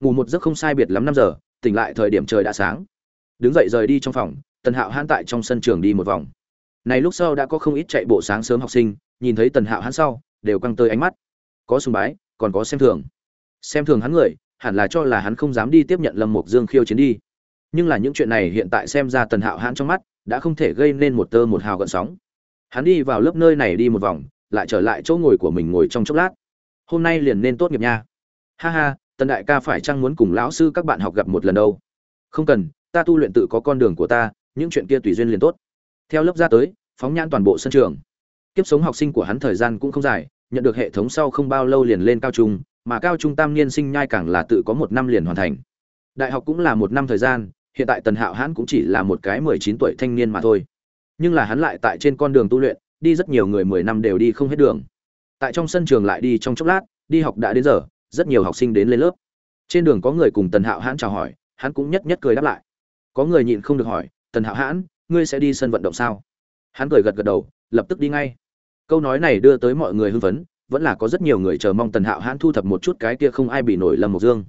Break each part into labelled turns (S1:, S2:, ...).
S1: ngủ một giấc không sai biệt lắm năm giờ, tỉnh lại thời điểm trời đã sáng. Đứng dậy rời đi trong phòng, tần hạo hãn tại trong sân trường đi một vòng. Này lúc sau đã có không ít chạy bộ sáng sớm học sinh, nhìn thấy tần hạo hãn sau, đều căng tới ánh mắt. Có sùng bái, còn có xem thường. Xem thường hắn người, hẳn là cho là hắn không dám đi tiếp nhận lâm mục dương khiêu chiến đi. Nhưng là những chuyện này hiện tại xem ra tần hạo hãn trong mắt đã không thể gây nên một tơ một hào gợn sóng. Hắn đi vào lớp nơi này đi một vòng, lại trở lại chỗ ngồi của mình ngồi trong chốc lát. Hôm nay liền nên tốt nghiệp nha. Ha ha tần đại ca phải chăng muốn cùng lão sư các bạn học gặp một lần đâu? Không cần, ta tu luyện tự có con đường của ta, những chuyện kia tùy duyên liền tốt. Theo lớp ra tới, phóng nhãn toàn bộ sân trường. Kiếp sống học sinh của hắn thời gian cũng không dài, nhận được hệ thống sau không bao lâu liền lên cao trung, mà cao trung tam niên sinh nhai càng là tự có một năm liền hoàn thành. Đại học cũng là một năm thời gian, hiện tại tần hạo hãn cũng chỉ là một cái mười chín tuổi thanh niên mà thôi. Nhưng là hắn lại tại trên con đường tu luyện, đi rất nhiều người mười năm đều đi không hết đường. Tại trong sân trường lại đi trong chốc lát, đi học đã đến giờ rất nhiều học sinh đến lên lớp. Trên đường có người cùng tần hạo hãn chào hỏi, hắn cũng nhất nhất cười đáp lại. Có người nhịn không được hỏi, tần hạo hãn, ngươi sẽ đi sân vận động sao? Hắn cười gật gật đầu, lập tức đi ngay. Câu nói này đưa tới mọi người hưng phấn, vẫn là có rất nhiều người chờ mong tần hạo hãn thu thập một chút cái kia không ai bị nổi lâm mộc dương.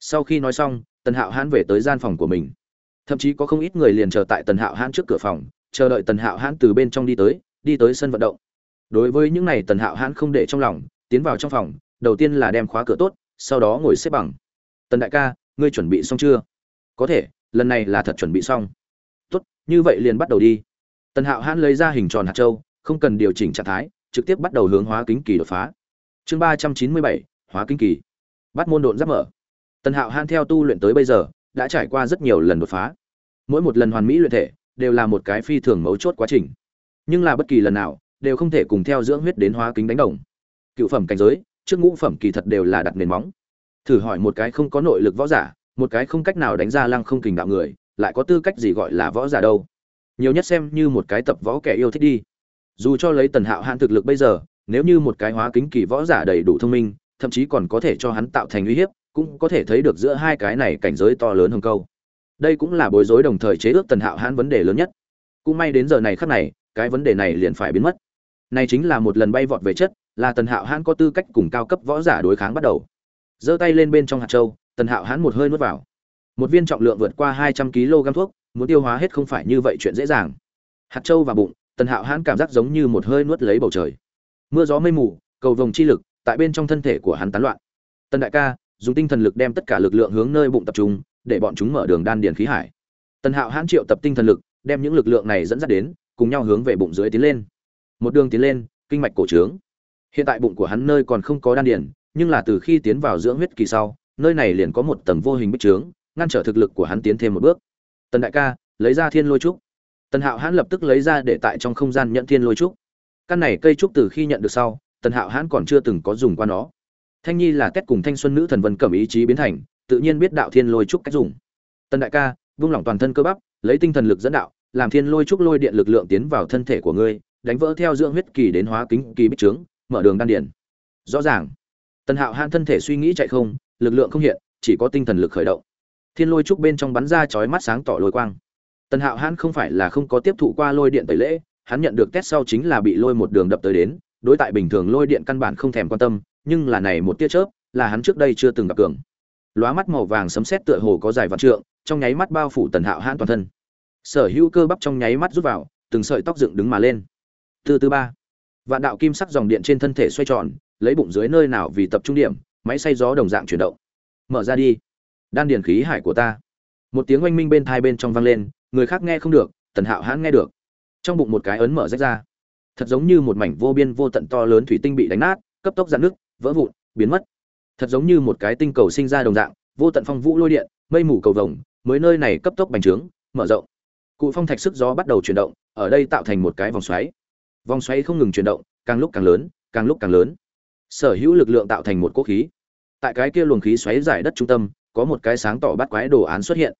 S1: Sau khi nói xong, tần hạo hãn về tới gian phòng của mình. Thậm chí có không ít người liền chờ tại tần hạo hãn trước cửa phòng, chờ đợi tần hạo hãn từ bên trong đi tới đi tới sân vận động. Đối với những này tần hạo hãn không để trong lòng, tiến vào trong phòng đầu tiên là đem khóa cửa tốt, sau đó ngồi xếp bằng. Tần đại ca, ngươi chuẩn bị xong chưa? Có thể, lần này là thật chuẩn bị xong. Tốt, như vậy liền bắt đầu đi. Tần hạo hãn lấy ra hình tròn hạt châu, không cần điều chỉnh trạng thái, trực tiếp bắt đầu hướng hóa kính kỳ đột phá. Chương ba trăm chín mươi bảy, hóa kính kỳ. Bắt môn độn giáp mở. Tần hạo hãn theo tu luyện tới bây giờ, đã trải qua rất nhiều lần đột phá. Mỗi một lần hoàn mỹ luyện thể, đều là một cái phi thường mấu chốt quá trình. Nhưng là bất kỳ lần nào, đều không thể cùng theo dưỡng huyết đến hóa kính đánh đồng. Cựu phẩm cảnh giới trước ngũ phẩm kỳ thật đều là đặt nền móng. Thử hỏi một cái không có nội lực võ giả, một cái không cách nào đánh ra lăng không kình đạo người, lại có tư cách gì gọi là võ giả đâu? Nhiều nhất xem như một cái tập võ kẻ yêu thích đi. Dù cho lấy tần hạo hạn thực lực bây giờ, nếu như một cái hóa kính kỳ võ giả đầy đủ thông minh, thậm chí còn có thể cho hắn tạo thành uy hiếp, cũng có thể thấy được giữa hai cái này cảnh giới to lớn hơn câu. Đây cũng là bối rối đồng thời chế ước tần hạo hãn vấn đề lớn nhất. Cũng may đến giờ này khắc này, cái vấn đề này liền phải biến mất. Này chính là một lần bay vọt về chất là tần hạo hãn có tư cách cùng cao cấp võ giả đối kháng bắt đầu. Giơ tay lên bên trong hạt châu, tần hạo hãn một hơi nuốt vào. Một viên trọng lượng vượt qua hai trăm kg thuốc, muốn tiêu hóa hết không phải như vậy chuyện dễ dàng. Hạt châu và bụng, tần hạo hãn cảm giác giống như một hơi nuốt lấy bầu trời. Mưa gió mây mù, cầu vồng chi lực, tại bên trong thân thể của hắn tán loạn. Tần đại ca, dùng tinh thần lực đem tất cả lực lượng hướng nơi bụng tập trung, để bọn chúng mở đường đan điền khí hải. Tần hạo hãn triệu tập tinh thần lực, đem những lực lượng này dẫn dắt đến, cùng nhau hướng về bụng dưới tiến lên. Một đường tiến lên, kinh mạch cổ trướng hiện tại bụng của hắn nơi còn không có đan điền, nhưng là từ khi tiến vào dưỡng huyết kỳ sau, nơi này liền có một tầng vô hình bích trướng, ngăn trở thực lực của hắn tiến thêm một bước. Tần đại ca, lấy ra thiên lôi trúc. Tần hạo hãn lập tức lấy ra để tại trong không gian nhận thiên lôi trúc. Căn này cây trúc từ khi nhận được sau, tần hạo hãn còn chưa từng có dùng qua nó. Thanh nhi là kết cùng thanh xuân nữ thần vân cẩm ý chí biến thành, tự nhiên biết đạo thiên lôi trúc cách dùng. Tần đại ca, vung lỏng toàn thân cơ bắp, lấy tinh thần lực dẫn đạo, làm thiên lôi trúc lôi điện lực lượng tiến vào thân thể của ngươi, đánh vỡ theo dưỡng huyết kỳ đến hóa kính kỳ bích trướng mở đường đan điển rõ ràng, tần hạo hãn thân thể suy nghĩ chạy không, lực lượng không hiện, chỉ có tinh thần lực khởi động. Thiên lôi trúc bên trong bắn ra chói mắt sáng tỏ lôi quang. Tần hạo hãn không phải là không có tiếp thụ qua lôi điện tẩy lễ, hắn nhận được test sau chính là bị lôi một đường đập tới đến, đối tại bình thường lôi điện căn bản không thèm quan tâm, nhưng là này một tia chớp, là hắn trước đây chưa từng gặp cường. Lóa mắt màu vàng sấm sét tựa hồ có dài vạn trượng, trong nháy mắt bao phủ tần hạo hãn toàn thân. Sở hữu cơ bắp trong nháy mắt rút vào, từng sợi tóc dựng đứng mà lên. Từ từ ba vạn đạo kim sắc dòng điện trên thân thể xoay tròn, lấy bụng dưới nơi nào vì tập trung điểm, máy xay gió đồng dạng chuyển động. Mở ra đi. Đan điền khí hải của ta. Một tiếng oanh minh bên thai bên trong vang lên, người khác nghe không được, tần hạo hãn nghe được. Trong bụng một cái ấn mở rách ra. Thật giống như một mảnh vô biên vô tận to lớn thủy tinh bị đánh nát, cấp tốc dạn nước vỡ vụn, biến mất. Thật giống như một cái tinh cầu sinh ra đồng dạng, vô tận phong vũ lôi điện, mây mù cầu vồng, mới nơi này cấp tốc bành trướng, mở rộng. Cụ phong thạch sức gió bắt đầu chuyển động, ở đây tạo thành một cái vòng xoáy vòng xoáy không ngừng chuyển động, càng lúc càng lớn, càng lúc càng lớn. Sở hữu lực lượng tạo thành một cỗ khí. Tại cái kia luồng khí xoáy giải đất trung tâm, có một cái sáng tỏ bắt quái đồ án xuất hiện.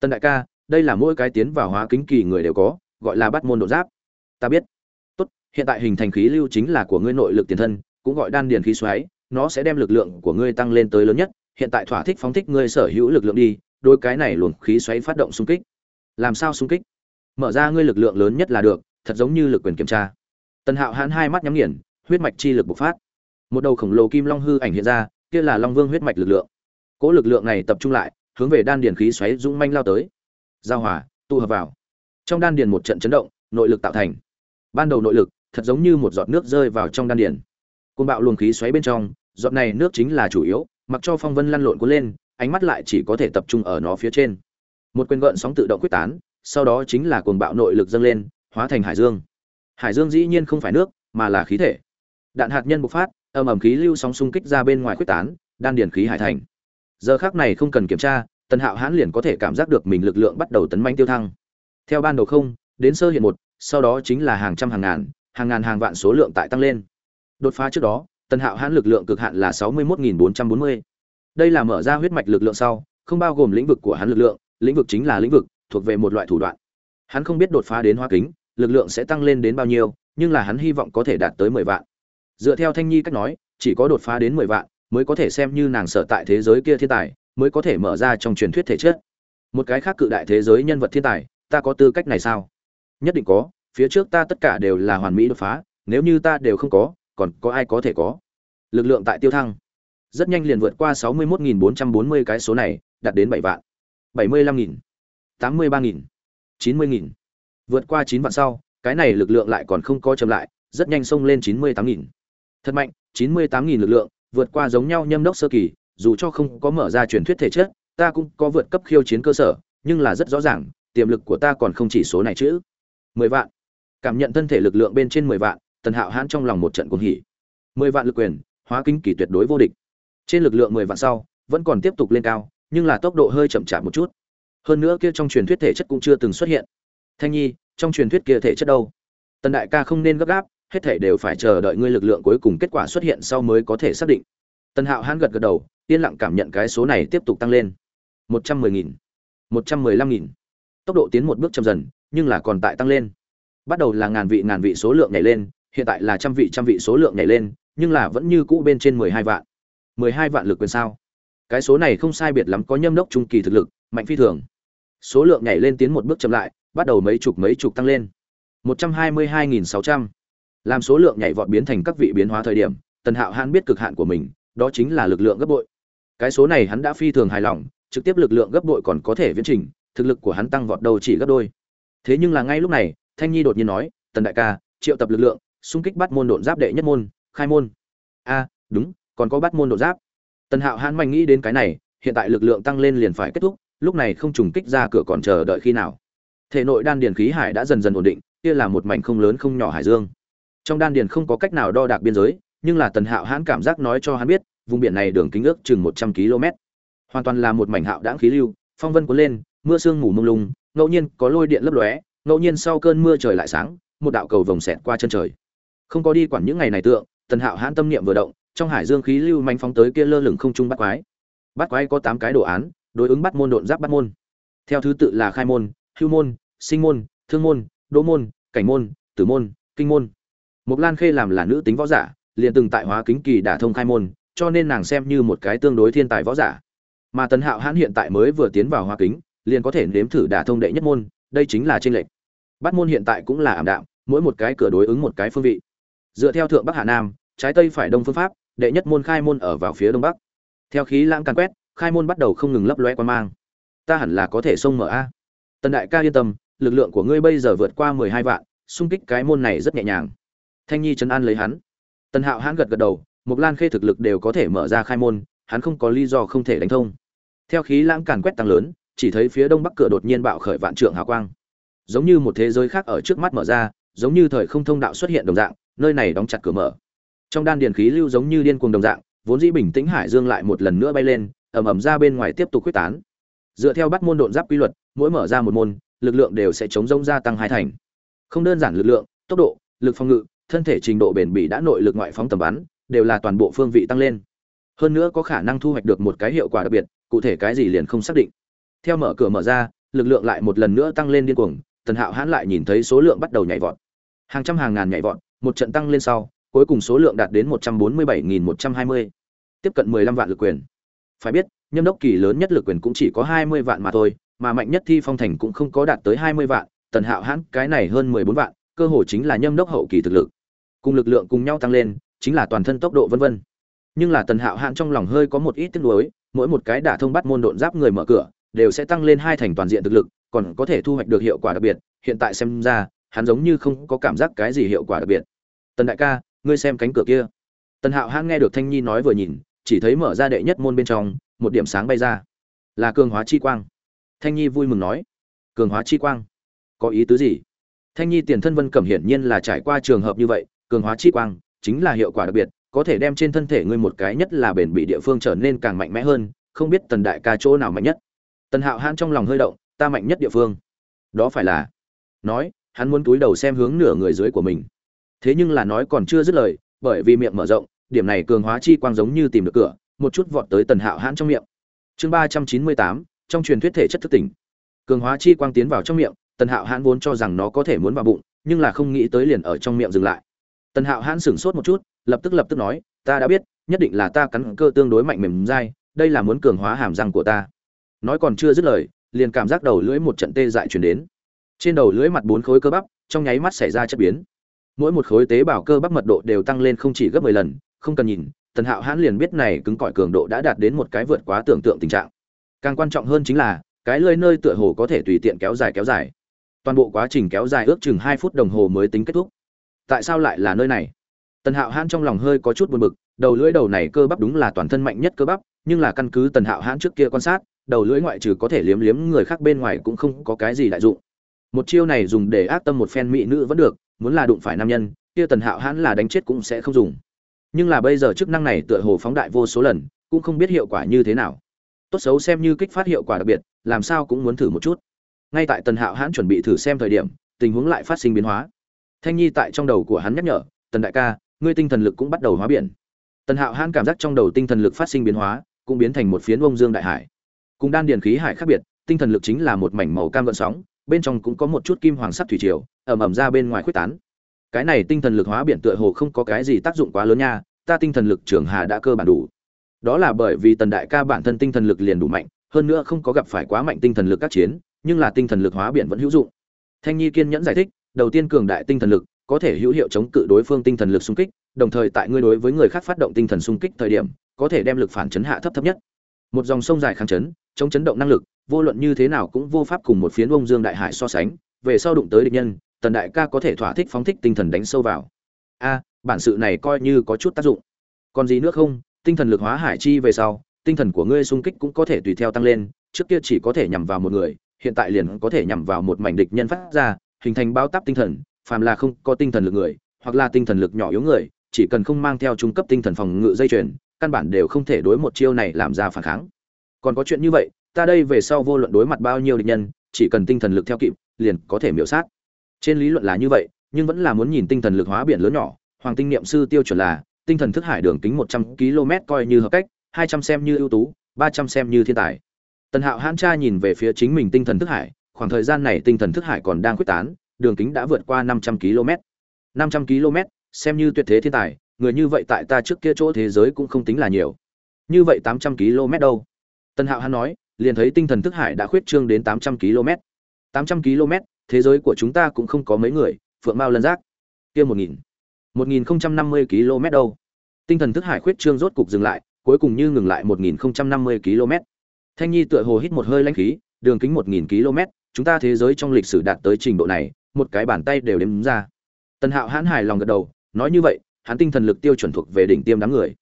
S1: Tân đại ca, đây là mỗi cái tiến vào hóa kính kỳ người đều có, gọi là bắt môn độ giáp. Ta biết. Tốt, hiện tại hình thành khí lưu chính là của ngươi nội lực tiền thân, cũng gọi đan điền khí xoáy, nó sẽ đem lực lượng của ngươi tăng lên tới lớn nhất. Hiện tại thỏa thích phóng thích ngươi sở hữu lực lượng đi, đôi cái này luồng khí xoáy phát động xung kích. Làm sao xung kích? Mở ra ngươi lực lượng lớn nhất là được, thật giống như lực quyền kiểm tra tần hạo hãn hai mắt nhắm nghiền, huyết mạch chi lực bộc phát. Một đầu khổng lồ kim long hư ảnh hiện ra, kia là long vương huyết mạch lực lượng. Cỗ lực lượng này tập trung lại, hướng về đan điền khí xoáy dũng manh lao tới. Giao hòa tụ hợp vào. Trong đan điền một trận chấn động, nội lực tạo thành. Ban đầu nội lực, thật giống như một giọt nước rơi vào trong đan điền. Côn bạo luồng khí xoáy bên trong, giọt này nước chính là chủ yếu, mặc cho phong vân lăn lộn cuốn lên, ánh mắt lại chỉ có thể tập trung ở nó phía trên. Một quyền gợn sóng tự động quyết tán, sau đó chính là cuồng bạo nội lực dâng lên, hóa thành hải dương hải dương dĩ nhiên không phải nước, mà là khí thể. Đạn hạt nhân bộc phát ầm ầm khí lưu sóng xung kích ra bên ngoài quyết tán, đan điền khí hải thành. Giờ khác này không cần kiểm tra, tần hạo hãn liền có thể cảm giác được mình lực lượng bắt đầu tấn manh tiêu thăng. Theo ban đầu không, đến sơ hiện một, sau đó chính là hàng trăm hàng ngàn hàng ngàn hàng vạn số lượng tại tăng lên. Đột phá trước đó, tần hạo hãn lực lượng cực hạn là sáu mươi một bốn trăm bốn mươi. Đây là mở ra huyết mạch lực lượng sau, không bao gồm lĩnh vực của hắn lực lượng, lĩnh vực chính là lĩnh vực, thuộc về một loại thủ đoạn. Hắn không biết đột phá đến hoa kính lực lượng sẽ tăng lên đến bao nhiêu, nhưng là hắn hy vọng có thể đạt tới 10 vạn. Dựa theo Thanh Nhi cách nói, chỉ có đột phá đến 10 vạn mới có thể xem như nàng sở tại thế giới kia thiên tài, mới có thể mở ra trong truyền thuyết thể chất. Một cái khác cự đại thế giới nhân vật thiên tài, ta có tư cách này sao? Nhất định có, phía trước ta tất cả đều là hoàn mỹ đột phá, nếu như ta đều không có, còn có ai có thể có? Lực lượng tại tiêu thăng. Rất nhanh liền vượt qua 61440 cái số này, đạt đến 7 vạn, 75000, 83000, 90000 vượt qua chín vạn sau, cái này lực lượng lại còn không có chậm lại, rất nhanh xông lên chín mươi tám nghìn. Thật mạnh, chín mươi tám nghìn lực lượng, vượt qua giống nhau nhâm đốc sơ kỳ, dù cho không có mở ra truyền thuyết thể chất, ta cũng có vượt cấp khiêu chiến cơ sở, nhưng là rất rõ ràng, tiềm lực của ta còn không chỉ số này chứ. mười vạn. Cảm nhận thân thể lực lượng bên trên mười vạn, tần hạo hãn trong lòng một trận cuồng hỉ. mười vạn lực quyền, hóa kinh kỳ tuyệt đối vô địch. Trên lực lượng mười vạn sau, vẫn còn tiếp tục lên cao, nhưng là tốc độ hơi chậm chạp một chút. Hơn nữa kia trong truyền thuyết thể chất cũng chưa từng xuất hiện. Thanh nhi trong truyền thuyết kia thể chất đâu? Tần đại ca không nên gấp gáp, hết thể đều phải chờ đợi ngươi lực lượng cuối cùng kết quả xuất hiện sau mới có thể xác định. Tần hạo hãn gật gật đầu, yên lặng cảm nhận cái số này tiếp tục tăng lên. Một trăm mười nghìn, một trăm mười lăm nghìn. Tốc độ tiến một bước chậm dần, nhưng là còn tại tăng lên. Bắt đầu là ngàn vị ngàn vị số lượng nhảy lên, hiện tại là trăm vị trăm vị số lượng nhảy lên, nhưng là vẫn như cũ bên trên mười hai vạn. mười hai vạn lực quyền sao? Cái số này không sai biệt lắm có nhâm đốc trung kỳ thực lực, mạnh phi thường. Số lượng nhảy lên tiến một bước chậm lại bắt đầu mấy chục mấy chục tăng lên. Một trăm hai mươi hai nghìn sáu trăm. Làm số lượng nhảy vọt biến thành các vị biến hóa thời điểm, tần hạo hãn biết cực hạn của mình, đó chính là lực lượng gấp bội. Cái số này hắn đã phi thường hài lòng, trực tiếp lực lượng gấp bội còn có thể viễn trình, thực lực của hắn tăng vọt đầu chỉ gấp đôi. Thế nhưng là ngay lúc này, thanh nhi đột nhiên nói, tần đại ca, triệu tập lực lượng, xung kích bắt môn độn giáp đệ nhất môn, khai môn. A, đúng, còn có bắt môn độn giáp. Tần hạo hãn mạnh nghĩ đến cái này, hiện tại lực lượng tăng lên liền phải kết thúc, lúc này không trùng kích ra cửa còn chờ đợi khi nào thể nội đan điền khí hải đã dần dần ổn định, kia là một mảnh không lớn không nhỏ hải dương. Trong đan điền không có cách nào đo đạc biên giới, nhưng là tần hạo hãn cảm giác nói cho hắn biết, vùng biển này đường kính ước chừng một trăm km. Hoàn toàn là một mảnh hạo đãng khí lưu, phong vân cuốn lên, mưa sương mù mông lung, ngẫu nhiên có lôi điện lấp lóe, ngẫu nhiên sau cơn mưa trời lại sáng, một đạo cầu vồng xẹt qua chân trời. Không có đi quản những ngày này tượng, tần hạo hãn tâm niệm vừa động, trong hải dương khí lưu manh phóng tới kia lơ lửng không trung bắt quái. Bắt quái có tám cái đồ án, đối ứng bắt môn độn giáp bắt môn. Theo thứ tự là khai môn, hưu môn sinh môn, thương môn, đỗ môn, cảnh môn, tử môn, kinh môn. Mục lan khê làm là nữ tính võ giả, liền từng tại hóa kính kỳ đả thông khai môn, cho nên nàng xem như một cái tương đối thiên tài võ giả. Mà tần hạo hãn hiện tại mới vừa tiến vào hóa kính, liền có thể nếm thử đả thông đệ nhất môn, đây chính là tranh lệch. Bắt môn hiện tại cũng là ảm đạm, mỗi một cái cửa đối ứng một cái phương vị. Dựa theo thượng bắc hạ nam, trái tây phải đông phương pháp, đệ nhất môn khai môn ở vào phía đông bắc. Theo khí lãng càn quét, khai môn bắt đầu không ngừng lấp loe quan mang. Ta hẳn là có thể xông mở a. Tần đại ca yên tâm lực lượng của ngươi bây giờ vượt qua mười hai vạn, xung kích cái môn này rất nhẹ nhàng. Thanh nhi trấn an lấy hắn. Tần hạo hãn gật gật đầu, Mộc lan khê thực lực đều có thể mở ra khai môn, hắn không có lý do không thể đánh thông. Theo khí lãng càn quét tăng lớn, chỉ thấy phía đông bắc cửa đột nhiên bạo khởi vạn trượng hào quang. Giống như một thế giới khác ở trước mắt mở ra, giống như thời không thông đạo xuất hiện đồng dạng, nơi này đóng chặt cửa mở. Trong đan điền khí lưu giống như điên cuồng đồng dạng, vốn dĩ bình tĩnh hải dương lại một lần nữa bay lên, ầm ầm ra bên ngoài tiếp tục quyết tán. Dựa theo bắt môn độn giáp quy luật, mỗi mở ra một môn lực lượng đều sẽ chống rông gia tăng hai thành. Không đơn giản lực lượng, tốc độ, lực phòng ngự, thân thể trình độ bền bỉ đã nội lực ngoại phóng tầm bắn, đều là toàn bộ phương vị tăng lên. Hơn nữa có khả năng thu hoạch được một cái hiệu quả đặc biệt, cụ thể cái gì liền không xác định. Theo mở cửa mở ra, lực lượng lại một lần nữa tăng lên điên cuồng, tần hạo hãn lại nhìn thấy số lượng bắt đầu nhảy vọt. Hàng trăm hàng ngàn nhảy vọt, một trận tăng lên sau, cuối cùng số lượng đạt đến một trăm bốn mươi bảy nghìn một trăm hai mươi. Tiếp cận mười lăm vạn lực quyền. Phải biết, nhâm đốc kỳ lớn nhất lực quyền cũng chỉ có hai mươi vạn mà thôi mà mạnh nhất thi phong thành cũng không có đạt tới hai mươi vạn, tần hạo hãn, cái này hơn mười bốn vạn, cơ hồ chính là nhâm đốc hậu kỳ thực lực. Cùng lực lượng cùng nhau tăng lên, chính là toàn thân tốc độ vân vân. Nhưng là tần hạo hãn trong lòng hơi có một ít tiếc nuối, mỗi một cái đả thông bắt môn độn giáp người mở cửa, đều sẽ tăng lên hai thành toàn diện thực lực, còn có thể thu hoạch được hiệu quả đặc biệt, hiện tại xem ra, hắn giống như không có cảm giác cái gì hiệu quả đặc biệt. Tần đại ca, ngươi xem cánh cửa kia. Tần hạo hãn nghe được thanh nhi nói vừa nhìn, chỉ thấy mở ra đệ nhất môn bên trong, một điểm sáng bay ra. Là cường hóa chi quang thanh nhi vui mừng nói. Cường hóa chi quang. Có ý tứ gì? Thanh nhi tiền thân vân cẩm hiển nhiên là trải qua trường hợp như vậy, cường hóa chi quang chính là hiệu quả đặc biệt, có thể đem trên thân thể ngươi một cái nhất là bền bị địa phương trở nên càng mạnh mẽ hơn, không biết tần đại ca chỗ nào mạnh nhất. Tần hạo hãn trong lòng hơi động, ta mạnh nhất địa phương. Đó phải là, nói, hắn muốn túi đầu xem hướng nửa người dưới của mình. Thế nhưng là nói còn chưa dứt lời, bởi vì miệng mở rộng, điểm này cường hóa chi quang giống như tìm được cửa, một chút vọt tới tần hạo hãn trong miệng. Chương ba trăm chín mươi tám trong truyền thuyết thể chất thức tỉnh. Cường hóa chi quang tiến vào trong miệng, tần hạo hãn vốn cho rằng nó có thể muốn vào bụng, nhưng là không nghĩ tới liền ở trong miệng dừng lại. Tần hạo hãn sửng sốt một chút, lập tức lập tức nói, ta đã biết, nhất định là ta cắn cơ tương đối mạnh mềm dai, đây là muốn cường hóa hàm răng của ta. Nói còn chưa dứt lời, liền cảm giác đầu lưỡi một trận tê dại chuyển đến. Trên đầu lưỡi mặt bốn khối cơ bắp, trong nháy mắt xảy ra chất biến. Mỗi một khối tế bào cơ bắp mật độ đều tăng lên không chỉ gấp mười lần, không cần nhìn, tần hạo hãn liền biết này cứng cỏi cường độ đã đạt đến một cái vượt quá tưởng tượng tình trạng càng quan trọng hơn chính là, cái lưỡi nơi tựa hồ có thể tùy tiện kéo dài kéo dài. Toàn bộ quá trình kéo dài ước chừng hai phút đồng hồ mới tính kết thúc. Tại sao lại là nơi này? Tần hạo hãn trong lòng hơi có chút buồn bực, đầu lưỡi đầu này cơ bắp đúng là toàn thân mạnh nhất cơ bắp, nhưng là căn cứ tần hạo hãn trước kia quan sát, đầu lưỡi ngoại trừ có thể liếm liếm người khác bên ngoài cũng không có cái gì đại dụng. Một chiêu này dùng để ác tâm một phen mỹ nữ vẫn được, muốn là đụng phải nam nhân, kia tần hạo hãn là đánh chết cũng sẽ không dùng. Nhưng là bây giờ chức năng này tựa hồ phóng đại vô số lần, cũng không biết hiệu quả như thế nào tốt xấu xem như kích phát hiệu quả đặc biệt, làm sao cũng muốn thử một chút. Ngay tại tần hạo hãn chuẩn bị thử xem thời điểm, tình huống lại phát sinh biến hóa. Thanh nhi tại trong đầu của hắn nhắc nhở, tần đại ca, ngươi tinh thần lực cũng bắt đầu hóa biển. Tần hạo hãn cảm giác trong đầu tinh thần lực phát sinh biến hóa, cũng biến thành một phiến bông dương đại hải. Cùng đan điền khí hải khác biệt, tinh thần lực chính là một mảnh màu cam gợn sóng, bên trong cũng có một chút kim hoàng sắc thủy triều ẩm ẩm ra bên ngoài khuếch tán. Cái này tinh thần lực hóa biển tựa hồ không có cái gì tác dụng quá lớn nha, ta tinh thần lực trưởng hà đã cơ bản đủ đó là bởi vì tần đại ca bản thân tinh thần lực liền đủ mạnh, hơn nữa không có gặp phải quá mạnh tinh thần lực các chiến, nhưng là tinh thần lực hóa biển vẫn hữu dụng. Thanh nhi kiên nhẫn giải thích, đầu tiên cường đại tinh thần lực, có thể hữu hiệu chống cự đối phương tinh thần lực xung kích, đồng thời tại ngươi đối với người khác phát động tinh thần xung kích thời điểm, có thể đem lực phản chấn hạ thấp thấp nhất. Một dòng sông dài kháng chấn, chống chấn động năng lực, vô luận như thế nào cũng vô pháp cùng một phiến bông dương đại hải so sánh, về sau đụng tới địch nhân, tần đại ca có thể thỏa thích phóng thích tinh thần đánh sâu vào. A, bản sự này coi như có chút tác dụng. Còn gì nữa không? Tinh thần lực hóa hải chi về sau, tinh thần của ngươi xung kích cũng có thể tùy theo tăng lên, trước kia chỉ có thể nhằm vào một người, hiện tại liền có thể nhằm vào một mảnh địch nhân phát ra, hình thành bao táp tinh thần, phàm là không có tinh thần lực người, hoặc là tinh thần lực nhỏ yếu người, chỉ cần không mang theo trung cấp tinh thần phòng ngự dây chuyền, căn bản đều không thể đối một chiêu này làm ra phản kháng. Còn có chuyện như vậy, ta đây về sau vô luận đối mặt bao nhiêu địch nhân, chỉ cần tinh thần lực theo kịp, liền có thể miểu sát. Trên lý luận là như vậy, nhưng vẫn là muốn nhìn tinh thần lực hóa biển lớn nhỏ, hoàng tinh niệm sư tiêu chuẩn là tinh thần thức hải đường kính một trăm km coi như hợp cách, hai trăm xem như ưu tú, ba trăm xem như thiên tài. Tần hạo hãn tra nhìn về phía chính mình tinh thần thức hải, khoảng thời gian này tinh thần thức hải còn đang quyết tán, đường kính đã vượt qua năm trăm km. Năm trăm km, xem như tuyệt thế thiên tài, người như vậy tại ta trước kia chỗ thế giới cũng không tính là nhiều. Như vậy tám trăm km đâu? Tần hạo hãn nói, liền thấy tinh thần thức hải đã khuyết trương đến tám trăm km. Tám trăm km, thế giới của chúng ta cũng không có mấy người, phượng mao lân giác. Kia một nghìn một nghìn không trăm năm mươi km đâu. Tinh thần thức hải khuyết trương rốt cục dừng lại, cuối cùng như ngừng lại một nghìn không trăm năm mươi km. Thanh nhi tựa hồ hít một hơi lãnh khí, đường kính một nghìn km, chúng ta thế giới trong lịch sử đạt tới trình độ này, một cái bàn tay đều đếm ra. Tần hạo hãn hài lòng gật đầu, nói như vậy, hắn tinh thần lực tiêu chuẩn thuộc về đỉnh tiêm đám người.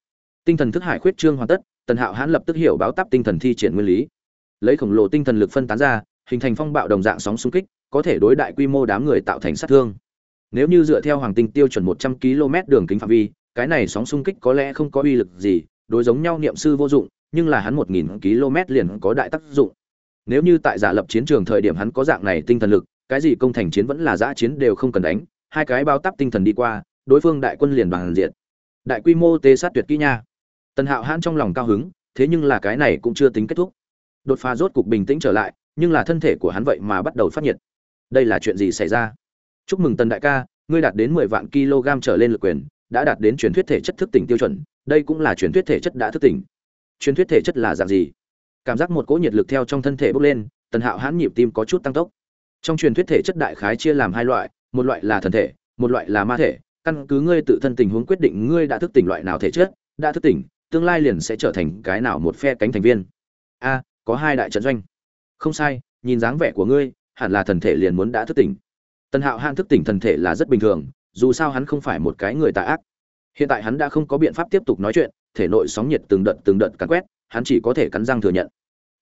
S1: Tinh thần thức hải khuyết trương hoàn tất, tần hạo hãn lập tức hiểu báo táp tinh thần thi triển nguyên lý. Lấy khổng lồ tinh thần lực phân tán ra, hình thành phong bạo đồng dạng sóng xung kích, có thể đối đại quy mô đám người tạo thành sát thương nếu như dựa theo hoàng tinh tiêu chuẩn một trăm km đường kính phạm vi, cái này sóng xung kích có lẽ không có uy lực gì, đối giống nhau niệm sư vô dụng, nhưng là hắn một nghìn km liền có đại tác dụng. Nếu như tại giả lập chiến trường thời điểm hắn có dạng này tinh thần lực, cái gì công thành chiến vẫn là giã chiến đều không cần đánh, hai cái bao táp tinh thần đi qua, đối phương đại quân liền bằng diện. Đại quy mô tê sát tuyệt kỹ nha. Tần hạo hãn trong lòng cao hứng, thế nhưng là cái này cũng chưa tính kết thúc. Đột phá rốt cục bình tĩnh trở lại, nhưng là thân thể của hắn vậy mà bắt đầu phát nhiệt. Đây là chuyện gì xảy ra? Chúc mừng tần đại ca, ngươi đạt đến mười vạn kg trở lên lực quyền, đã đạt đến truyền thuyết thể chất thức tỉnh tiêu chuẩn, đây cũng là truyền thuyết thể chất đã thức tỉnh. Truyền thuyết thể chất là dạng gì? Cảm giác một cỗ nhiệt lực theo trong thân thể bốc lên, tần hạo hãn nhịp tim có chút tăng tốc. Trong truyền thuyết thể chất đại khái chia làm hai loại, một loại là thần thể, một loại là ma thể. Căn cứ ngươi tự thân tình huống quyết định ngươi đã thức tỉnh loại nào thể chất, đã thức tỉnh, tương lai liền sẽ trở thành cái nào một phe cánh thành viên. A, có hai đại trận doanh. Không sai, nhìn dáng vẻ của ngươi, hẳn là thần thể liền muốn đã thức tỉnh tần hạo han thức tỉnh thần thể là rất bình thường, dù sao hắn không phải một cái người tà ác. Hiện tại hắn đã không có biện pháp tiếp tục nói chuyện, thể nội sóng nhiệt từng đợt từng đợt cắn quét, hắn chỉ có thể cắn răng thừa nhận.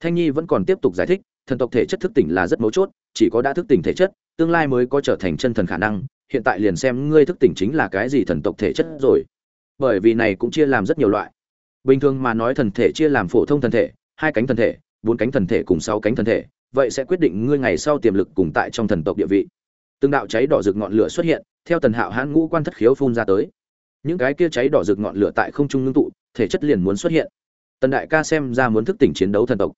S1: Thanh nhi vẫn còn tiếp tục giải thích, thần tộc thể chất thức tỉnh là rất mấu chốt, chỉ có đã thức tỉnh thể chất, tương lai mới có trở thành chân thần khả năng, hiện tại liền xem ngươi thức tỉnh chính là cái gì thần tộc thể chất rồi. Bởi vì này cũng chia làm rất nhiều loại. Bình thường mà nói thần thể chia làm phổ thông thần thể, hai cánh thần thể, bốn cánh thần thể cùng sáu cánh thần thể, vậy sẽ quyết định ngươi ngày sau tiềm lực cùng tại trong thần tộc địa vị từng đạo cháy đỏ rực ngọn lửa xuất hiện, theo tần hạo hãn ngũ quan thất khiếu phun ra tới. Những cái kia cháy đỏ rực ngọn lửa tại không trung ngưng tụ, thể chất liền muốn xuất hiện. Tần đại ca xem ra muốn thức tỉnh chiến đấu thần tộc.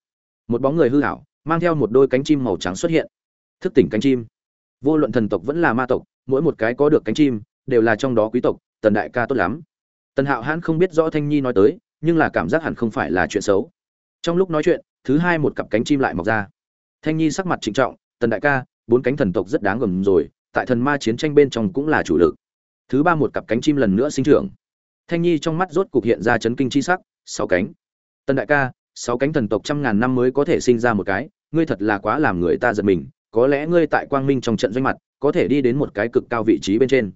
S1: Một bóng người hư hảo mang theo một đôi cánh chim màu trắng xuất hiện. Thức tỉnh cánh chim. Vô luận thần tộc vẫn là ma tộc, mỗi một cái có được cánh chim, đều là trong đó quý tộc, tần đại ca tốt lắm. Tần hạo hãn không biết rõ thanh nhi nói tới, nhưng là cảm giác hẳn không phải là chuyện xấu. Trong lúc nói chuyện, thứ hai một cặp cánh chim lại mọc ra. Thanh nhi sắc mặt trịnh trọng, tần đại ca bốn cánh thần tộc rất đáng gầm rồi, tại thần ma chiến tranh bên trong cũng là chủ lực. Thứ ba một cặp cánh chim lần nữa sinh trưởng. Thanh nhi trong mắt rốt cục hiện ra chấn kinh chi sắc, sáu cánh. Tần đại ca, sáu cánh thần tộc trăm ngàn năm mới có thể sinh ra một cái, ngươi thật là quá làm người ta giật mình, có lẽ ngươi tại quang minh trong trận doanh mặt, có thể đi đến một cái cực cao vị trí bên trên.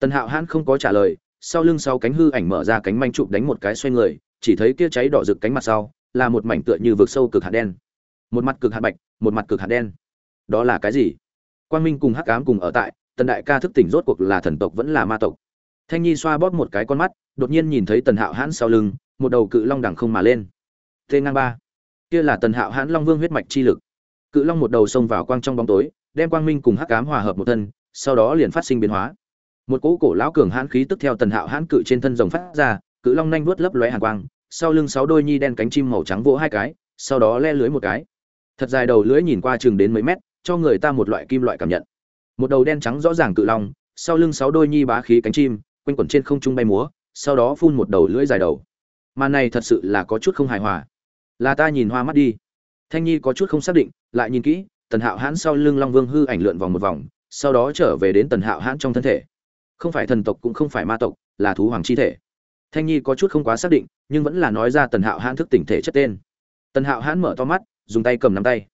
S1: Tần hạo hãn không có trả lời, sau lưng sáu cánh hư ảnh mở ra cánh manh chụp đánh một cái xoay người, chỉ thấy kia cháy đỏ rực cánh mặt sau, là một mảnh tựa như vực sâu cực hạt đen. Một mặt cực hạt bạch, một mặt cực hạt đen đó là cái gì? Quang minh cùng hắc ám cùng ở tại, tần đại ca thức tỉnh rốt cuộc là thần tộc vẫn là ma tộc. Thanh nhi xoa bóp một cái con mắt, đột nhiên nhìn thấy tần hạo hãn sau lưng, một đầu cự long đằng không mà lên. T ngang ba. Kia là tần hạo hãn long vương huyết mạch chi lực. Cự long một đầu xông vào quang trong bóng tối, đem quang minh cùng hắc ám hòa hợp một thân, sau đó liền phát sinh biến hóa. Một cỗ cổ lão cường hãn khí tức theo tần hạo hãn cự trên thân rồng phát ra, cự long nhanh vuốt lấp lóe hàn quang, sau lưng sáu đôi nhi đen cánh chim màu trắng vỗ hai cái, sau đó le lưới một cái. Thật dài đầu lưới nhìn qua chừng đến mấy mét cho người ta một loại kim loại cảm nhận. Một đầu đen trắng rõ ràng cự long, sau lưng sáu đôi nhi bá khí cánh chim, quanh quẩn trên không trung bay múa, sau đó phun một đầu lưỡi dài đầu. Màn này thật sự là có chút không hài hòa. Là ta nhìn hoa mắt đi. Thanh nhi có chút không xác định, lại nhìn kỹ, tần hạo hãn sau lưng long vương hư ảnh lượn vòng một vòng, sau đó trở về đến tần hạo hãn trong thân thể. Không phải thần tộc cũng không phải ma tộc, là thú hoàng chi thể. Thanh nhi có chút không quá xác định, nhưng vẫn là nói ra tần hạo hãn thức tỉnh thể chất tên. Tần hạo hãn mở to mắt, dùng tay cầm nắm tay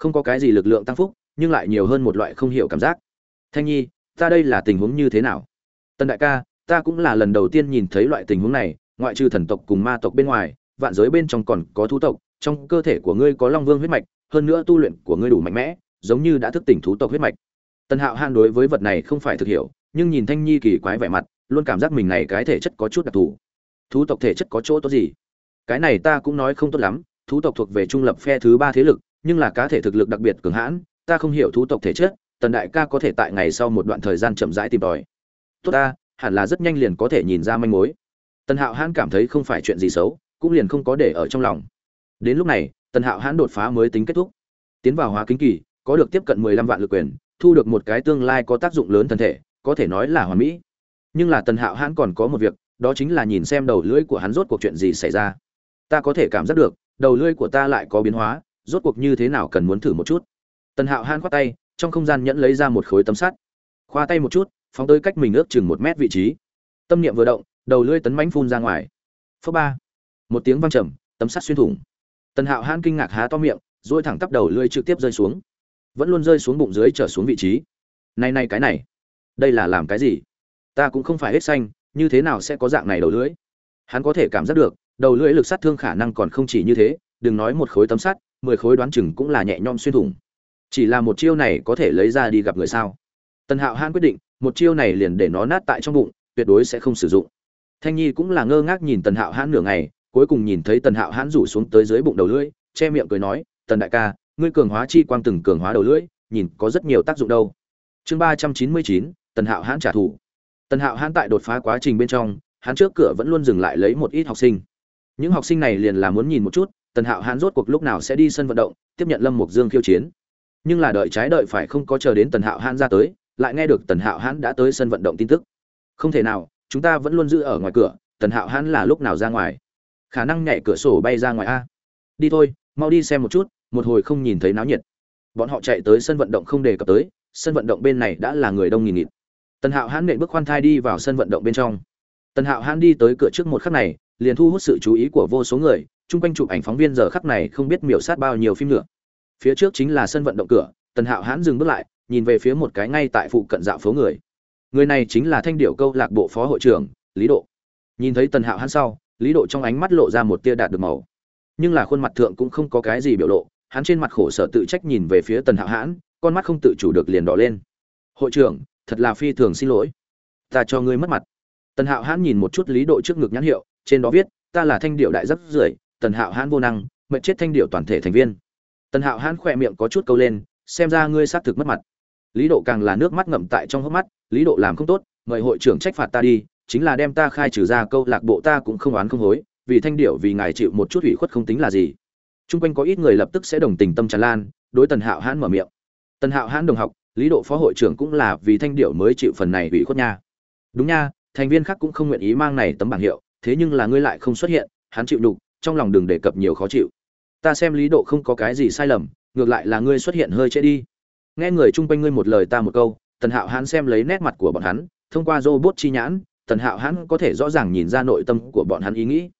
S1: không có cái gì lực lượng tăng phúc, nhưng lại nhiều hơn một loại không hiểu cảm giác. Thanh nhi, ta đây là tình huống như thế nào? Tân đại ca, ta cũng là lần đầu tiên nhìn thấy loại tình huống này, ngoại trừ thần tộc cùng ma tộc bên ngoài, vạn giới bên trong còn có thú tộc, trong cơ thể của ngươi có long vương huyết mạch, hơn nữa tu luyện của ngươi đủ mạnh mẽ, giống như đã thức tỉnh thú tộc huyết mạch. Tân hạo han đối với vật này không phải thực hiểu, nhưng nhìn thanh nhi kỳ quái vẻ mặt, luôn cảm giác mình này cái thể chất có chút đặc thù. Thú tộc thể chất có chỗ tốt gì? Cái này ta cũng nói không tốt lắm, thú tộc thuộc về trung lập phe thứ ba thế lực nhưng là cá thể thực lực đặc biệt cường hãn, ta không hiểu thú tộc thể chất, tần đại ca có thể tại ngày sau một đoạn thời gian chậm rãi tìm tòi. Tốt ta, hẳn là rất nhanh liền có thể nhìn ra manh mối. Tần hạo hãn cảm thấy không phải chuyện gì xấu, cũng liền không có để ở trong lòng. Đến lúc này, tần hạo hãn đột phá mới tính kết thúc. Tiến vào hóa kính kỳ, có được tiếp cận mười lăm vạn lực quyền, thu được một cái tương lai có tác dụng lớn thân thể, có thể nói là hoàn mỹ. Nhưng là tần hạo hãn còn có một việc, đó chính là nhìn xem đầu lưỡi của hắn rốt cuộc chuyện gì xảy ra. Ta có thể cảm giác được, đầu lưỡi của ta lại có biến hóa rốt cuộc như thế nào cần muốn thử một chút. Tần hạo han khoát tay, trong không gian nhẫn lấy ra một khối tấm sắt. Khoa tay một chút, phóng tới cách mình ước chừng một mét vị trí. Tâm niệm vừa động, đầu lưỡi tấn mãnh phun ra ngoài. Phớ ba. Một tiếng vang trầm, tấm sắt xuyên thủng. Tần hạo han kinh ngạc há to miệng dỗi thẳng tắp đầu lưỡi trực tiếp rơi xuống. Vẫn luôn rơi xuống bụng dưới trở xuống vị trí. Này này cái này, đây là làm cái gì? Ta cũng không phải hết xanh, như thế nào sẽ có dạng này đầu lưỡi? Hắn có thể cảm giác được, đầu lưỡi lực sát thương khả năng còn không chỉ như thế, đừng nói một khối tấm sắt mười khối đoán chừng cũng là nhẹ nhõm xuyên thủng. Chỉ là một chiêu này có thể lấy ra đi gặp người sao? Tần hạo hãn quyết định, một chiêu này liền để nó nát tại trong bụng, tuyệt đối sẽ không sử dụng. Thanh nhi cũng là ngơ ngác nhìn tần hạo hãn nửa ngày, cuối cùng nhìn thấy tần hạo hãn rủ xuống tới dưới bụng đầu lưỡi, che miệng cười nói, tần đại ca, ngươi cường hóa chi quang từng cường hóa đầu lưỡi, nhìn có rất nhiều tác dụng đâu. Chương ba trăm chín mươi chín, tần hạo hãn trả thù. Tần hạo hãn tại đột phá quá trình bên trong, hắn trước cửa vẫn luôn dừng lại lấy một ít học sinh. Những học sinh này liền là muốn nhìn một chút tần hạo hãn rốt cuộc lúc nào sẽ đi sân vận động, tiếp nhận lâm mục dương khiêu chiến. Nhưng là đợi trái đợi phải không có chờ đến tần hạo hãn ra tới, lại nghe được tần hạo hãn đã tới sân vận động tin tức. Không thể nào, chúng ta vẫn luôn giữ ở ngoài cửa, tần hạo hãn là lúc nào ra ngoài? Khả năng nhảy cửa sổ bay ra ngoài a. Đi thôi, mau đi xem một chút, một hồi không nhìn thấy náo nhiệt. Bọn họ chạy tới sân vận động không đề cập tới, sân vận động bên này đã là người đông nghìn nghịt. Tần hạo hãn nện bước khoan thai đi vào sân vận động bên trong. Tần hạo hãn đi tới cửa trước một khắc này, liền thu hút sự chú ý của vô số người chung quanh chụp ảnh phóng viên giờ khắc này không biết miểu sát bao nhiêu phim nữa. Phía trước chính là sân vận động cửa, tần hạo hãn dừng bước lại, nhìn về phía một cái ngay tại phụ cận dạo phố người. Người này chính là thanh Điểu câu lạc bộ phó hội trưởng, lý độ. Nhìn thấy tần hạo hãn sau, lý độ trong ánh mắt lộ ra một tia đạt được màu. Nhưng là khuôn mặt thượng cũng không có cái gì biểu lộ, hắn trên mặt khổ sở tự trách nhìn về phía tần hạo hãn, con mắt không tự chủ được liền đỏ lên. Hội trưởng, thật là phi thường xin lỗi. Ta cho ngươi mất mặt. Tần hạo hãn nhìn một chút lý độ trước ngực nhãn hiệu, trên đó viết, ta là thanh Điểu đại rất rưởi tần hạo hãn vô năng mệnh chết thanh điệu toàn thể thành viên tần hạo hãn khỏe miệng có chút câu lên xem ra ngươi xác thực mất mặt lý độ càng là nước mắt ngậm tại trong hốc mắt lý độ làm không tốt mời hội trưởng trách phạt ta đi chính là đem ta khai trừ ra câu lạc bộ ta cũng không oán không hối vì thanh điệu vì ngài chịu một chút ủy khuất không tính là gì Trung quanh có ít người lập tức sẽ đồng tình tâm tràn lan, đối Tần Hạo Hãn mở miệng. Tần Hạo Hãn đồng học, Lý Độ phó hội trưởng cũng là vì thanh điệu mới chịu phần này ủy khuất nha. Đúng nha, thành viên khác cũng không nguyện ý mang này tấm bảng hiệu, thế nhưng là ngươi lại không xuất hiện, hắn chịu đủ, trong lòng đừng đề cập nhiều khó chịu. Ta xem Lý Độ không có cái gì sai lầm, ngược lại là ngươi xuất hiện hơi trễ đi. Nghe người chung quanh ngươi một lời ta một câu, Tần Hạo Hãn xem lấy nét mặt của bọn hắn, thông qua robot chi nhãn, Tần Hạo Hãn có thể rõ ràng nhìn ra nội tâm của bọn hắn ý nghĩ.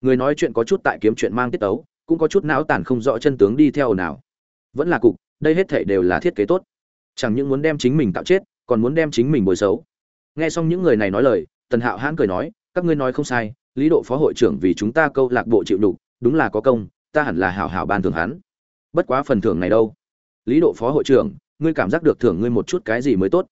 S1: Người nói chuyện có chút tại kiếm chuyện mang tiết tấu, cũng có chút não tàn không rõ chân tướng đi theo nào vẫn là cục đây hết thảy đều là thiết kế tốt chẳng những muốn đem chính mình tạo chết còn muốn đem chính mình bồi xấu nghe xong những người này nói lời tần hạo hãn cười nói các ngươi nói không sai lý độ phó hội trưởng vì chúng ta câu lạc bộ chịu đủ đúng là có công, ta hẳn là hảo hảo ban thưởng hắn. Bất quá phần thưởng này đâu? Lý độ phó hội trưởng, ngươi cảm giác được thưởng ngươi một chút cái gì mới tốt?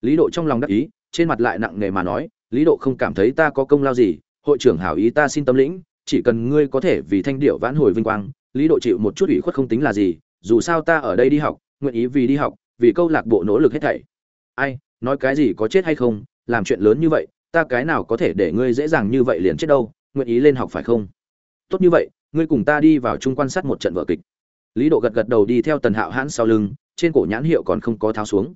S1: Lý độ trong lòng đắc ý, trên mặt lại nặng nề mà nói, lý độ không cảm thấy ta có công lao gì, hội trưởng hảo ý ta xin tâm lĩnh, chỉ cần ngươi có thể vì thanh điệu vãn hồi vinh quang, lý độ chịu một chút ủy khuất không tính là gì, dù sao ta ở đây đi học, nguyện ý vì đi học, vì câu lạc bộ nỗ lực hết thảy. Ai, nói cái gì có chết hay không, làm chuyện lớn như vậy ta cái nào có thể để ngươi dễ dàng như vậy liền chết đâu, nguyện ý lên học phải không? Tốt như vậy, ngươi cùng ta đi vào chung quan sát một trận vở kịch. Lý độ gật gật đầu đi theo tần hạo hãn sau lưng, trên cổ nhãn hiệu còn không có tháo xuống.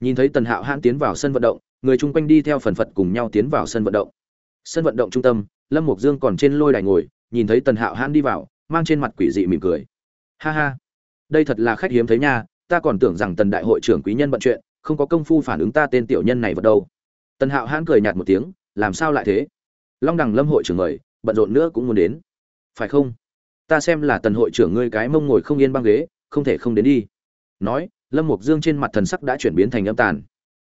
S1: Nhìn thấy tần hạo hãn tiến vào sân vận động, người chung quanh đi theo phần phật cùng nhau tiến vào sân vận động. Sân vận động trung tâm, lâm mục dương còn trên lôi đài ngồi, nhìn thấy tần hạo hãn đi vào, mang trên mặt quỷ dị mỉm cười. Ha ha, đây thật là khách hiếm thấy nha, ta còn tưởng rằng tần đại hội trưởng quý nhân bận chuyện, không có công phu phản ứng ta tên tiểu nhân này vào đâu tần hạo hãn cười nhạt một tiếng, làm sao lại thế? Long đằng lâm hội trưởng mời, bận rộn nữa cũng muốn đến. Phải không? Ta xem là tần hội trưởng ngươi cái mông ngồi không yên băng ghế, không thể không đến đi. Nói, lâm mục dương trên mặt thần sắc đã chuyển biến thành âm tàn.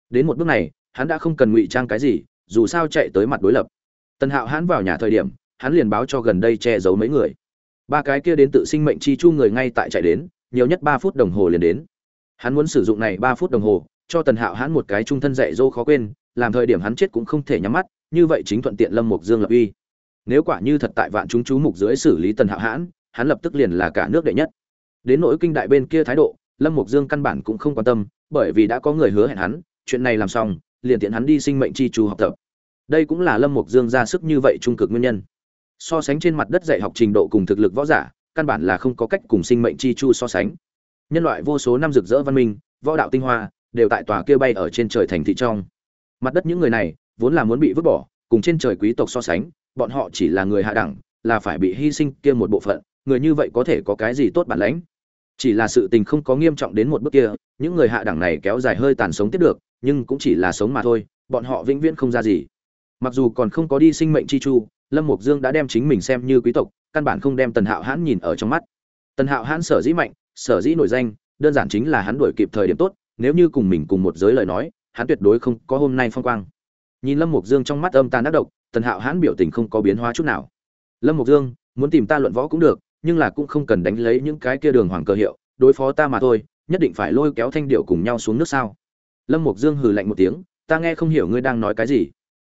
S1: Đến một bước này, hắn đã không cần ngụy trang cái gì, dù sao chạy tới mặt đối lập. Tần hạo hãn vào nhà thời điểm, hắn liền báo cho gần đây che giấu mấy người. Ba cái kia đến tự sinh mệnh chi chu người ngay tại chạy đến, nhiều nhất ba phút đồng hồ liền đến. Hắn muốn sử dụng này ba phút đồng hồ, cho tần hạo hãn một cái trung thân dạy dỗ khó quên làm thời điểm hắn chết cũng không thể nhắm mắt, như vậy chính thuận tiện lâm mục dương lập uy. Nếu quả như thật tại vạn chúng chú mục dưới xử lý tần hạo hãn, hắn lập tức liền là cả nước đệ nhất. Đến nỗi kinh đại bên kia thái độ, lâm mục dương căn bản cũng không quan tâm, bởi vì đã có người hứa hẹn hắn, chuyện này làm xong, liền tiện hắn đi sinh mệnh chi chu học tập. Đây cũng là lâm mục dương ra sức như vậy trung cực nguyên nhân. So sánh trên mặt đất dạy học trình độ cùng thực lực võ giả, căn bản là không có cách cùng sinh mệnh chi chu so sánh. Nhân loại vô số năm rực rỡ văn minh, võ đạo tinh hoa, đều tại tòa kia bay ở trên trời thành thị trong mặt đất những người này vốn là muốn bị vứt bỏ, cùng trên trời quý tộc so sánh, bọn họ chỉ là người hạ đẳng, là phải bị hy sinh kia một bộ phận, người như vậy có thể có cái gì tốt bản lãnh? Chỉ là sự tình không có nghiêm trọng đến một bước kia, những người hạ đẳng này kéo dài hơi tàn sống tiếp được, nhưng cũng chỉ là sống mà thôi, bọn họ vĩnh viễn không ra gì. Mặc dù còn không có đi sinh mệnh chi chu, lâm mục dương đã đem chính mình xem như quý tộc, căn bản không đem tần hạo hãn nhìn ở trong mắt. Tần hạo hãn sở dĩ mạnh, sở dĩ nổi danh, đơn giản chính là hắn đuổi kịp thời điểm tốt, nếu như cùng mình cùng một giới lời nói hắn tuyệt đối không có hôm nay phong quang. Nhìn lâm mục dương trong mắt âm tàn ác độc, tần hạo hãn biểu tình không có biến hóa chút nào. Lâm mục dương, muốn tìm ta luận võ cũng được, nhưng là cũng không cần đánh lấy những cái kia đường hoàng cơ hiệu, đối phó ta mà thôi, nhất định phải lôi kéo thanh điệu cùng nhau xuống nước sao? Lâm mục dương hừ lạnh một tiếng, ta nghe không hiểu ngươi đang nói cái gì.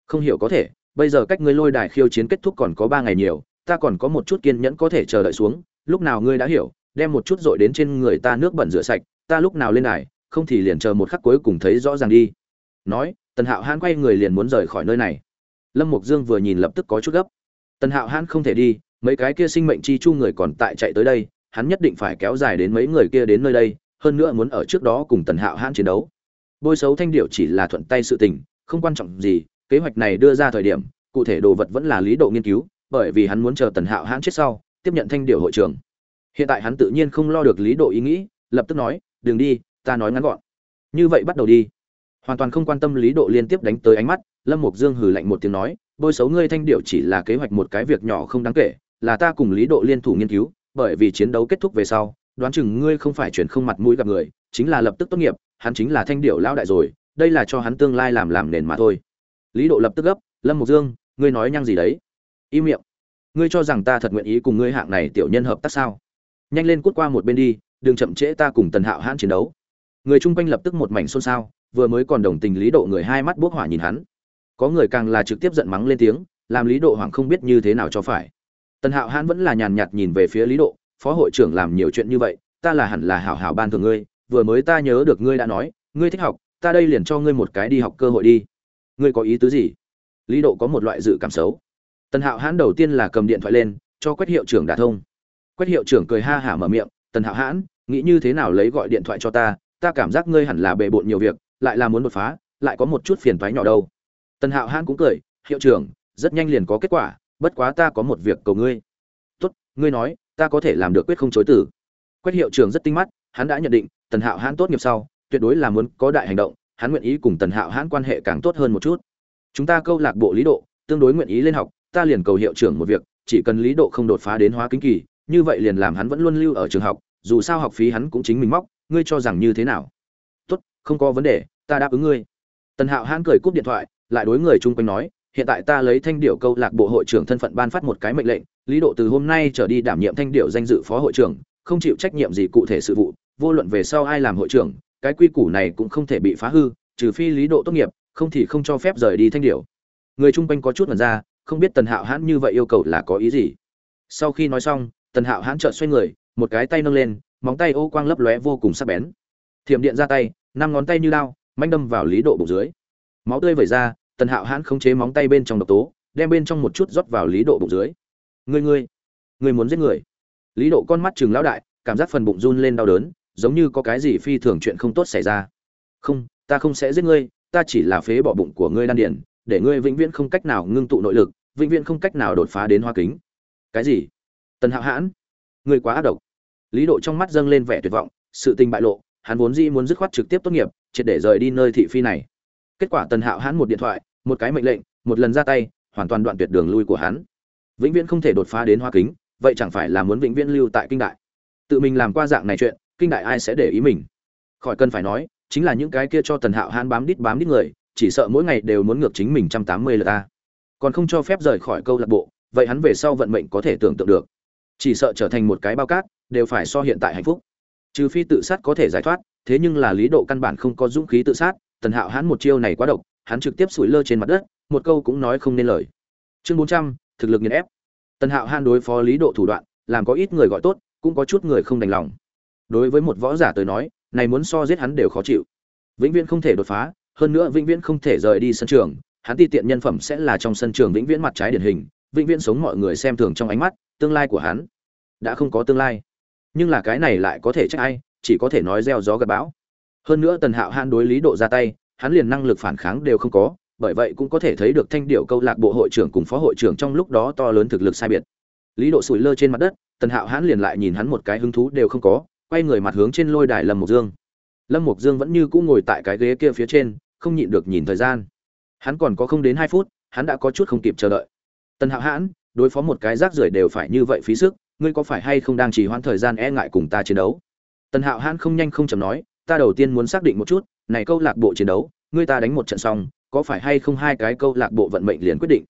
S1: Không hiểu có thể, bây giờ cách ngươi lôi đài khiêu chiến kết thúc còn có ba ngày nhiều, ta còn có một chút kiên nhẫn có thể chờ đợi xuống, lúc nào ngươi đã hiểu, đem một chút dội đến trên người ta nước bẩn rửa sạch, ta lúc nào lên đài không thì liền chờ một khắc cuối cùng thấy rõ ràng đi. Nói, tần hạo hãn quay người liền muốn rời khỏi nơi này. Lâm mục dương vừa nhìn lập tức có chút gấp. Tần hạo hãn không thể đi, mấy cái kia sinh mệnh chi chu người còn tại chạy tới đây, hắn nhất định phải kéo dài đến mấy người kia đến nơi đây, hơn nữa muốn ở trước đó cùng tần hạo hãn chiến đấu. Bôi xấu thanh điệu chỉ là thuận tay sự tình, không quan trọng gì, kế hoạch này đưa ra thời điểm, cụ thể đồ vật vẫn là lý độ nghiên cứu, bởi vì hắn muốn chờ tần hạo hãn chết sau, tiếp nhận thanh điệu hội trường hiện tại hắn tự nhiên không lo được lý độ ý nghĩ, lập tức nói, đừng đi ta nói ngắn gọn. Như vậy bắt đầu đi. Hoàn toàn không quan tâm lý độ liên tiếp đánh tới ánh mắt, lâm mục dương hừ lạnh một tiếng nói, bôi xấu ngươi thanh điệu chỉ là kế hoạch một cái việc nhỏ không đáng kể, là ta cùng lý độ liên thủ nghiên cứu, bởi vì chiến đấu kết thúc về sau, đoán chừng ngươi không phải chuyển không mặt mũi gặp người, chính là lập tức tốt nghiệp, hắn chính là thanh điệu lão đại rồi, đây là cho hắn tương lai làm làm nền mà thôi. Lý độ lập tức gấp, lâm mục dương, ngươi nói nhăng gì đấy? Im miệng. Ngươi cho rằng ta thật nguyện ý cùng ngươi hạng này tiểu nhân hợp tác sao? Nhanh lên cút qua một bên đi, đừng chậm trễ ta cùng tần hạo hãn chiến đấu người chung quanh lập tức một mảnh xôn xao, vừa mới còn đồng tình lý độ người hai mắt bốc hỏa nhìn hắn. Có người càng là trực tiếp giận mắng lên tiếng, làm lý độ hoàng không biết như thế nào cho phải. Tần hạo hãn vẫn là nhàn nhạt nhìn về phía lý độ, phó hội trưởng làm nhiều chuyện như vậy, ta là hẳn là hảo hảo ban thường ngươi, vừa mới ta nhớ được ngươi đã nói, ngươi thích học, ta đây liền cho ngươi một cái đi học cơ hội đi. Ngươi có ý tứ gì? Lý độ có một loại dự cảm xấu. Tần hạo hãn đầu tiên là cầm điện thoại lên, cho quét hiệu trưởng đả thông. Quét hiệu trưởng cười ha hả mở miệng, tần hạo hãn, nghĩ như thế nào lấy gọi điện thoại cho ta ta cảm giác ngươi hẳn là bệ bội nhiều việc, lại là muốn đột phá, lại có một chút phiền toái nhỏ đâu. Tần hạo hãn cũng cười, hiệu trưởng, rất nhanh liền có kết quả, bất quá ta có một việc cầu ngươi. Tốt, ngươi nói, ta có thể làm được quyết không chối từ. Quét hiệu trưởng rất tinh mắt, hắn đã nhận định, tần hạo hãn tốt nghiệp sau, tuyệt đối là muốn có đại hành động, hắn nguyện ý cùng tần hạo hãn quan hệ càng tốt hơn một chút. Chúng ta câu lạc bộ lý độ, tương đối nguyện ý lên học, ta liền cầu hiệu trưởng một việc, chỉ cần lý độ không đột phá đến hóa kính kỳ, như vậy liền làm hắn vẫn luôn lưu ở trường học, dù sao học phí hắn cũng chính mình móc ngươi cho rằng như thế nào? Tốt, không có vấn đề, ta đáp ứng ngươi. Tần hạo hãn cười cúp điện thoại, lại đối người chung quanh nói, hiện tại ta lấy thanh điệu câu lạc bộ hội trưởng thân phận ban phát một cái mệnh lệnh, lý độ từ hôm nay trở đi đảm nhiệm thanh điệu danh dự phó hội trưởng, không chịu trách nhiệm gì cụ thể sự vụ, vô luận về sau ai làm hội trưởng, cái quy củ này cũng không thể bị phá hư, trừ phi lý độ tốt nghiệp, không thì không cho phép rời đi thanh điệu người chung quanh có chút mật ra, không biết tần hạo hãn như vậy yêu cầu là có ý gì. Sau khi nói xong, tần hạo hãn chợt xoay người, một cái tay nâng lên móng tay ô quang lấp lóe vô cùng sắc bén. Thiểm điện ra tay, năm ngón tay như lao manh đâm vào lý độ bụng dưới. Máu tươi vẩy ra, tần hạo hãn khống chế móng tay bên trong độc tố, đem bên trong một chút rót vào lý độ bụng dưới. Ngươi ngươi ngươi muốn giết người? Lý độ con mắt chừng lão đại, cảm giác phần bụng run lên đau đớn, giống như có cái gì phi thường chuyện không tốt xảy ra. Không, ta không sẽ giết ngươi, ta chỉ là phế bỏ bụng của ngươi đan điển để ngươi vĩnh viễn không cách nào ngưng tụ nội lực, vĩnh viễn không cách nào đột phá đến hoa kính. Cái gì? Tần hạo hãn. Ngươi quá ác độc lý độ trong mắt dâng lên vẻ tuyệt vọng, sự tình bại lộ, hắn vốn dĩ muốn dứt khoát trực tiếp tốt nghiệp, triệt để rời đi nơi thị phi này. Kết quả tần hạo hắn một điện thoại, một cái mệnh lệnh, một lần ra tay, hoàn toàn đoạn tuyệt đường lui của hắn. Vĩnh viễn không thể đột phá đến hoa kính, vậy chẳng phải là muốn vĩnh viễn lưu tại kinh đại? Tự mình làm qua dạng này chuyện, kinh đại ai sẽ để ý mình? Khỏi cần phải nói, chính là những cái kia cho tần hạo hãn bám đít bám đít người, chỉ sợ mỗi ngày đều muốn ngược chính mình trăm tám mươi lượt ta còn không cho phép rời khỏi câu lạc bộ, vậy hắn về sau vận mệnh có thể tưởng tượng được chỉ sợ trở thành một cái bao cát, đều phải so hiện tại hạnh phúc. Trừ phi tự sát có thể giải thoát, thế nhưng là lý độ căn bản không có dũng khí tự sát, tần hạo hắn một chiêu này quá độc, hắn trực tiếp sủi lơ trên mặt đất, một câu cũng nói không nên lời. Chương bốn trăm, thực lực nghiền ép. Tần hạo han đối phó lý độ thủ đoạn, làm có ít người gọi tốt, cũng có chút người không đành lòng. Đối với một võ giả tới nói, này muốn so giết hắn đều khó chịu. Vĩnh viễn không thể đột phá, hơn nữa vĩnh viễn không thể rời đi sân trường, hắn ti tiện nhân phẩm sẽ là trong sân trường vĩnh viễn mặt trái điển hình, vĩnh viễn sống mọi người xem thường trong ánh mắt tương lai của hắn. Đã không có tương lai. Nhưng là cái này lại có thể trách ai, chỉ có thể nói gieo gió gặp bão. Hơn nữa tần hạo han đối lý độ ra tay, hắn liền năng lực phản kháng đều không có, bởi vậy cũng có thể thấy được thanh điệu câu lạc bộ hội trưởng cùng phó hội trưởng trong lúc đó to lớn thực lực sai biệt. Lý độ sủi lơ trên mặt đất, tần hạo hãn liền lại nhìn hắn một cái hứng thú đều không có, quay người mặt hướng trên lôi đài lâm mục dương. Lâm mục dương vẫn như cũ ngồi tại cái ghế kia phía trên, không nhịn được nhìn thời gian. Hắn còn có không đến hai phút, hắn đã có chút không kịp chờ đợi. Tần hạo hãn đối phó một cái rác rưởi đều phải như vậy phí sức, ngươi có phải hay không đang trì hoãn thời gian e ngại cùng ta chiến đấu? Tần hạo hãn không nhanh không chậm nói, ta đầu tiên muốn xác định một chút, này câu lạc bộ chiến đấu, ngươi ta đánh một trận xong, có phải hay không hai cái câu lạc bộ vận mệnh liền quyết định?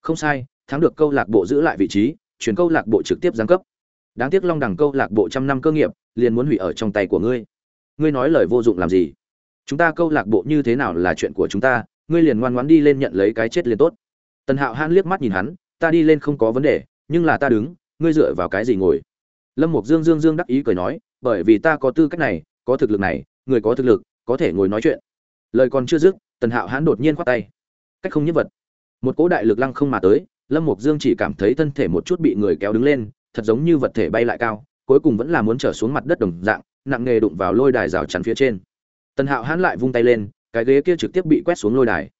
S1: Không sai, thắng được câu lạc bộ giữ lại vị trí, chuyển câu lạc bộ trực tiếp giáng cấp. Đáng tiếc long đẳng câu lạc bộ trăm năm cơ nghiệp, liền muốn hủy ở trong tay của ngươi. Ngươi nói lời vô dụng làm gì? Chúng ta câu lạc bộ như thế nào là chuyện của chúng ta, ngươi liền ngoan ngoãn đi lên nhận lấy cái chết liền tốt. Tần hạo hãn liếc mắt nhìn hắn ta đi lên không có vấn đề, nhưng là ta đứng, ngươi dựa vào cái gì ngồi? Lâm mục dương dương dương đắc ý cười nói, bởi vì ta có tư cách này, có thực lực này, người có thực lực, có thể ngồi nói chuyện. Lời còn chưa dứt, tần hạo hãn đột nhiên khoát tay. Cách không nhất vật. Một cỗ đại lực lăng không mà tới, lâm mục dương chỉ cảm thấy thân thể một chút bị người kéo đứng lên, thật giống như vật thể bay lại cao, cuối cùng vẫn là muốn trở xuống mặt đất đồng dạng, nặng nghề đụng vào lôi đài rào chắn phía trên. Tần hạo hãn lại vung tay lên, cái ghế kia trực tiếp bị quét xuống lôi đài.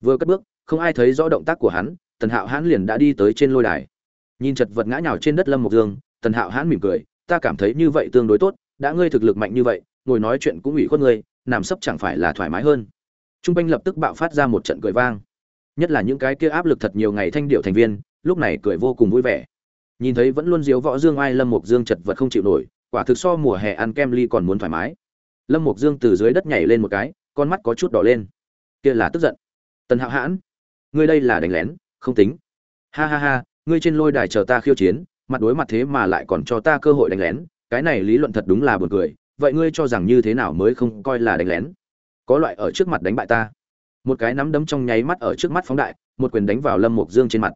S1: Vừa cất bước, không ai thấy rõ động tác của hắn tần hạo hãn liền đã đi tới trên lôi đài. Nhìn chật vật ngã nhào trên đất lâm mộc dương, tần hạo hãn mỉm cười, ta cảm thấy như vậy tương đối tốt, đã ngươi thực lực mạnh như vậy, ngồi nói chuyện cũng ủy khuất ngươi, nằm sấp chẳng phải là thoải mái hơn. T r u n g quanh lập tức bạo phát ra một trận cười vang. Nhất là những cái kia áp lực thật nhiều ngày thanh điệu thành viên, lúc này cười vô cùng vui vẻ. Nhìn thấy vẫn luôn diếu võ dương ai, lâm mộc dương chật vật không chịu nổi, quả thực so mùa hè ăn kem ly còn muốn thoải mái. Lâm mộc dương từ dưới đất nhảy lên một cái, con mắt có chút đỏ lên. Kia là tức giận. Tần hạo hãn, ngươi đây là đánh lén không tính. Ha ha ha, ngươi trên lôi đài chờ ta khiêu chiến, mặt đối mặt thế mà lại còn cho ta cơ hội đánh lén, cái này lý luận thật đúng là buồn cười, vậy ngươi cho rằng như thế nào mới không coi là đánh lén? Có loại ở trước mặt đánh bại ta. Một cái nắm đấm trong nháy mắt ở trước mắt phóng đại, một quyền đánh vào lâm mục dương trên mặt.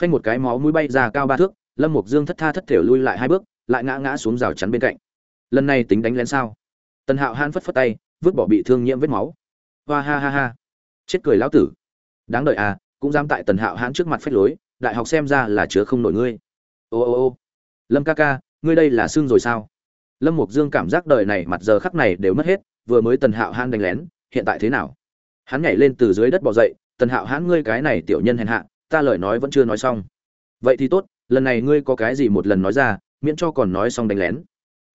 S1: Phanh một cái máu mũi bay ra cao ba thước, lâm mục dương thất tha thất thểu lui lại hai bước, lại ngã ngã xuống rào chắn bên cạnh. Lần này tính đánh lén sao? Tần hạo han phất phất tay, vứt bỏ bị thương nhiễm vết máu. Hoa ha ha ha. Chết cười lão tử. Đáng đợi à cũng dám tại tần hạo hãn trước mặt phách lối, đại học xem ra là chứa không nổi ngươi. Ô ô ô, lâm ca ca, ngươi đây là xương rồi sao? Lâm mục dương cảm giác đời này mặt giờ khắc này đều mất hết, vừa mới tần hạo hãn đánh lén, hiện tại thế nào? Hắn nhảy lên từ dưới đất bỏ dậy, tần hạo hãn, ngươi cái này tiểu nhân hèn hạ, ta lời nói vẫn chưa nói xong. Vậy thì tốt, lần này ngươi có cái gì một lần nói ra, miễn cho còn nói xong đánh lén.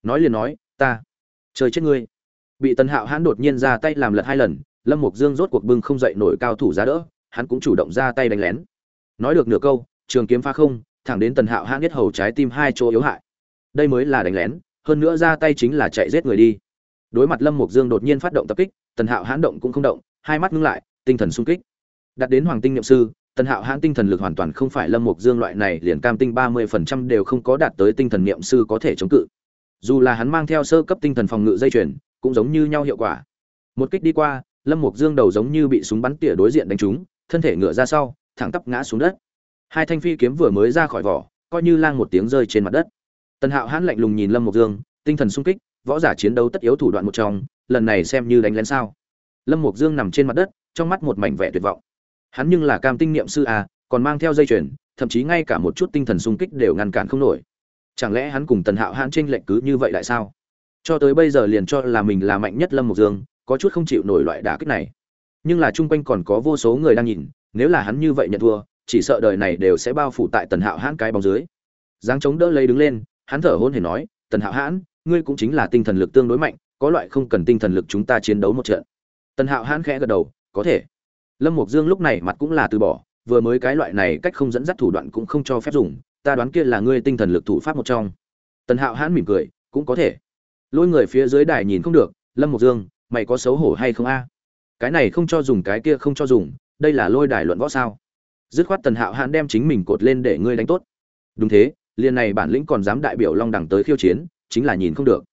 S1: Nói liền nói, ta chơi chết ngươi. Bị tần hạo hãn đột nhiên ra tay làm lật hai lần, lâm mục dương rốt cuộc bưng không dậy nổi cao thủ giá đỡ hắn cũng chủ động ra tay đánh lén. Nói được nửa câu, trường kiếm pha không, thẳng đến tần hạo hãn biết hầu trái tim hai chỗ yếu hại. Đây mới là đánh lén, hơn nữa ra tay chính là chạy giết người đi. Đối mặt lâm mục dương đột nhiên phát động tập kích, tần hạo hãn động cũng không động, hai mắt ngưng lại, tinh thần sung kích. Đặt đến hoàng tinh nhậm sư, tần hạo hãn tinh thần lực hoàn toàn không phải lâm mục dương loại này liền cam tinh ba mươi phần trăm đều không có đạt tới tinh thần niệm sư có thể chống cự. Dù là hắn mang theo sơ cấp tinh thần phòng ngự dây chuyền, cũng giống như nhau hiệu quả. Một kích đi qua, lâm mục dương đầu giống như bị súng bắn tỉa đối diện đánh trúng thân thể ngựa ra sau, thẳng tắp ngã xuống đất. Hai thanh phi kiếm vừa mới ra khỏi vỏ, coi như lang một tiếng rơi trên mặt đất. Tần hạo hãn lạnh lùng nhìn lâm Mộc dương, tinh thần sung kích, võ giả chiến đấu tất yếu thủ đoạn một trong, lần này xem như đánh lén sao. Lâm Mộc dương nằm trên mặt đất, trong mắt một mảnh vẻ tuyệt vọng. Hắn nhưng là cam tinh niệm sư à còn mang theo dây chuyền, thậm chí ngay cả một chút tinh thần sung kích đều ngăn cản không nổi. Chẳng lẽ hắn cùng tần hạo hãn tranh lệnh cứ như vậy lại sao? Cho tới bây giờ liền cho là mình là mạnh nhất lâm Mộc dương, có chút không chịu nổi loại đả kích này nhưng là chung quanh còn có vô số người đang nhìn, nếu là hắn như vậy nhận thua, chỉ sợ đời này đều sẽ bao phủ tại tần hạo hãn cái bóng dưới. Giáng chống đỡ lấy đứng lên, hắn thở hôn hề nói, tần hạo hãn, ngươi cũng chính là tinh thần lực tương đối mạnh, có loại không cần tinh thần lực chúng ta chiến đấu một trận. Tần hạo hãn khẽ gật đầu, có thể. Lâm mục dương lúc này mặt cũng là từ bỏ, vừa mới cái loại này cách không dẫn dắt thủ đoạn cũng không cho phép dùng, ta đoán kia là ngươi tinh thần lực thủ pháp một trong. Tần hạo hãn mỉm cười, cũng có thể. Lôi người phía dưới đài nhìn không được, lâm mục dương, mày có xấu hổ hay không a? Cái này không cho dùng, cái kia không cho dùng, đây là lôi đài luận võ sao? Dứt khoát tần hạo hãn đem chính mình cột lên để ngươi đánh tốt. Đúng thế, liền này bản lĩnh còn dám đại biểu long đẳng tới khiêu chiến, chính là nhìn không được.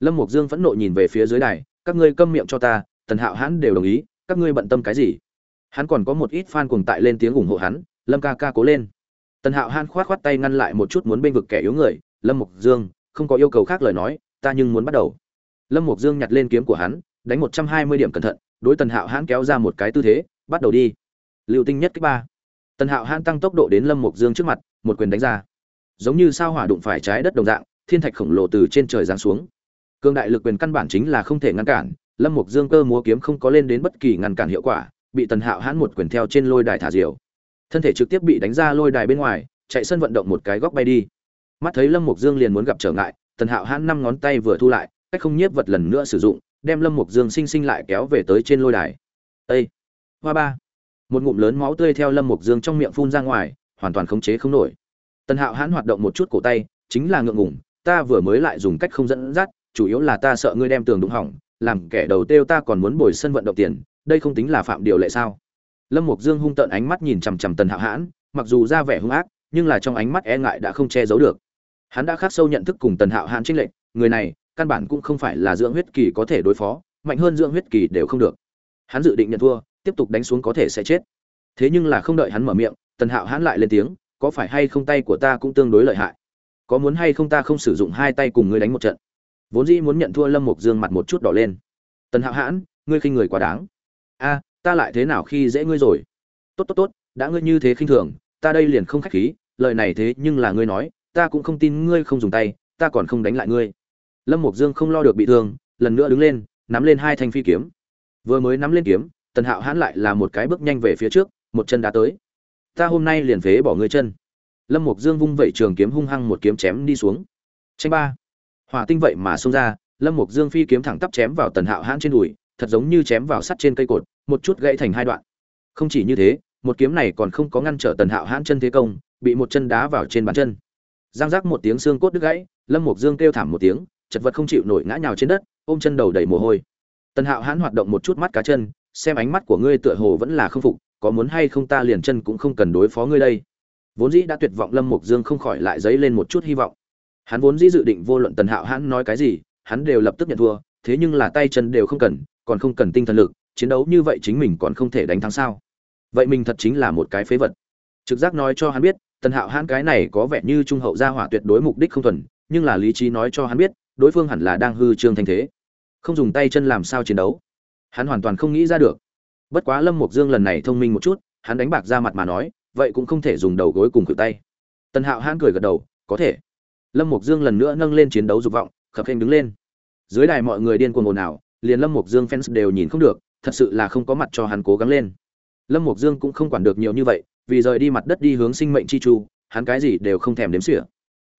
S1: Lâm mục dương phẫn nộ nhìn về phía dưới đài, các ngươi câm miệng cho ta, tần hạo hãn đều đồng ý, các ngươi bận tâm cái gì? Hắn còn có một ít fan cuồng tại lên tiếng ủng hộ hắn, lâm ca ca cố lên. Tần hạo hãn khoát khoát tay ngăn lại một chút muốn bênh vực kẻ yếu người, lâm mục dương, không có yêu cầu khác lời nói, ta nhưng muốn bắt đầu. Lâm mục dương nhặt lên kiếm của hắn đánh một trăm hai mươi điểm cẩn thận, đối tần hạo hãn kéo ra một cái tư thế, bắt đầu đi. Lưu tinh nhất cái ba. Tần hạo hãn tăng tốc độ đến lâm mục dương trước mặt, một quyền đánh ra. Giống như sao hỏa đụng phải trái đất đồng dạng, thiên thạch khổng lồ từ trên trời giáng xuống. Cương đại lực quyền căn bản chính là không thể ngăn cản, lâm mục dương cơ múa kiếm không có lên đến bất kỳ ngăn cản hiệu quả, bị tần hạo hãn một quyền theo trên lôi đài thả diều. Thân thể trực tiếp bị đánh ra lôi đài bên ngoài, chạy sân vận động một cái góc bay đi. Mắt thấy lâm mục dương liền muốn gặp trở ngại, tần hạo hãn năm ngón tay vừa thu lại, cách không nhiếp vật lần nữa sử dụng đem lâm mục dương sinh sinh lại kéo về tới trên lôi đài. Ây hoa ba. Một ngụm lớn máu tươi theo lâm mục dương trong miệng phun ra ngoài, hoàn toàn khống chế không nổi. Tần hạo hãn hoạt động một chút cổ tay, chính là ngượng ngủng ta vừa mới lại dùng cách không dẫn dắt, chủ yếu là ta sợ ngươi đem tường đụng hỏng, làm kẻ đầu tiêu ta còn muốn bồi sân vận động tiền, đây không tính là phạm điều lệ sao? Lâm mục dương hung tợn ánh mắt nhìn chằm chằm tần hạo hãn, mặc dù ra vẻ hung ác, nhưng là trong ánh mắt e ngại đã không che giấu được. Hắn đã khắc sâu nhận thức cùng tần hạo hãn trinh lệnh người này căn bản cũng không phải là dưỡng huyết kỳ có thể đối phó, mạnh hơn dưỡng huyết kỳ đều không được. Hắn dự định nhận thua, tiếp tục đánh xuống có thể sẽ chết. Thế nhưng là không đợi hắn mở miệng, tần hạo hãn lại lên tiếng, có phải hay không tay của ta cũng tương đối lợi hại? Có muốn hay không ta không sử dụng hai tay cùng ngươi đánh một trận? Vốn dĩ muốn nhận thua lâm mục dương mặt một chút đỏ lên. Tần hạo hãn, ngươi khinh người quá đáng. A, ta lại thế nào khi dễ ngươi rồi? Tốt tốt tốt, đã ngươi như thế khinh thường, ta đây liền không khách khí, lời này thế nhưng là ngươi nói, ta cũng không tin ngươi không dùng tay, ta còn không đánh lại ngươi lâm mục dương không lo được bị thương, lần nữa đứng lên, nắm lên hai thanh phi kiếm. Vừa mới nắm lên kiếm, tần hạo hãn lại là một cái bước nhanh về phía trước, một chân đá tới. Ta hôm nay liền phế bỏ ngươi chân. Lâm mục dương vung vẩy trường kiếm hung hăng một kiếm chém đi xuống. Tranh ba. Hỏa tinh vậy mà xông ra, lâm mục dương phi kiếm thẳng tắp chém vào tần hạo hãn trên đùi, thật giống như chém vào sắt trên cây cột, một chút gãy thành hai đoạn. Không chỉ như thế, một kiếm này còn không có ngăn trở tần hạo hãn chân thế công, bị một chân đá vào trên bàn chân. Giang giác một tiếng xương cốt đứt gãy, lâm mục dương kêu thảm một tiếng chật vật không chịu nổi ngã nhào trên đất, ôm chân đầu đầy mồ hôi. Tần hạo hãn hoạt động một chút mắt cá chân, xem ánh mắt của ngươi tựa hồ vẫn là không phục, có muốn hay không ta liền chân cũng không cần đối phó ngươi đây. Vốn dĩ đã tuyệt vọng lâm mục dương không khỏi lại dấy lên một chút hy vọng. Hắn vốn dĩ dự định vô luận tần hạo hãn nói cái gì, hắn đều lập tức nhận thua, thế nhưng là tay chân đều không cần, còn không cần tinh thần lực, chiến đấu như vậy chính mình còn không thể đánh thắng sao? Vậy mình thật chính là một cái phế vật. Trực giác nói cho hắn biết, tần hạo hãn cái này có vẻ như trung hậu gia hỏa tuyệt đối mục đích không thuần, nhưng là lý trí nói cho hắn biết đối phương hẳn là đang hư trương thanh thế. Không dùng tay chân làm sao chiến đấu? Hắn hoàn toàn không nghĩ ra được. Bất quá lâm mục dương lần này thông minh một chút, hắn đánh bạc ra mặt mà nói, vậy cũng không thể dùng đầu gối cùng cự tay. Tần hạo hãn cười gật đầu, có thể. Lâm mục dương lần nữa nâng lên chiến đấu dục vọng, khập khênh đứng lên. Dưới đài mọi người điên cuồng ồn ào, liền lâm mục dương fans đều nhìn không được, thật sự là không có mặt cho hắn cố gắng lên. Lâm mục dương cũng không quản được nhiều như vậy, vì rời đi mặt đất đi hướng sinh mệnh chi chu, hắn cái gì đều không thèm đếm xỉa.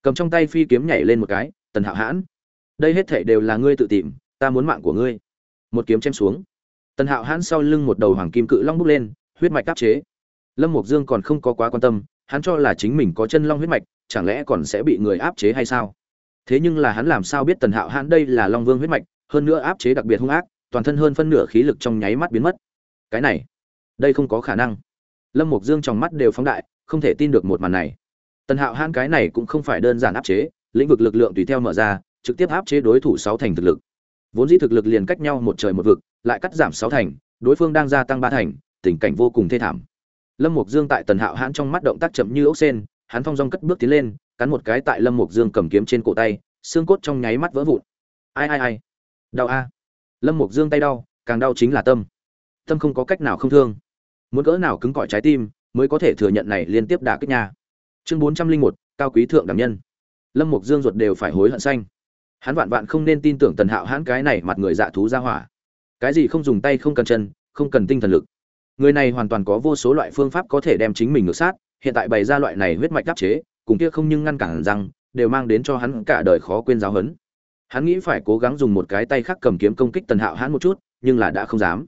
S1: Cầm trong tay phi kiếm nhảy lên một cái, tần hạo hãn đây hết thảy đều là ngươi tự tìm, ta muốn mạng của ngươi. Một kiếm chém xuống. Tần hạo hãn sau lưng một đầu hoàng kim cự long bốc lên, huyết mạch áp chế. Lâm mục dương còn không có quá quan tâm, hắn cho là chính mình có chân long huyết mạch, chẳng lẽ còn sẽ bị người áp chế hay sao? Thế nhưng là hắn làm sao biết tần hạo hãn đây là long vương huyết mạch, hơn nữa áp chế đặc biệt hung ác, toàn thân hơn phân nửa khí lực trong nháy mắt biến mất. Cái này, đây không có khả năng. Lâm mục dương trong mắt đều phóng đại, không thể tin được một màn này. Tần hạo hãn cái này cũng không phải đơn giản áp chế, lĩnh vực lực lượng tùy theo mở ra trực tiếp áp chế đối thủ sáu thành thực lực. Vốn dĩ thực lực liền cách nhau một trời một vực, lại cắt giảm sáu thành, đối phương đang gia tăng ba thành, tình cảnh vô cùng thê thảm. Lâm mục dương tại tần hạo hãn trong mắt động tác chậm như ốc sen, hắn thong dong cất bước tiến lên, cắn một cái tại lâm mục dương cầm kiếm trên cổ tay, xương cốt trong nháy mắt vỡ vụn. Ai ai ai, đau a. Lâm mục dương tay đau, càng đau chính là tâm. Tâm không có cách nào không thương. Muốn cỡ nào cứng cỏi trái tim, mới có thể thừa nhận này liên tiếp đả kích nhà chương bốn trăm linh một, cao quý thượng đảm nhân. Lâm mục dương ruột đều phải hối hận xanh hắn vạn vạn không nên tin tưởng tần hạo hãn cái này mặt người dạ thú ra hỏa. Cái gì không dùng tay, không cần chân, không cần tinh thần lực. Người này hoàn toàn có vô số loại phương pháp có thể đem chính mình ngược sát, hiện tại bày ra loại này huyết mạch đáp chế, cùng kia không nhưng ngăn cản rằng, đều mang đến cho hắn cả đời khó quên giáo hấn hắn nghĩ phải cố gắng dùng một cái tay khác cầm kiếm công kích tần hạo hãn một chút, nhưng là đã không dám.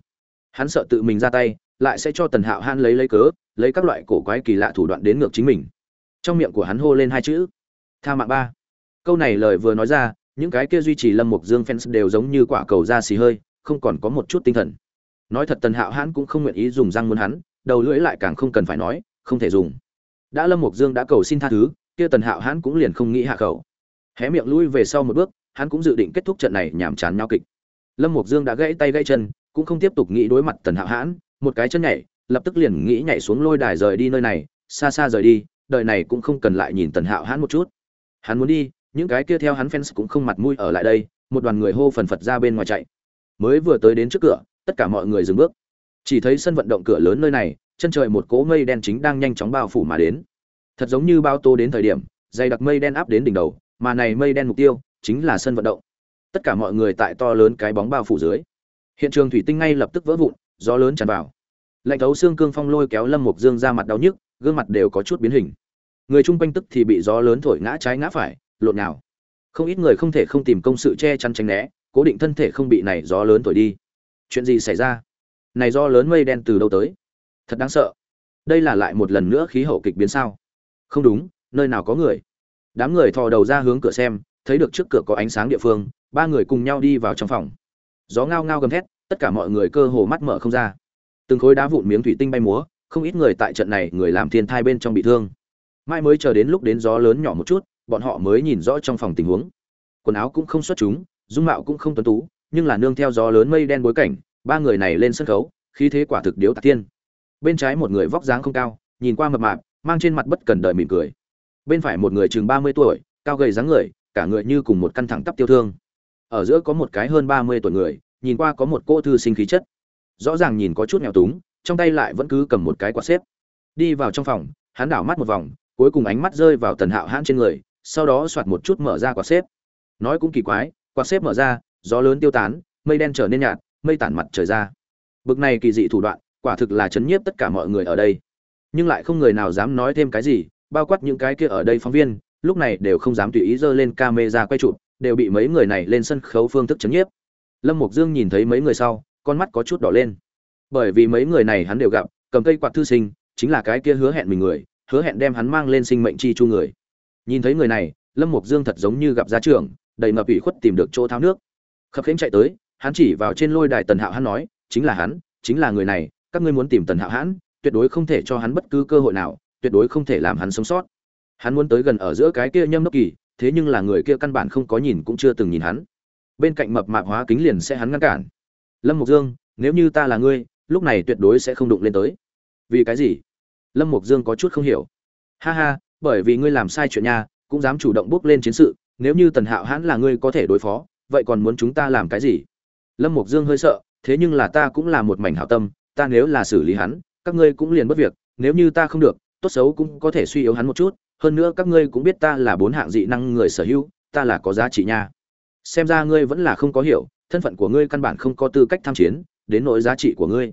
S1: Hắn sợ tự mình ra tay, lại sẽ cho tần hạo hãn lấy lấy cớ, lấy các loại cổ quái kỳ lạ thủ đoạn đến ngược chính mình. Trong miệng của hắn hô lên hai chữ. Tha mạng ba. Câu này lời vừa nói ra những cái kia duy trì lâm mục dương fans đều giống như quả cầu da xì hơi, không còn có một chút tinh thần. Nói thật tần hạo hãn cũng không nguyện ý dùng răng muốn hắn, đầu lưỡi lại càng không cần phải nói, không thể dùng. Đã lâm mục dương đã cầu xin tha thứ, kia tần hạo hãn cũng liền không nghĩ hạ khẩu. Hé miệng lui về sau một bước, hắn cũng dự định kết thúc trận này nhảm chán nhau kịch. Lâm mục dương đã gãy tay gãy chân, cũng không tiếp tục nghĩ đối mặt tần hạo hãn, một cái chân nhảy, lập tức liền nghĩ nhảy xuống lôi đài rời đi nơi này, xa xa rời đi, đời này cũng không cần lại nhìn tần hạo hãn một chút. Hắn muốn đi những cái kia theo hắn fans cũng không mặt mũi ở lại đây, một đoàn người hô phần phật ra bên ngoài chạy. Mới vừa tới đến trước cửa, tất cả mọi người dừng bước. Chỉ thấy sân vận động cửa lớn nơi này, chân trời một cỗ mây đen chính đang nhanh chóng bao phủ mà đến. Thật giống như bao tô đến thời điểm, dày đặc mây đen áp đến đỉnh đầu, mà này mây đen mục tiêu chính là sân vận động. Tất cả mọi người tại to lớn cái bóng bao phủ dưới. Hiện trường thủy tinh ngay lập tức vỡ vụn, gió lớn tràn vào. Lạnh thấu xương cương phong lôi kéo lâm mục dương ra mặt đau nhức, gương mặt đều có chút biến hình. Người chung quanh tức thì bị gió lớn thổi ngã trái ngã phải lộn nào không ít người không thể không tìm công sự che chắn tránh né, cố định thân thể không bị này gió lớn thổi đi. Chuyện gì xảy ra? Này gió lớn mây đen từ đâu tới? Thật đáng sợ. Đây là lại một lần nữa khí hậu kịch biến sao? Không đúng, nơi nào có người? Đám người thò đầu ra hướng cửa xem, thấy được trước cửa có ánh sáng địa phương, ba người cùng nhau đi vào trong phòng. Gió ngao ngao gầm thét, tất cả mọi người cơ hồ mắt mở không ra. Từng khối đá vụn miếng thủy tinh bay múa, không ít người tại trận này, người làm thiên thai bên trong bị thương. Mai mới chờ đến lúc đến gió lớn nhỏ một chút bọn họ mới nhìn rõ trong phòng tình huống. Quần áo cũng không xuất chúng, dung mạo cũng không tuấn tú, nhưng là nương theo gió lớn mây đen bối cảnh, ba người này lên sân khấu, khí thế quả thực điếu tạc tiên. Bên trái một người vóc dáng không cao, nhìn qua mập mạp, mang trên mặt bất cần đời mỉm cười. Bên phải một người chừng ba mươi tuổi, cao gầy dáng người, cả người như cùng một căn thẳng tắp tiêu thương. Ở giữa có một cái hơn ba mươi tuổi người, nhìn qua có một cô thư sinh khí chất. Rõ ràng nhìn có chút nghèo túng, trong tay lại vẫn cứ cầm một cái quạt xếp. Đi vào trong phòng, hắn đảo mắt một vòng, cuối cùng ánh mắt rơi vào tần hạo hãn trên người sau đó soạt một chút mở ra quạt xếp. Nói cũng kỳ quái, quạt xếp mở ra, gió lớn tiêu tán, mây đen trở nên nhạt, mây tản mặt trời ra. Bực này kỳ dị thủ đoạn, quả thực là chấn nhiếp tất cả mọi người ở đây. Nhưng lại không người nào dám nói thêm cái gì, bao quát những cái kia ở đây phóng viên, lúc này đều không dám tùy ý giơ lên camera quay chụp, đều bị mấy người này lên sân khấu phương thức chấn nhiếp. Lâm mục dương nhìn thấy mấy người sau, con mắt có chút đỏ lên. Bởi vì mấy người này hắn đều gặp, cầm cây quạt thư sinh, chính là cái kia hứa hẹn mình người, hứa hẹn đem hắn mang lên sinh mệnh chi chu người nhìn thấy người này, lâm mục dương thật giống như gặp gia trưởng, đầy ngập ủy khuất tìm được chỗ tháo nước. Khập khiễng chạy tới, hắn chỉ vào trên lôi đài tần hạo hắn nói, chính là hắn, chính là người này, các ngươi muốn tìm tần hạo hãn, tuyệt đối không thể cho hắn bất cứ cơ hội nào, tuyệt đối không thể làm hắn sống sót. Hắn muốn tới gần ở giữa cái kia nhâm nốc kỳ, thế nhưng là người kia căn bản không có nhìn cũng chưa từng nhìn hắn. Bên cạnh mập mạp hóa kính liền sẽ hắn ngăn cản. Lâm mục dương, nếu như ta là ngươi, lúc này tuyệt đối sẽ không đụng lên tới. Vì cái gì? Lâm mục dương có chút không hiểu. Ha ha bởi vì ngươi làm sai chuyện nha, cũng dám chủ động bước lên chiến sự, nếu như tần hạo hãn là ngươi có thể đối phó, vậy còn muốn chúng ta làm cái gì? Lâm mục dương hơi sợ, thế nhưng là ta cũng là một mảnh hảo tâm, ta nếu là xử lý hắn, các ngươi cũng liền bất việc, nếu như ta không được, tốt xấu cũng có thể suy yếu hắn một chút, hơn nữa các ngươi cũng biết ta là bốn hạng dị năng người sở hữu, ta là có giá trị nha. Xem ra ngươi vẫn là không có hiểu, thân phận của ngươi căn bản không có tư cách tham chiến, đến nỗi giá trị của ngươi.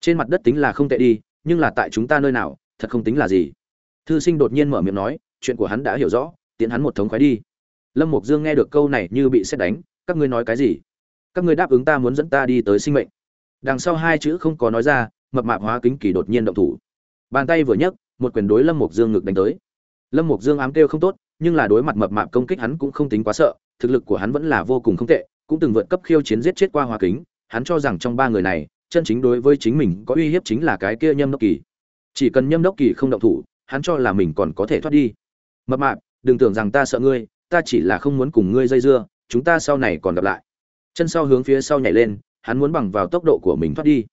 S1: Trên mặt đất tính là không tệ đi, nhưng là tại chúng ta nơi nào, thật không tính là gì thư sinh đột nhiên mở miệng nói, chuyện của hắn đã hiểu rõ, tiến hắn một thống khoái đi. Lâm mục dương nghe được câu này như bị xét đánh, các ngươi nói cái gì? Các ngươi đáp ứng ta muốn dẫn ta đi tới sinh mệnh. Đằng sau hai chữ không có nói ra, mập mạp hóa kính kỳ đột nhiên động thủ. Bàn tay vừa nhấc, một quyền đối lâm mục dương ngực đánh tới. Lâm mục dương ám kêu không tốt, nhưng là đối mặt mập mạp công kích hắn cũng không tính quá sợ, thực lực của hắn vẫn là vô cùng không tệ, cũng từng vượt cấp khiêu chiến giết chết qua hóa kính, hắn cho rằng trong ba người này, chân chính đối với chính mình có uy hiếp chính là cái kia nhâm đốc kỳ. Chỉ cần nhâm đốc kỳ không động thủ hắn cho là mình còn có thể thoát đi. Mập mạp, đừng tưởng rằng ta sợ ngươi, ta chỉ là không muốn cùng ngươi dây dưa, chúng ta sau này còn gặp lại. Chân sau hướng phía sau nhảy lên, hắn muốn bằng vào tốc độ của mình thoát đi.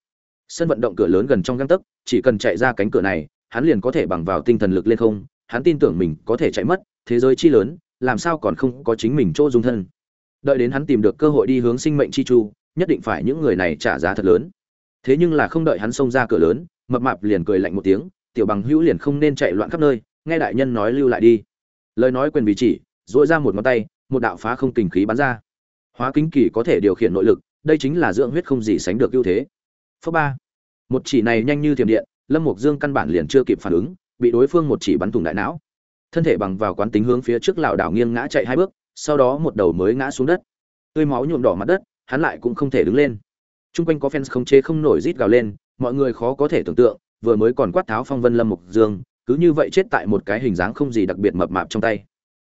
S1: Sân vận động cửa lớn gần trong găng tấc, chỉ cần chạy ra cánh cửa này, hắn liền có thể bằng vào tinh thần lực lên không, hắn tin tưởng mình có thể chạy mất, thế giới chi lớn, làm sao còn không có chính mình chỗ dung thân. Đợi đến hắn tìm được cơ hội đi hướng sinh mệnh chi chu, nhất định phải những người này trả giá thật lớn. Thế nhưng là không đợi hắn xông ra cửa lớn, mập mạp liền cười lạnh một tiếng tiểu bằng hữu liền không nên chạy loạn khắp nơi nghe đại nhân nói lưu lại đi. Lời nói quyền vị chỉ dội ra một ngón tay một đạo phá không kình khí bắn ra. Hóa kính kỳ có thể điều khiển nội lực đây chính là dưỡng huyết không gì sánh được ưu thế. Phước ba. Một chỉ này nhanh như thiểm điện lâm mục dương căn bản liền chưa kịp phản ứng bị đối phương một chỉ bắn thủng đại não. Thân thể bằng vào quán tính hướng phía trước lảo đảo nghiêng ngã chạy hai bước sau đó một đầu mới ngã xuống đất. Tươi máu nhuộm đỏ mặt đất hắn lại cũng không thể đứng lên. Trung quanh có fans không chế không nổi rít gào lên, mọi người khó có thể tưởng tượng, vừa mới còn quát tháo phong vân lâm mục dương, cứ như vậy chết tại một cái hình dáng không gì đặc biệt mập mạp trong tay.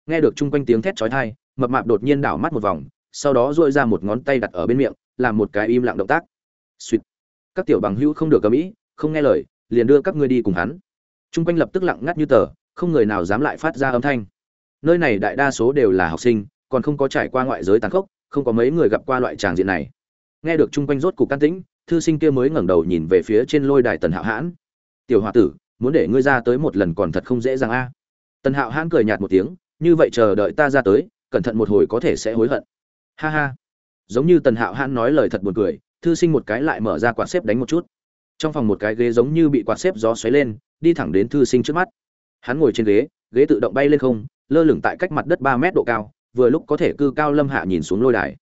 S1: Nghe được trung quanh tiếng thét chói tai, mập mạp đột nhiên đảo mắt một vòng, sau đó duỗi ra một ngón tay đặt ở bên miệng, làm một cái im lặng động tác. Xuyệt. Các tiểu bằng hữu không được cầm ý, không nghe lời, liền đưa các ngươi đi cùng hắn. Trung quanh lập tức lặng ngắt như tờ, không người nào dám lại phát ra âm thanh. Nơi này đại đa số đều là học sinh, còn không có trải qua ngoại giới tàn khốc, không có mấy người gặp qua loại tràng diện này nghe được chung quanh rốt cục can tĩnh thư sinh kia mới ngẩng đầu nhìn về phía trên lôi đài tần hạo hãn. Tiểu h o a tử, muốn để ngươi ra tới một lần còn thật không dễ dàng a. Tần hạo hãn cười nhạt một tiếng, như vậy chờ đợi ta ra tới, cẩn thận một hồi có thể sẽ hối hận. Ha ha. Giống như tần hạo hãn nói lời thật buồn cười, thư sinh một cái lại mở ra quạt xếp đánh một chút. Trong phòng một cái ghế giống như bị quạt xếp gió xoáy lên, đi thẳng đến thư sinh trước mắt. Hắn ngồi trên ghế ghế tự động bay lên không, lơ lửng tại cách mặt đất ba mét độ cao, vừa lúc có thể cư cao lâm hạ nhìn xuống lôi đài.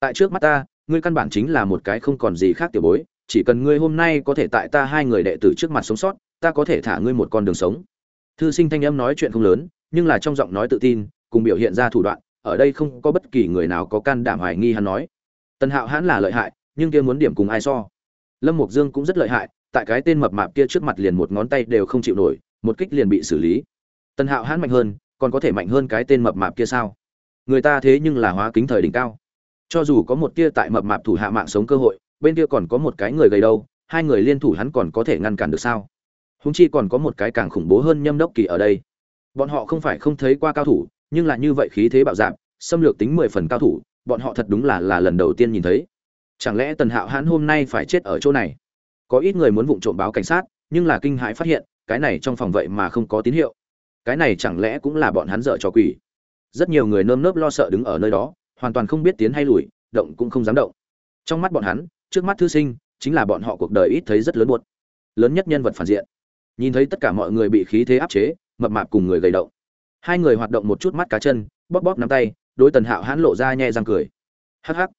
S1: Tại trước mắt ta ngươi căn bản chính là một cái không còn gì khác tiểu bối, chỉ cần ngươi hôm nay có thể tại ta hai người đệ tử trước mặt sống sót, ta có thể thả ngươi một con đường sống. Thư sinh thanh âm nói chuyện không lớn, nhưng là trong giọng nói tự tin, cùng biểu hiện ra thủ đoạn, ở đây không có bất kỳ người nào có can đảm hoài nghi hắn nói. Tần hạo hãn là lợi hại, nhưng kia muốn điểm cùng ai so? Lâm mục dương cũng rất lợi hại, tại cái tên mập mạp kia trước mặt liền một ngón tay đều không chịu nổi, một kích liền bị xử lý. Tần hạo hãn mạnh hơn, còn có thể mạnh hơn cái tên mập mạp kia sao? Người ta thế nhưng là hóa kính thời đỉnh cao cho dù có một tia tại mập mạp thủ hạ mạng sống cơ hội, bên kia còn có một cái người gầy đâu, hai người liên thủ hắn còn có thể ngăn cản được sao? Húng chi còn có một cái càng khủng bố hơn nhâm đốc kỳ ở đây. Bọn họ không phải không thấy qua cao thủ, nhưng là như vậy khí thế bạo dạp xâm lược tính mười phần cao thủ, bọn họ thật đúng là là lần đầu tiên nhìn thấy. Chẳng lẽ tần hạo hãn hôm nay phải chết ở chỗ này? Có ít người muốn vụng trộm báo cảnh sát, nhưng là kinh hãi phát hiện, cái này trong phòng vậy mà không có tín hiệu. Cái này chẳng lẽ cũng là bọn hắn dở cho quỷ? Rất nhiều người nơm nớp lo sợ đứng ở nơi đó hoàn toàn không biết tiến hay lùi, động cũng không dám động. Trong mắt bọn hắn, trước mắt thư sinh chính là bọn họ cuộc đời ít thấy rất lớn buốt lớn nhất nhân vật phản diện. Nhìn thấy tất cả mọi người bị khí thế áp chế, mập mạp cùng người gầy động. Hai người hoạt động một chút mắt cá chân, bóp bóp nắm tay, đối tần hạo hãn lộ ra nhẹ răng cười. Hắc hắc.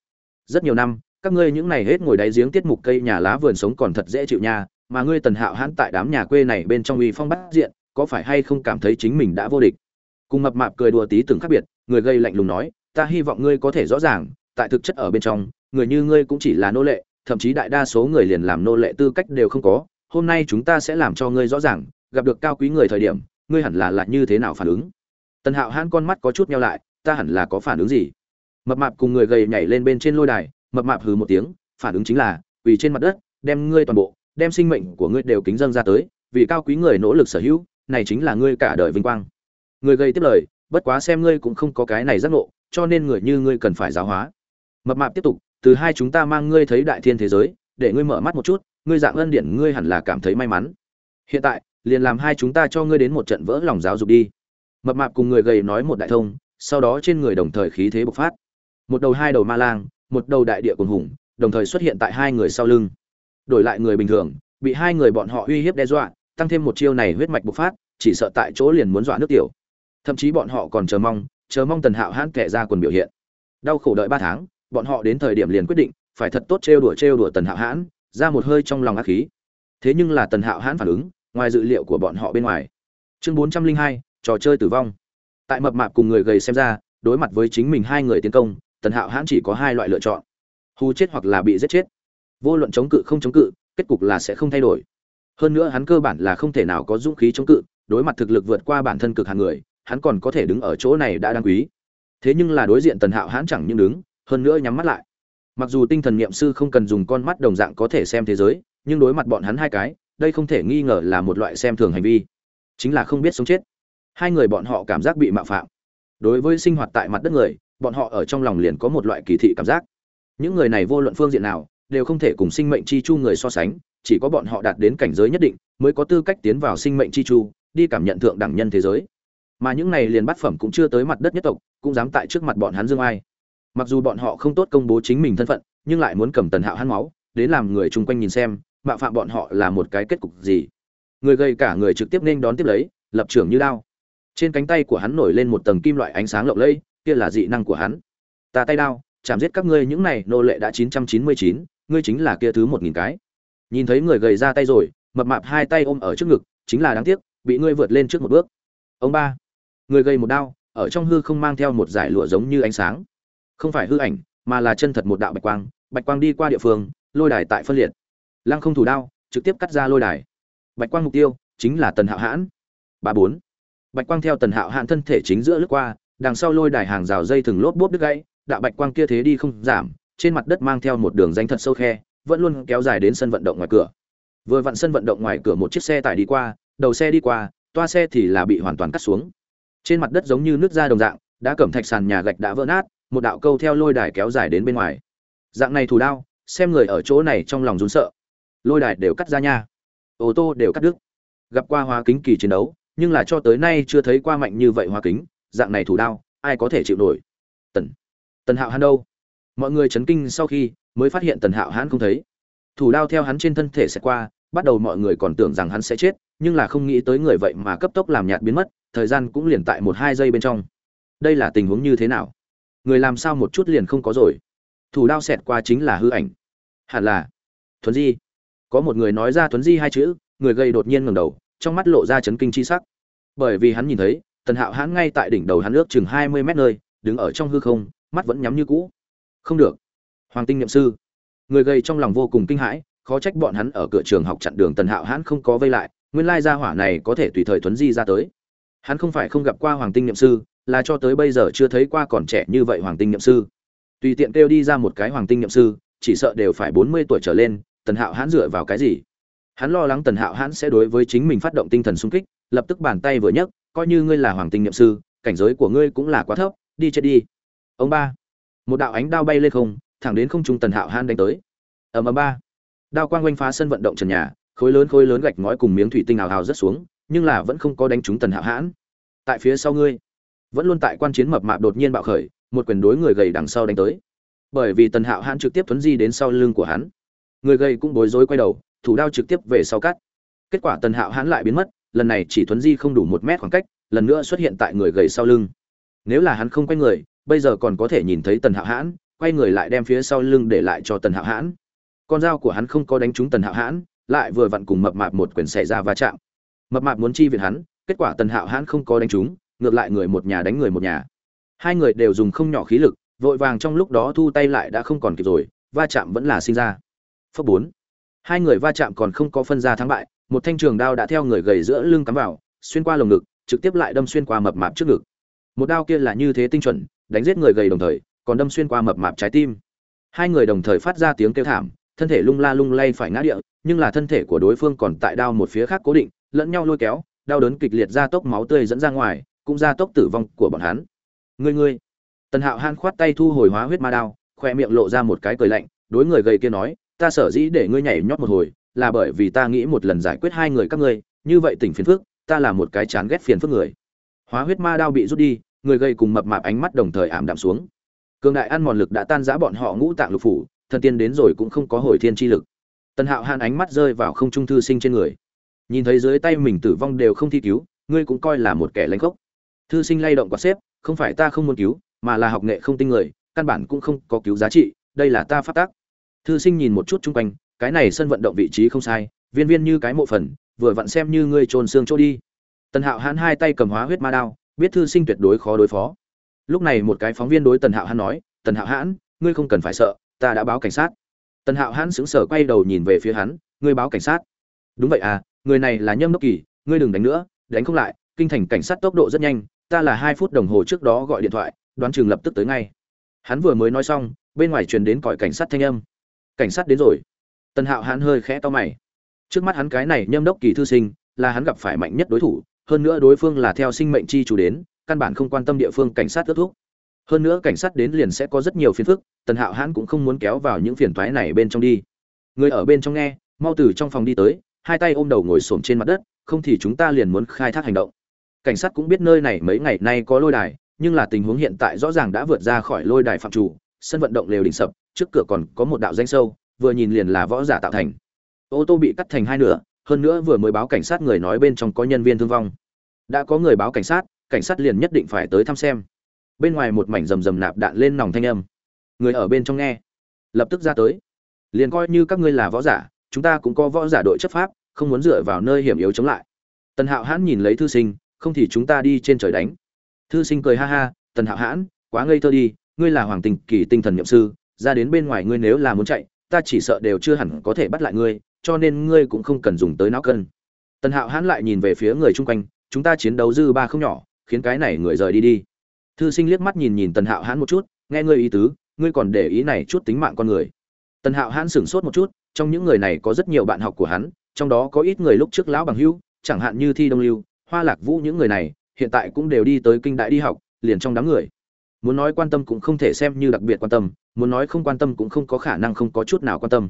S1: Rất nhiều năm, các ngươi những này hết ngồi đáy giếng tiết mục cây nhà lá vườn sống còn thật dễ chịu nha, mà ngươi tần hạo hãn tại đám nhà quê này bên trong uy phong bắt diện, có phải hay không cảm thấy chính mình đã vô địch? Cùng mập mạp cười đùa tí từng khác biệt, người gây lạnh lùng nói ta hy vọng ngươi có thể rõ ràng, tại thực chất ở bên trong, người như ngươi cũng chỉ là nô lệ, thậm chí đại đa số người liền làm nô lệ tư cách đều không có. Hôm nay chúng ta sẽ làm cho ngươi rõ ràng, gặp được cao quý người thời điểm, ngươi hẳn là là như thế nào phản ứng? Tần hạo hãn con mắt có chút nheo lại, ta hẳn là có phản ứng gì? Mập mạp cùng người gầy nhảy lên bên trên lôi đài, mập mạp hừ một tiếng, phản ứng chính là vì trên mặt đất, đem ngươi toàn bộ, đem sinh mệnh của ngươi đều kính dâng ra tới, vì cao quý người nỗ lực sở hữu, này chính là ngươi cả đời vinh quang. Người gầy tiếp lời, bất quá xem ngươi cũng không có cái này giác ngộ cho nên người như ngươi cần phải giáo hóa. Mập mạp tiếp tục, từ hai chúng ta mang ngươi thấy đại thiên thế giới, để ngươi mở mắt một chút, ngươi dạng ân điển ngươi hẳn là cảm thấy may mắn. Hiện tại, liền làm hai chúng ta cho ngươi đến một trận vỡ lòng giáo dục đi. Mập mạp cùng người gầy nói một đại thông, sau đó trên người đồng thời khí thế bộc phát. Một đầu hai đầu ma lang, một đầu đại địa cuồng hùng, đồng thời xuất hiện tại hai người sau lưng. Đổi lại người bình thường, bị hai người bọn họ uy hiếp đe dọa, tăng thêm một chiêu này huyết mạch bộc phát, chỉ sợ tại chỗ liền muốn dọa nước tiểu. Thậm chí bọn họ còn chờ mong chờ mong tần hạo hãn kẻ ra quần biểu hiện. Đau khổ đợi ba tháng, bọn họ đến thời điểm liền quyết định, phải thật tốt trêu đùa trêu đùa tần hạo hãn, ra một hơi trong lòng ác khí. Thế nhưng là tần hạo hãn phản ứng, ngoài dự liệu của bọn họ bên ngoài. Chương bốn trăm linh hai, trò chơi tử vong. Tại mập mạp cùng người gầy xem ra, đối mặt với chính mình hai người tiến công, tần hạo hãn chỉ có hai loại lựa chọn. Hù chết hoặc là bị giết chết. Vô luận chống cự không chống cự, kết cục là sẽ không thay đổi. Hơn nữa hắn cơ bản là không thể nào có dũng khí chống cự, đối mặt thực lực vượt qua bản thân cực hàng người hắn còn có thể đứng ở chỗ này đã đáng quý. Thế nhưng là đối diện tần hạo hãn chẳng những đứng, hơn nữa nhắm mắt lại. Mặc dù tinh thần niệm sư không cần dùng con mắt đồng dạng có thể xem thế giới, nhưng đối mặt bọn hắn hai cái, đây không thể nghi ngờ là một loại xem thường hành vi. Chính là không biết sống chết. Hai người bọn họ cảm giác bị mạo phạm. Đối với sinh hoạt tại mặt đất người, bọn họ ở trong lòng liền có một loại kỳ thị cảm giác. Những người này vô luận phương diện nào, đều không thể cùng sinh mệnh chi chu người so sánh, chỉ có bọn họ đạt đến cảnh giới nhất định, mới có tư cách tiến vào sinh mệnh chi chu, đi cảm nhận thượng đẳng nhân thế giới mà những này liền bát phẩm cũng chưa tới mặt đất nhất tộc, cũng dám tại trước mặt bọn hắn dương ai. Mặc dù bọn họ không tốt công bố chính mình thân phận, nhưng lại muốn cầm tần hạo hắn máu, đến làm người chung quanh nhìn xem, mạo phạm bọn họ là một cái kết cục gì. Người gây cả người trực tiếp nên đón tiếp lấy, lập trường như đao. Trên cánh tay của hắn nổi lên một tầng kim loại ánh sáng lộng lẫy, kia là dị năng của hắn. Ta tay đao, chạm giết các ngươi những này, nô lệ đã chín trăm chín mươi chín, ngươi chính là kia thứ một nghìn cái. Nhìn thấy người gầy ra tay rồi, mập mạp hai tay ôm ở trước ngực, chính là đáng tiếc, bị ngươi vượt lên trước một bước. Ông ba người gây một đao ở trong hư không mang theo một giải lụa giống như ánh sáng. Không phải hư ảnh, mà là chân thật một đạo bạch quang. Bạch quang đi qua địa phương, lôi đài tại phân liệt. Lăng không thủ đao, trực tiếp cắt ra lôi đài. Bạch quang mục tiêu, chính là tần hạo hãn. Ba bốn. Bạch quang theo tần hạo hãn thân thể chính giữa lướt qua, đằng sau lôi đài hàng rào dây thừng lốp bốp đứt gãy, đạo bạch quang kia thế đi không giảm, trên mặt đất mang theo một đường danh thật sâu khe, vẫn luôn kéo dài đến sân vận động ngoài cửa. Vừa vặn sân vận động ngoài cửa một chiếc xe tải đi qua, đầu xe đi qua, toa xe thì là bị hoàn toàn cắt xuống trên mặt đất giống như nước da đồng dạng, đã cẩm thạch sàn nhà gạch đã vỡ nát, một đạo câu theo lôi đài kéo dài đến bên ngoài. Dạng này thủ đao, xem người ở chỗ này trong lòng rún sợ. Lôi đài đều cắt ra nha. Ô tô đều cắt đứt. Gặp qua hóa kính kỳ chiến đấu, nhưng là cho tới nay chưa thấy qua mạnh như vậy hóa kính, dạng này thủ đao, ai có thể chịu nổi? Tần tần hạo hắn đâu? Mọi người chấn kinh sau khi mới phát hiện tần hạo hắn không thấy. Thủ đao theo hắn trên thân thể sẽ qua, bắt đầu mọi người còn tưởng rằng hắn sẽ chết, nhưng là không nghĩ tới người vậy mà cấp tốc làm nhạt biến mất thời gian cũng liền tại một hai giây bên trong. Đây là tình huống như thế nào? Người làm sao một chút liền không có rồi? Thủ đao xẹt qua chính là hư ảnh. Hẳn là thuấn di. Có một người nói ra thuấn di hai chữ, người gây đột nhiên ngẩng đầu, trong mắt lộ ra chấn kinh chi sắc. Bởi vì hắn nhìn thấy, tần hạo hãn ngay tại đỉnh đầu hắn ước chừng hai mươi mét nơi, đứng ở trong hư không, mắt vẫn nhắm như cũ. Không được. Hoàng tinh nhậm sư. Người gây trong lòng vô cùng kinh hãi, khó trách bọn hắn ở cửa trường học chặn đường tần hạo hãn không có vây lại, nguyên lai gia hỏa này có thể tùy thời thuấn di ra tới hắn không phải không gặp qua hoàng tinh nhậm sư, là cho tới bây giờ chưa thấy qua còn trẻ như vậy hoàng tinh nhậm sư. Tùy tiện kêu đi ra một cái hoàng tinh nhậm sư, chỉ sợ đều phải bốn mươi tuổi trở lên, tần hạo hãn dựa vào cái gì? Hắn lo lắng tần hạo hãn sẽ đối với chính mình phát động tinh thần sung kích, lập tức bàn tay vừa nhấc, coi như ngươi là hoàng tinh nhậm sư, cảnh giới của ngươi cũng là quá thấp, đi chết đi. Ông ba, một đạo ánh đao bay lên không, thẳng đến không trung tần hạo hãn đánh tới. Ầm ầm ba. Đao quang quanh phá sân vận động trần nhà, khối lớn khối lớn gạch ngói cùng miếng thủy tinh ào ào rất xuống nhưng là vẫn không có đánh trúng tần hạo hãn. Tại phía sau ngươi, vẫn luôn tại quan chiến mập mạp đột nhiên bạo khởi, một quyền đối người gầy đằng sau đánh tới. Bởi vì tần hạo hãn trực tiếp thuấn di đến sau lưng của hắn. Người gầy cũng bối rối quay đầu, thủ đao trực tiếp về sau cắt. Kết quả tần hạo hãn lại biến mất, lần này chỉ thuấn di không đủ một mét khoảng cách, lần nữa xuất hiện tại người gầy sau lưng. Nếu là hắn không quay người, bây giờ còn có thể nhìn thấy tần hạo hãn, quay người lại đem phía sau lưng để lại cho tần hạo hãn. Con dao của hắn không có đánh trúng tần hạo hãn, lại vừa vặn cùng mập mạp một quyền xảy ra va chạm mập mạp muốn chi viện hắn, kết quả tần hạo hãn không có đánh trúng ngược lại người một nhà đánh người một nhà. Hai người đều dùng không nhỏ khí lực, vội vàng trong lúc đó thu tay lại đã không còn kịp rồi, va chạm vẫn là sinh ra. Phấp bốn. Hai người va chạm còn không có phân ra thắng bại, một thanh trường đao đã theo người gầy giữa lưng cắm vào, xuyên qua lồng ngực, trực tiếp lại đâm xuyên qua mập mạp trước ngực. Một đao kia là như thế tinh chuẩn, đánh giết người gầy đồng thời, còn đâm xuyên qua mập mạp trái tim. Hai người đồng thời phát ra tiếng kêu thảm, thân thể lung la lung lay phải ngã địa, nhưng là thân thể của đối phương còn tại đao một phía khác cố định lẫn nhau lôi kéo, đau đớn kịch liệt ra tốc máu tươi dẫn ra ngoài, cũng ra tốc tử vong của bọn hắn. Ngươi ngươi. Tần hạo han khoát tay thu hồi hóa huyết ma đao khoe miệng lộ ra một cái cười lạnh, đối người gầy kia nói, ta sở dĩ để ngươi nhảy nhót một hồi, là bởi vì ta nghĩ một lần giải quyết hai người các ngươi, như vậy tỉnh phiền phức, ta là một cái chán ghét phiền phức người. Hóa huyết ma đao bị rút đi, người gầy cùng mập mạp ánh mắt đồng thời ảm đạm xuống. Cường đại ăn mòn lực đã tan rã bọn họ ngũ tạng lục phủ, thần tiên đến rồi cũng không có hồi thiên chi lực. Tần hạo han ánh mắt rơi vào không trung thư sinh trên người nhìn thấy dưới tay mình tử vong đều không thi cứu, ngươi cũng coi là một kẻ lãnh khốc. thư sinh lay động quạt xếp, không phải ta không muốn cứu, mà là học nghệ không tinh người, căn bản cũng không có cứu giá trị, đây là ta phát tác thư sinh nhìn một chút chung quanh, cái này sân vận động vị trí không sai, viên viên như cái mộ phần, vừa vặn xem như ngươi trồn xương chỗ đi. Tần hạo hãn hai tay cầm hóa huyết ma đao, biết thư sinh tuyệt đối khó đối phó. Lúc này một cái phóng viên đối tần hạo hãn nói, tần hạo hãn, ngươi không cần phải sợ, ta đã báo cảnh sát. Tần hạo hãn sững sờ quay đầu nhìn về phía hắn, ngươi báo cảnh sát? Đúng vậy à người này là nhâm đốc kỳ, ngươi đừng đánh nữa, đánh không lại, kinh thành cảnh sát tốc độ rất nhanh, ta là hai phút đồng hồ trước đó gọi điện thoại, đoán chừng lập tức tới ngay. Hắn vừa mới nói xong, bên ngoài truyền đến còi cảnh sát thanh âm. Cảnh sát đến rồi. Tần hạo hắn hơi khẽ to mày. Trước mắt hắn cái này nhâm đốc kỳ thư sinh, là hắn gặp phải mạnh nhất đối thủ, hơn nữa đối phương là theo sinh mệnh chi chủ đến, căn bản không quan tâm địa phương cảnh sát ước thúc. Hơn nữa cảnh sát đến liền sẽ có rất nhiều phiền phức, tần hạo hắn cũng không muốn kéo vào những phiền toái này bên trong đi. Người ở bên trong nghe, mau từ trong phòng đi tới hai tay ôm đầu ngồi xổm trên mặt đất, không thì chúng ta liền muốn khai thác hành động. Cảnh sát cũng biết nơi này mấy ngày nay có lôi đài, nhưng là tình huống hiện tại rõ ràng đã vượt ra khỏi lôi đài phạm chủ, sân vận động lều đỉnh sập, trước cửa còn có một đạo danh sâu, vừa nhìn liền là võ giả tạo thành. Ô tô bị cắt thành hai nửa, hơn nữa vừa mới báo cảnh sát người nói bên trong có nhân viên thương vong. Đã có người báo cảnh sát cảnh sát liền nhất định phải tới thăm xem. Bên ngoài một mảnh rầm rầm nạp đạn lên nòng thanh âm. Người ở bên trong nghe. Lập tức ra tới. Liền coi như các ngươi là võ giả chúng ta cũng có võ giả đội chấp pháp, không muốn dựa vào nơi hiểm yếu chống lại. Tần hạo hãn nhìn lấy thư sinh, không thì chúng ta đi trên trời đánh. Thư sinh cười ha ha, tần hạo hãn, quá ngây thơ đi, ngươi là hoàng tình kỳ tinh thần nhậm sư, ra đến bên ngoài ngươi nếu là muốn chạy, ta chỉ sợ đều chưa hẳn có thể bắt lại ngươi, cho nên ngươi cũng không cần dùng tới não cân. Tần hạo hãn lại nhìn về phía người chung quanh, chúng ta chiến đấu dư ba không nhỏ, khiến cái này người rời đi đi. Thư sinh liếc mắt nhìn nhìn tần hạo hãn một chút, nghe ngươi ý tứ, ngươi còn để ý này chút tính mạng con người. Tần hạo hãn sửng sốt một chút trong những người này có rất nhiều bạn học của hắn trong đó có ít người lúc trước lão bằng hữu, chẳng hạn như thi đông lưu hoa lạc vũ những người này hiện tại cũng đều đi tới kinh đại đi học liền trong đám người. Muốn nói quan tâm cũng không thể xem như đặc biệt quan tâm muốn nói không quan tâm cũng không có khả năng không có chút nào quan tâm.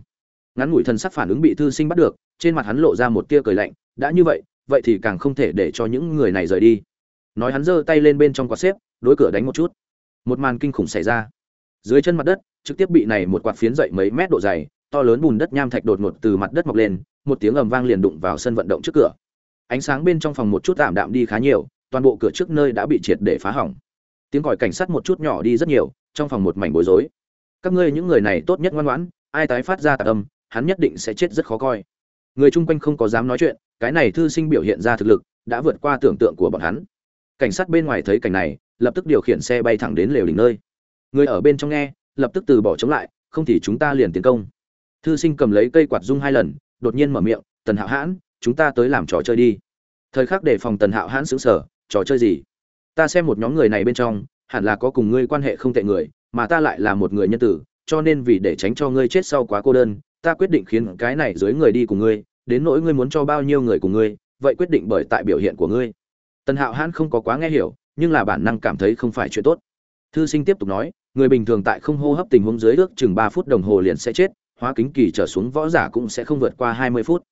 S1: Ngắn ngủi thần sắc phản ứng bị thư sinh bắt được trên mặt hắn lộ ra một tia cười lạnh đã như vậy vậy thì càng không thể để cho những người này rời đi. Nói hắn giơ tay lên bên trong quạt xếp đối cửa đánh một chút. Một màn kinh khủng xảy ra. Dưới chân mặt đất trực tiếp bị này một quạt phiến dậy mấy mét độ dày to lớn bùn đất nham thạch đột ngột từ mặt đất mọc lên, một tiếng ầm vang liền đụng vào sân vận động trước cửa. Ánh sáng bên trong phòng một chút tạm đạm đi khá nhiều, toàn bộ cửa trước nơi đã bị triệt để phá hỏng. Tiếng gọi cảnh sát một chút nhỏ đi rất nhiều, trong phòng một mảnh bối rối. Các ngươi những người này tốt nhất ngoan ngoãn, ai tái phát ra tạc âm, hắn nhất định sẽ chết rất khó coi. Người chung quanh không có dám nói chuyện, cái này thư sinh biểu hiện ra thực lực, đã vượt qua tưởng tượng của bọn hắn. Cảnh sát bên ngoài thấy cảnh này, lập tức điều khiển xe bay thẳng đến lều đỉnh nơi. Người ở bên trong nghe, lập tức từ bỏ chống lại, không thì chúng ta liền tiến công thư sinh cầm lấy cây quạt rung hai lần, đột nhiên mở miệng, tần hạo hãn, chúng ta tới làm trò chơi đi. Thời khắc để phòng tần hạo hãn xứng sở trò chơi gì? Ta xem một nhóm người này bên trong, hẳn là có cùng ngươi quan hệ không tệ người, mà ta lại là một người nhân tử, cho nên vì để tránh cho ngươi chết sau quá cô đơn, ta quyết định khiến cái này dưới người đi cùng ngươi, đến nỗi ngươi muốn cho bao nhiêu người cùng ngươi, vậy quyết định bởi tại biểu hiện của ngươi. Tần hạo hãn không có quá nghe hiểu, nhưng là bản năng cảm thấy không phải chuyện tốt. Thư sinh tiếp tục nói, người bình thường tại không hô hấp tình huống dưới ước chừng ba phút đồng hồ liền sẽ chết hóa kính kỳ trở xuống võ giả cũng sẽ không vượt qua hai mươi phút.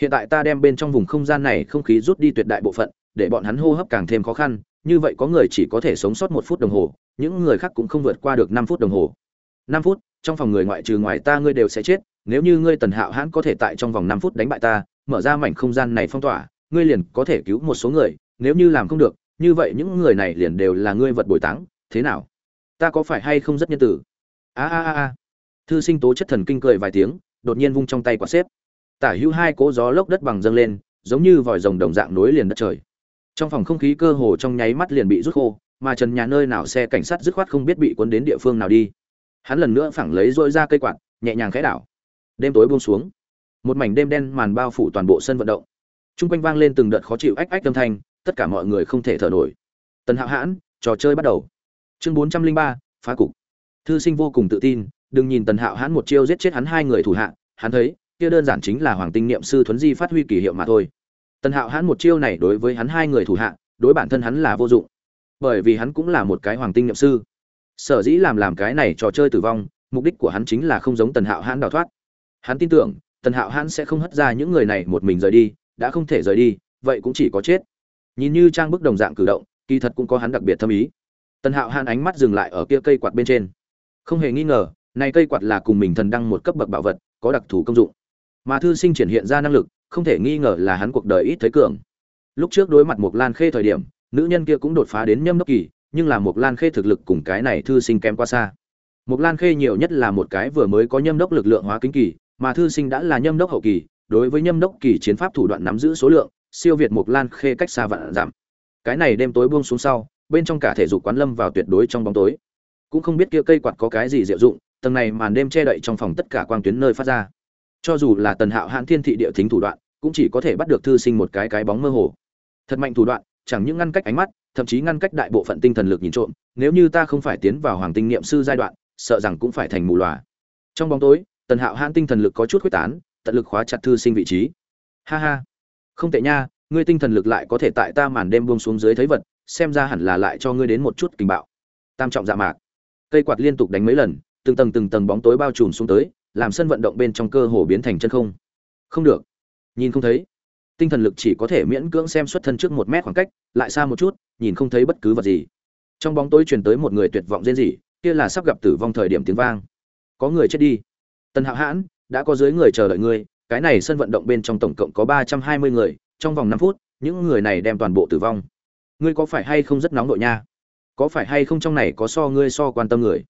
S1: Hiện tại ta đem bên trong vùng không gian này không khí rút đi tuyệt đại bộ phận, để bọn hắn hô hấp càng thêm khó khăn, như vậy có người chỉ có thể sống sót một phút đồng hồ, những người khác cũng không vượt qua được năm phút đồng hồ. Năm phút, trong phòng người ngoại trừ ngoài ta ngươi đều sẽ chết, nếu như ngươi tần hạo hãn có thể tại trong vòng năm phút đánh bại ta, mở ra mảnh không gian này phong tỏa, ngươi liền có thể cứu một số người, nếu như làm không được, như vậy những người này liền đều là ngươi vật bồi táng, thế nào? Ta có phải hay không rất nhân tử a a a a thư sinh tố chất thần kinh cười vài tiếng, đột nhiên vung trong tay quả xếp. Tả hữu hai cỗ gió lốc đất bằng dâng lên, giống như vòi rồng đồng dạng nối liền đất trời. Trong phòng không khí cơ hồ trong nháy mắt liền bị rút khô, mà trần nhà nơi nào xe cảnh sát dứt khoát không biết bị cuốn đến địa phương nào đi. Hắn lần nữa phẳng lấy dội ra cây quạt, nhẹ nhàng khẽ đảo. Đêm tối buông xuống. Một mảnh đêm đen màn bao phủ toàn bộ sân vận động. T r u n g quanh vang lên từng đợt khó chịu ách ách âm thanh, tất cả mọi người không thể thở nổi. Tần hạo hãn, trò chơi bắt đầu. Chương bốn trăm linh ba, phá cục. Thư sinh vô cùng tự tin đừng nhìn tần hạo hãn một chiêu giết chết hắn hai người thủ hạ, hắn thấy, kia đơn giản chính là hoàng tinh niệm sư thuấn di phát huy kỳ hiệu mà thôi. Tần hạo hãn một chiêu này đối với hắn hai người thủ hạ, đối bản thân hắn là vô dụng. Bởi vì hắn cũng là một cái hoàng tinh niệm sư. Sở dĩ làm làm cái này trò chơi tử vong, mục đích của hắn chính là không giống tần hạo hãn đào thoát. Hắn tin tưởng, tần hạo hãn sẽ không hất ra những người này một mình rời đi, đã không thể rời đi, vậy cũng chỉ có chết. Nhìn như trang bức đồng dạng cử động, kỳ thật cũng có hắn đặc biệt thâm ý. Tần hạo hãn ánh mắt dừng lại ở kia cây quạt bên trên. Không hề nghi ngờ này cây quạt là cùng mình thần đăng một cấp bậc bảo vật, có đặc thù công dụng. Mà thư sinh triển hiện ra năng lực, không thể nghi ngờ là hắn cuộc đời ít thấy cường. Lúc trước đối mặt một lan khê thời điểm, nữ nhân kia cũng đột phá đến nhâm đốc kỳ, nhưng là một lan khê thực lực cùng cái này thư sinh kém quá xa. Một lan khê nhiều nhất là một cái vừa mới có nhâm đốc lực lượng hóa kính kỳ, mà thư sinh đã là nhâm đốc hậu kỳ, đối với nhâm đốc kỳ chiến pháp thủ đoạn nắm giữ số lượng, siêu việt một lan khê cách xa vạn giảm. Cái này đêm tối buông xuống sau, bên trong cả thể dục quán lâm vào tuyệt đối trong bóng tối. Cũng không biết kia cây quạt có cái gì diệu dụng tầng này màn đêm che đậy trong phòng tất cả quang tuyến nơi phát ra. Cho dù là tần hạo hãn thiên thị địa thính thủ đoạn, cũng chỉ có thể bắt được thư sinh một cái cái bóng mơ hồ. Thật mạnh thủ đoạn, chẳng những ngăn cách ánh mắt, thậm chí ngăn cách đại bộ phận tinh thần lực nhìn trộm, nếu như ta không phải tiến vào hoàng tinh niệm sư giai đoạn, sợ rằng cũng phải thành mù lòa trong bóng tối, tần hạo hãn tinh thần lực có chút quyết tán, tận lực khóa chặt thư sinh vị trí. Ha ha. Không tệ nha, ngươi tinh thần lực lại có thể tại ta màn đêm buông xuống dưới thấy vật, xem ra hẳn là lại cho ngươi đến một chút tình bạo. Tam trọng dạ mạc. Cây quạt liên tục đánh mấy lần từng tầng từng tầng bóng tối bao trùm xuống tới, làm sân vận động bên trong cơ hồ biến thành chân không. Không được. Nhìn không thấy. Tinh thần lực chỉ có thể miễn cưỡng xem xuất thân trước một mét khoảng cách, lại xa một chút, nhìn không thấy bất cứ vật gì. Trong bóng tối truyền tới một người tuyệt vọng rên rỉ, kia là sắp gặp tử vong thời điểm tiếng vang. Có người chết đi. Tần hạo hãn, đã có dưới người chờ đợi ngươi, cái này sân vận động bên trong tổng cộng có ba trăm hai mươi người, trong vòng năm phút, những người này đem toàn bộ tử vong. Ngươi có phải hay không rất nóng đội nha? Có phải hay không trong này có so ngươi so quan tâm người?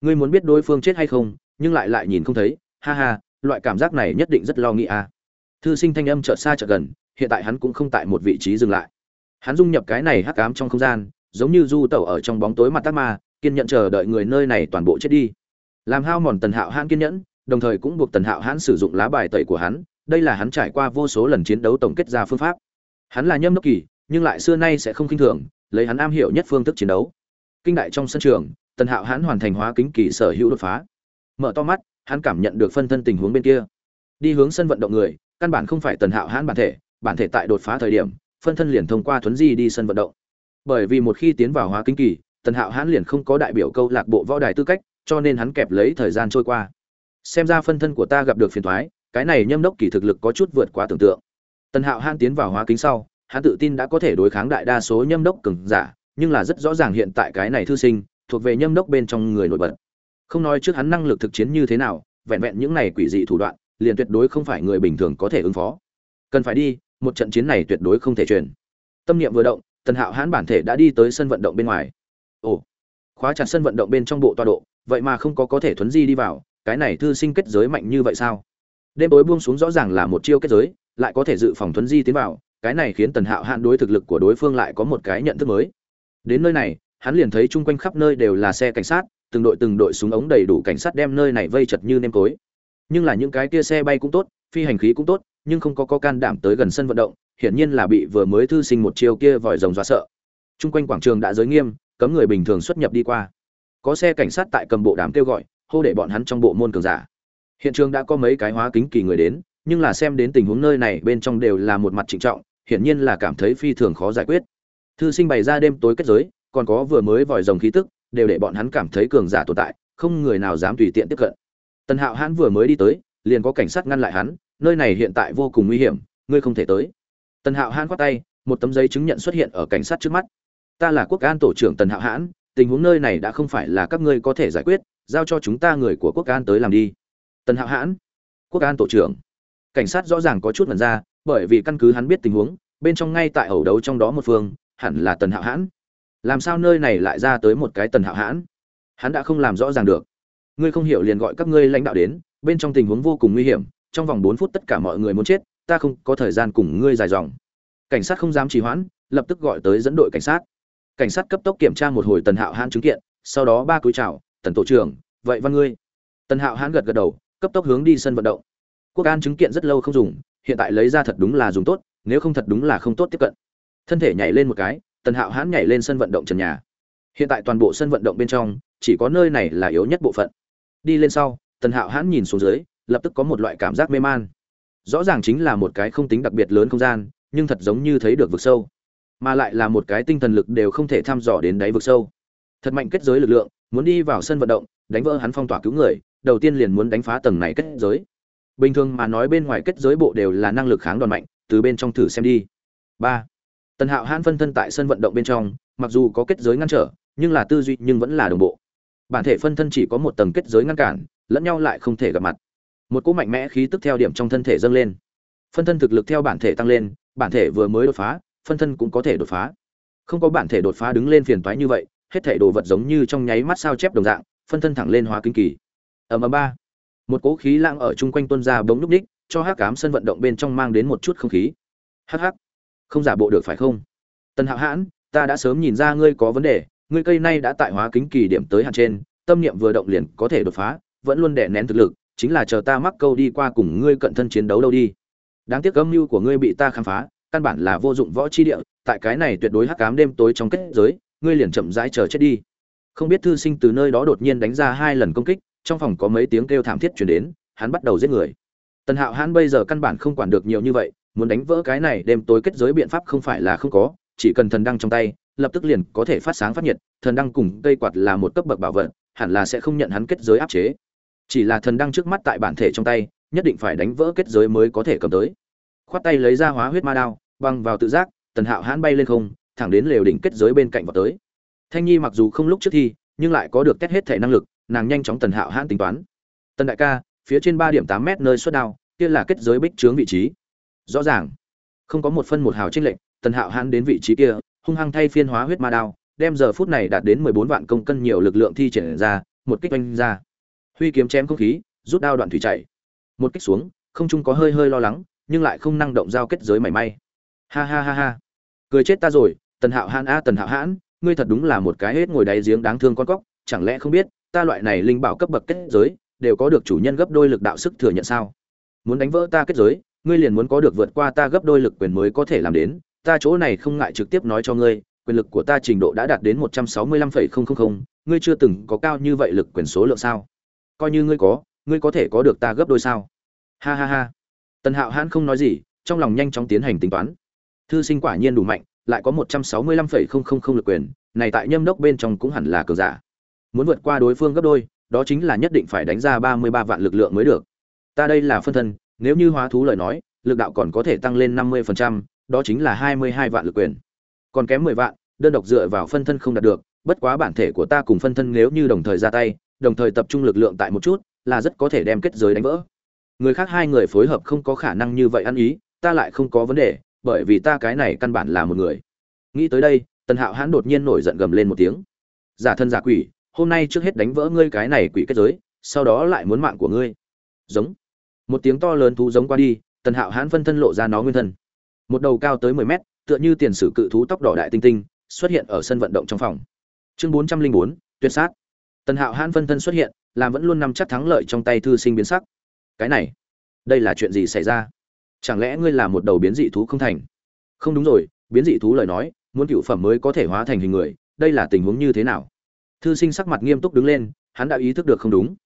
S1: Ngươi muốn biết đối phương chết hay không, nhưng lại lại nhìn không thấy, ha ha, loại cảm giác này nhất định rất lo nghĩ à thư sinh thanh âm chợt xa chợt gần, hiện tại hắn cũng không tại một vị trí dừng lại. Hắn dung nhập cái này hắc ám trong không gian, giống như du tẩu ở trong bóng tối mặt tắc ma, kiên nhẫn chờ đợi người nơi này toàn bộ chết đi. Làm hao mòn tần hạo hãn kiên nhẫn, đồng thời cũng buộc tần hạo hãn sử dụng lá bài tẩy của hắn, đây là hắn trải qua vô số lần chiến đấu tổng kết ra phương pháp. Hắn là nhâm đốc kỳ, nhưng lại xưa nay sẽ không khinh thường, lấy hắn am hiểu nhất phương thức chiến đấu. Kinh đại trong sân trường tần hạo hãn hoàn thành hóa kính kỳ sở hữu đột phá. Mở to mắt, hắn cảm nhận được phân thân tình huống bên kia. Đi hướng sân vận động người, căn bản không phải tần hạo hãn bản thể bản thể tại đột phá thời điểm, phân thân liền thông qua thuấn di đi sân vận động. Bởi vì một khi tiến vào hóa kính kỳ, tần hạo hãn liền không có đại biểu câu lạc bộ võ đài tư cách, cho nên hắn kẹp lấy thời gian trôi qua. Xem ra phân thân của ta gặp được phiền thoái cái này nhâm đốc kỳ thực lực có chút vượt quá tưởng tượng. Tần hạo hãn tiến vào hóa kính sau, hắn tự tin đã có thể đối kháng đại đa số nhâm đốc cường giả, nhưng là rất rõ ràng hiện tại cái này thư sinh thuộc về nhâm đốc bên trong người nổi bật. Không nói trước hắn năng lực thực chiến như thế nào, vẹn vẹn những này quỷ dị thủ đoạn, liền tuyệt đối không phải người bình thường có thể ứng phó. Cần phải đi, một trận chiến này tuyệt đối không thể truyền. Tâm niệm vừa động, tần hạo hãn bản thể đã đi tới sân vận động bên ngoài. Ồ, khóa chặt sân vận động bên trong bộ toa độ, vậy mà không có có thể thuấn di đi vào, cái này thư sinh kết giới mạnh như vậy sao? Đêm tối buông xuống rõ ràng là một chiêu kết giới, lại có thể dự phòng thuấn di tiến vào, cái này khiến tần hạo hãn đối thực lực của đối phương lại có một cái nhận thức mới. Đến nơi này hắn liền thấy chung quanh khắp nơi đều là xe cảnh sát, từng đội từng đội súng ống đầy đủ cảnh sát đem nơi này vây chật như nêm tối. Nhưng là những cái kia xe bay cũng tốt, phi hành khí cũng tốt, nhưng không có có can đảm tới gần sân vận động, hiển nhiên là bị vừa mới thư sinh một chiều kia vòi rồng dọa sợ. Chung quanh quảng trường đã giới nghiêm, cấm người bình thường xuất nhập đi qua. Có xe cảnh sát tại cầm bộ đàm kêu gọi, hô để bọn hắn trong bộ môn cường giả. Hiện trường đã có mấy cái hóa kính kỳ người đến, nhưng là xem đến tình huống nơi này bên trong đều là một mặt trịnh trọng, hiển nhiên là cảm thấy phi thường khó giải quyết. Thư sinh bày ra đêm tối kết giới còn có vừa mới vòi rồng khí tức, đều để bọn hắn cảm thấy cường giả tồn tại, không người nào dám tùy tiện tiếp cận. Tần hạo hãn vừa mới đi tới, liền có cảnh sát ngăn lại hắn, nơi này hiện tại vô cùng nguy hiểm, ngươi không thể tới. Tần hạo hãn khoát tay, một tấm giấy chứng nhận xuất hiện ở cảnh sát trước mắt. Ta là quốc an tổ trưởng tần hạo hãn, tình huống nơi này đã không phải là các ngươi có thể giải quyết, giao cho chúng ta người của quốc an tới làm đi. Tần hạo hãn, quốc an tổ trưởng. Cảnh sát rõ ràng có chút mẩn ra, bởi vì căn cứ hắn biết tình huống, bên trong ngay tại ẩu đấu trong đó một phương, hẳn là tần hạo hãn làm sao nơi này lại ra tới một cái tần hạo hãn? Hắn đã không làm rõ ràng được. Ngươi không hiểu liền gọi các ngươi lãnh đạo đến, bên trong tình huống vô cùng nguy hiểm, trong vòng bốn phút tất cả mọi người muốn chết, ta không có thời gian cùng ngươi dài dòng. Cảnh sát không dám trì hoãn, lập tức gọi tới dẫn đội cảnh sát. Cảnh sát cấp tốc kiểm tra một hồi tần hạo hãn chứng kiện, sau đó ba cúi chào, tần tổ trưởng, vậy văn ngươi? Tần hạo hãn gật gật đầu, cấp tốc hướng đi sân vận động. Quốc an chứng kiện rất lâu không dùng, hiện tại lấy ra thật đúng là dùng tốt, nếu không thật đúng là không tốt tiếp cận. Thân thể nhảy lên một cái tần hạo hãn nhảy lên sân vận động trần nhà. Hiện tại toàn bộ sân vận động bên trong, chỉ có nơi này là yếu nhất bộ phận. Đi lên sau, tần hạo hãn nhìn xuống dưới, lập tức có một loại cảm giác mê man. Rõ ràng chính là một cái không tính đặc biệt lớn không gian, nhưng thật giống như thấy được vực sâu. Mà lại là một cái tinh thần lực đều không thể thăm dò đến đáy vực sâu. Thật mạnh kết giới lực lượng, muốn đi vào sân vận động, đánh vỡ hắn phong tỏa cứu người, đầu tiên liền muốn đánh phá tầng này kết giới. Bình thường mà nói bên ngoài kết giới bộ đều là năng lực kháng đòn mạnh, từ bên trong thử xem đi. Ba tần hạo hãn phân thân tại sân vận động bên trong, mặc dù có kết giới ngăn trở, nhưng là tư duy nhưng vẫn là đồng bộ. Bản thể phân thân chỉ có một tầng kết giới ngăn cản, lẫn nhau lại không thể gặp mặt. Một cỗ mạnh mẽ khí tức theo điểm trong thân thể dâng lên. Phân thân thực lực theo bản thể tăng lên, bản thể vừa mới đột phá, phân thân cũng có thể đột phá. Không có bản thể đột phá đứng lên phiền toái như vậy, hết thể đồ vật giống như trong nháy mắt sao chép đồng dạng, phân thân thẳng lên hóa kinh kỳ. Ầm ầm ba. Một cỗ khí lãng ở chung quanh tuôn ra bỗng núp ních, cho hắc cám sân vận động bên trong mang đến một chút không khí. Hắc hắc không giả bộ được phải không? Tần hạo hãn, ta đã sớm nhìn ra ngươi có vấn đề, ngươi cây này đã tại hóa kính kỳ điểm tới hạn trên, tâm niệm vừa động liền có thể đột phá, vẫn luôn đè nén thực lực, chính là chờ ta mắc câu đi qua cùng ngươi cận thân chiến đấu đâu đi. Đáng tiếc âm mưu của ngươi bị ta khám phá, căn bản là vô dụng võ chi địa, tại cái này tuyệt đối hắc cám đêm tối trong kết giới, ngươi liền chậm rãi chờ chết đi. Không biết thư sinh từ nơi đó đột nhiên đánh ra hai lần công kích, trong phòng có mấy tiếng kêu thảm thiết chuyển đến, hắn bắt đầu giết người. Tần hạo Hãn bây giờ căn bản không quản được nhiều như vậy muốn đánh vỡ cái này đêm tối kết giới biện pháp không phải là không có, chỉ cần thần đăng trong tay, lập tức liền có thể phát sáng phát nhiệt, thần đăng cùng cây quạt là một cấp bậc bảo vật, hẳn là sẽ không nhận hắn kết giới áp chế. Chỉ là thần đăng trước mắt tại bản thể trong tay, nhất định phải đánh vỡ kết giới mới có thể cầm tới. Khoát tay lấy ra hóa huyết ma đao, băng vào tự giác, tần hạo hãn bay lên không, thẳng đến lều đỉnh kết giới bên cạnh vào tới. Thanh nhi mặc dù không lúc trước thi, nhưng lại có được test hết thể năng lực, nàng nhanh chóng tần hạo hãn tính toán. Tần đại ca, phía trên ba điểm tám mét nơi xuất đao, kia là kết giới bích trướng vị trí rõ ràng. Không có một phân một hào tranh lệnh tần hạo hãn đến vị trí kia, hung hăng thay phiên hóa huyết ma đao, đem giờ phút này đạt đến mười bốn vạn công cân nhiều lực lượng thi triển ra, một kích oanh ra. Huy kiếm chém không khí, rút đao đoạn thủy chạy. Một kích xuống, không trung có hơi hơi lo lắng, nhưng lại không năng động giao kết giới mảy may. Ha ha ha ha. Cười chết ta rồi, tần hạo hãn a, tần hạo hãn, ngươi thật đúng là một cái hết ngồi đáy giếng đáng thương con cóc, chẳng lẽ không biết, ta loại này linh bảo cấp bậc kết giới, đều có được chủ nhân gấp đôi lực đạo sức thừa nhận sao? Muốn đánh vỡ ta kết giới ngươi liền muốn có được vượt qua ta gấp đôi lực quyền mới có thể làm đến, ta chỗ này không ngại trực tiếp nói cho ngươi, quyền lực của ta trình độ đã đạt đến một trăm sáu mươi lăm phẩy không không không, ngươi chưa từng có cao như vậy lực quyền số lượng sao? Coi như ngươi có ngươi có thể có được ta gấp đôi sao? Ha ha ha. Tần hạo hãn không nói gì, trong lòng nhanh chóng tiến hành tính toán. Thư sinh quả nhiên đủ mạnh, lại có một trăm sáu mươi lăm phẩy không không không lực quyền, này tại nhâm đốc bên trong cũng hẳn là cường giả. Muốn vượt qua đối phương gấp đôi, đó chính là nhất định phải đánh ra ba mươi ba vạn lực lượng mới được. Ta đây là phân thân nếu như hóa thú lời nói lực đạo còn có thể tăng lên năm mươi phần trăm, đó chính là hai mươi hai vạn lực quyền. Còn kém mười vạn đơn độc dựa vào phân thân không đạt được bất quá bản thể của ta cùng phân thân nếu như đồng thời ra tay đồng thời tập trung lực lượng tại một chút là rất có thể đem kết giới đánh vỡ. Người khác hai người phối hợp không có khả năng như vậy ăn ý ta lại không có vấn đề bởi vì ta cái này căn bản là một người. Nghĩ tới đây tần hạo hãn đột nhiên nổi giận gầm lên một tiếng. Giả thân giả quỷ hôm nay trước hết đánh vỡ ngươi cái này quỷ kết giới sau đó lại muốn mạng của ngươi. Giống một tiếng to lớn thú giống qua đi, tần hạo hãn phân thân lộ ra nó nguyên thân. Một đầu cao tới mười mét, tựa như tiền sử cự thú tóc đỏ đại tinh tinh, xuất hiện ở sân vận động trong phòng. Chương bốn trăm linh bốn, tuyệt sát. Tần hạo hãn phân thân xuất hiện, làm vẫn luôn nằm chắc thắng lợi trong tay thư sinh biến sắc. Cái này, đây là chuyện gì xảy ra? Chẳng lẽ ngươi là một đầu biến dị thú không thành? Không đúng rồi, biến dị thú lời nói, muốn cựu phẩm mới có thể hóa thành hình người, đây là tình huống như thế nào? Thư sinh sắc mặt nghiêm túc đứng lên, hắn đã ý thức được không đúng.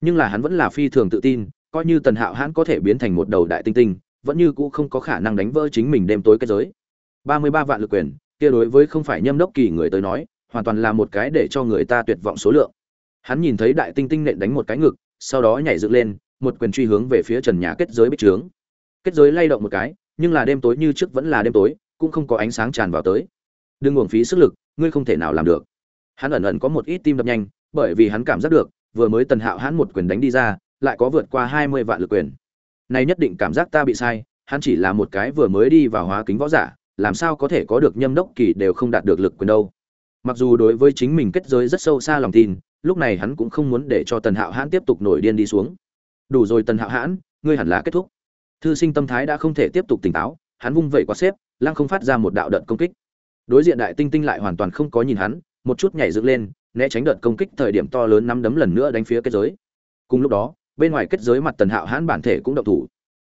S1: Nhưng là hắn vẫn là phi thường tự tin coi như tần hạo hắn có thể biến thành một đầu đại tinh tinh, vẫn như cũ không có khả năng đánh vỡ chính mình đêm tối kết giới. Ba mươi ba vạn lực quyền, kia đối với không phải nhâm đốc kỳ người tới nói, hoàn toàn là một cái để cho người ta tuyệt vọng số lượng. Hắn nhìn thấy đại tinh tinh nện đánh một cái ngực, sau đó nhảy dựng lên, một quyền truy hướng về phía trần nhà kết giới bích trướng. Kết giới lay động một cái, nhưng là đêm tối như trước vẫn là đêm tối, cũng không có ánh sáng tràn vào tới. Đừng uổng phí sức lực, ngươi không thể nào làm được. Hắn ẩn ẩn có một ít tim đập nhanh, bởi vì hắn cảm giác được, vừa mới tần hạo hắn một quyền đánh đi ra lại có vượt qua hai mươi vạn lực quyền. Này nhất định cảm giác ta bị sai, hắn chỉ là một cái vừa mới đi vào hóa kính võ giả, làm sao có thể có được nhâm đốc kỳ đều không đạt được lực quyền đâu. Mặc dù đối với chính mình kết giới rất sâu xa lòng tin, lúc này hắn cũng không muốn để cho tần hạo hãn tiếp tục nổi điên đi xuống. Đủ rồi tần hạo hãn, ngươi hẳn là kết thúc. Thư sinh tâm thái đã không thể tiếp tục tỉnh táo, hắn vung vẩy quá xếp, lăng không phát ra một đạo đợt công kích. Đối diện đại tinh tinh lại hoàn toàn không có nhìn hắn, một chút nhảy dựng lên, né tránh đợt công kích thời điểm to lớn nắm đấm lần nữa đánh phía kết giới. Cùng lúc đó bên ngoài kết giới mặt tần hạo hãn bản thể cũng động thủ.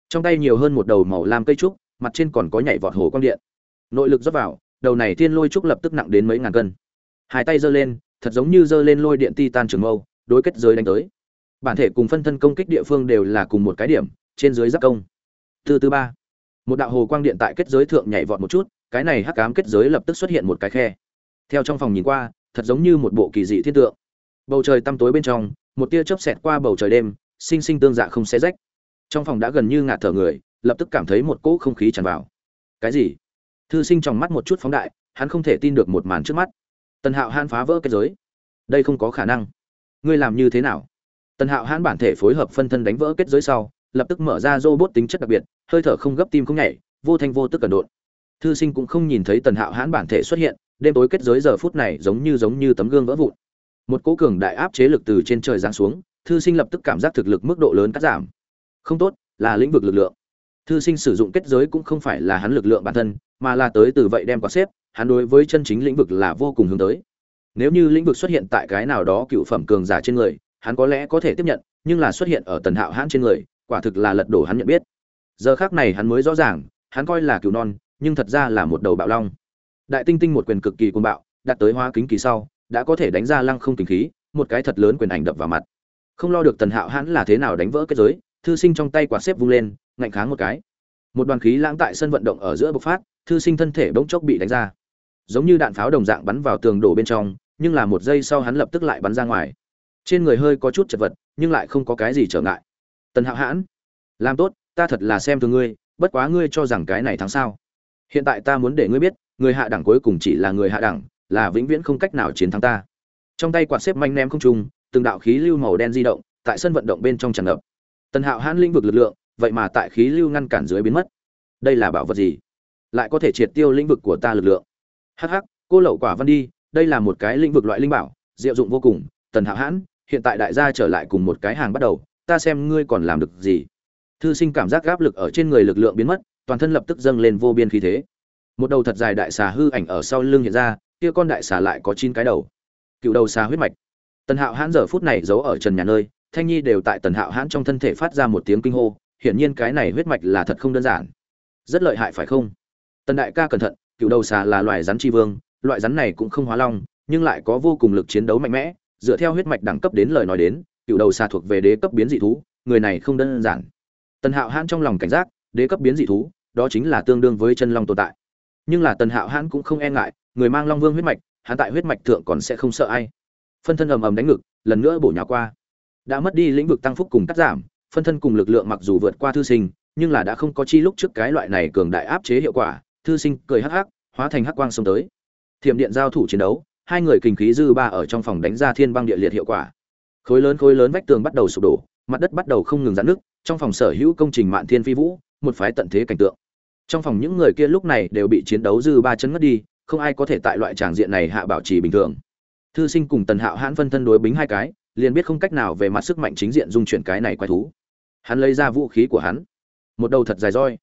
S1: Trong tay nhiều hơn một đầu màu lam cây trúc, mặt trên còn có nhảy vọt hồ quang điện. Nội lực rót vào, đầu này thiên lôi trúc lập tức nặng đến mấy ngàn cân. Hai tay giơ lên, thật giống như giơ lên lôi điện ti tan trường mâu, đối kết giới đánh tới. Bản thể cùng phân thân công kích địa phương đều là cùng một cái điểm, trên dưới giáp công. Thứ thứ ba, một đạo hồ quang điện tại kết giới thượng nhảy vọt một chút, cái này hắc ám kết giới lập tức xuất hiện một cái khe. Theo trong phòng nhìn qua, thật giống như một bộ kỳ dị thiên tượng. Bầu trời tăm tối bên trong, một tia chớp xẹt qua bầu trời đêm sinh sinh tương dạ không xé rách. Trong phòng đã gần như ngạt thở người, lập tức cảm thấy một cỗ không khí tràn vào. Cái gì? Thư sinh trong mắt một chút phóng đại, hắn không thể tin được một màn trước mắt. Tần hạo hãn phá vỡ kết giới. Đây không có khả năng. Ngươi làm như thế nào? Tần hạo hãn bản thể phối hợp phân thân đánh vỡ kết giới sau, lập tức mở ra robot tính chất đặc biệt, hơi thở không gấp tim không nhảy, vô thanh vô tức cẩn độn. Thư sinh cũng không nhìn thấy tần hạo hãn bản thể xuất hiện, đêm tối kết giới giờ phút này giống như giống như tấm gương vỡ vụn. Một cố cường đại áp chế lực từ trên trời giáng xuống thư sinh lập tức cảm giác thực lực mức độ lớn cắt giảm. Không tốt, là lĩnh vực lực lượng. Thư sinh sử dụng kết giới cũng không phải là hắn lực lượng bản thân, mà là tới từ vậy đem có xếp, hắn đối với chân chính lĩnh vực là vô cùng hướng tới. Nếu như lĩnh vực xuất hiện tại cái nào đó cựu phẩm cường giả trên người, hắn có lẽ có thể tiếp nhận, nhưng là xuất hiện ở tần hạo hãn trên người, quả thực là lật đổ hắn nhận biết. Giờ khác này hắn mới rõ ràng, hắn coi là cựu non, nhưng thật ra là một đầu bạo long. Đại tinh tinh một quyền cực kỳ côn bạo, đặt tới hóa kính kỳ sau, đã có thể đánh ra lăng không tình khí, một cái thật lớn quyền ảnh đập vào mặt không lo được tần hạo hãn là thế nào đánh vỡ kết giới, thư sinh trong tay quạt xếp vung lên, ngạnh kháng một cái. Một đoàn khí lãng tại sân vận động ở giữa bộc phát, thư sinh thân thể bỗng chốc bị đánh ra. Giống như đạn pháo đồng dạng bắn vào tường đổ bên trong, nhưng là một giây sau hắn lập tức lại bắn ra ngoài. Trên người hơi có chút chật vật, nhưng lại không có cái gì trở ngại. Tần hạo hãn, làm tốt, ta thật là xem thường ngươi, bất quá ngươi cho rằng cái này thắng sao. Hiện tại ta muốn để ngươi biết, người hạ đẳng cuối cùng chỉ là người hạ đẳng, là vĩnh viễn không cách nào chiến thắng ta. Trong tay quạt xếp manh ném không trung từng đạo khí lưu màu đen di động tại sân vận động bên trong tràn ngập. Tần hạo hãn lĩnh vực lực lượng, vậy mà tại khí lưu ngăn cản dưới biến mất. Đây là bảo vật gì? Lại có thể triệt tiêu lĩnh vực của ta lực lượng. Hh cô lậu quả văn đi, đây là một cái lĩnh vực loại linh bảo, diệu dụng vô cùng. Tần hạo hãn, hiện tại đại gia trở lại cùng một cái hàng bắt đầu, ta xem ngươi còn làm được gì. Thư sinh cảm giác gáp lực ở trên người lực lượng biến mất, toàn thân lập tức dâng lên vô biên khí thế. Một đầu thật dài đại xà hư ảnh ở sau lưng hiện ra, kia con đại xà lại có chín cái đầu. Cựu đầu xà huyết mạch tần hạo hãn giờ phút này giấu ở trần nhà nơi, thanh nhi đều tại tần hạo hãn trong thân thể phát ra một tiếng kinh hô, hiển nhiên cái này huyết mạch là thật không đơn giản. Rất lợi hại phải không? Tần đại ca cẩn thận, cựu đầu xà là loài rắn tri vương, loại rắn này cũng không hóa long, nhưng lại có vô cùng lực chiến đấu mạnh mẽ, dựa theo huyết mạch đẳng cấp đến lời nói đến, cựu đầu xà thuộc về đế cấp biến dị thú, người này không đơn giản. Tần hạo hãn trong lòng cảnh giác, đế cấp biến dị thú, đó chính là tương đương với chân long tồn tại. Nhưng là tần hạo hãn cũng không e ngại, người mang long vương huyết mạch, hắn tại huyết mạch thượng còn sẽ không sợ ai phân thân ầm ầm đánh ngực, lần nữa bổ nhào qua. Đã mất đi lĩnh vực tăng phúc cùng cắt giảm, phân thân cùng lực lượng mặc dù vượt qua thư sinh, nhưng là đã không có chi lúc trước cái loại này cường đại áp chế hiệu quả, thư sinh cười hắc hắc, hóa thành hắc quang xông tới. Thiểm điện giao thủ chiến đấu, hai người kinh khí dư ba ở trong phòng đánh ra thiên băng địa liệt hiệu quả. Khối lớn khối lớn vách tường bắt đầu sụp đổ, mặt đất bắt đầu không ngừng giãn nước trong phòng sở hữu công trình mạn thiên phi vũ, một phái tận thế cảnh tượng. Trong phòng những người kia lúc này đều bị chiến đấu dư ba chấn ngất đi, không ai có thể tại loại tràng diện này hạ bảo trì bình thường thư sinh cùng tần hạo hãn phân thân đối bính hai cái, liền biết không cách nào về mặt sức mạnh chính diện dung chuyển cái này quái thú. Hắn lấy ra vũ khí của hắn. Một đầu thật dài roi.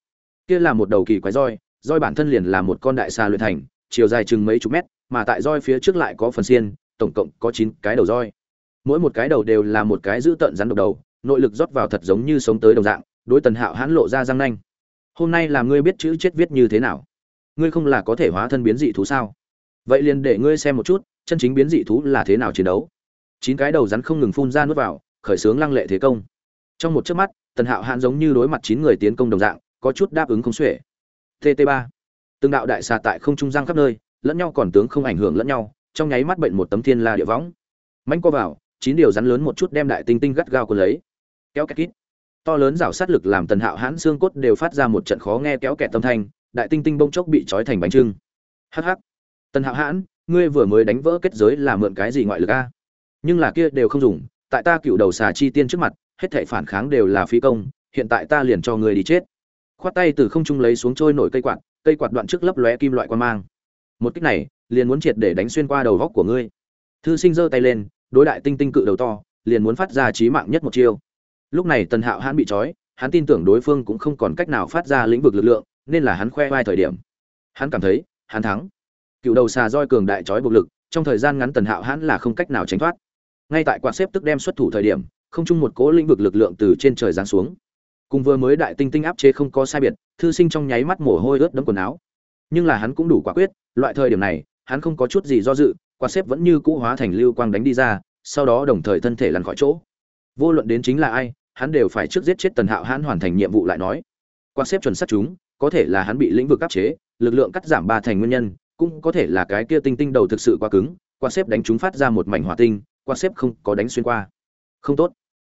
S1: Kia là một đầu kỳ quái roi roi bản thân liền là một con đại xà luyện thành, chiều dài chừng mấy chục mét, mà tại roi phía trước lại có phần xiên, tổng cộng có chín cái đầu roi. Mỗi một cái đầu đều là một cái giữ tận rắn độc đầu, nội lực rót vào thật giống như sống tới đồng dạng, đối tần hạo hãn lộ ra răng nanh. Hôm nay làm ngươi biết chữ chết viết như thế nào? Ngươi không là có thể hóa thân biến dị thú sao? Vậy liền để ngươi xem một chút chân chính biến dị thú là thế nào chiến đấu? Chín cái đầu rắn không ngừng phun ra nuốt vào, khởi xướng lăng lệ thế công. Trong một chớp mắt, tần hạo hãn giống như đối mặt chín người tiến công đồng dạng, có chút đáp ứng không xuể. Tt ba. Từng đạo đại xà tại không trung giang khắp nơi, lẫn nhau còn tướng không ảnh hưởng lẫn nhau, trong nháy mắt bệnh một tấm thiên la địa võng. Mánh co vào, chín điều rắn lớn một chút đem đại tinh tinh gắt gao cuốn lấy. Kéo kẹt kít. To lớn rào sát lực làm tần hạo hãn xương cốt đều phát ra một trận khó nghe kéo kẹt tâm thanh, đại tinh tinh bông chốc bị trói thành bánh trưng. Hh tần hạo hãn ngươi vừa mới đánh vỡ kết giới là mượn cái gì ngoại lực a? Nhưng là kia đều không dùng, tại ta cựu đầu xà chi tiên trước mặt, hết thảy phản kháng đều là phi công, hiện tại ta liền cho ngươi đi chết. Khoát tay từ không trung lấy xuống trôi nổi cây quạt cây quạt đoạn trước lấp lóe kim loại quan mang. Một cách này, liền muốn triệt để đánh xuyên qua đầu góc của ngươi. Thư sinh giơ tay lên, đối đại tinh tinh cự đầu to, liền muốn phát ra trí mạng nhất một chiêu. Lúc này tần hạo hãn bị trói, hắn tin tưởng đối phương cũng không còn cách nào phát ra lĩnh vực lực lượng, nên là hắn khoe vai thời điểm. Hắn cảm thấy, hắn thắng cựu đầu xà roi cường đại trói buộc lực, trong thời gian ngắn tần hạo hãn là không cách nào tránh thoát. Ngay tại quạt xếp tức đem xuất thủ thời điểm, không chung một cố lĩnh vực lực lượng từ trên trời giáng xuống. Cùng vừa mới đại tinh tinh áp chế không có sai biệt, thư sinh trong nháy mắt mồ hôi ướt đẫm quần áo. Nhưng là hắn cũng đủ quả quyết, loại thời điểm này, hắn không có chút gì do dự, quạt xếp vẫn như cũ hóa thành lưu quang đánh đi ra, sau đó đồng thời thân thể lăn khỏi chỗ. Vô luận đến chính là ai, hắn đều phải trước giết chết tần hạo hắn hoàn thành nhiệm vụ lại nói. Quạt xếp chuẩn xác chúng, có thể là hắn bị lĩnh vực áp chế, lực lượng cắt giảm ba thành nguyên nhân cũng có thể là cái kia tinh tinh đầu thực sự quá cứng, quạt xếp đánh chúng phát ra một mảnh hỏa tinh, quạt xếp không có đánh xuyên qua. Không tốt.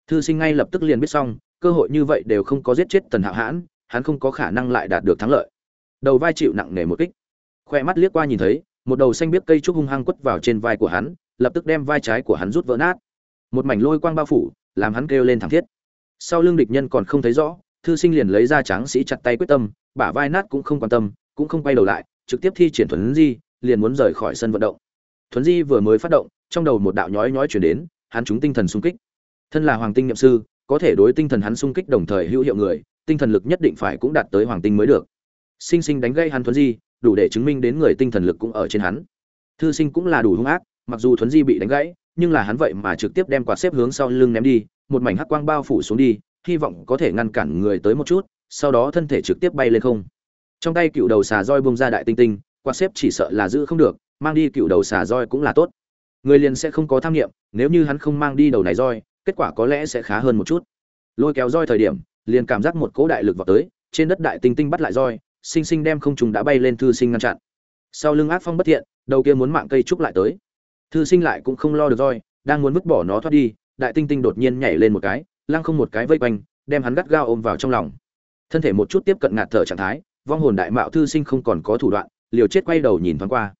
S1: Thư sinh ngay lập tức liền biết xong, cơ hội như vậy đều không có giết chết tần hạo hãn, hắn không có khả năng lại đạt được thắng lợi. Đầu vai chịu nặng nề một kích. Khoe mắt liếc qua nhìn thấy, một đầu xanh biết cây trúc hung hăng quất vào trên vai của hắn, lập tức đem vai trái của hắn rút vỡ nát. Một mảnh lôi quang bao phủ, làm hắn kêu lên thảm thiết. Sau lưng địch nhân còn không thấy rõ, thư sinh liền lấy ra tráng sĩ chặt tay quyết tâm, bả vai nát cũng không quan tâm, cũng không quay đầu lại trực tiếp thi triển thuấn di, liền muốn rời khỏi sân vận động. Thuấn di vừa mới phát động, trong đầu một đạo nhói nhói chuyển đến, hắn trúng tinh thần sung kích. Thân là hoàng tinh nhậm sư, có thể đối tinh thần hắn sung kích đồng thời hữu hiệu người, tinh thần lực nhất định phải cũng đạt tới hoàng tinh mới được. Sinh sinh đánh gây hắn thuấn di, đủ để chứng minh đến người tinh thần lực cũng ở trên hắn. Thư sinh cũng là đủ hung ác, mặc dù thuấn di bị đánh gãy, nhưng là hắn vậy mà trực tiếp đem quạt xếp hướng sau lưng ném đi, một mảnh hắc quang bao phủ xuống đi, hy vọng có thể ngăn cản người tới một chút, sau đó thân thể trực tiếp bay lên không trong tay cựu đầu xà roi bông ra đại tinh tinh, quạt xếp chỉ sợ là giữ không được, mang đi cựu đầu xà roi cũng là tốt. Người liền sẽ không có tham nghiệm, nếu như hắn không mang đi đầu này roi, kết quả có lẽ sẽ khá hơn một chút. Lôi kéo roi thời điểm, liền cảm giác một cỗ đại lực vào tới, trên đất đại tinh tinh bắt lại roi sinh sinh đem không trùng đã bay lên thư sinh ngăn chặn. Sau lưng ác phong bất thiện, đầu kia muốn mạng cây trúc lại tới. Thư sinh lại cũng không lo được roi, đang muốn vứt bỏ nó thoát đi, đại tinh tinh đột nhiên nhảy lên một cái, lăng không một cái vây quanh, đem hắn gắt gao ôm vào trong lòng. Thân thể một chút tiếp cận ngạt thở trạng thái vong hồn đại mạo thư sinh không còn có thủ đoạn, liều chết quay đầu nhìn thoáng qua.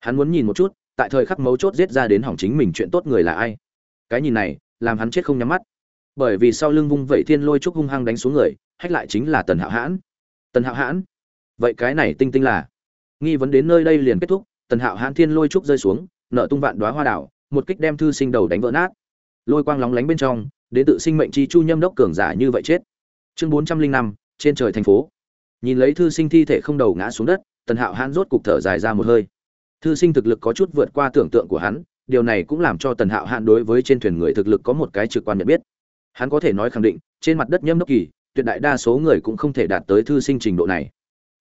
S1: Hắn muốn nhìn một chút, tại thời khắc mấu chốt giết ra đến hỏng chính mình chuyện tốt người là ai. Cái nhìn này, làm hắn chết không nhắm mắt. Bởi vì sau lưng vung vẩy thiên lôi trúc hung hăng đánh xuống người, hách lại chính là tần hạo hãn. Tần hạo hãn? Vậy cái này tinh tinh là? Nghi vấn đến nơi đây liền kết thúc, tần hạo hãn thiên lôi trúc rơi xuống, nợ tung vạn đoá hoa đảo, một kích đem thư sinh đầu đánh vỡ nát. Lôi quang lóng lánh bên trong, đến tự sinh mệnh chi chu nhâm đốc cường giả như vậy chết. Chương bốn trăm linh năm, trên trời thành phố nhìn lấy thư sinh thi thể không đầu ngã xuống đất, tần hạo hãn rốt cục thở dài ra một hơi. Thư sinh thực lực có chút vượt qua tưởng tượng của hắn, điều này cũng làm cho tần hạo hãn đối với trên thuyền người thực lực có một cái trực quan nhận biết. Hắn có thể nói khẳng định, trên mặt đất nhâm đốc kỳ, tuyệt đại đa số người cũng không thể đạt tới thư sinh trình độ này.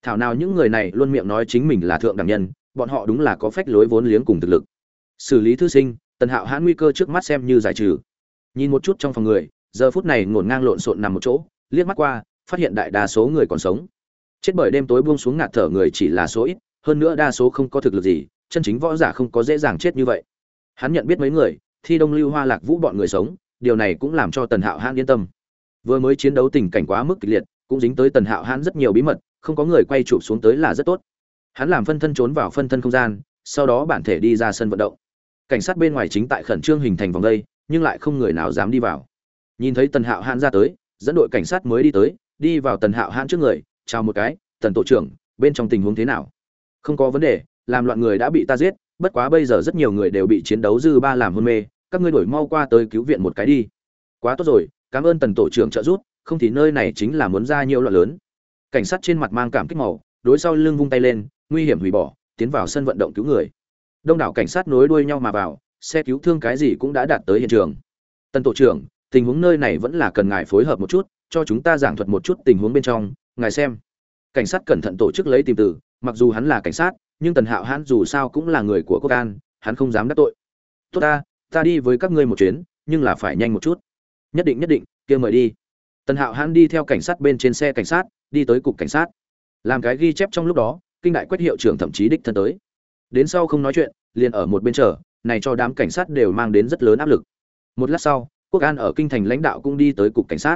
S1: Thảo nào những người này luôn miệng nói chính mình là thượng đẳng nhân, bọn họ đúng là có phách lối vốn liếng cùng thực lực. Xử lý thư sinh, tần hạo hãn nguy cơ trước mắt xem như giải trừ. Nhìn một chút trong phòng người, giờ phút này ngổn ngang lộn xộn nằm một chỗ, liếc mắt qua, phát hiện đại đa số người còn sống chết bởi đêm tối buông xuống ngạt thở người chỉ là số ít, hơn nữa đa số không có thực lực gì, chân chính võ giả không có dễ dàng chết như vậy. Hắn nhận biết mấy người, thi đông lưu hoa lạc vũ bọn người sống, điều này cũng làm cho tần hạo hãn yên tâm. Vừa mới chiến đấu tình cảnh quá mức kịch liệt, cũng dính tới tần hạo hãn rất nhiều bí mật, không có người quay chụp xuống tới là rất tốt. Hắn làm phân thân trốn vào phân thân không gian, sau đó bản thể đi ra sân vận động. Cảnh sát bên ngoài chính tại khẩn trương hình thành vòng đây, nhưng lại không người nào dám đi vào. Nhìn thấy tần hạo hãn ra tới, dẫn đội cảnh sát mới đi tới, đi vào tần hạo hãn trước người chào một cái, tần tổ trưởng, bên trong tình huống thế nào? Không có vấn đề, làm loạn người đã bị ta giết, bất quá bây giờ rất nhiều người đều bị chiến đấu dư ba làm hôn mê, các ngươi đổi mau qua tới cứu viện một cái đi. Quá tốt rồi, cảm ơn tần tổ trưởng trợ giúp, không thì nơi này chính là muốn ra nhiều loạn lớn. Cảnh sát trên mặt mang cảm kích màu, đối sau lưng vung tay lên, nguy hiểm hủy bỏ, tiến vào sân vận động cứu người. Đông đảo cảnh sát nối đuôi nhau mà vào, xe cứu thương cái gì cũng đã đạt tới hiện trường. Tần tổ trưởng, tình huống nơi này vẫn là cần ngài phối hợp một chút, cho chúng ta giảng thuật một chút tình huống bên trong ngài xem. Cảnh sát cẩn thận tổ chức lấy tìm từ, mặc dù hắn là cảnh sát, nhưng tần hạo hãn dù sao cũng là người của quốc an, hắn không dám đắc tội. Tốt ta ta đi với các ngươi một chuyến, nhưng là phải nhanh một chút. Nhất định nhất định, kia mời đi. Tần hạo hãn đi theo cảnh sát bên trên xe cảnh sát, đi tới cục cảnh sát. Làm cái ghi chép trong lúc đó, kinh đại quét hiệu trưởng thậm chí đích thân tới. Đến sau không nói chuyện, liền ở một bên chờ, này cho đám cảnh sát đều mang đến rất lớn áp lực. Một lát sau, quốc an ở kinh thành lãnh đạo cũng đi tới cục cảnh sát.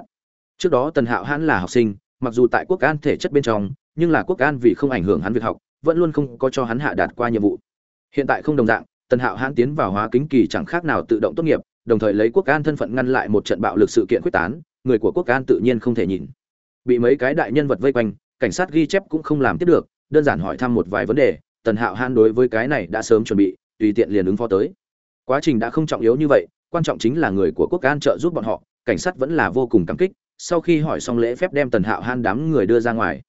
S1: Trước đó tần hạo hãn là học sinh mặc dù tại quốc an thể chất bên trong, nhưng là quốc an vì không ảnh hưởng hắn việc học, vẫn luôn không có cho hắn hạ đạt qua nhiệm vụ. Hiện tại không đồng dạng, tần hạo hãn tiến vào hóa kính kỳ chẳng khác nào tự động tốt nghiệp, đồng thời lấy quốc an thân phận ngăn lại một trận bạo lực sự kiện quyết tán, người của quốc an tự nhiên không thể nhìn. Bị mấy cái đại nhân vật vây quanh, cảnh sát ghi chép cũng không làm tiếp được, đơn giản hỏi thăm một vài vấn đề, tần hạo hãn đối với cái này đã sớm chuẩn bị, tùy tiện liền ứng phó tới. Quá trình đã không trọng yếu như vậy, quan trọng chính là người của quốc an trợ giúp bọn họ, cảnh sát vẫn là vô cùng cảm kích sau khi hỏi xong lễ phép đem tần hạo han đám người đưa ra ngoài.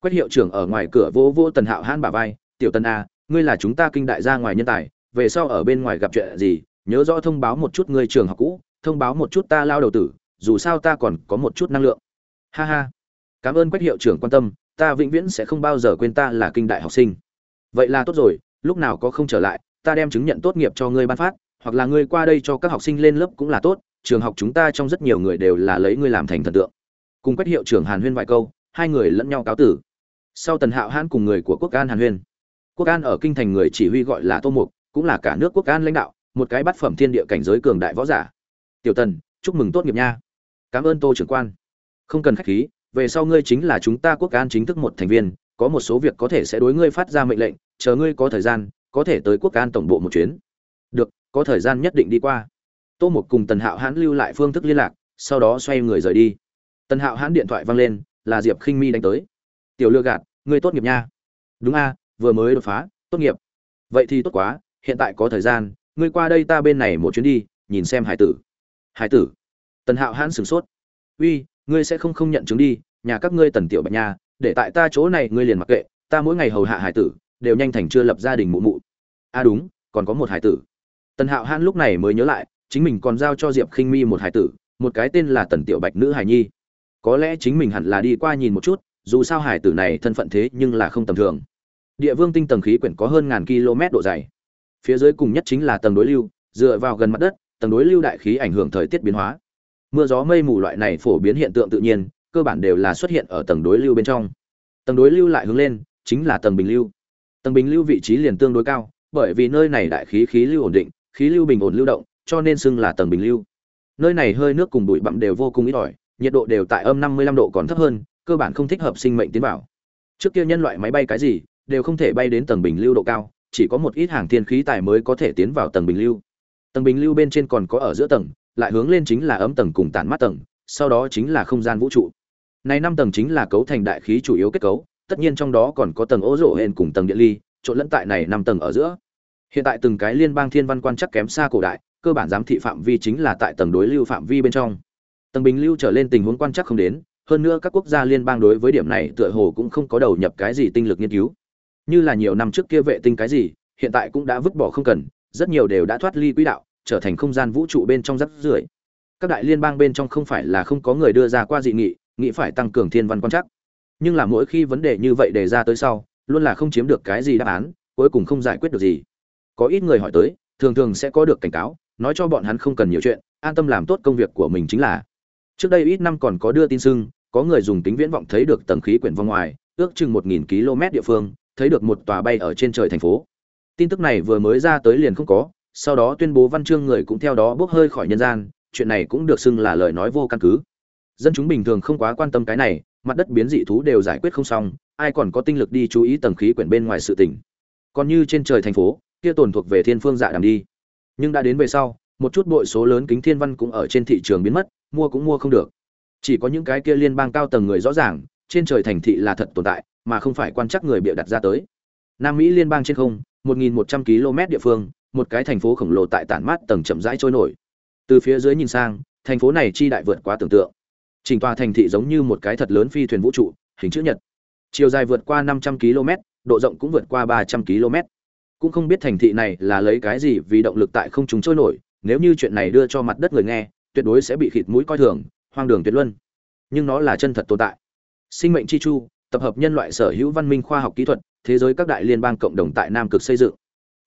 S1: Quét hiệu trưởng ở ngoài cửa vô vô tần hạo han bà vai, tiểu tần a ngươi là chúng ta kinh đại ra ngoài nhân tài, về sau ở bên ngoài gặp chuyện gì, nhớ rõ thông báo một chút ngươi trường học cũ, thông báo một chút ta lao đầu tử, dù sao ta còn có một chút năng lượng. Ha ha. Cảm ơn quách hiệu trưởng quan tâm, ta vĩnh viễn sẽ không bao giờ quên ta là kinh đại học sinh. Vậy là tốt rồi, lúc nào có không trở lại, ta đem chứng nhận tốt nghiệp cho ngươi ban phát, hoặc là ngươi qua đây cho các học sinh lên lớp cũng là tốt trường học chúng ta trong rất nhiều người đều là lấy ngươi làm thành thần tượng. Cùng quách hiệu trưởng hàn huyên vài câu, hai người lẫn nhau cáo tử. Sau tần hạo hãn cùng người của quốc an hàn huyên. Quốc an ở kinh thành người chỉ huy gọi là tô mục, cũng là cả nước quốc an lãnh đạo, một cái bát phẩm thiên địa cảnh giới cường đại võ giả. Tiểu tần, chúc mừng tốt nghiệp nha. Cảm ơn tô trưởng quan. Không cần khách khí, về sau ngươi chính là chúng ta quốc an chính thức một thành viên, có một số việc có thể sẽ đối ngươi phát ra mệnh lệnh, chờ ngươi có thời gian, có thể tới quốc an tổng bộ một chuyến. Được, có thời gian nhất định đi qua tô mục cùng tần hạo hãn lưu lại phương thức liên lạc, sau đó xoay người rời đi. Tần hạo hãn điện thoại văng lên, là diệp khinh mi đánh tới. Tiểu lừa gạt, ngươi tốt nghiệp nha. Đúng a, vừa mới đột phá, tốt nghiệp. Vậy thì tốt quá, hiện tại có thời gian, ngươi qua đây ta bên này một chuyến đi, nhìn xem hải tử. Hải tử? Tần hạo hãn sửng sốt. Uy, ngươi sẽ không không nhận chứng đi, nhà các ngươi tần tiểu bạch nha, để tại ta chỗ này ngươi liền mặc kệ, ta mỗi ngày hầu hạ hải tử, đều nhanh thành chưa lập gia đình mụ mụ. A à đúng, còn có một hải tử. Tần hạo hãn lúc này mới nhớ lại chính mình còn giao cho diệp khinh mi một hải tử, một cái tên là tần tiểu bạch nữ hải nhi. Có lẽ chính mình hẳn là đi qua nhìn một chút, dù sao hải tử này thân phận thế nhưng là không tầm thường. Địa vương tinh tầng khí quyển có hơn ngàn km độ dày. Phía dưới cùng nhất chính là tầng đối lưu, dựa vào gần mặt đất, tầng đối lưu đại khí ảnh hưởng thời tiết biến hóa. Mưa gió mây mù loại này phổ biến hiện tượng tự nhiên, cơ bản đều là xuất hiện ở tầng đối lưu bên trong. Tầng đối lưu lại hướng lên, chính là tầng bình lưu. Tầng bình lưu vị trí liền tương đối cao, bởi vì nơi này đại khí khí lưu ổn định, khí lưu bình ổn lưu động cho nên xưng là tầng bình lưu. Nơi này hơi nước cùng bụi bặm đều vô cùng ít ỏi, nhiệt độ đều tại âm 55 độ còn thấp hơn, cơ bản không thích hợp sinh mệnh tiến vào. Trước kia nhân loại máy bay cái gì, đều không thể bay đến tầng bình lưu độ cao, chỉ có một ít hàng thiên khí tài mới có thể tiến vào tầng bình lưu. Tầng bình lưu bên trên còn có ở giữa tầng, lại hướng lên chính là ấm tầng cùng tản mát tầng, sau đó chính là không gian vũ trụ. Này năm tầng chính là cấu thành đại khí chủ yếu kết cấu, tất nhiên trong đó còn có tầng ô rộ hên cùng tầng điện ly, trộn lẫn tại này năm tầng ở giữa. Hiện tại từng cái liên bang thiên văn quan chắc kém xa cổ đại cơ bản giám thị phạm vi chính là tại tầng đối lưu phạm vi bên trong. Tầng bình lưu trở lên tình huống quan chắc không đến, hơn nữa các quốc gia liên bang đối với điểm này tựa hồ cũng không có đầu nhập cái gì tinh lực nghiên cứu. Như là nhiều năm trước kia vệ tinh cái gì, hiện tại cũng đã vứt bỏ không cần, rất nhiều đều đã thoát ly quỹ đạo, trở thành không gian vũ trụ bên trong rắc rưởi. Các đại liên bang bên trong không phải là không có người đưa ra qua dị nghị nghĩ phải tăng cường thiên văn quan chắc. Nhưng là mỗi khi vấn đề như vậy đề ra tới sau, luôn là không chiếm được cái gì đáp án, cuối cùng không giải quyết được gì. Có ít người hỏi tới, thường thường sẽ có được cảnh cáo nói cho bọn hắn không cần nhiều chuyện, an tâm làm tốt công việc của mình chính là. Trước đây ít năm còn có đưa tin sưng, có người dùng tính viễn vọng thấy được tầng khí quyển vòng ngoài, ước chừng một nghìn km địa phương, thấy được một tòa bay ở trên trời thành phố. Tin tức này vừa mới ra tới liền không có, sau đó tuyên bố văn chương người cũng theo đó bốc hơi khỏi nhân gian, chuyện này cũng được xưng là lời nói vô căn cứ. Dân chúng bình thường không quá quan tâm cái này, mặt đất biến dị thú đều giải quyết không xong, ai còn có tinh lực đi chú ý tầng khí quyển bên ngoài sự tỉnh còn như trên trời thành phố, kia tồn thuộc về thiên phương dạ đàm đi nhưng đã đến về sau, một chút bội số lớn kính thiên văn cũng ở trên thị trường biến mất, mua cũng mua không được. Chỉ có những cái kia liên bang cao tầng người rõ ràng, trên trời thành thị là thật tồn tại, mà không phải quan chắc người bịa đặt ra tới. Nam mỹ liên bang trên không 1.100 km địa phương, một cái thành phố khổng lồ tại tản mát tầng chậm rãi trôi nổi. Từ phía dưới nhìn sang, thành phố này chi đại vượt quá tưởng tượng. Chỉnh tòa thành thị giống như một cái thật lớn phi thuyền vũ trụ, hình chữ nhật. Chiều dài vượt qua 500 km, độ rộng cũng vượt qua 300 km cũng không biết thành thị này là lấy cái gì vì động lực tại không chúng trôi nổi, nếu như chuyện này đưa cho mặt đất người nghe, tuyệt đối sẽ bị khịt mũi coi thường, hoang đường tuyệt luân. Nhưng nó là chân thật tồn tại. Sinh mệnh chi chu, tập hợp nhân loại sở hữu văn minh khoa học kỹ thuật, thế giới các đại liên bang cộng đồng tại nam cực xây dựng.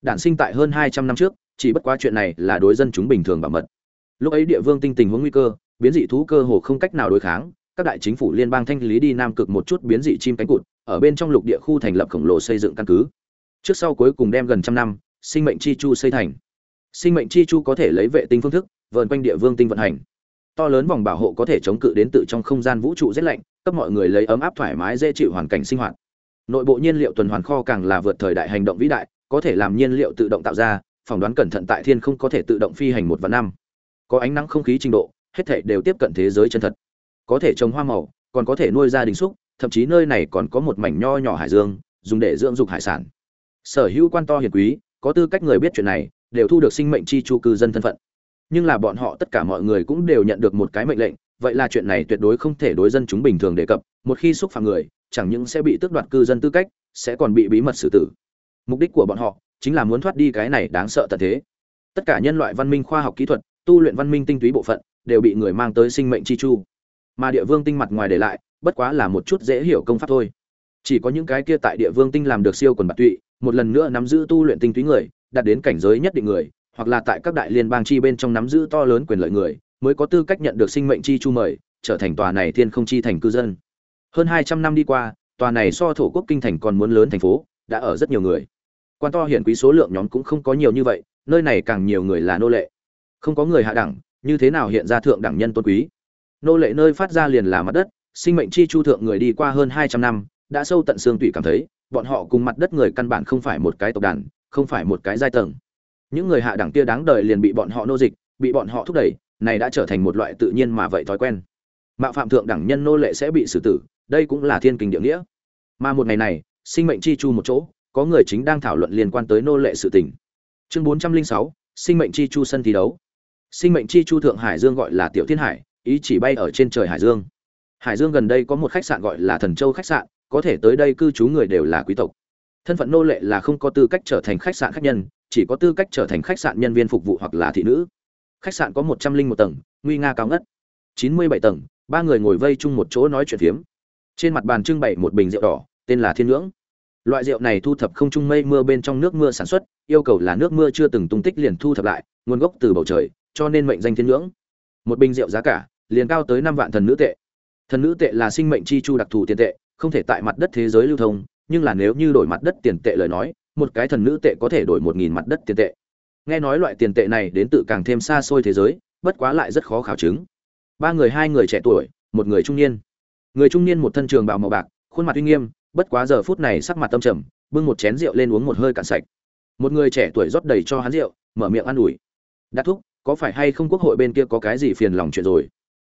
S1: Đản sinh tại hơn hai trăm năm trước, chỉ bất quá chuyện này là đối dân chúng bình thường bảo mật. Lúc ấy địa vương tinh tình huống nguy cơ, biến dị thú cơ hồ không cách nào đối kháng, các đại chính phủ liên bang thanh lý đi nam cực một chút biến dị chim cánh cụt, ở bên trong lục địa khu thành lập khổng lồ xây dựng căn cứ trước sau cuối cùng đem gần trăm năm, sinh mệnh chi chu xây thành. Sinh mệnh chi chu có thể lấy vệ tinh phương thức, vờn quanh địa vương tinh vận hành. To lớn vòng bảo hộ có thể chống cự đến tự trong không gian vũ trụ rét lạnh, cấp mọi người lấy ấm áp thoải mái dễ chịu hoàn cảnh sinh hoạt. Nội bộ nhiên liệu tuần hoàn kho càng là vượt thời đại hành động vĩ đại, có thể làm nhiên liệu tự động tạo ra, phỏng đoán cẩn thận tại thiên không có thể tự động phi hành một và năm. Có ánh nắng không khí trình độ, hết thể đều tiếp cận thế giới chân thật. Có thể trồng hoa màu, còn có thể nuôi gia đình xúc, thậm chí nơi này còn có một mảnh nho nhỏ hải dương, dùng để dưỡng dục hải sản sở hữu quan to hiền quý, có tư cách người biết chuyện này, đều thu được sinh mệnh chi chu cư dân thân phận. Nhưng là bọn họ tất cả mọi người cũng đều nhận được một cái mệnh lệnh, vậy là chuyện này tuyệt đối không thể đối dân chúng bình thường đề cập, một khi xúc phạm người, chẳng những sẽ bị tước đoạt cư dân tư cách, sẽ còn bị bí mật xử tử. Mục đích của bọn họ chính là muốn thoát đi cái này đáng sợ tận thế. Tất cả nhân loại văn minh khoa học kỹ thuật, tu luyện văn minh tinh túy bộ phận, đều bị người mang tới sinh mệnh chi chu. Mà địa vương tinh mặt ngoài để lại, bất quá là một chút dễ hiểu công pháp thôi. Chỉ có những cái kia tại địa vương tinh làm được siêu quần bạc tụy một lần nữa nắm giữ tu luyện tinh túy người, đạt đến cảnh giới nhất định người, hoặc là tại các đại liên bang chi bên trong nắm giữ to lớn quyền lợi người, mới có tư cách nhận được sinh mệnh chi chu mời, trở thành tòa này thiên không chi thành cư dân. Hơn hai trăm năm đi qua, tòa này so thổ quốc kinh thành còn muốn lớn thành phố, đã ở rất nhiều người. Quan to hiển quý số lượng nhóm cũng không có nhiều như vậy, nơi này càng nhiều người là nô lệ. Không có người hạ đẳng, như thế nào hiện ra thượng đẳng nhân tôn quý? Nô lệ nơi phát ra liền là mặt đất, sinh mệnh chi chu thượng người đi qua hơn hai trăm năm, đã sâu tận xương tủy cảm thấy bọn họ cùng mặt đất người căn bản không phải một cái tộc đàn, không phải một cái giai tầng. Những người hạ đẳng kia đáng đời liền bị bọn họ nô dịch, bị bọn họ thúc đẩy, này đã trở thành một loại tự nhiên mà vậy thói quen. Mạo phạm thượng đẳng nhân nô lệ sẽ bị xử tử, đây cũng là thiên kinh địa nghĩa. Mà một ngày này, sinh mệnh chi chu một chỗ, có người chính đang thảo luận liên quan tới nô lệ sự tình. Chương bốn trăm linh sáu, sinh mệnh chi chu sân thi đấu. Sinh mệnh chi chu thượng hải dương gọi là tiểu thiên hải, ý chỉ bay ở trên trời hải dương. Hải dương gần đây có một khách sạn gọi là thần châu khách sạn có thể tới đây cư trú người đều là quý tộc. Thân phận nô lệ là không có tư cách trở thành khách sạn khách nhân, chỉ có tư cách trở thành khách sạn nhân viên phục vụ hoặc là thị nữ. Khách sạn có một trăm linh một tầng, nguy nga cao ngất. Chín mươi bảy tầng, ba người ngồi vây chung một chỗ nói chuyện phiếm. Trên mặt bàn trưng bày một bình rượu đỏ, tên là thiên ngưỡng. Loại rượu này thu thập không trung mây mưa bên trong nước mưa sản xuất, yêu cầu là nước mưa chưa từng tung tích liền thu thập lại, nguồn gốc từ bầu trời, cho nên mệnh danh thiên ngưỡng. Một bình rượu giá cả, liền cao tới năm vạn thần nữ tệ. Thần nữ tệ là sinh mệnh chi chu đặc thù tiền tệ không thể tại mặt đất thế giới lưu thông, nhưng là nếu như đổi mặt đất tiền tệ lời nói, một cái thần nữ tệ có thể đổi một nghìn mặt đất tiền tệ. Nghe nói loại tiền tệ này đến từ càng thêm xa xôi thế giới, bất quá lại rất khó khảo chứng. Ba người, hai người trẻ tuổi, một người trung niên. Người trung niên một thân trường bào màu bạc, khuôn mặt uy nghiêm, bất quá giờ phút này sắc mặt tâm trầm, bưng một chén rượu lên uống một hơi cạn sạch. Một người trẻ tuổi rót đầy cho hắn rượu, mở miệng an ủi. Đắc thúc, có phải hay không quốc hội bên kia có cái gì phiền lòng chuyện rồi?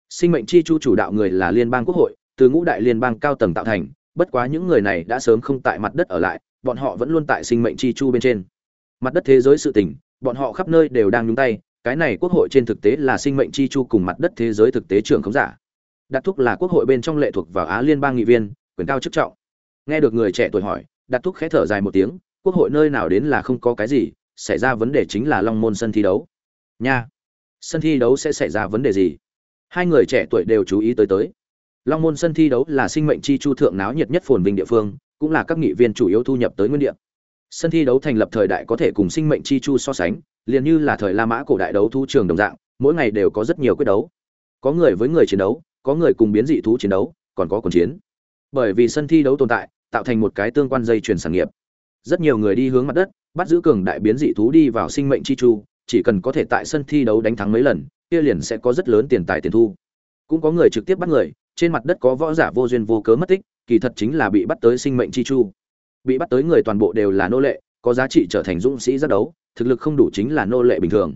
S1: Sinh mệnh chi chu chủ đạo người là liên bang quốc hội từ ngũ đại liên bang cao tầng tạo thành, bất quá những người này đã sớm không tại mặt đất ở lại, bọn họ vẫn luôn tại sinh mệnh chi chu bên trên. Mặt đất thế giới sự tình, bọn họ khắp nơi đều đang nhúng tay, cái này quốc hội trên thực tế là sinh mệnh chi chu cùng mặt đất thế giới thực tế trưởng khống giả. Đạt thúc là quốc hội bên trong lệ thuộc vào á liên bang nghị viên, quyền cao chức trọng. Nghe được người trẻ tuổi hỏi đạt thúc khẽ thở dài một tiếng, quốc hội nơi nào đến là không có cái gì, xảy ra vấn đề chính là long môn sân thi đấu. Nha, sân thi đấu sẽ xảy ra vấn đề gì? Hai người trẻ tuổi đều chú ý tới tới long môn sân thi đấu là sinh mệnh chi chu thượng náo nhiệt nhất phồn vinh địa phương, cũng là các nghị viên chủ yếu thu nhập tới nguyên địa. Sân thi đấu thành lập thời đại có thể cùng sinh mệnh chi chu so sánh, liền như là thời la mã cổ đại đấu thu trường đồng dạng, mỗi ngày đều có rất nhiều quyết đấu. Có người với người chiến đấu, có người cùng biến dị thú chiến đấu, còn có quần chiến. Bởi vì sân thi đấu tồn tại, tạo thành một cái tương quan dây chuyển sản nghiệp. Rất nhiều người đi hướng mặt đất, bắt giữ cường đại biến dị thú đi vào sinh mệnh chi chu, chỉ cần có thể tại sân thi đấu đánh thắng mấy lần, kia liền sẽ có rất lớn tiền tài tiền thu. Cũng có người trực tiếp bắt người trên mặt đất có võ giả vô duyên vô cớ mất tích, kỳ thật chính là bị bắt tới sinh mệnh chi chu. Bị bắt tới người toàn bộ đều là nô lệ, có giá trị trở thành dũng sĩ giác đấu, thực lực không đủ chính là nô lệ bình thường.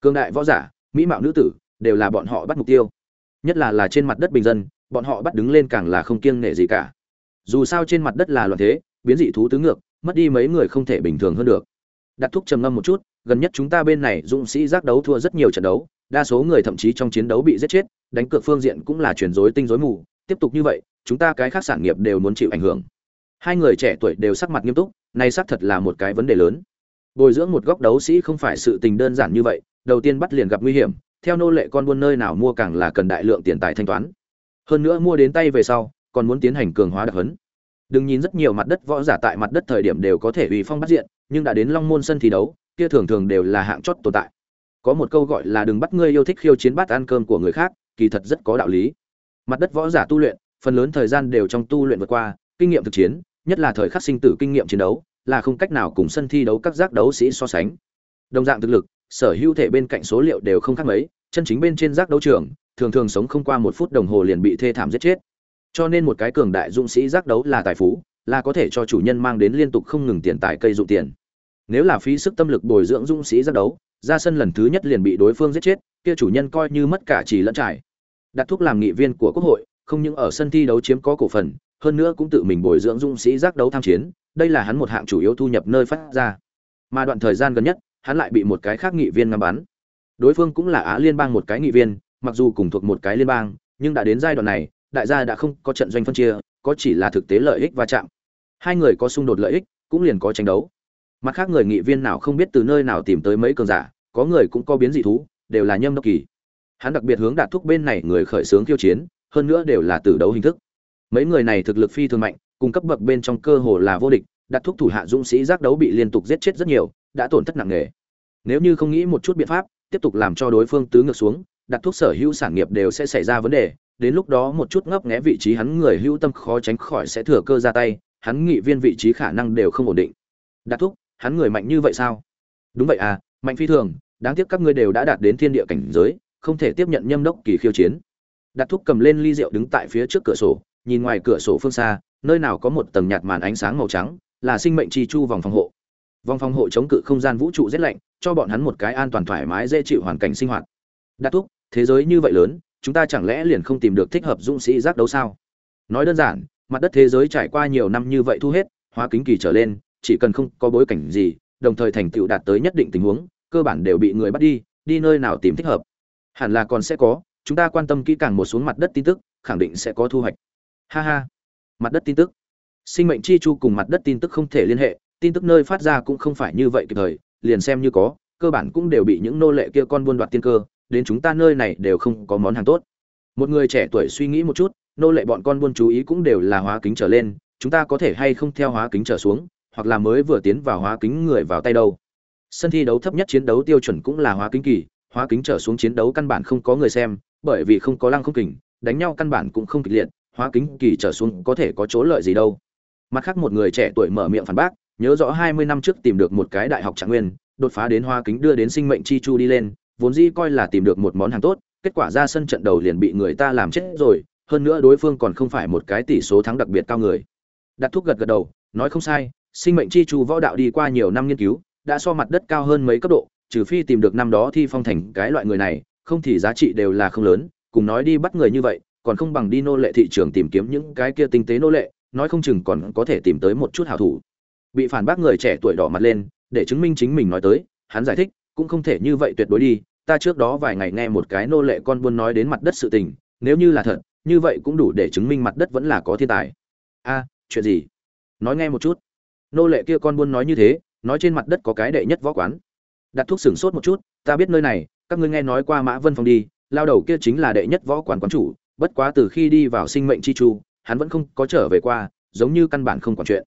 S1: Cương đại võ giả, mỹ mạo nữ tử, đều là bọn họ bắt mục tiêu. Nhất là là trên mặt đất bình dân, bọn họ bắt đứng lên càng là không kiêng nể gì cả. Dù sao trên mặt đất là loạn thế, biến dị thú tứ ngược, mất đi mấy người không thể bình thường hơn được. Đặt thúc trầm ngâm một chút, gần nhất chúng ta bên này dũng sĩ giác đấu thua rất nhiều trận đấu, đa số người thậm chí trong chiến đấu bị giết chết đánh cược phương diện cũng là chuyển rối tinh rối mù. Tiếp tục như vậy, chúng ta cái khác sản nghiệp đều muốn chịu ảnh hưởng. Hai người trẻ tuổi đều sắc mặt nghiêm túc này xác thật là một cái vấn đề lớn. Bồi dưỡng một góc đấu sĩ không phải sự tình đơn giản như vậy, đầu tiên bắt liền gặp nguy hiểm, theo nô lệ con buôn nơi nào mua càng là cần đại lượng tiền tài thanh toán. Hơn nữa mua đến tay về sau, còn muốn tiến hành cường hóa đặc hấn đừng nhìn rất nhiều mặt đất võ giả tại mặt đất thời điểm đều có thể uy phong bắt diện, nhưng đã đến long môn sân thi đấu, kia thường thường đều là hạng chót tồn tại. Có một câu gọi là đừng bắt ngươi yêu thích khiêu chiến bát ăn cơm của người khác kỳ thật rất có đạo lý. Mặt đất võ giả tu luyện, phần lớn thời gian đều trong tu luyện vượt qua, kinh nghiệm thực chiến, nhất là thời khắc sinh tử kinh nghiệm chiến đấu, là không cách nào cùng sân thi đấu các giác đấu sĩ so sánh. Đồng dạng thực lực, sở hữu thể bên cạnh số liệu đều không khác mấy, chân chính bên trên giác đấu trường, thường thường sống không qua một phút đồng hồ liền bị thê thảm giết chết. Cho nên một cái cường đại dũng sĩ giác đấu là tài phú, là có thể cho chủ nhân mang đến liên tục không ngừng tiền tài cây dụng tiền. Nếu là phí sức tâm lực bồi dưỡng dũng sĩ giác đấu, ra sân lần thứ nhất liền bị đối phương giết chết, kia chủ nhân coi như mất cả chỉ lẫn trải đặt thuốc làm nghị viên của quốc hội, không những ở sân thi đấu chiếm có cổ phần, hơn nữa cũng tự mình bồi dưỡng dũng sĩ giác đấu tham chiến, đây là hắn một hạng chủ yếu thu nhập nơi phát ra. Mà đoạn thời gian gần nhất, hắn lại bị một cái khác nghị viên ngắm bắn. Đối phương cũng là á liên bang một cái nghị viên, mặc dù cùng thuộc một cái liên bang, nhưng đã đến giai đoạn này, đại gia đã không có trận doanh phân chia, có chỉ là thực tế lợi ích va chạm. Hai người có xung đột lợi ích, cũng liền có tranh đấu. Mặt khác người nghị viên nào không biết từ nơi nào tìm tới mấy cường giả, có người cũng có biến dị thú, đều là nhâm đốc kỳ hắn đặc biệt hướng đạt thúc bên này người khởi xướng khiêu chiến, hơn nữa đều là tử đấu hình thức. Mấy người này thực lực phi thường mạnh cung cấp bậc bên trong cơ hồ là vô địch đặt thúc thủ hạ dũng sĩ giác đấu bị liên tục giết chết rất nhiều, đã tổn thất nặng nề. Nếu như không nghĩ một chút biện pháp, tiếp tục làm cho đối phương tứ ngược xuống đặt thuốc sở hữu sản nghiệp đều sẽ xảy ra vấn đề, đến lúc đó một chút ngấp nghé vị trí hắn người hữu tâm khó tránh khỏi sẽ thừa cơ ra tay, hắn nghị viên vị trí khả năng đều không ổn định. Đặt thúc, hắn người mạnh như vậy sao? Đúng vậy à mạnh phi thường, đáng tiếc các ngươi đều đã đạt đến thiên địa cảnh giới không thể tiếp nhận nhâm đốc kỳ khiêu chiến. Đặt thúc cầm lên ly rượu đứng tại phía trước cửa sổ, nhìn ngoài cửa sổ phương xa, nơi nào có một tầng nhạt màn ánh sáng màu trắng, là sinh mệnh chi chu vòng phòng hộ. Vòng phòng hộ chống cự không gian vũ trụ rét lạnh, cho bọn hắn một cái an toàn thoải mái dễ chịu hoàn cảnh sinh hoạt. Đặt thúc, thế giới như vậy lớn, chúng ta chẳng lẽ liền không tìm được thích hợp dũng sĩ giác đấu sao? Nói đơn giản, mặt đất thế giới trải qua nhiều năm như vậy thu hết, hóa kính kỳ trở lên, chỉ cần không có bối cảnh gì, đồng thời thành tựu đạt tới nhất định tình huống, cơ bản đều bị người bắt đi đi nơi nào tìm thích hợp hẳn là còn sẽ có, chúng ta quan tâm kỹ càng một xuống mặt đất tin tức, khẳng định sẽ có thu hoạch. Ha ha. Mặt đất tin tức. Sinh mệnh chi chu cùng mặt đất tin tức không thể liên hệ, tin tức nơi phát ra cũng không phải như vậy kịp thời, liền xem như có, cơ bản cũng đều bị những nô lệ kia con buôn đoạt tiên cơ, đến chúng ta nơi này đều không có món hàng tốt. Một người trẻ tuổi suy nghĩ một chút, nô lệ bọn con buôn chú ý cũng đều là hóa kính trở lên, chúng ta có thể hay không theo hóa kính trở xuống, hoặc là mới vừa tiến vào hóa kính người vào tay đâu. Sân thi đấu thấp nhất chiến đấu tiêu chuẩn cũng là hóa kính kỳ hóa kính trở xuống chiến đấu căn bản không có người xem, bởi vì không có lăng không kình, đánh nhau căn bản cũng không kịch liệt, hóa kính kỳ trở xuống có thể có chỗ lợi gì đâu. Mặt khác một người trẻ tuổi mở miệng phản bác, nhớ rõ hai mươi năm trước tìm được một cái đại học trạng nguyên, đột phá đến hóa kính đưa đến sinh mệnh chi chu đi lên, vốn dĩ coi là tìm được một món hàng tốt, kết quả ra sân trận đầu liền bị người ta làm chết rồi, hơn nữa đối phương còn không phải một cái tỷ số thắng đặc biệt cao người. Đặt thuốc gật gật đầu, nói không sai, sinh mệnh chi chu võ đạo đi qua nhiều năm nghiên cứu, đã so mặt đất cao hơn mấy cấp độ trừ phi tìm được năm đó thi phong thành cái loại người này, không thì giá trị đều là không lớn, cùng nói đi bắt người như vậy, còn không bằng đi nô lệ thị trường tìm kiếm những cái kia tinh tế nô lệ, nói không chừng còn có thể tìm tới một chút hảo thủ. Bị phản bác người trẻ tuổi đỏ mặt lên, để chứng minh chính mình nói tới, hắn giải thích, cũng không thể như vậy tuyệt đối đi, ta trước đó vài ngày nghe một cái nô lệ con buôn nói đến mặt đất sự tình, nếu như là thật, như vậy cũng đủ để chứng minh mặt đất vẫn là có thiên tài. A, chuyện gì? Nói nghe một chút. Nô lệ kia con buôn nói như thế, nói trên mặt đất có cái đệ nhất võ quán đặt thuốc sửng sốt một chút, ta biết nơi này, các ngươi nghe nói qua mã vân phong đi, lao đầu kia chính là đệ nhất võ quán quán chủ, bất quá từ khi đi vào sinh mệnh chi chu, hắn vẫn không có trở về qua, giống như căn bản không quản chuyện.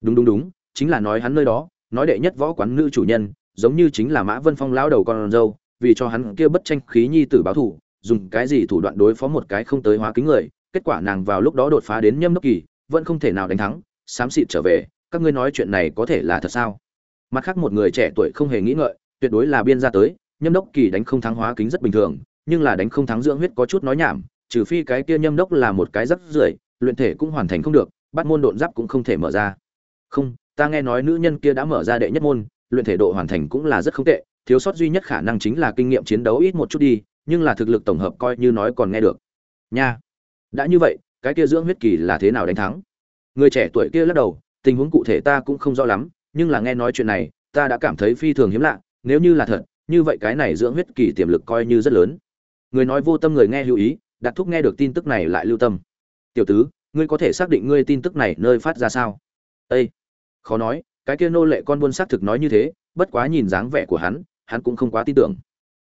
S1: Đúng đúng đúng, chính là nói hắn nơi đó, nói đệ nhất võ quán nữ chủ nhân, giống như chính là mã vân phong lao đầu con dâu, vì cho hắn kia bất tranh khí nhi tử báo thủ, dùng cái gì thủ đoạn đối phó một cái không tới hóa kính người, kết quả nàng vào lúc đó đột phá đến nhâm đốc kỳ, vẫn không thể nào đánh thắng, xám xịt trở về, các ngươi nói chuyện này có thể là thật sao? Mặt khác một người trẻ tuổi không hề nghĩ ngợi tuyệt đối là biên ra tới, nhâm đốc kỳ đánh không thắng hóa kính rất bình thường, nhưng là đánh không thắng dưỡng huyết có chút nói nhảm, trừ phi cái kia nhâm đốc là một cái rất rưởi, luyện thể cũng hoàn thành không được, bắt môn độn giáp cũng không thể mở ra. Không, ta nghe nói nữ nhân kia đã mở ra đệ nhất môn, luyện thể độ hoàn thành cũng là rất không tệ, thiếu sót duy nhất khả năng chính là kinh nghiệm chiến đấu ít một chút đi, nhưng là thực lực tổng hợp coi như nói còn nghe được. Nha, đã như vậy, cái kia dưỡng huyết kỳ là thế nào đánh thắng? Người trẻ tuổi kia lắc đầu, tình huống cụ thể ta cũng không rõ lắm, nhưng là nghe nói chuyện này, ta đã cảm thấy phi thường hiếm lạ nếu như là thật, như vậy cái này dưỡng huyết kỳ tiềm lực coi như rất lớn. Người nói vô tâm người nghe lưu ý đặt thúc nghe được tin tức này lại lưu tâm. Tiểu tứ, ngươi có thể xác định ngươi tin tức này nơi phát ra sao? Ây khó nói, cái kia nô lệ con buôn xác thực nói như thế, bất quá nhìn dáng vẻ của hắn hắn cũng không quá tin tưởng.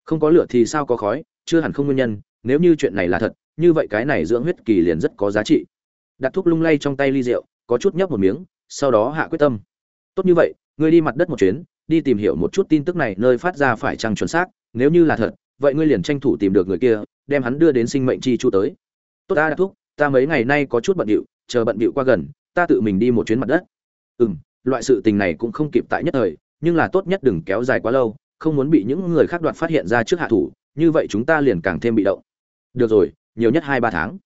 S1: Không có lửa thì sao có khói, chưa hẳn không nguyên nhân, nếu như chuyện này là thật, như vậy cái này dưỡng huyết kỳ liền rất có giá trị. Đặt thuốc lung lay trong tay ly rượu, có chút nhấp một miếng, sau đó hạ quyết tâm. Tốt như vậy, ngươi đi mặt đất một chuyến đi tìm hiểu một chút tin tức này nơi phát ra phải chăng chuẩn xác, nếu như là thật, vậy ngươi liền tranh thủ tìm được người kia, đem hắn đưa đến sinh mệnh chi chu tới. Tốt ta đã thúc, ta mấy ngày nay có chút bận điệu chờ bận điệu qua gần, ta tự mình đi một chuyến mặt đất. Ừ m loại sự tình này cũng không kịp tại nhất thời, nhưng là tốt nhất đừng kéo dài quá lâu, không muốn bị những người khác đoạt phát hiện ra trước hạ thủ, như vậy chúng ta liền càng thêm bị động. Được rồi, nhiều nhất hai ba tháng.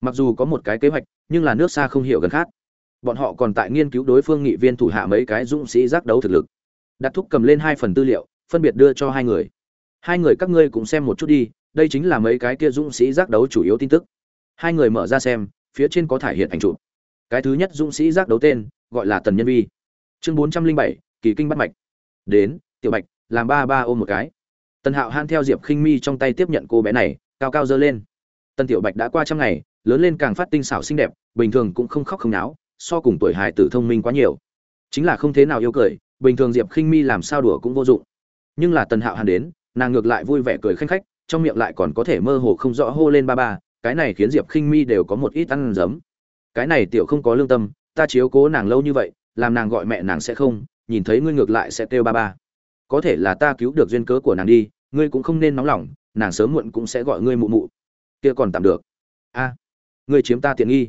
S1: Mặc dù có một cái kế hoạch, nhưng là nước xa không hiểu gần khác. Bọn họ còn tại nghiên cứu đối phương nghị viên thủ hạ mấy cái dũng sĩ giác đấu thực lực đặt thúc cầm lên hai phần tư liệu, phân biệt đưa cho hai người. Hai người các ngươi cũng xem một chút đi, đây chính là mấy cái kia dũng sĩ giác đấu chủ yếu tin tức. Hai người mở ra xem, phía trên có thải hiện ảnh chụp. Cái thứ nhất dũng sĩ giác đấu tên, gọi là tần nhân vi. Chương bốn trăm linh bảy, kỳ kinh bắt mạch. Đến, tiểu bạch, làm ba ba ôm một cái. Tần hạo han theo diệp khinh mi trong tay tiếp nhận cô bé này, cao cao dơ lên. Tần tiểu bạch đã qua trăm ngày, lớn lên càng phát tinh xảo xinh đẹp, bình thường cũng không khóc không náo, so cùng tuổi hài tử thông minh quá nhiều. Chính là không thế nào yêu cười bình thường diệp khinh mi làm sao đùa cũng vô dụng. Nhưng là tần hạo hàn đến, nàng ngược lại vui vẻ cười khanh khách, trong miệng lại còn có thể mơ hồ không rõ hô lên ba ba, cái này khiến diệp khinh mi đều có một ít ăn giấm cái này tiểu không có lương tâm, ta chiếu cố nàng lâu như vậy, làm nàng gọi mẹ nàng sẽ không, nhìn thấy ngươi ngược lại sẽ kêu ba ba. Có thể là ta cứu được duyên cớ của nàng đi, ngươi cũng không nên nóng lòng, nàng sớm muộn cũng sẽ gọi ngươi mụ mụ. Kia còn tạm được. A, ngươi chiếm ta tiện nghi.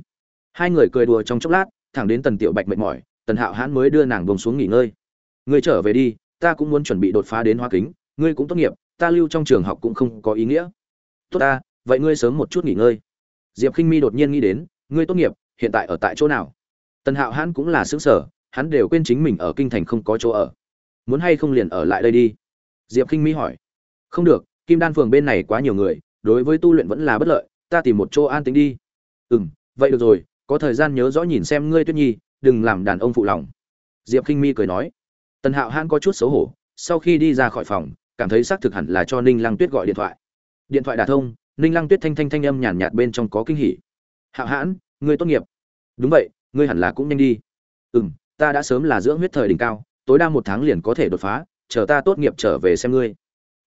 S1: Hai người cười đùa trong chốc lát, thẳng đến tần tiểu bạch mệt mỏi, tần hạo hãn mới đưa nàng bông xuống nghỉ ngơi ngươi trở về đi, ta cũng muốn chuẩn bị đột phá đến hoa kính, ngươi cũng tốt nghiệp, ta lưu trong trường học cũng không có ý nghĩa. Tốt ta, vậy ngươi sớm một chút nghỉ ngơi. Diệp khinh mi đột nhiên nghĩ đến, ngươi tốt nghiệp, hiện tại ở tại chỗ nào? Tần hạo hãn cũng là xứng sở, hắn đều quên chính mình ở kinh thành không có chỗ ở. Muốn hay không liền ở lại đây đi? Diệp khinh mi hỏi. Không được, kim đan phường bên này quá nhiều người, đối với tu luyện vẫn là bất lợi, ta tìm một chỗ an tĩnh đi. Ừ vậy được rồi, có thời gian nhớ rõ nhìn xem ngươi tuyết nhi, đừng làm đàn ông phụ lòng. Diệp khinh mi cười nói tần hạo hãn có chút xấu hổ, sau khi đi ra khỏi phòng, cảm thấy xác thực hẳn là cho ninh lăng tuyết gọi điện thoại. Điện thoại đà thông, ninh lăng tuyết thanh thanh thanh âm nhàn nhạt bên trong có kinh hỉ. Hạo hãn, ngươi tốt nghiệp. Đúng vậy, ngươi hẳn là cũng nhanh đi. Ừ m ta đã sớm là dưỡng huyết thời đỉnh cao, tối đa một tháng liền có thể đột phá, chờ ta tốt nghiệp trở về xem ngươi.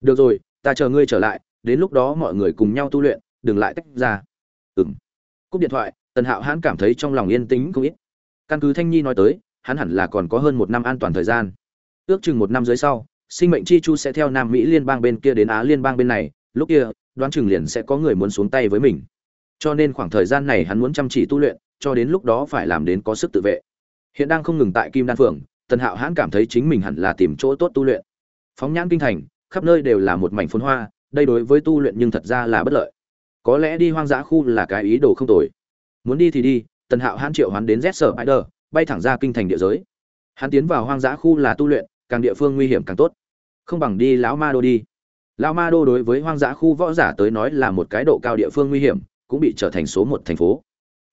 S1: Được rồi, ta chờ ngươi trở lại, đến lúc đó mọi người cùng nhau tu luyện, đừng lại tách ra. Ừ m cúp điện thoại, tần hạo hãn cảm thấy trong lòng yên tĩnh không ít. Căn cứ thanh nhi nói tới, hắn hẳn là còn có hơn một năm an toàn thời gian ước chừng một năm dưới sau, sinh mệnh chi chu sẽ theo nam mỹ liên bang bên kia đến á liên bang bên này, lúc kia, đoán chừng liền sẽ có người muốn xuống tay với mình. Cho nên khoảng thời gian này hắn muốn chăm chỉ tu luyện, cho đến lúc đó phải làm đến có sức tự vệ. Hiện đang không ngừng tại kim đan phượng, tần hạo hãn cảm thấy chính mình hẳn là tìm chỗ tốt tu luyện. Phóng nhãn kinh thành, khắp nơi đều là một mảnh phun hoa, đây đối với tu luyện nhưng thật ra là bất lợi. Có lẽ đi hoang dã khu là cái ý đồ không tồi. Muốn đi thì đi, tần hạo hãn triệu hắn đến z sở spider, bay thẳng ra kinh thành địa giới. Hắn tiến vào hoang dã khu là tu luyện càng địa phương nguy hiểm càng tốt. Không bằng đi lão ma đô đi. Lão ma đô đối với hoang dã khu võ giả tới nói là một cái độ cao địa phương nguy hiểm, cũng bị trở thành số một thành phố.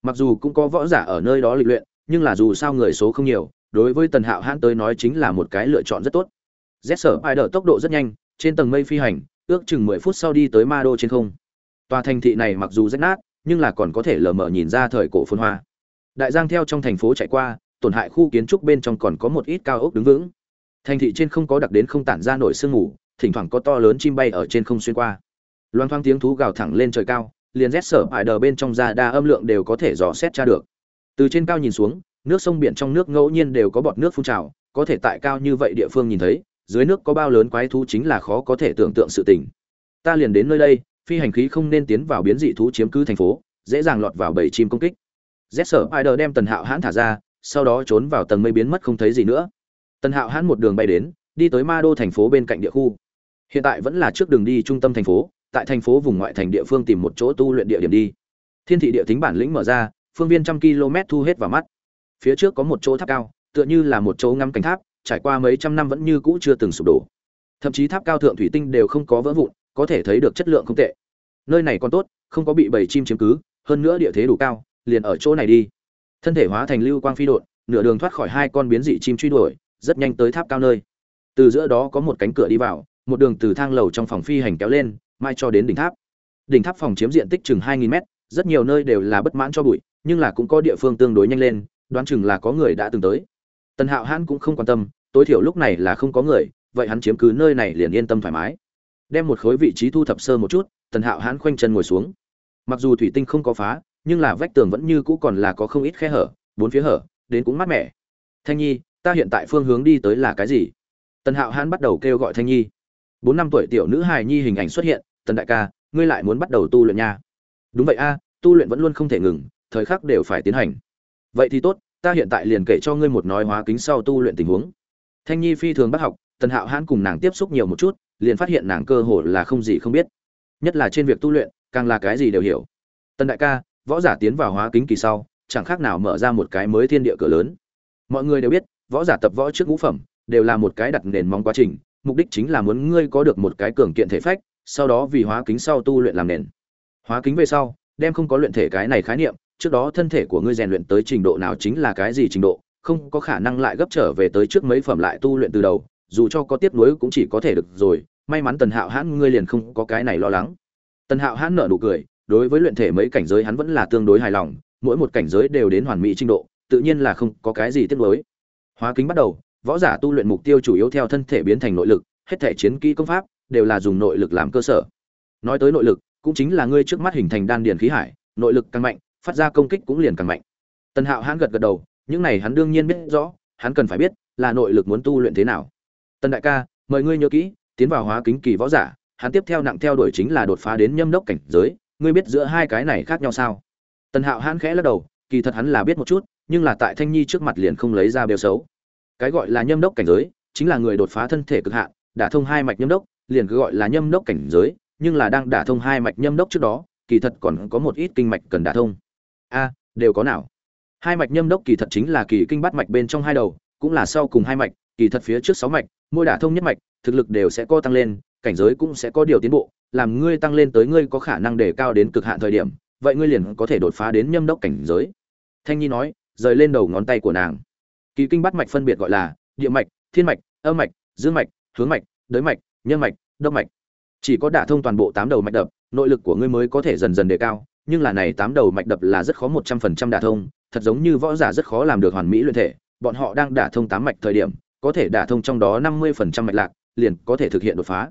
S1: Mặc dù cũng có võ giả ở nơi đó lịch luyện, nhưng là dù sao người số không nhiều, đối với tần hạo hãn tới nói chính là một cái lựa chọn rất tốt. Z sở ai đỡ tốc độ rất nhanh, trên tầng mây phi hành, ước chừng mười phút sau đi tới ma đô trên không. Tòa thành thị này mặc dù rách nát, nhưng là còn có thể lờ mờ nhìn ra thời cổ phồn hoa. Đại giang theo trong thành phố chạy qua, tổn hại khu kiến trúc bên trong còn có một ít cao ốc đứng vững thành thị trên không có đặc đến không tản ra nổi sương mù, thỉnh thoảng có to lớn chim bay ở trên không xuyên qua. Loan thoang tiếng thú gào thẳng lên trời cao, liền rét sở hại đờ bên trong ra đa âm lượng đều có thể dò xét ra được. Từ trên cao nhìn xuống, nước sông biển trong nước ngẫu nhiên đều có bọt nước phun trào, có thể tại cao như vậy địa phương nhìn thấy, dưới nước có bao lớn quái thú chính là khó có thể tưởng tượng sự tình. Ta liền đến nơi đây, phi hành khí không nên tiến vào biến dị thú chiếm cứ thành phố, dễ dàng lọt vào bầy chim công kích. Rét sở spider đem tần hạo hãn thả ra, sau đó trốn vào tầng mây biến mất không thấy gì nữa tần hạo hãn một đường bay đến, đi tới ma đô thành phố bên cạnh địa khu. Hiện tại vẫn là trước đường đi trung tâm thành phố, tại thành phố vùng ngoại thành địa phương tìm một chỗ tu luyện địa điểm đi. Thiên thị địa tính bản lĩnh mở ra, phương viên trăm km thu hết vào mắt. Phía trước có một chỗ tháp cao, tựa như là một chỗ ngắm cảnh tháp, trải qua mấy trăm năm vẫn như cũ chưa từng sụp đổ. Thậm chí tháp cao thượng thủy tinh đều không có vỡ vụn, có thể thấy được chất lượng không tệ. Nơi này còn tốt, không có bị bầy chim chiếm cứ, hơn nữa địa thế đủ cao, liền ở chỗ này đi. Thân thể hóa thành lưu quang phi đột, nửa đường thoát khỏi hai con biến dị chim truy đuổi rất nhanh tới tháp cao nơi. Từ giữa đó có một cánh cửa đi vào, một đường từ thang lầu trong phòng phi hành kéo lên mai cho đến đỉnh tháp. Đỉnh tháp phòng chiếm diện tích chừng 2.000 mét, rất nhiều nơi đều là bất mãn cho bụi, nhưng là cũng có địa phương tương đối nhanh lên, đoán chừng là có người đã từng tới. Tần hạo hãn cũng không quan tâm, tối thiểu lúc này là không có người, vậy hắn chiếm cứ nơi này liền yên tâm thoải mái. Đem một khối vị trí thu thập sơ một chút, tần hạo hãn khoanh chân ngồi xuống. Mặc dù thủy tinh không có phá, nhưng là vách tường vẫn như cũ còn là có không ít khe hở, bốn phía hở, đến cũng mát mẻ. Thanh nhi ta hiện tại phương hướng đi tới là cái gì? Tần hạo hãn bắt đầu kêu gọi thanh nhi. Bốn năm tuổi tiểu nữ hài nhi hình ảnh xuất hiện, tần đại ca, ngươi lại muốn bắt đầu tu luyện nha. Đúng vậy a, tu luyện vẫn luôn không thể ngừng, thời khắc đều phải tiến hành. Vậy thì tốt, ta hiện tại liền kể cho ngươi một nói hóa kính sau tu luyện tình huống. Thanh nhi phi thường bắt học, tần hạo hãn cùng nàng tiếp xúc nhiều một chút, liền phát hiện nàng cơ hồ là không gì không biết. Nhất là trên việc tu luyện, càng là cái gì đều hiểu. Tần đại ca, võ giả tiến vào hóa kính kỳ sau, chẳng khác nào mở ra một cái mới thiên địa cửa lớn. Mọi người đều biết võ giả tập võ trước ngũ phẩm, đều là một cái đặt nền móng quá trình, mục đích chính là muốn ngươi có được một cái cường kiện thể phách, sau đó vì hóa kính sau tu luyện làm nền. Hóa kính về sau, đem không có luyện thể cái này khái niệm, trước đó thân thể của ngươi rèn luyện tới trình độ nào chính là cái gì trình độ, không có khả năng lại gấp trở về tới trước mấy phẩm lại tu luyện từ đầu, dù cho có tiếp nối cũng chỉ có thể được rồi, may mắn tần hạo hãn ngươi liền không có cái này lo lắng. Tần hạo hãn nở nụ cười, đối với luyện thể mấy cảnh giới hắn vẫn là tương đối hài lòng, mỗi một cảnh giới đều đến hoàn mỹ trình độ, tự nhiên là không có cái gì tiếp nối hóa kính bắt đầu, võ giả tu luyện mục tiêu chủ yếu theo thân thể biến thành nội lực, hết thể chiến kỹ công pháp đều là dùng nội lực làm cơ sở. Nói tới nội lực, cũng chính là ngươi trước mắt hình thành đan điền khí hải, nội lực càng mạnh, phát ra công kích cũng liền càng mạnh. Tần hạo hãn gật gật đầu, những này hắn đương nhiên biết rõ, hắn cần phải biết là nội lực muốn tu luyện thế nào. Tần đại ca, mời ngươi nhớ kỹ, tiến vào hóa kính kỳ võ giả, hắn tiếp theo nặng theo đuổi chính là đột phá đến nhâm đốc cảnh giới, ngươi biết giữa hai cái này khác nhau sao? Tần hạo hãn khẽ lắc đầu, kỳ thật hắn là biết một chút nhưng là tại thanh nhi trước mặt liền không lấy ra bêu xấu. Cái gọi là nhâm đốc cảnh giới, chính là người đột phá thân thể cực hạn, đả thông hai mạch nhâm đốc, liền cứ gọi là nhâm đốc cảnh giới, nhưng là đang đả thông hai mạch nhâm đốc trước đó, kỳ thật còn có một ít kinh mạch cần đả thông. A, đều có nào? Hai mạch nhâm đốc kỳ thật chính là kỳ kinh bắt mạch bên trong hai đầu, cũng là sau cùng hai mạch, kỳ thật phía trước sáu mạch, mỗi đả thông nhất mạch, thực lực đều sẽ co tăng lên, cảnh giới cũng sẽ có điều tiến bộ, làm ngươi tăng lên tới ngươi có khả năng đề cao đến cực hạn thời điểm, vậy ngươi liền có thể đột phá đến nhâm đốc cảnh giới. Thanh nhi nói rời lên đầu ngón tay của nàng. Kỳ kinh bắt mạch phân biệt gọi là địa mạch, thiên mạch, âm mạch, dương mạch, hướng mạch, đới mạch, nhân mạch đông mạch. Chỉ có đả thông toàn bộ tám đầu mạch đập, nội lực của ngươi mới có thể dần dần đề cao, nhưng là này tám đầu mạch đập là rất khó một trăm phần trăm đả thông, thật giống như võ giả rất khó làm được hoàn mỹ luyện thể, bọn họ đang đả thông tám mạch thời điểm, có thể đả thông trong đó năm mươi phần trăm mạch lạc, liền có thể thực hiện đột phá.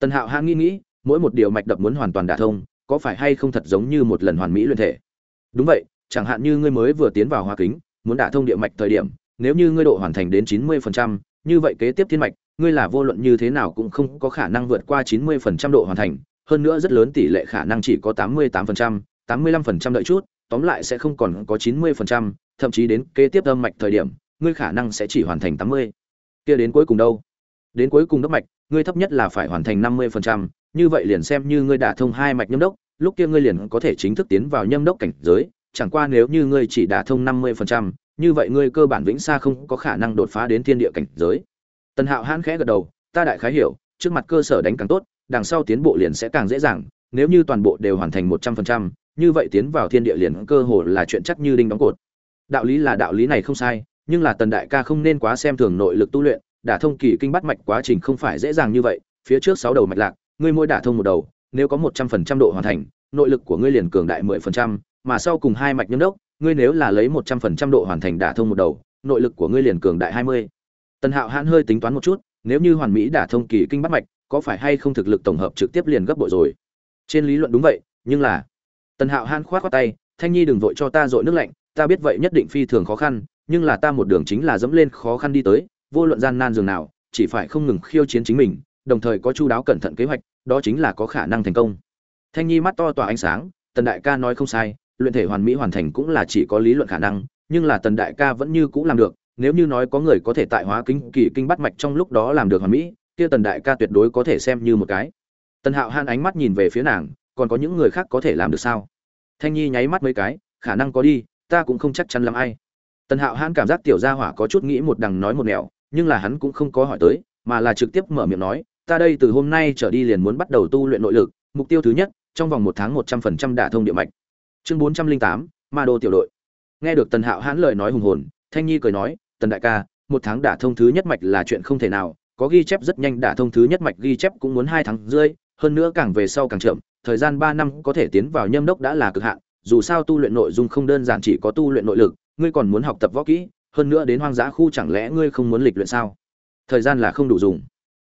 S1: Tần hạo hãng nghĩ nghĩ, mỗi một điều mạch đập muốn hoàn toàn đả thông, có phải hay không thật giống như một lần hoàn mỹ luyện thể? Đúng vậy chẳng hạn như ngươi mới vừa tiến vào hoa kính muốn đả thông địa mạch thời điểm nếu như ngươi độ hoàn thành đến chín mươi phần trăm như vậy kế tiếp thiên mạch ngươi là vô luận như thế nào cũng không có khả năng vượt qua 90% độ hoàn thành, hơn nữa rất lớn tỷ lệ khả năng chỉ có 88%, 85% đợi chút, tóm lại sẽ không còn có 90%, thậm chí đến kế tiếp âm mạch thời điểm, ngươi khả năng sẽ chỉ hoàn thành 80. Kia đến cuối cùng đâu? Đến cuối cùng đốc mạch, ngươi thấp nhất là phải hoàn thành 50%, như vậy liền xem như ngươi đã thông hai mạch nhâm đốc, lúc kia ngươi liền có thể chính thức tiến vào nhâm đốc cảnh giới, chẳng qua nếu như ngươi chỉ đả thông 50%, như vậy ngươi cơ bản vĩnh xa không có khả năng đột phá đến thiên địa cảnh giới. Tần hạo hãn khẽ gật đầu ta đại khái hiểu trước mặt cơ sở đánh càng tốt đằng sau tiến bộ liền sẽ càng dễ dàng nếu như toàn bộ đều hoàn thành một trăm phần trăm như vậy tiến vào thiên địa liền cơ hồ là chuyện chắc như đinh đóng cột. Đạo lý là đạo lý này không sai nhưng là tần đại ca không nên quá xem thường nội lực tu luyện đả thông kỳ kinh bắt mạch quá trình không phải dễ dàng như vậy phía trước sáu đầu mạch lạc ngươi mỗi đả thông một đầu nếu có một trăm phần trăm độ hoàn thành nội lực của ngươi liền cường đại mười phần trăm mà sau cùng hai mạch nhâm đốc ngươi nếu là lấy một trăm phần trăm độ hoàn thành đả thông một đầu nội lực của ngươi liền cường đại hai mươi Tần Hạo Hãn hơi tính toán một chút, nếu như hoàn mỹ đả thông kỳ kinh bắt mạch, có phải hay không thực lực tổng hợp trực tiếp liền gấp bội rồi. Trên lý luận đúng vậy, nhưng là Tần Hạo Hãn khoát khoát tay, Thanh Nhi đừng vội cho ta dội nước lạnh, ta biết vậy nhất định phi thường khó khăn, nhưng là ta một đường chính là dẫm lên khó khăn đi tới, vô luận gian nan dường nào, chỉ phải không ngừng khiêu chiến chính mình, đồng thời có chu đáo cẩn thận kế hoạch, đó chính là có khả năng thành công. Thanh Nhi mắt to tỏa ánh sáng, Tần đại ca nói không sai, luyện thể hoàn mỹ hoàn thành cũng là chỉ có lý luận khả năng, nhưng là Tần đại ca vẫn như cũ làm được, nếu như nói có người có thể tại hóa kính kỳ kinh bắt mạch trong lúc đó làm được hoàn mỹ kia tần đại ca tuyệt đối có thể xem như một cái. Tần hạo han ánh mắt nhìn về phía nàng còn có những người khác có thể làm được sao? Thanh nhi nháy mắt mấy cái khả năng có đi ta cũng không chắc chắn lắm ai. Tần hạo han cảm giác tiểu gia hỏa có chút nghĩ một đằng nói một nẻo nhưng là hắn cũng không có hỏi tới mà là trực tiếp mở miệng nói ta đây từ hôm nay trở đi liền muốn bắt đầu tu luyện nội lực mục tiêu thứ nhất trong vòng một tháng một trăm phần trăm đả thông địa mạch chương bốn trăm linh tám, ma đô tiểu đội. Nghe được tần hạo hãn lời nói hùng hồn, thanh nhi cười nói, tần đại ca, một tháng đả thông thứ nhất mạch là chuyện không thể nào, có ghi chép rất nhanh đả thông thứ nhất mạch ghi chép cũng muốn hai tháng rưỡi, hơn nữa càng về sau càng chậm, thời gian ba năm có thể tiến vào nhâm đốc đã là cực hạn, dù sao tu luyện nội dung không đơn giản chỉ có tu luyện nội lực, ngươi còn muốn học tập võ kỹ, hơn nữa đến hoang dã khu chẳng lẽ ngươi không muốn lịch luyện sao? Thời gian là không đủ dùng.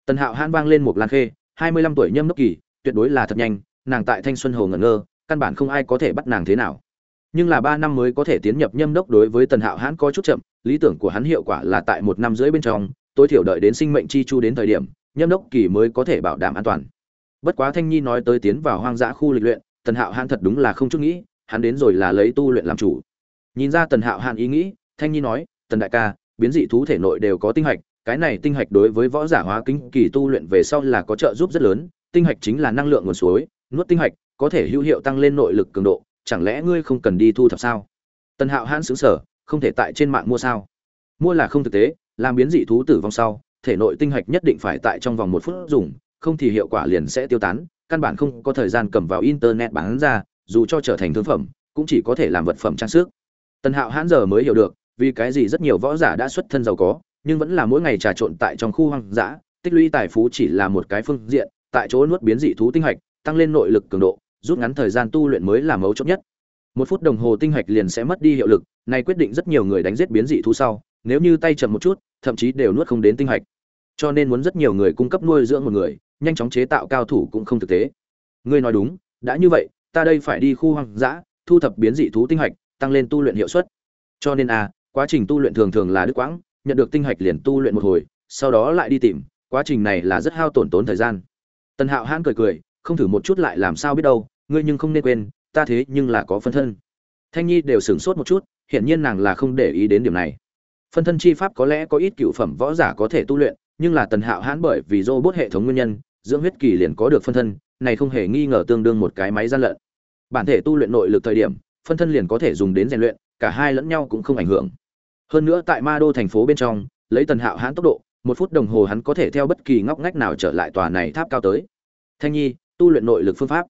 S1: Tần hạo hãn vang lên một lan khê, hai mươi lăm tuổi nhâm đốc kỳ, tuyệt đối là thật nhanh, nàng tại thanh xuân hồ ngẩn ngơ căn bản không ai có thể bắt nàng thế nào. Nhưng là ba năm mới có thể tiến nhập nhâm đốc đối với tần hạo hãn có chút chậm, lý tưởng của hắn hiệu quả là tại một năm rưỡi bên trong, tối thiểu đợi đến sinh mệnh chi chu đến thời điểm, nhâm đốc kỳ mới có thể bảo đảm an toàn. Bất quá thanh nhi nói tới tiến vào hoang dã khu lịch luyện, tần hạo hãn thật đúng là không chút nghĩ, hắn đến rồi là lấy tu luyện làm chủ. Nhìn ra tần hạo hãn ý nghĩ, thanh nhi nói, tần đại ca, biến dị thú thể nội đều có tinh hạch, cái này tinh hạch đối với võ giả hóa kinh kỳ tu luyện về sau là có trợ giúp rất lớn, tinh hạch chính là năng lượng nguồn suối, nuốt tinh hạch có thể hữu hiệu tăng lên nội lực cường độ, chẳng lẽ ngươi không cần đi thu thập sao? Tần hạo hãn xứng sở không thể tại trên mạng mua sao? Mua là không thực tế, làm biến dị thú tử vong sau, thể nội tinh hạch nhất định phải tại trong vòng một phút dùng, không thì hiệu quả liền sẽ tiêu tán, căn bản không có thời gian cầm vào internet bán ra, dù cho trở thành thương phẩm, cũng chỉ có thể làm vật phẩm trang sức. Tần hạo hãn giờ mới hiểu được, vì cái gì rất nhiều võ giả đã xuất thân giàu có, nhưng vẫn là mỗi ngày trà trộn tại trong khu hoang dã, tích lũy tài phú chỉ là một cái phương diện, tại chỗ nuốt biến dị thú tinh hạch, tăng lên nội lực cường độ rút ngắn thời gian tu luyện mới là mấu chốt nhất. Một phút đồng hồ tinh hạch liền sẽ mất đi hiệu lực này quyết định rất nhiều người đánh giết biến dị thú sau, nếu như tay chậm một chút, thậm chí đều nuốt không đến tinh hạch. Cho nên muốn rất nhiều người cung cấp nuôi dưỡng một người, nhanh chóng chế tạo cao thủ cũng không thực tế. Ngươi nói đúng, đã như vậy, ta đây phải đi khu hoang dã, thu thập biến dị thú tinh hạch, tăng lên tu luyện hiệu suất. Cho nên a quá trình tu luyện thường thường là đứt quãng, nhận được tinh hạch liền tu luyện một hồi, sau đó lại đi tìm, quá trình này là rất hao tổn tốn thời gian. Tần hạo hãn cười cười, không thử một chút lại làm sao biết đâu ngươi nhưng không nên quên, ta thế nhưng là có phân thân. Thanh nhi đều sửng sốt một chút, hiển nhiên nàng là không để ý đến điểm này. Phân thân chi pháp có lẽ có ít cựu phẩm võ giả có thể tu luyện, nhưng là tần hạo hãn bởi vì robot hệ thống nguyên nhân, dưỡng huyết kỳ liền có được phân thân, này không hề nghi ngờ tương đương một cái máy gian lận. Bản thể tu luyện nội lực thời điểm, phân thân liền có thể dùng đến rèn luyện, cả hai lẫn nhau cũng không ảnh hưởng. Hơn nữa tại ma đô thành phố bên trong, lấy tần hạo hãn tốc độ, một phút đồng hồ hắn có thể theo bất kỳ ngóc ngách nào trở lại tòa này tháp cao tới. Thanh nhi, tu luyện nội lực phương pháp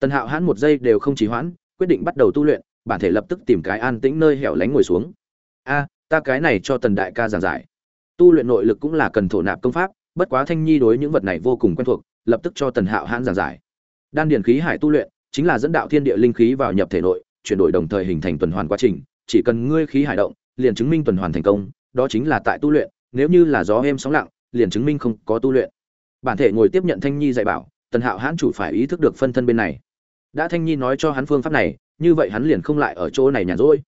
S1: tần hạo hãn một giây đều không trì hoãn, quyết định bắt đầu tu luyện, bản thể lập tức tìm cái an tĩnh nơi hẻo lánh ngồi xuống. A, ta cái này cho tần đại ca giảng giải. Tu luyện nội lực cũng là cần thổ nạp công pháp, bất quá thanh nhi đối những vật này vô cùng quen thuộc, lập tức cho tần hạo hãn giảng giải. Đan điền khí hải tu luyện, chính là dẫn đạo thiên địa linh khí vào nhập thể nội, chuyển đổi đồng thời hình thành tuần hoàn quá trình, chỉ cần ngươi khí hải động, liền chứng minh tuần hoàn thành công, đó chính là tại tu luyện, nếu như là gió êm sóng lặng, liền chứng minh không có tu luyện. Bản thể ngồi tiếp nhận thanh nhi dạy bảo, tần hạo hãn chủ phải ý thức được phân thân bên này đã thanh nhi nói cho hắn phương pháp này, như vậy hắn liền không lại ở chỗ này nhàn rỗi.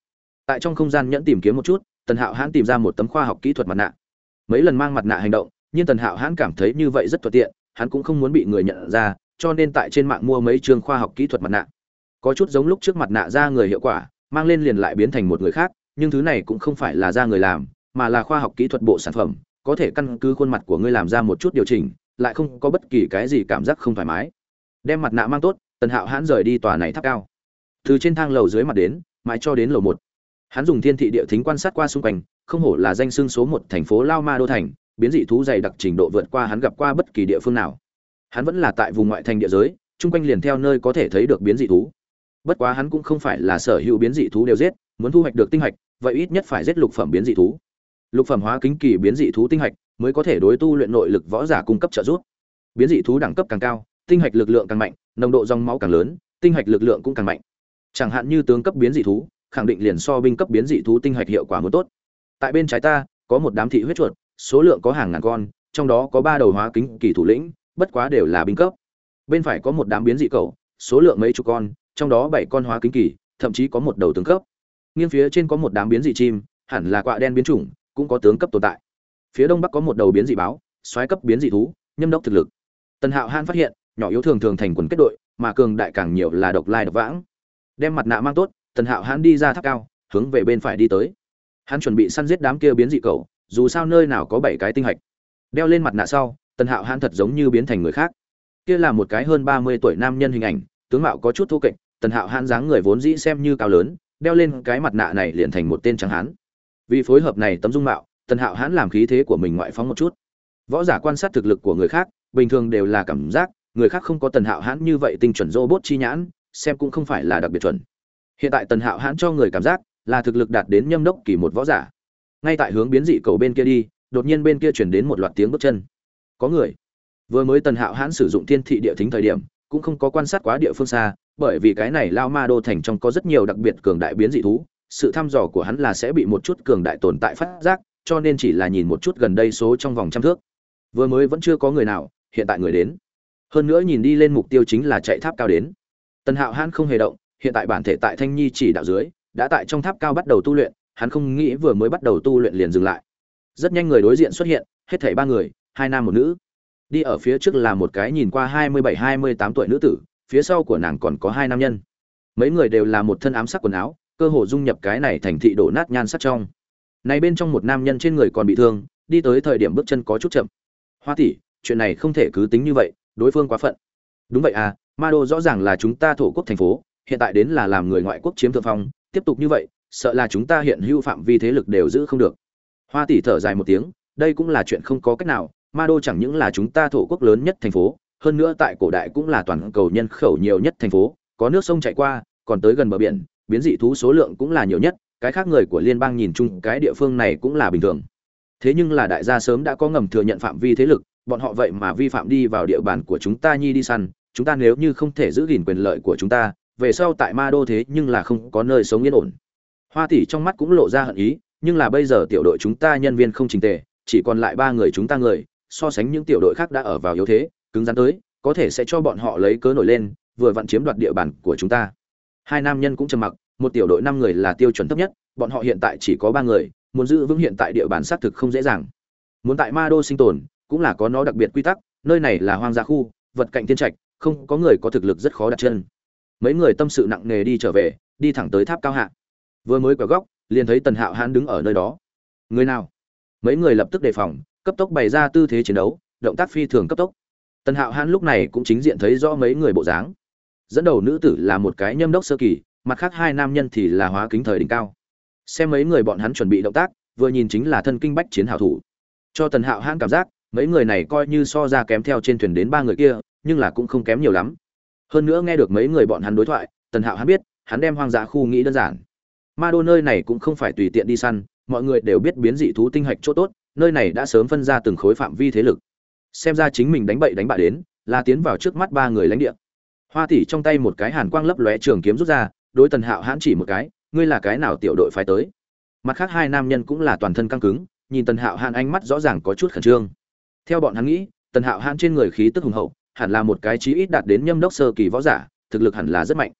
S1: Tại trong không gian nhẫn tìm kiếm một chút, tần hạo hãn tìm ra một tấm khoa học kỹ thuật mặt nạ. Mấy lần mang mặt nạ hành động, nhưng tần hạo hãn cảm thấy như vậy rất thuận tiện, hắn cũng không muốn bị người nhận ra, cho nên tại trên mạng mua mấy chương khoa học kỹ thuật mặt nạ. Có chút giống lúc trước mặt nạ ra người hiệu quả, mang lên liền lại biến thành một người khác, nhưng thứ này cũng không phải là ra người làm, mà là khoa học kỹ thuật bộ sản phẩm, có thể căn cứ khuôn mặt của ngươi làm ra một chút điều chỉnh, lại không có bất kỳ cái gì cảm giác không thoải mái. Đem mặt nạ mang tốt tần hạo hãn rời đi tòa này tháp cao. Từ trên thang lầu dưới mặt đến, mãi cho đến lầu một. Hắn dùng thiên thị địa thính quan sát qua xung quanh, không hổ là danh xưng số một thành phố lao ma đô thành, biến dị thú dày đặc trình độ vượt qua hắn gặp qua bất kỳ địa phương nào. Hắn vẫn là tại vùng ngoại thành địa giới, chung quanh liền theo nơi có thể thấy được biến dị thú. Bất quá hắn cũng không phải là sở hữu biến dị thú đều giết, muốn thu hoạch được tinh hạch, vậy ít nhất phải giết lục phẩm biến dị thú. Lục phẩm hóa kính kỳ biến dị thú tinh hạch mới có thể đối tu luyện nội lực võ giả cung cấp trợ giúp. Biến dị thú đẳng cấp càng cao, tinh hạch lực lượng càng mạnh nồng độ dòng máu càng lớn, tinh hạch lực lượng cũng càng mạnh. Chẳng hạn như tướng cấp biến dị thú, khẳng định liền so binh cấp biến dị thú tinh hạch hiệu quả muốn tốt. Tại bên trái ta, có một đám thị huyết chuột, số lượng có hàng ngàn con, trong đó có ba đầu hóa kính kỳ thủ lĩnh, bất quá đều là binh cấp. Bên phải có một đám biến dị cầu số lượng mấy chục con, trong đó bảy con hóa kính kỳ, thậm chí có một đầu tướng cấp. Nghiêng phía trên có một đám biến dị chim, hẳn là quạ đen biến chủng, cũng có tướng cấp tồn tại. Phía đông bắc có một đầu biến dị báo xoáy cấp biến dị thú, nhâm đốc thực lực. Tần hạo han phát hiện nhỏ yếu thường thường thành quần kết đội, mà cường đại càng nhiều là độc lai độc vãng. Đem mặt nạ mang tốt, tần hạo hãn đi ra tháp cao, hướng về bên phải đi tới. Hắn chuẩn bị săn giết đám kia biến dị cầu dù sao nơi nào có bảy cái tinh hạch. Đeo lên mặt nạ sau, tần hạo hãn thật giống như biến thành người khác. Kia là một cái hơn ba mươi tuổi nam nhân hình ảnh, tướng mạo có chút thô kệch, tần hạo hãn dáng người vốn dĩ xem như cao lớn, đeo lên cái mặt nạ này liền thành một tên trắng hán. Vì phối hợp này tấm dung mạo, tần hạo hãn làm khí thế của mình ngoại phóng một chút. Võ giả quan sát thực lực của người khác, bình thường đều là cảm giác người khác không có tần hạo hãn như vậy tinh chuẩn robot chi nhãn, xem cũng không phải là đặc biệt chuẩn. Hiện tại tần hạo hãn cho người cảm giác là thực lực đạt đến nhâm đốc kỳ một võ giả. Ngay tại hướng biến dị cầu bên kia đi, đột nhiên bên kia chuyển đến một loạt tiếng bước chân. Có người. Vừa mới tần hạo hãn sử dụng thiên thị địa thính thời điểm, cũng không có quan sát quá địa phương xa, bởi vì cái này lao ma đô thành trong có rất nhiều đặc biệt cường đại biến dị thú, sự thăm dò của hắn là sẽ bị một chút cường đại tồn tại phát giác, cho nên chỉ là nhìn một chút gần đây số trong vòng trăm thước. Vừa mới vẫn chưa có người nào, hiện tại người đến hơn nữa nhìn đi lên mục tiêu chính là chạy tháp cao đến. Tần hạo hãn không hề động, hiện tại bản thể tại thanh nhi chỉ đạo dưới, đã tại trong tháp cao bắt đầu tu luyện, hắn không nghĩ vừa mới bắt đầu tu luyện liền dừng lại. Rất nhanh người đối diện xuất hiện, hết thảy ba người, hai nam một nữ. Đi ở phía trước là một cái nhìn qua hai mươi bảy, hai mươi tám tuổi nữ tử, phía sau của nàng còn có hai nam nhân. Mấy người đều là một thân ám sắc quần áo, cơ hồ dung nhập cái này thành thị đổ nát nhan sắc trong. Này bên trong một nam nhân trên người còn bị thương, đi tới thời điểm bước chân có chút chậm. Hoa tỷ, chuyện này không thể cứ tính như vậy đối phương quá phận. Đúng vậy à ma đô rõ ràng là chúng ta thổ quốc thành phố, hiện tại đến là làm người ngoại quốc chiếm thượng phong, tiếp tục như vậy, sợ là chúng ta hiện hữu phạm vi thế lực đều giữ không được. Hoa tỷ thở dài một tiếng, đây cũng là chuyện không có cách nào ma đô chẳng những là chúng ta thổ quốc lớn nhất thành phố, hơn nữa tại cổ đại cũng là toàn cầu nhân khẩu nhiều nhất thành phố, có nước sông chạy qua, còn tới gần bờ biển, biến dị thú số lượng cũng là nhiều nhất, cái khác người của liên bang nhìn chung cái địa phương này cũng là bình thường. Thế nhưng là đại gia sớm đã có ngầm thừa nhận phạm vi thế lực bọn họ vậy mà vi phạm đi vào địa bàn của chúng ta nhi đi săn, chúng ta nếu như không thể giữ gìn quyền lợi của chúng ta, về sau tại ma đô thế nhưng là không có nơi sống yên ổn. Hoa tỷ trong mắt cũng lộ ra hận ý, nhưng là bây giờ tiểu đội chúng ta nhân viên không trình tề, chỉ còn lại ba người chúng ta người, so sánh những tiểu đội khác đã ở vào yếu thế, cứng rắn tới, có thể sẽ cho bọn họ lấy cớ nổi lên, vừa vặn chiếm đoạt địa bàn của chúng ta. Hai nam nhân cũng trầm mặc, một tiểu đội năm người là tiêu chuẩn thấp nhất, bọn họ hiện tại chỉ có ba người, muốn giữ vững hiện tại địa bàn xác thực không dễ dàng. Muốn tại ma đô sinh tồn cũng là có nó đặc biệt quy tắc, nơi này là hoang dã khu, vật cạnh thiên trạch, không có người có thực lực rất khó đặt chân. Mấy người tâm sự nặng nề đi trở về, đi thẳng tới tháp cao hạ. Vừa mới quẹo góc, liền thấy tần hạo hãn đứng ở nơi đó. Người nào? Mấy người lập tức đề phòng, cấp tốc bày ra tư thế chiến đấu, động tác phi thường cấp tốc. Tần hạo hãn lúc này cũng chính diện thấy rõ mấy người bộ dáng. Dẫn đầu nữ tử là một cái nhâm đốc sơ kỳ, mặt khác hai nam nhân thì là hóa kính thời đỉnh cao. Xem mấy người bọn hắn chuẩn bị động tác, vừa nhìn chính là thân kinh bách chiến hảo thủ. Cho tần hạo hãn cảm giác mấy người này coi như so ra kém theo trên thuyền đến ba người kia, nhưng là cũng không kém nhiều lắm. Hơn nữa nghe được mấy người bọn hắn đối thoại, tần hạo hắn biết, hắn đem hoang dã khu nghĩ đơn giản. Ma đô nơi này cũng không phải tùy tiện đi săn, mọi người đều biết biến dị thú tinh hạch chỗ tốt, nơi này đã sớm phân ra từng khối phạm vi thế lực. Xem ra chính mình đánh bậy đánh bạ đến, là tiến vào trước mắt ba người lãnh địa. Hoa tỷ trong tay một cái hàn quang lấp lóe trường kiếm rút ra, đối tần hạo hãn chỉ một cái, ngươi là cái nào tiểu đội phải tới? Mặt khác hai nam nhân cũng là toàn thân căng cứng, nhìn tần hạo hãn ánh mắt rõ ràng có chút khẩn trương theo bọn hắn nghĩ, tần hạo hãn trên người khí tức hùng hậu, hẳn là một cái chí ít đạt đến nhâm đốc sơ kỳ võ giả, thực lực hẳn là rất mạnh.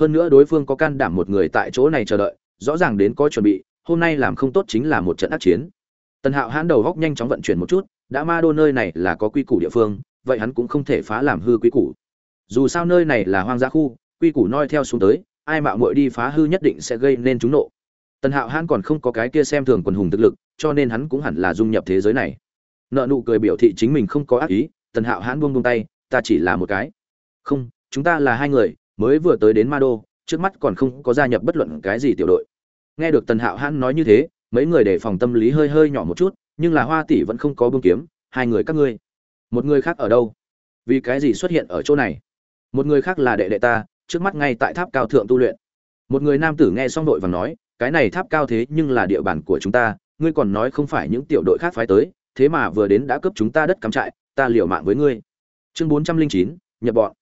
S1: Hơn nữa đối phương có can đảm một người tại chỗ này chờ đợi, rõ ràng đến có chuẩn bị, hôm nay làm không tốt chính là một trận ác chiến. Tần hạo hãn đầu góc nhanh chóng vận chuyển một chút, đã ma đô nơi này là có quy củ địa phương, vậy hắn cũng không thể phá làm hư quy củ. Dù sao nơi này là hoang dã khu, quy củ noi theo xuống tới, ai mạo muội đi phá hư nhất định sẽ gây nên chúng nộ. Tần hạo hãn còn không có cái kia xem thường quần hùng thực lực, cho nên hắn cũng hẳn là dung nhập thế giới này nợ nụ cười biểu thị chính mình không có ác ý, tần hạo hãn buông buông tay, ta chỉ là một cái. Không, chúng ta là hai người, mới vừa tới đến ma đô trước mắt còn không có gia nhập bất luận cái gì tiểu đội. Nghe được tần hạo hãn nói như thế, mấy người để phòng tâm lý hơi hơi nhỏ một chút, nhưng là hoa tỷ vẫn không có bưng kiếm, hai người các ngươi, một người khác ở đâu? Vì cái gì xuất hiện ở chỗ này? Một người khác là đệ đệ ta, trước mắt ngay tại tháp cao thượng tu luyện. Một người nam tử nghe xong đội và nói, cái này tháp cao thế nhưng là địa bàn của chúng ta, ngươi còn nói không phải những tiểu đội khác phái tới thế mà vừa đến đã cướp chúng ta đất cắm trại, ta liều mạng với ngươi. Chương bốn trăm linh chín, nhập bọn.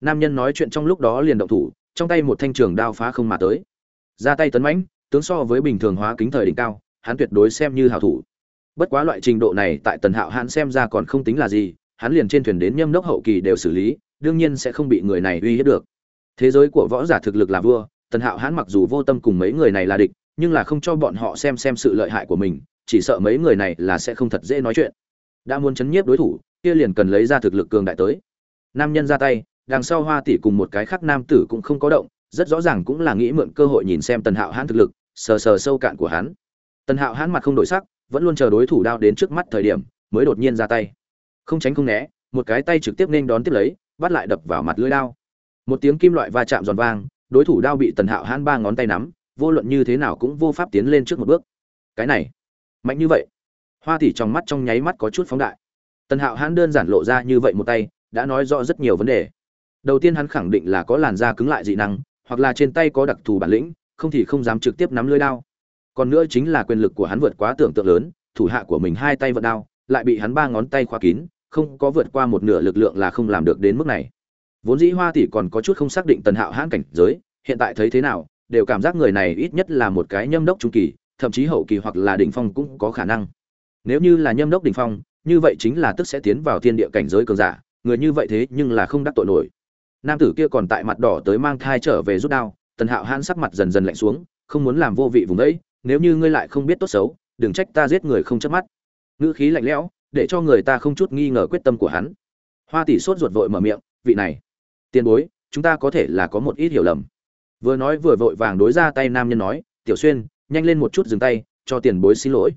S1: Nam nhân nói chuyện trong lúc đó liền động thủ, trong tay một thanh trường đao phá không mà tới. Ra tay tấn mãnh, tướng so với bình thường hóa kính thời đỉnh cao, hắn tuyệt đối xem như hảo thủ. Bất quá loại trình độ này tại tần hạo hắn xem ra còn không tính là gì, hắn liền trên thuyền đến nhâm đốc hậu kỳ đều xử lý, đương nhiên sẽ không bị người này uy hiếp được. Thế giới của võ giả thực lực là vua, tần hạo hắn mặc dù vô tâm cùng mấy người này là địch, nhưng là không cho bọn họ xem xem sự lợi hại của mình chỉ sợ mấy người này là sẽ không thật dễ nói chuyện. Đã muốn chấn nhiếp đối thủ, kia liền cần lấy ra thực lực cường đại tới. Nam nhân ra tay, đằng sau hoa tỷ cùng một cái khác nam tử cũng không có động, rất rõ ràng cũng là nghĩ mượn cơ hội nhìn xem tần hạo hãn thực lực, sờ sờ sâu cạn của hắn. Tần hạo hãn mặt không đổi sắc, vẫn luôn chờ đối thủ đao đến trước mắt thời điểm, mới đột nhiên ra tay. Không tránh không né, một cái tay trực tiếp nên đón tiếp lấy, bắt lại đập vào mặt lưỡi đao. Một tiếng kim loại va chạm giòn vang, đối thủ đao bị tần hạo hãn ba ngón tay nắm, vô luận như thế nào cũng vô pháp tiến lên trước một bước. Cái này mạnh như vậy, hoa tỷ trong mắt trong nháy mắt có chút phóng đại. Tần hạo hãn đơn giản lộ ra như vậy một tay, đã nói rõ rất nhiều vấn đề. Đầu tiên hắn khẳng định là có làn da cứng lại dị năng, hoặc là trên tay có đặc thù bản lĩnh, không thì không dám trực tiếp nắm lưỡi đao. Còn nữa chính là quyền lực của hắn vượt quá tưởng tượng lớn, thủ hạ của mình hai tay vận đao, lại bị hắn ba ngón tay khóa kín, không có vượt qua một nửa lực lượng là không làm được đến mức này. Vốn dĩ hoa tỷ còn có chút không xác định tần hạo hãn cảnh giới, hiện tại thấy thế nào, đều cảm giác người này ít nhất là một cái nhâm đốc trung kỳ thậm chí hậu kỳ hoặc là đỉnh phong cũng có khả năng. Nếu như là nhâm đốc đỉnh phong, như vậy chính là tức sẽ tiến vào thiên địa cảnh giới cường giả, người như vậy thế nhưng là không đắc tội nổi. Nam tử kia còn tại mặt đỏ tới mang thai trở về rút đao, tần hạo hãn sắc mặt dần dần lạnh xuống, không muốn làm vô vị vùng đấy, nếu như ngươi lại không biết tốt xấu, đừng trách ta giết người không chớp mắt. Ngữ khí lạnh lẽo, để cho người ta không chút nghi ngờ quyết tâm của hắn. Hoa tỷ sốt ruột vội mở miệng, vị này, tiền bối, chúng ta có thể là có một ít hiểu lầm. Vừa nói vừa vội vàng đối ra tay nam nhân nói, tiểu xuyên nhanh lên một chút dừng tay, cho tiền bối xin lỗi.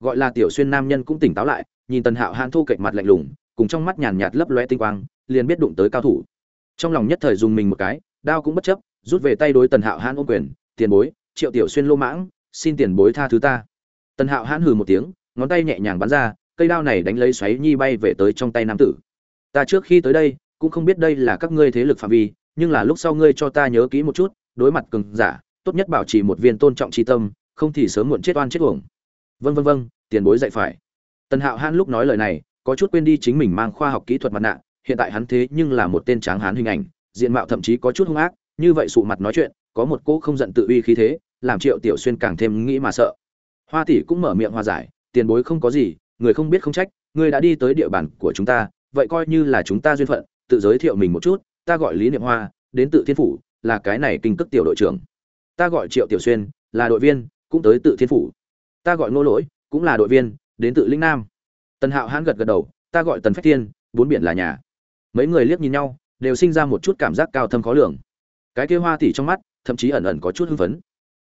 S1: Gọi là tiểu xuyên nam nhân cũng tỉnh táo lại, nhìn tần hạo hãn thu cạnh mặt lạnh lùng, cùng trong mắt nhàn nhạt lấp loe tinh quang, liền biết đụng tới cao thủ. Trong lòng nhất thời dùng mình một cái, đao cũng bất chấp, rút về tay đối tần hạo hãn ôm quyền, tiền bối, triệu tiểu xuyên lô mãng, xin tiền bối tha thứ ta. Tần hạo hãn hừ một tiếng, ngón tay nhẹ nhàng bắn ra, cây đao này đánh lấy xoáy nhi bay về tới trong tay nam tử. Ta trước khi tới đây, cũng không biết đây là các ngươi thế lực phạm vi, nhưng là lúc sau ngươi cho ta nhớ kỹ một chút, đối mặt cường giả tốt nhất bảo trì một viên tôn trọng tri tâm, không thì sớm muộn chết oan chết uổng. Vân vân vân tiền bối dạy phải. Tần hạo hãn lúc nói lời này, có chút quên đi chính mình mang khoa học kỹ thuật mặt nạ, hiện tại hắn thế nhưng là một tên tráng hán hình ảnh, diện mạo thậm chí có chút hung ác, như vậy sụ mặt nói chuyện, có một cô không giận tự uy khí thế, làm triệu tiểu xuyên càng thêm nghĩ mà sợ. Hoa tỷ cũng mở miệng hòa giải, tiền bối không có gì, người không biết không trách, người đã đi tới địa bàn của chúng ta, vậy coi như là chúng ta duyên phận, tự giới thiệu mình một chút, ta gọi lý niệm hoa, đến tự thiên phủ, là cái này kinh cước tiểu đội trưởng ta gọi triệu tiểu xuyên, là đội viên, cũng tới tự thiên phủ. Ta gọi ngô lỗi, cũng là đội viên, đến tự linh nam. Tần hạo hãn gật gật đầu, ta gọi tần phách thiên, bốn biển là nhà. Mấy người liếc nhìn nhau, đều sinh ra một chút cảm giác cao thâm khó lường. Cái kia hoa tỷ trong mắt, thậm chí ẩn ẩn có chút hưng phấn.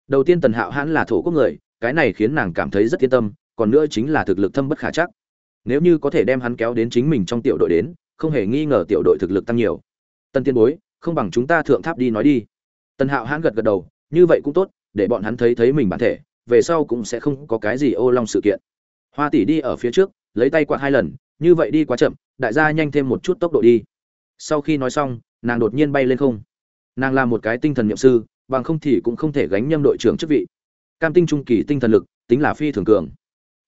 S1: Đầu tiên tần hạo hãn là thổ quốc người, cái này khiến nàng cảm thấy rất yên tâm, còn nữa chính là thực lực thâm bất khả chắc. Nếu như có thể đem hắn kéo đến chính mình trong tiểu đội đến, không hề nghi ngờ tiểu đội thực lực tăng nhiều. Tân tiên bối, không bằng chúng ta thượng tháp đi nói đi. Tần hạo hãn gật gật đầu như vậy cũng tốt, để bọn hắn thấy thấy mình bản thể, về sau cũng sẽ không có cái gì ô long sự kiện. Hoa tỷ đi ở phía trước, lấy tay quạt hai lần, như vậy đi quá chậm, đại gia nhanh thêm một chút tốc độ đi. Sau khi nói xong, nàng đột nhiên bay lên không. Nàng là một cái tinh thần nhậm sư, bằng không thì cũng không thể gánh nhâm đội trưởng chức vị. Cam tinh trung kỳ tinh thần lực, tính là phi thường cường.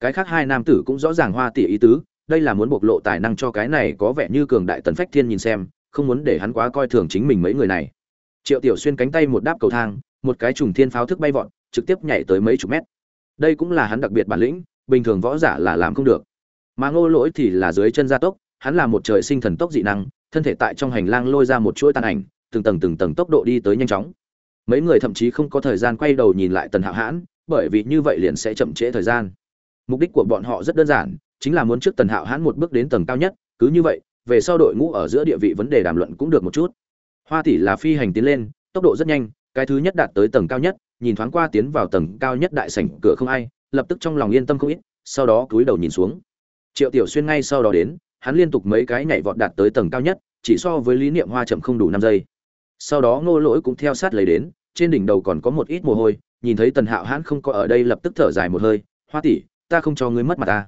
S1: Cái khác hai nam tử cũng rõ ràng hoa tỷ ý tứ, đây là muốn bộc lộ tài năng cho cái này có vẻ như cường đại tần phách thiên nhìn xem, không muốn để hắn quá coi thường chính mình mấy người này. Triệu tiểu xuyên cánh tay một đáp cầu thang một cái trùng thiên pháo thức bay vọt, trực tiếp nhảy tới mấy chục mét. Đây cũng là hắn đặc biệt bản lĩnh, bình thường võ giả là làm không được. Mà ngô lỗi thì là dưới chân gia tốc, hắn là một trời sinh thần tốc dị năng, thân thể tại trong hành lang lôi ra một chuỗi tàn ảnh, từng tầng từng tầng tốc độ đi tới nhanh chóng. Mấy người thậm chí không có thời gian quay đầu nhìn lại tần hạo hãn, bởi vì như vậy liền sẽ chậm trễ thời gian. Mục đích của bọn họ rất đơn giản, chính là muốn trước tần hạo hãn một bước đến tầng cao nhất, cứ như vậy, về sau đội ngũ ở giữa địa vị vấn đề đàm luận cũng được một chút. Hoa tỷ là phi hành tiến lên, tốc độ rất nhanh cái thứ nhất đạt tới tầng cao nhất, nhìn thoáng qua tiến vào tầng cao nhất đại sảnh cửa không ai, lập tức trong lòng yên tâm không ít, sau đó cúi đầu nhìn xuống. Triệu tiểu xuyên ngay sau đó đến, hắn liên tục mấy cái nhảy vọt đạt tới tầng cao nhất, chỉ so với lý niệm hoa chậm không đủ năm giây. Sau đó ngô lỗi cũng theo sát lấy đến, trên đỉnh đầu còn có một ít mồ hôi, nhìn thấy tần hạo hãn không có ở đây lập tức thở dài một hơi, hoa tỷ, ta không cho ngươi mất mặt ta.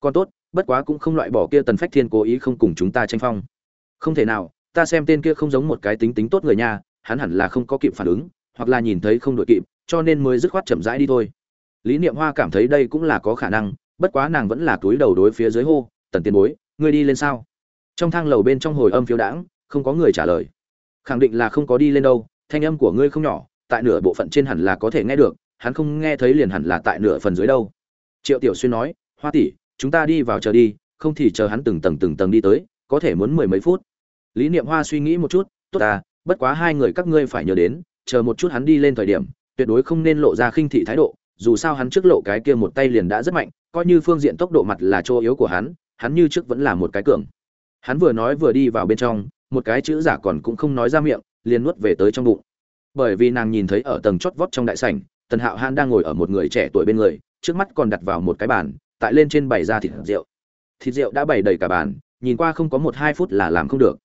S1: Còn tốt, bất quá cũng không loại bỏ kia tần phách thiên cố ý không cùng chúng ta tranh phong. Không thể nào, ta xem tên kia không giống một cái tính tính tốt người nha hắn hẳn là không có kịp phản ứng, hoặc là nhìn thấy không đội kịp, cho nên mới dứt khoát chậm rãi đi thôi. Lý niệm hoa cảm thấy đây cũng là có khả năng, bất quá nàng vẫn là túi đầu đối phía dưới hô, tần tiền bối, ngươi đi lên sao? Trong thang lầu bên trong hồi âm phiếu đãng, không có người trả lời. Khẳng định là không có đi lên đâu, thanh âm của ngươi không nhỏ, tại nửa bộ phận trên hẳn là có thể nghe được, hắn không nghe thấy liền hẳn là tại nửa phần dưới đâu. Triệu tiểu xuyên nói, hoa tỷ, chúng ta đi vào chờ đi, không thì chờ hắn từng tầng từng tầng đi tới, có thể muốn mười mấy phút. Lý niệm hoa suy nghĩ một chút, tốt ta bất quá hai người các ngươi phải nhớ đến, chờ một chút hắn đi lên thời điểm, tuyệt đối không nên lộ ra khinh thị thái độ, dù sao hắn trước lộ cái kia một tay liền đã rất mạnh, coi như phương diện tốc độ mặt là chỗ yếu của hắn hắn như trước vẫn là một cái cường. Hắn vừa nói vừa đi vào bên trong, một cái chữ giả còn cũng không nói ra miệng, liền nuốt về tới trong bụng. Bởi vì nàng nhìn thấy ở tầng chót vót trong đại sảnh, tần hạo han đang ngồi ở một người trẻ tuổi bên người, trước mắt còn đặt vào một cái bàn, tại lên trên bày ra thịt rượu. Thịt rượu đã bày đầy cả bàn, nhìn qua không có một hai phút là làm không được.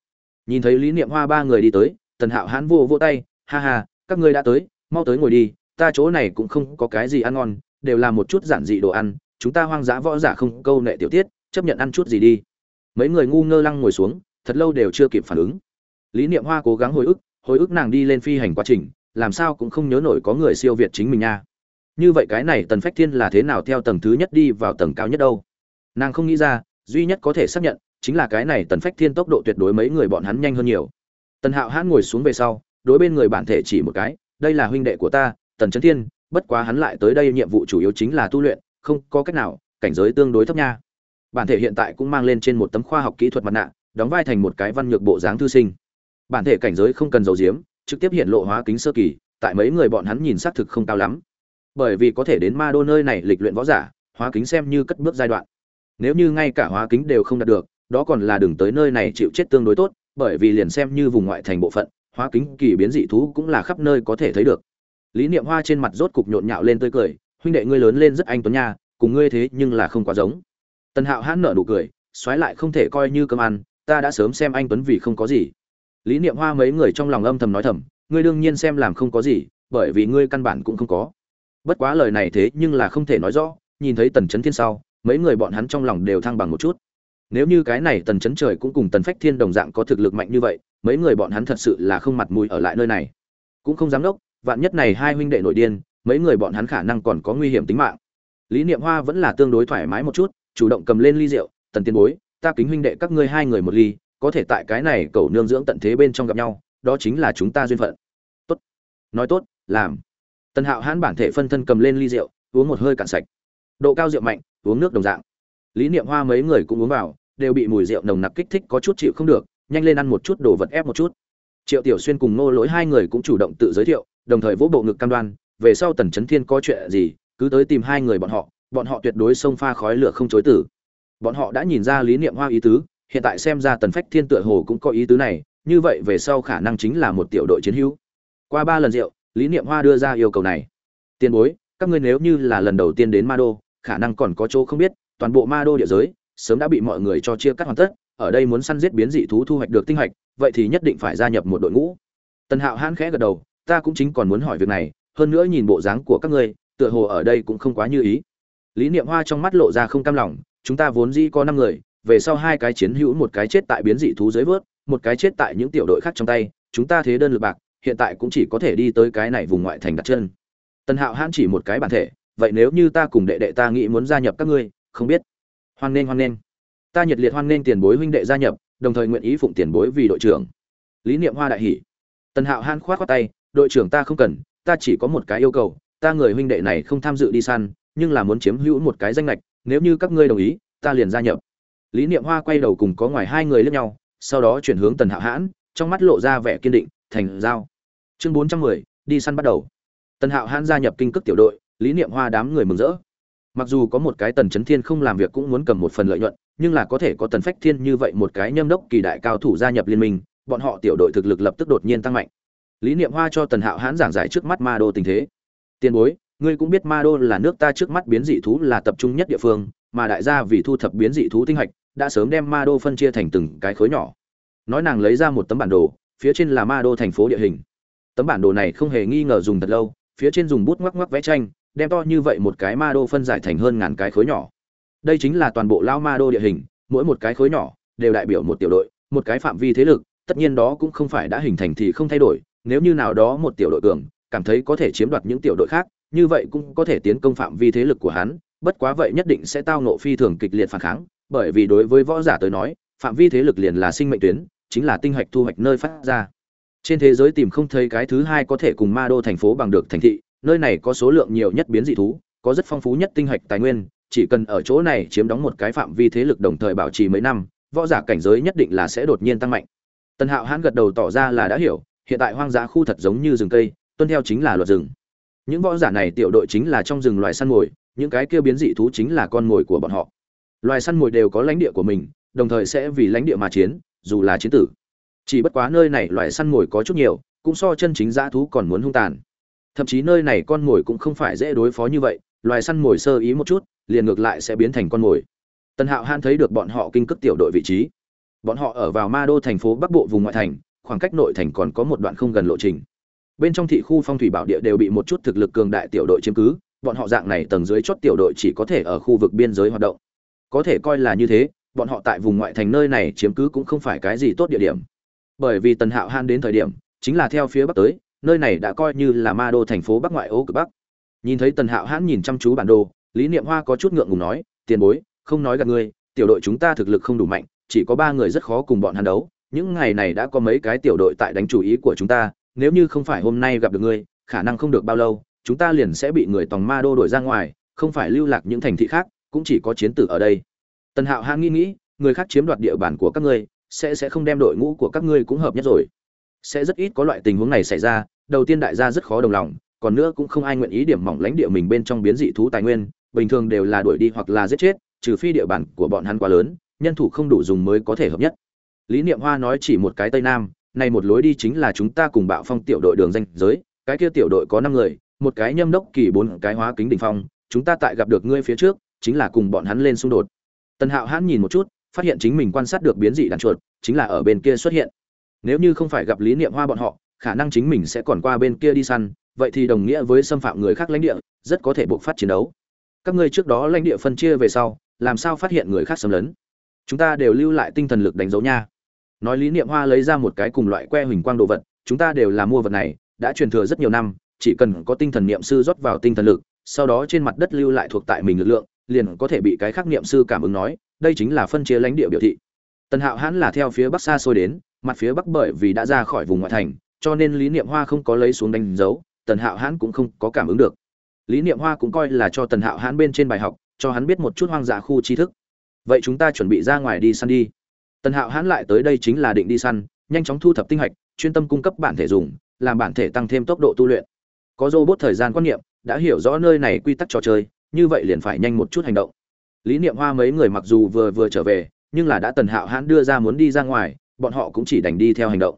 S1: Nhìn thấy lý niệm hoa ba người đi tới tần hạo hãn vô vô tay, ha ha, các ngươi đã tới, mau tới ngồi đi, ta chỗ này cũng không có cái gì ăn ngon, đều là một chút giản dị đồ ăn, chúng ta hoang dã võ giả không câu nệ tiểu tiết, chấp nhận ăn chút gì đi. Mấy người ngu ngơ lăng ngồi xuống, thật lâu đều chưa kịp phản ứng. Lý niệm hoa cố gắng hồi ức hồi ức nàng đi lên phi hành quá trình, làm sao cũng không nhớ nổi có người siêu việt chính mình nha. Như vậy cái này tần phách thiên là thế nào theo tầng thứ nhất đi vào tầng cao nhất đâu? Nàng không nghĩ ra, duy nhất có thể xác nhận, chính là cái này tần phách thiên tốc độ tuyệt đối mấy người bọn hắn nhanh hơn nhiều tần hạo hãn ngồi xuống về sau, đối bên người bản thể chỉ một cái, đây là huynh đệ của ta, tần trấn thiên, bất quá hắn lại tới đây nhiệm vụ chủ yếu chính là tu luyện, không có cách nào, cảnh giới tương đối thấp nha. Bản thể hiện tại cũng mang lên trên một tấm khoa học kỹ thuật mặt nạ, đóng vai thành một cái văn nhược bộ dáng thư sinh. Bản thể cảnh giới không cần dầu diếm trực tiếp hiện lộ hóa kính sơ kỳ, tại mấy người bọn hắn nhìn xác thực không cao lắm. Bởi vì có thể đến ma đô nơi này lịch luyện võ giả, hóa kính xem như cất bước giai đoạn. Nếu như ngay cả hóa kính đều không đạt được, đó còn là đường tới nơi này chịu chết tương đối tốt bởi vì liền xem như vùng ngoại thành bộ phận, hóa kính kỳ biến dị thú cũng là khắp nơi có thể thấy được. Lý niệm hoa trên mặt rốt cục nhộn nhạo lên tươi cười, huynh đệ ngươi lớn lên rất anh tuấn nha, cùng ngươi thế nhưng là không quá giống. Tần hạo hãn nở nụ cười, xoáy lại không thể coi như cơm ăn, ta đã sớm xem anh tuấn vì không có gì. Lý niệm hoa mấy người trong lòng âm thầm nói thầm, ngươi đương nhiên xem làm không có gì, bởi vì ngươi căn bản cũng không có. Bất quá lời này thế nhưng là không thể nói rõ, nhìn thấy tần chấn thiên sau, mấy người bọn hắn trong lòng đều thăng bằng một chút nếu như cái này tần chấn trời cũng cùng tần phách thiên đồng dạng có thực lực mạnh như vậy, mấy người bọn hắn thật sự là không mặt mũi ở lại nơi này. Cũng không dám đốc, vạn nhất này hai huynh đệ nội điên, mấy người bọn hắn khả năng còn có nguy hiểm tính mạng. Lý niệm hoa vẫn là tương đối thoải mái một chút, chủ động cầm lên ly rượu, tần tiên bối, ta kính huynh đệ các ngươi hai người một ly, có thể tại cái này cầu nương dưỡng tận thế bên trong gặp nhau, đó chính là chúng ta duyên phận. Tốt. Nói tốt, làm. Tần hạo hãn bản thể phân thân cầm lên ly rượu, uống một hơi cạn sạch. Độ cao rượu mạnh, uống nước đồng dạng lý niệm hoa mấy người cũng uống vào, đều bị mùi rượu nồng nặc kích thích có chút chịu không được, nhanh lên ăn một chút đồ vật ép một chút. Triệu tiểu xuyên cùng nô lỗi hai người cũng chủ động tự giới thiệu, đồng thời vỗ bộ ngực cam đoan, về sau tần chấn thiên có chuyện gì, cứ tới tìm hai người bọn họ bọn họ tuyệt đối xông pha khói lửa không chối tử. Bọn họ đã nhìn ra lý niệm hoa ý tứ, hiện tại xem ra tần phách thiên tựa hồ cũng có ý tứ này, như vậy về sau khả năng chính là một tiểu đội chiến hữu. Qua ba lần rượu, lý niệm hoa đưa ra yêu cầu này. Tiền bối, các ngươi nếu như là lần đầu tiên đến ma đô, khả năng còn có chỗ không biết toàn bộ ma đô địa giới, sớm đã bị mọi người cho chia cắt hoàn tất, ở đây muốn săn giết biến dị thú thu hoạch được tinh hạch vậy thì nhất định phải gia nhập một đội ngũ. Tần hạo hãn khẽ gật đầu, ta cũng chính còn muốn hỏi việc này, hơn nữa nhìn bộ dáng của các ngươi, tựa hồ ở đây cũng không quá như ý. Lý niệm hoa trong mắt lộ ra không cam lòng, chúng ta vốn dĩ có năm người, về sau hai cái chiến hữu, một cái chết tại biến dị thú dưới vớt, một cái chết tại những tiểu đội khác trong tay, chúng ta thế đơn lực bạc, hiện tại cũng chỉ có thể đi tới cái này vùng ngoại thành đặt chân. Tần hạo hãn chỉ một cái bản thể, vậy nếu như ta cùng đệ đệ ta nghĩ muốn gia nhập các ngươi không biết. Hoan nghênh hoan nghênh. Ta nhiệt liệt hoan nghênh tiền bối huynh đệ gia nhập đồng thời nguyện ý phụng tiền bối vì đội trưởng. Lý niệm hoa đại hỉ, tần hạo han khoát khoát tay đội trưởng ta không cần ta chỉ có một cái yêu cầu ta người huynh đệ này không tham dự đi săn nhưng là muốn chiếm hữu một cái danh lệch nếu như các ngươi đồng ý ta liền gia nhập. Lý niệm hoa quay đầu cùng có ngoài hai người lẫn nhau sau đó chuyển hướng tần hạo hãn trong mắt lộ ra vẻ kiên định thành giao. Chương bốn trăm mười đi săn bắt đầu. Tần hạo hãn gia nhập kinh cước tiểu đội lý niệm hoa đám người mừng rỡ mặc dù có một cái tần chấn thiên không làm việc cũng muốn cầm một phần lợi nhuận, nhưng là có thể có tần phách thiên như vậy một cái nhâm đốc kỳ đại cao thủ gia nhập liên minh, bọn họ tiểu đội thực lực lập tức đột nhiên tăng mạnh. Lý niệm hoa cho tần hạo hãn giảng giải trước mắt ma đô tình thế. Tiền bối, ngươi cũng biết ma đô là nước ta trước mắt biến dị thú là tập trung nhất địa phương, mà đại gia vì thu thập biến dị thú tinh hạch, đã sớm đem ma đô phân chia thành từng cái khối nhỏ. Nói nàng lấy ra một tấm bản đồ, phía trên là ma đô thành phố địa hình. Tấm bản đồ này không hề nghi ngờ dùng thật lâu, phía trên dùng bút ngoắc ngoắc vẽ tranh đem to như vậy một cái ma đô phân giải thành hơn ngàn cái khối nhỏ. Đây chính là toàn bộ lao ma đô địa hình, mỗi một cái khối nhỏ đều đại biểu một tiểu đội, một cái phạm vi thế lực, tất nhiên đó cũng không phải đã hình thành thì không thay đổi, nếu như nào đó một tiểu đội cường, cảm thấy có thể chiếm đoạt những tiểu đội khác, như vậy cũng có thể tiến công phạm vi thế lực của hắn, bất quá vậy nhất định sẽ tao nộ phi thường kịch liệt phản kháng, bởi vì đối với võ giả tới nói, phạm vi thế lực liền là sinh mệnh tuyến, chính là tinh hạch thu hoạch nơi phát ra. Trên thế giới tìm không thấy cái thứ hai có thể cùng ma đô thành phố bằng được thành thị nơi này có số lượng nhiều nhất biến dị thú, có rất phong phú nhất tinh hạch tài nguyên, chỉ cần ở chỗ này chiếm đóng một cái phạm vi thế lực đồng thời bảo trì mấy năm, võ giả cảnh giới nhất định là sẽ đột nhiên tăng mạnh. Tần hạo hãn gật đầu tỏ ra là đã hiểu, hiện tại hoang dã khu thật giống như rừng cây, tuân theo chính là luật rừng. Những võ giả này tiểu đội chính là trong rừng loài săn mồi, những cái kia biến dị thú chính là con mồi của bọn họ. Loài săn mồi đều có lãnh địa của mình, đồng thời sẽ vì lãnh địa mà chiến, dù là chiến tử. Chỉ bất quá nơi này loài săn mồi có chút nhiều, cũng so chân chính dã thú còn muốn hung tàn thậm chí nơi này con mồi cũng không phải dễ đối phó như vậy, loài săn mồi sơ ý một chút, liền ngược lại sẽ biến thành con mồi. Tần hạo han thấy được bọn họ kinh cước tiểu đội vị trí. Bọn họ ở vào ma đô thành phố bắc bộ vùng ngoại thành, khoảng cách nội thành còn có một đoạn không gần lộ trình. Bên trong thị khu phong thủy bảo địa đều bị một chút thực lực cường đại tiểu đội chiếm cứ, bọn họ dạng này tầng dưới chót tiểu đội chỉ có thể ở khu vực biên giới hoạt động. Có thể coi là như thế, bọn họ tại vùng ngoại thành nơi này chiếm cứ cũng không phải cái gì tốt địa điểm. Bởi vì tần hạo han đến thời điểm, chính là theo phía bắc tới nơi này đã coi như là ma đô thành phố bắc ngoại ô cực bắc. Nhìn thấy tần hạo hãn nhìn chăm chú bản đồ, lý niệm hoa có chút ngượng ngùng nói, tiền bối, không nói gặp ngươi, tiểu đội chúng ta thực lực không đủ mạnh, chỉ có ba người rất khó cùng bọn hắn đấu. Những ngày này đã có mấy cái tiểu đội tại đánh chủ ý của chúng ta, nếu như không phải hôm nay gặp được ngươi, khả năng không được bao lâu, chúng ta liền sẽ bị người tòng ma đô đổi ra ngoài, không phải lưu lạc những thành thị khác, cũng chỉ có chiến tử ở đây. Tần hạo hãn nghĩ nghĩ, người khác chiếm đoạt địa bàn của các ngươi, sẽ sẽ không đem đội ngũ của các ngươi cũng hợp nhất rồi sẽ rất ít có loại tình huống này xảy ra, đầu tiên đại gia rất khó đồng lòng, còn nữa cũng không ai nguyện ý điểm mỏng lãnh địa mình bên trong biến dị thú tài nguyên, bình thường đều là đuổi đi hoặc là giết chết, trừ phi địa bàn của bọn hắn quá lớn, nhân thủ không đủ dùng mới có thể hợp nhất. Lý niệm hoa nói chỉ một cái tây nam này một lối đi chính là chúng ta cùng bạo phong tiểu đội đường danh giới, cái kia tiểu đội có năm người, một cái nhâm đốc kỳ bốn, cái hóa kính đỉnh phong, chúng ta tại gặp được ngươi phía trước, chính là cùng bọn hắn lên xung đột. Tần hạo hãn nhìn một chút, phát hiện chính mình quan sát được biến dị đàn chuột, chính là ở bên kia xuất hiện nếu như không phải gặp lý niệm hoa bọn họ, khả năng chính mình sẽ còn qua bên kia đi săn, vậy thì đồng nghĩa với xâm phạm người khác lãnh địa, rất có thể buộc phát chiến đấu. Các ngươi trước đó lãnh địa phân chia về sau, làm sao phát hiện người khác xâm lấn? Chúng ta đều lưu lại tinh thần lực đánh dấu nha. Nói lý niệm hoa lấy ra một cái cùng loại que huỳnh quang đồ vật, chúng ta đều là mua vật này, đã truyền thừa rất nhiều năm, chỉ cần có tinh thần niệm sư rót vào tinh thần lực, sau đó trên mặt đất lưu lại thuộc tại mình lực lượng, liền có thể bị cái khác niệm sư cảm ứng nói, đây chính là phân chia lãnh địa biểu thị. Tần hạo hãn là theo phía bắc xa xôi đến mặt phía bắc bởi vì đã ra khỏi vùng ngoại thành, cho nên lý niệm hoa không có lấy xuống đánh dấu, tần hạo hãn cũng không có cảm ứng được. Lý niệm hoa cũng coi là cho tần hạo hãn bên trên bài học, cho hắn biết một chút hoang dã khu tri thức. Vậy chúng ta chuẩn bị ra ngoài đi săn đi. Tần hạo hãn lại tới đây chính là định đi săn, nhanh chóng thu thập tinh hạch, chuyên tâm cung cấp bản thể dùng, làm bản thể tăng thêm tốc độ tu luyện. Có robot thời gian quan niệm, đã hiểu rõ nơi này quy tắc trò chơi, như vậy liền phải nhanh một chút hành động. Lý niệm hoa mấy người mặc dù vừa vừa trở về, nhưng là đã tần hạo hãn đưa ra muốn đi ra ngoài bọn họ cũng chỉ đành đi theo hành động.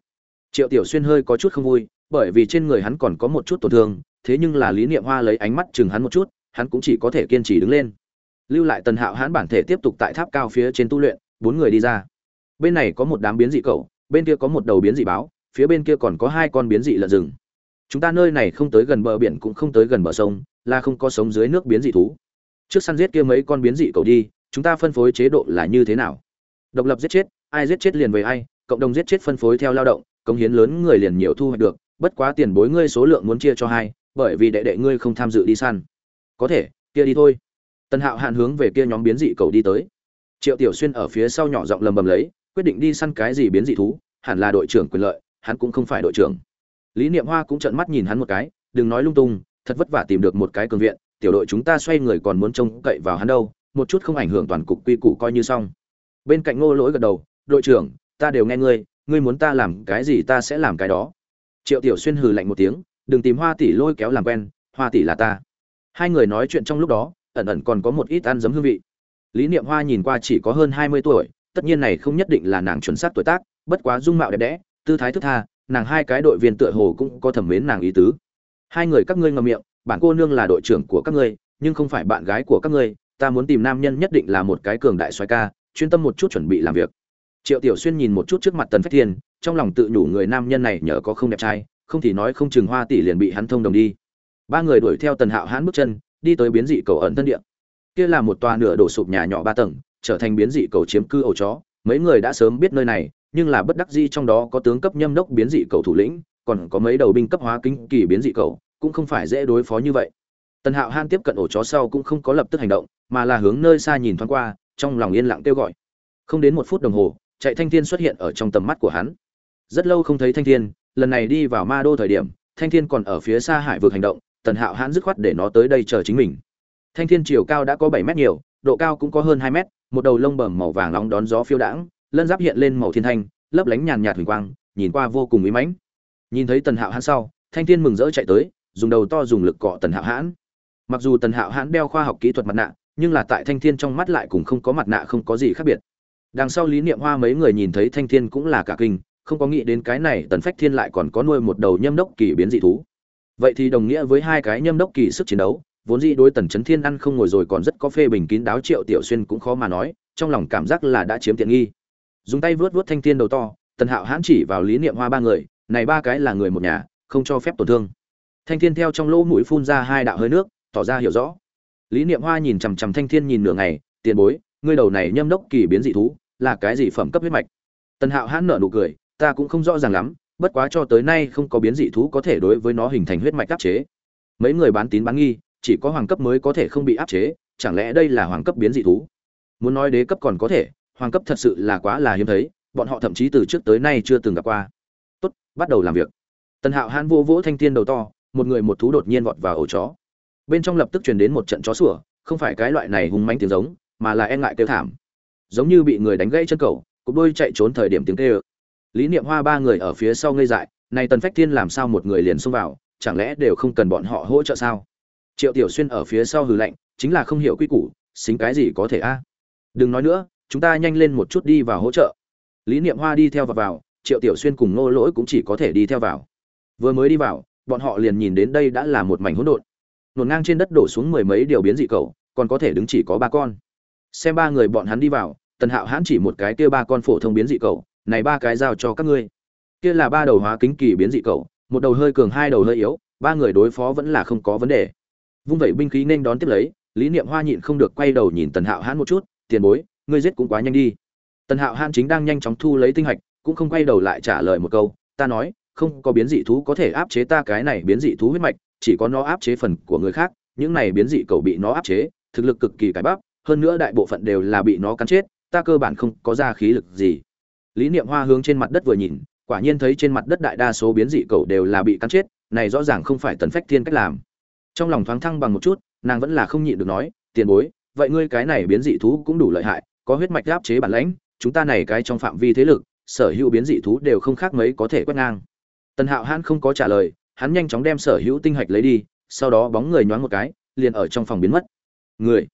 S1: Triệu tiểu xuyên hơi có chút không vui, bởi vì trên người hắn còn có một chút tổn thương, thế nhưng là lý niệm hoa lấy ánh mắt chừng hắn một chút, hắn cũng chỉ có thể kiên trì đứng lên. Lưu lại tần hạo hãn bản thể tiếp tục tại tháp cao phía trên tu luyện, bốn người đi ra. Bên này có một đám biến dị cậu, bên kia có một đầu biến dị báo, phía bên kia còn có hai con biến dị lợn rừng. Chúng ta nơi này không tới gần bờ biển cũng không tới gần bờ sông, là không có sống dưới nước biến dị thú. Trước săn giết kia mấy con biến dị cầu đi, chúng ta phân phối chế độ là như thế nào? Độc lập giết chết ai giết chết liền về ai, cộng đồng giết chết phân phối theo lao động công hiến lớn người liền nhiều thu hoạch được, bất quá tiền bối ngươi số lượng muốn chia cho hai, bởi vì đệ đệ ngươi không tham dự đi săn. Có thể, kia đi thôi. Tần hạo hạn hướng về kia nhóm biến dị cầu đi tới. Triệu tiểu xuyên ở phía sau nhỏ giọng lầm bầm lấy, quyết định đi săn cái gì biến dị thú, hẳn là đội trưởng quyền lợi, hắn cũng không phải đội trưởng. Lý niệm hoa cũng trợn mắt nhìn hắn một cái, đừng nói lung tung, thật vất vả tìm được một cái cường viện, tiểu đội chúng ta xoay người còn muốn trông cậy vào hắn đâu, một chút không ảnh hưởng toàn cục quy củ coi như xong. Bên cạnh ngô lỗi gật đầu đội trưởng, ta đều nghe ngươi ngươi muốn ta làm cái gì ta sẽ làm cái đó. Triệu tiểu xuyên hừ lạnh một tiếng, đừng tìm hoa tỷ lôi kéo làm quen, hoa tỷ là ta. Hai người nói chuyện trong lúc đó, ẩn ẩn còn có một ít ăn giấm hương vị. Lý niệm hoa nhìn qua chỉ có hơn hai mươi tuổi, tất nhiên này không nhất định là nàng chuẩn xác tuổi tác, bất quá dung mạo đẹp đẽ, tư thái thức tha, nàng hai cái đội viên tựa hồ cũng có thẩm mến nàng ý tứ. Hai người các ngươi ngậm miệng, bản cô nương là đội trưởng của các ngươi, nhưng không phải bạn gái của các ngươi, ta muốn tìm nam nhân nhất định là một cái cường đại xoái ca, chuyên tâm một chút chuẩn bị làm việc triệu tiểu xuyên nhìn một chút trước mặt tần phách thiên, trong lòng tự nhủ người nam nhân này nhờ có không đẹp trai, không thì nói không chừng hoa tỷ liền bị hắn thông đồng đi. Ba người đuổi theo tần hạo hãn bước chân, đi tới biến dị cầu ẩn thân địa. Kia là một tòa nửa đổ sụp nhà nhỏ ba tầng, trở thành biến dị cầu chiếm cư ổ chó. Mấy người đã sớm biết nơi này, nhưng là bất đắc dĩ trong đó có tướng cấp nhâm đốc biến dị cầu thủ lĩnh, còn có mấy đầu binh cấp hóa kính kỳ biến dị cầu, cũng không phải dễ đối phó như vậy. Tần hạo han tiếp cận ổ chó sau cũng không có lập tức hành động, mà là hướng nơi xa nhìn thoáng qua, trong lòng yên lặng kêu gọi. Không đến một phút đồng hồ chạy thanh thiên xuất hiện ở trong tầm mắt của hắn. Rất lâu không thấy thanh thiên, lần này đi vào ma đô thời điểm, thanh thiên còn ở phía xa hải vực hành động, tần hạo hãn dứt khoát để nó tới đây chờ chính mình. Thanh thiên chiều cao đã có bảy mét nhiều, độ cao cũng có hơn hai mét, một đầu lông bẩm màu vàng nóng đón gió phiêu đãng, lân giáp hiện lên màu thiên thanh, lấp lánh nhàn nhạt huỳnh quang, nhìn qua vô cùng ý mãnh. Nhìn thấy tần hạo hãn sau, thanh thiên mừng rỡ chạy tới, dùng đầu to dùng lực cọ tần hạo hãn. Mặc dù tần hạo hãn đeo khoa học kỹ thuật mặt nạ, nhưng là tại thanh thiên trong mắt lại cũng không có mặt nạ không có gì khác biệt đằng sau lý niệm hoa mấy người nhìn thấy thanh thiên cũng là cả kinh, không có nghĩ đến cái này tần phách thiên lại còn có nuôi một đầu nhâm đốc kỳ biến dị thú. Vậy thì đồng nghĩa với hai cái nhâm đốc kỳ sức chiến đấu, vốn dĩ đối tần chấn thiên ăn không ngồi rồi còn rất có phê bình kín đáo triệu tiểu xuyên cũng khó mà nói, trong lòng cảm giác là đã chiếm tiện nghi. Dùng tay vớt vớt thanh thiên đầu to, tần hạo hãn chỉ vào lý niệm hoa ba người, này ba cái là người một nhà, không cho phép tổn thương. Thanh thiên theo trong lỗ mũi phun ra hai đạo hơi nước, tỏ ra hiểu rõ. Lý niệm hoa nhìn chằm chằm thanh thiên nhìn nửa ngày, tiền bối, ngươi đầu này nhâm đốc kỳ biến dị thú là cái gì phẩm cấp huyết mạch? Tần hạo hãn nở nụ cười, ta cũng không rõ ràng lắm, bất quá cho tới nay không có biến dị thú có thể đối với nó hình thành huyết mạch áp chế. Mấy người bán tín bán nghi, chỉ có hoàng cấp mới có thể không bị áp chế, chẳng lẽ đây là hoàng cấp biến dị thú? Muốn nói đế cấp còn có thể, hoàng cấp thật sự là quá là hiếm thấy, bọn họ thậm chí từ trước tới nay chưa từng gặp qua. Tốt, bắt đầu làm việc. Tần hạo hãn vô vỗ thanh thiên đầu to, một người một thú đột nhiên vọt vào ổ chó. Bên trong lập tức truyền đến một trận chó sủa, không phải cái loại này hung manh tiếng giống, mà là e ngại kêu thảm giống như bị người đánh gãy chân cầu, cục đôi chạy trốn thời điểm tiếng kêu. Lý niệm hoa ba người ở phía sau ngây dại, này tần phách thiên làm sao một người liền xông vào, chẳng lẽ đều không cần bọn họ hỗ trợ sao? Triệu tiểu xuyên ở phía sau hừ lạnh, chính là không hiểu quy củ, xính cái gì có thể a? Đừng nói nữa, chúng ta nhanh lên một chút đi vào hỗ trợ. Lý niệm hoa đi theo và vào, triệu tiểu xuyên cùng nô lỗi cũng chỉ có thể đi theo vào. Vừa mới đi vào, bọn họ liền nhìn đến đây đã là một mảnh hỗn độn. Nổn ngang trên đất đổ xuống mười mấy điều biến dị cầu, còn có thể đứng chỉ có ba con. Xem ba người bọn hắn đi vào tần hạo hãn chỉ một cái kia ba con phổ thông biến dị cầu này ba cái giao cho các ngươi. Kia là ba đầu hóa kính kỳ biến dị cầu một đầu hơi cường, hai đầu hơi yếu, ba người đối phó vẫn là không có vấn đề. Vung vẩy binh khí nên đón tiếp lấy, lý niệm hoa nhịn không được quay đầu nhìn tần hạo hãn một chút, tiền bối, ngươi giết cũng quá nhanh đi. Tần hạo hãn chính đang nhanh chóng thu lấy tinh hạch, cũng không quay đầu lại trả lời một câu, ta nói, không có biến dị thú có thể áp chế ta cái này biến dị thú huyết mạch, chỉ có nó áp chế phần của người khác, những này biến dị cầu bị nó áp chế, thực lực cực kỳ cải bắp, hơn nữa đại bộ phận đều là bị nó cắn chết ta cơ bản không có ra khí lực gì. Lý niệm hoa hướng trên mặt đất vừa nhìn, quả nhiên thấy trên mặt đất đại đa số biến dị cầu đều là bị cắn chết, này rõ ràng không phải tần phách thiên cách làm. Trong lòng thoáng thăng bằng một chút, nàng vẫn là không nhịn được nói, tiền bối, vậy ngươi cái này biến dị thú cũng đủ lợi hại, có huyết mạch áp chế bản lãnh, chúng ta này cái trong phạm vi thế lực, sở hữu biến dị thú đều không khác mấy có thể quét ngang. Tần hạo hãn không có trả lời, hắn nhanh chóng đem sở hữu tinh hạch lấy đi, sau đó bóng người nhoáng một cái, liền ở trong phòng biến mất. Người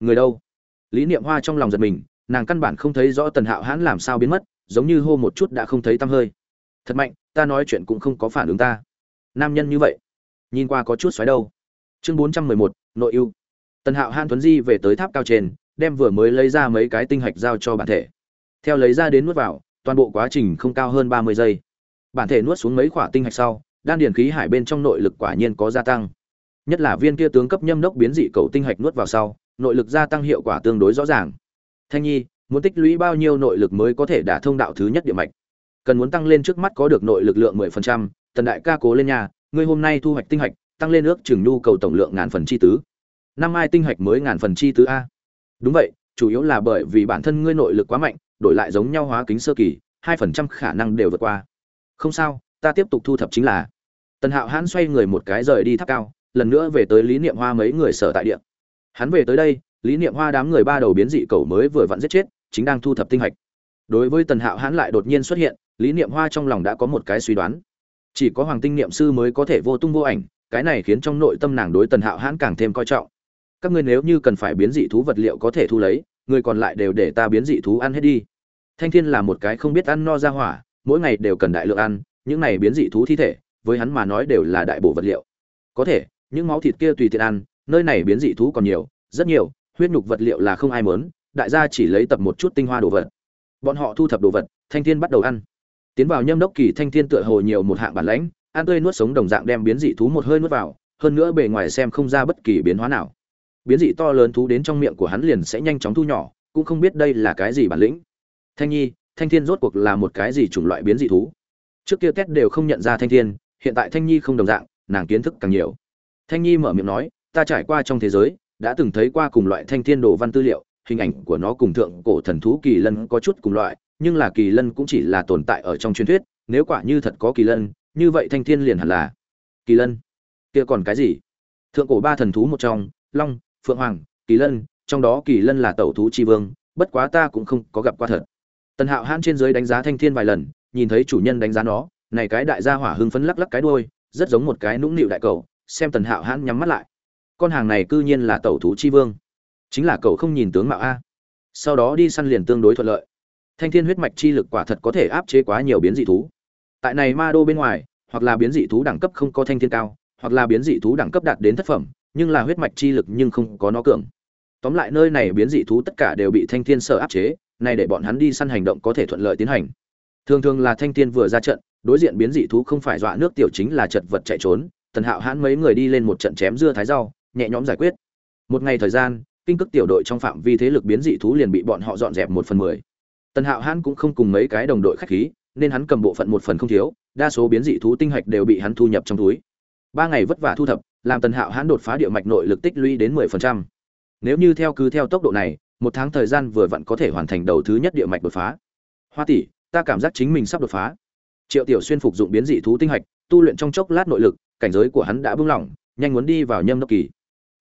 S1: người đâu? Lý niệm hoa trong lòng giật mình nàng căn bản không thấy rõ tần hạo hãn làm sao biến mất, giống như hô một chút đã không thấy tăm hơi. Thật mạnh, ta nói chuyện cũng không có phản ứng ta. Nam nhân như vậy, nhìn qua có chút xoáy đâu. Chương bốn trăm mười một, nội ưu. Tần hạo hãn tuấn di về tới tháp cao trên, đem vừa mới lấy ra mấy cái tinh hạch giao cho bản thể. Theo lấy ra đến nuốt vào, toàn bộ quá trình không cao hơn ba mươi giây. Bản thể nuốt xuống mấy khoả tinh hạch sau, đan điền khí hải bên trong nội lực quả nhiên có gia tăng. Nhất là viên kia tướng cấp nhâm đốc biến dị cầu tinh hạch nuốt vào sau, nội lực gia tăng hiệu quả tương đối rõ ràng thanh nhi, muốn tích lũy bao nhiêu nội lực mới có thể đả thông đạo thứ nhất địa mạch? Cần muốn tăng lên trước mắt có được nội lực lượng mười phần trăm, tần đại ca cố lên nhà ngươi hôm nay thu hoạch tinh hạch, tăng lên ước chừng nhu cầu tổng lượng ngàn phần chi tứ. Năm mai tinh hạch mới ngàn phần chi tứ a. Đúng vậy, chủ yếu là bởi vì bản thân ngươi nội lực quá mạnh, đổi lại giống nhau hóa kính sơ kỳ, hai phần trăm khả năng đều vượt qua. Không sao, ta tiếp tục thu thập chính là. Tần hạo hãn xoay người một cái rời đi tháp cao, lần nữa về tới lý niệm hoa mấy người sở tại địa. Hắn về tới đây lý niệm hoa đám người ba đầu biến dị cầu mới vừa vặn giết chết, chính đang thu thập tinh hạch. Đối với tần hạo hãn lại đột nhiên xuất hiện, lý niệm hoa trong lòng đã có một cái suy đoán. Chỉ có hoàng tinh niệm sư mới có thể vô tung vô ảnh, cái này khiến trong nội tâm nàng đối tần hạo hãn càng thêm coi trọng. Các ngươi nếu như cần phải biến dị thú vật liệu có thể thu lấy, người còn lại đều để ta biến dị thú ăn hết đi. Thanh thiên là một cái không biết ăn no ra hỏa, mỗi ngày đều cần đại lượng ăn, những này biến dị thú thi thể, với hắn mà nói đều là đại bổ vật liệu. Có thể, những máu thịt kia tùy tiện ăn, nơi này biến dị thú còn nhiều, rất nhiều huyết nhục vật liệu là không ai mớn đại gia chỉ lấy tập một chút tinh hoa đồ vật. Bọn họ thu thập đồ vật, thanh thiên bắt đầu ăn. Tiến vào nhâm đốc kỳ, thanh thiên tựa hồ nhiều một hạng bản lãnh, ăn tươi nuốt sống đồng dạng đem biến dị thú một hơi nuốt vào, hơn nữa bề ngoài xem không ra bất kỳ biến hóa nào. Biến dị to lớn thú đến trong miệng của hắn liền sẽ nhanh chóng thu nhỏ, cũng không biết đây là cái gì bản lĩnh. Thanh nhi, thanh thiên rốt cuộc là một cái gì chủng loại biến dị thú? Trước kia tét đều không nhận ra thanh thiên, hiện tại thanh nhi không đồng dạng, nàng kiến thức càng nhiều. Thanh nhi mở miệng nói, ta trải qua trong thế giới đã từng thấy qua cùng loại thanh thiên đồ văn tư liệu, hình ảnh của nó cùng thượng cổ thần thú kỳ lân có chút cùng loại, nhưng là kỳ lân cũng chỉ là tồn tại ở trong truyền thuyết, nếu quả như thật có kỳ lân, như vậy thanh thiên liền hẳn là kỳ lân. Kia còn cái gì? Thượng cổ ba thần thú một trong, long, phượng hoàng, kỳ lân, trong đó kỳ lân là tẩu thú tri vương, bất quá ta cũng không có gặp qua thật. Tần hạo hãn trên dưới đánh giá thanh thiên vài lần, nhìn thấy chủ nhân đánh giá nó, này cái đại gia hỏa hưng phấn lắc lắc cái đuôi, rất giống một cái nũng nịu đại cầu, xem tần hạo hãn nhắm mắt lại con hàng này cư nhiên là tẩu thú chi vương. Chính là cậu không nhìn tướng mạo a. Sau đó đi săn liền tương đối thuận lợi. Thanh thiên huyết mạch chi lực quả thật có thể áp chế quá nhiều biến dị thú. Tại này ma đô bên ngoài, hoặc là biến dị thú đẳng cấp không có thanh thiên cao, hoặc là biến dị thú đẳng cấp đạt đến thất phẩm, nhưng là huyết mạch chi lực nhưng không có nó cường. Tóm lại nơi này biến dị thú tất cả đều bị thanh thiên sở áp chế, này để bọn hắn đi săn hành động có thể thuận lợi tiến hành. Thường thường là thanh thiên vừa ra trận, đối diện biến dị thú không phải dọa nước tiểu chính là chật vật chạy trốn, tần hạo hãn mấy người đi lên một trận chém dưa thái rau nhẹ nhõm giải quyết. Một ngày thời gian, kinh cước tiểu đội trong phạm vi thế lực biến dị thú liền bị bọn họ dọn dẹp một phần mười. Tần hạo hãn cũng không cùng mấy cái đồng đội khách khí, nên hắn cầm bộ phận một phần không thiếu, đa số biến dị thú tinh hạch đều bị hắn thu nhập trong túi. Ba ngày vất vả thu thập, làm tần hạo hãn đột phá địa mạch nội lực tích lũy đến mười phần trăm. Nếu như theo cứ theo tốc độ này, một tháng thời gian vừa vặn có thể hoàn thành đầu thứ nhất địa mạch đột phá. Hoa tỷ, ta cảm giác chính mình sắp đột phá. Triệu tiểu xuyên phục dụng biến dị thú tinh hạch, tu luyện trong chốc lát nội lực, cảnh giới của hắn đã bung lỏng nhanh muốn đi vào nhâm đốc kỳ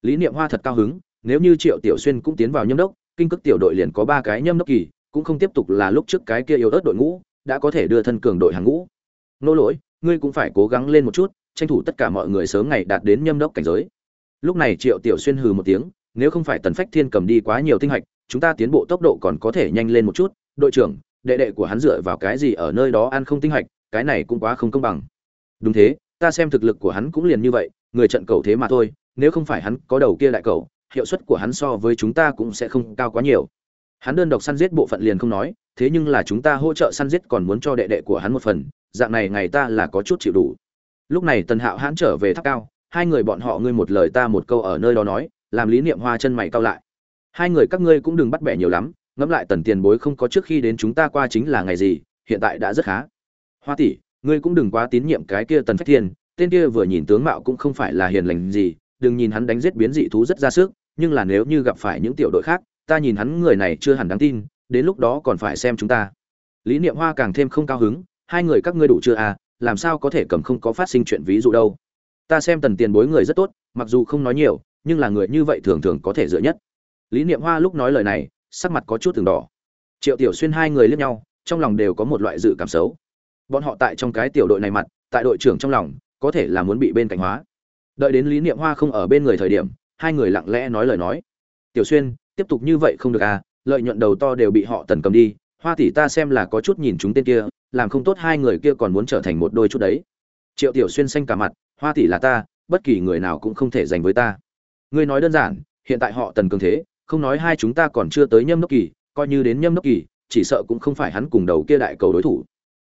S1: lý niệm hoa thật cao hứng, nếu như triệu tiểu xuyên cũng tiến vào nhâm đốc, kinh cước tiểu đội liền có ba cái nhâm đốc kỳ, cũng không tiếp tục là lúc trước cái kia yếu ớt đội ngũ, đã có thể đưa thân cường đội hàng ngũ. Nô lỗi, ngươi cũng phải cố gắng lên một chút, tranh thủ tất cả mọi người sớm ngày đạt đến nhâm đốc cảnh giới. Lúc này triệu tiểu xuyên hừ một tiếng, nếu không phải tần phách thiên cầm đi quá nhiều tinh hạch, chúng ta tiến bộ tốc độ còn có thể nhanh lên một chút, đội trưởng, đệ đệ của hắn dựa vào cái gì ở nơi đó ăn không tinh hạch, cái này cũng quá không công bằng. Đúng thế, ta xem thực lực của hắn cũng liền như vậy, người trận cầu thế mà thôi nếu không phải hắn có đầu kia đại cầu, hiệu suất của hắn so với chúng ta cũng sẽ không cao quá nhiều. Hắn đơn độc săn giết bộ phận liền không nói, thế nhưng là chúng ta hỗ trợ săn giết còn muốn cho đệ đệ của hắn một phần, dạng này ngày ta là có chút chịu đủ. Lúc này tần hạo hãn trở về tháp cao, hai người bọn họ ngươi một lời ta một câu ở nơi đó nói, làm lý niệm hoa chân mày cao lại. Hai người các ngươi cũng đừng bắt bẻ nhiều lắm, ngẫm lại tần tiền bối không có trước khi đến chúng ta qua chính là ngày gì, hiện tại đã rất khá. Hoa tỷ, ngươi cũng đừng quá tín nhiệm cái kia tần phách thiên, tên kia vừa nhìn tướng mạo cũng không phải là hiền lành gì đừng nhìn hắn đánh giết biến dị thú rất ra sức, nhưng là nếu như gặp phải những tiểu đội khác, ta nhìn hắn người này chưa hẳn đáng tin, đến lúc đó còn phải xem chúng ta. Lý niệm hoa càng thêm không cao hứng, hai người các ngươi đủ chưa à làm sao có thể cầm không có phát sinh chuyện ví dụ đâu. Ta xem tần tiền bối người rất tốt, mặc dù không nói nhiều, nhưng là người như vậy thường thường có thể dựa nhất. Lý niệm hoa lúc nói lời này, sắc mặt có chút từng đỏ. Triệu tiểu xuyên hai người liếc nhau, trong lòng đều có một loại dự cảm xấu. Bọn họ tại trong cái tiểu đội này mặt, tại đội trưởng trong lòng, có thể là muốn bị bên cạnh hóa đợi đến lý niệm hoa không ở bên người thời điểm, hai người lặng lẽ nói lời nói. Tiểu xuyên, tiếp tục như vậy không được à lợi nhuận đầu to đều bị họ tần cầm đi, hoa tỷ ta xem là có chút nhìn chúng tên kia, làm không tốt hai người kia còn muốn trở thành một đôi chút đấy. Triệu tiểu xuyên xanh cả mặt, hoa tỷ là ta, bất kỳ người nào cũng không thể giành với ta. Ngươi nói đơn giản, hiện tại họ tần cường thế, không nói hai chúng ta còn chưa tới nhâm đốc kỳ, coi như đến nhâm đốc kỳ, chỉ sợ cũng không phải hắn cùng đầu kia đại cầu đối thủ.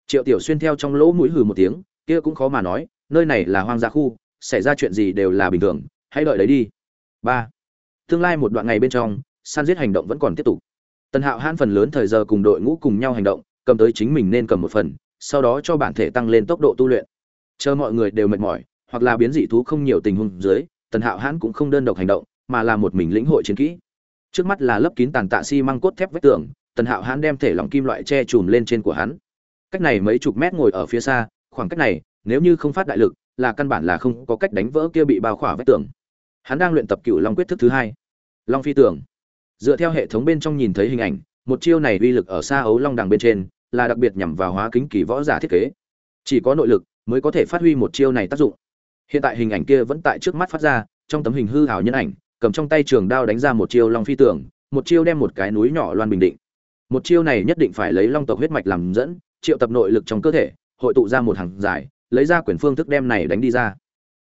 S1: Triệu tiểu xuyên theo trong lỗ mũi hừ một tiếng, kia cũng khó mà nói, nơi này là hoang dã khu xảy ra chuyện gì đều là bình thường, hãy đợi đấy đi. Ba. Tương lai một đoạn ngày bên trong, San giết hành động vẫn còn tiếp tục. Tần hạo hãn phần lớn thời giờ cùng đội ngũ cùng nhau hành động, cầm tới chính mình nên cầm một phần, sau đó cho bản thể tăng lên tốc độ tu luyện. Chờ mọi người đều mệt mỏi, hoặc là biến dị thú không nhiều tình huống dưới, tần hạo hãn cũng không đơn độc hành động, mà là một mình lĩnh hội chiến kỹ. Trước mắt là lớp kín tàn tạ xi cốt thép vách tường, tần hạo hãn đem thể lỏng kim loại che chùm lên trên của hắn. Cách này mấy chục mét ngồi ở phía xa, khoảng cách này, nếu như không phát đại lực là căn bản là không có cách đánh vỡ kia bị bao khỏa vách tường. Hắn đang luyện tập cựu long quyết thức thứ hai. Long phi tường. Dựa theo hệ thống bên trong nhìn thấy hình ảnh, một chiêu này uy lực ở xa ấu long đằng bên trên là đặc biệt nhằm vào hóa kính kỳ võ giả thiết kế. Chỉ có nội lực mới có thể phát huy một chiêu này tác dụng. Hiện tại hình ảnh kia vẫn tại trước mắt phát ra, trong tấm hình hư hào nhân ảnh, cầm trong tay trường đao đánh ra một chiêu long phi tường, một chiêu đem một cái núi nhỏ loan bình định. Một chiêu này nhất định phải lấy long tộc huyết mạch làm dẫn, triệu tập nội lực trong cơ thể, hội tụ ra một hàng dài lấy ra quyền phương thức đem này đánh đi ra.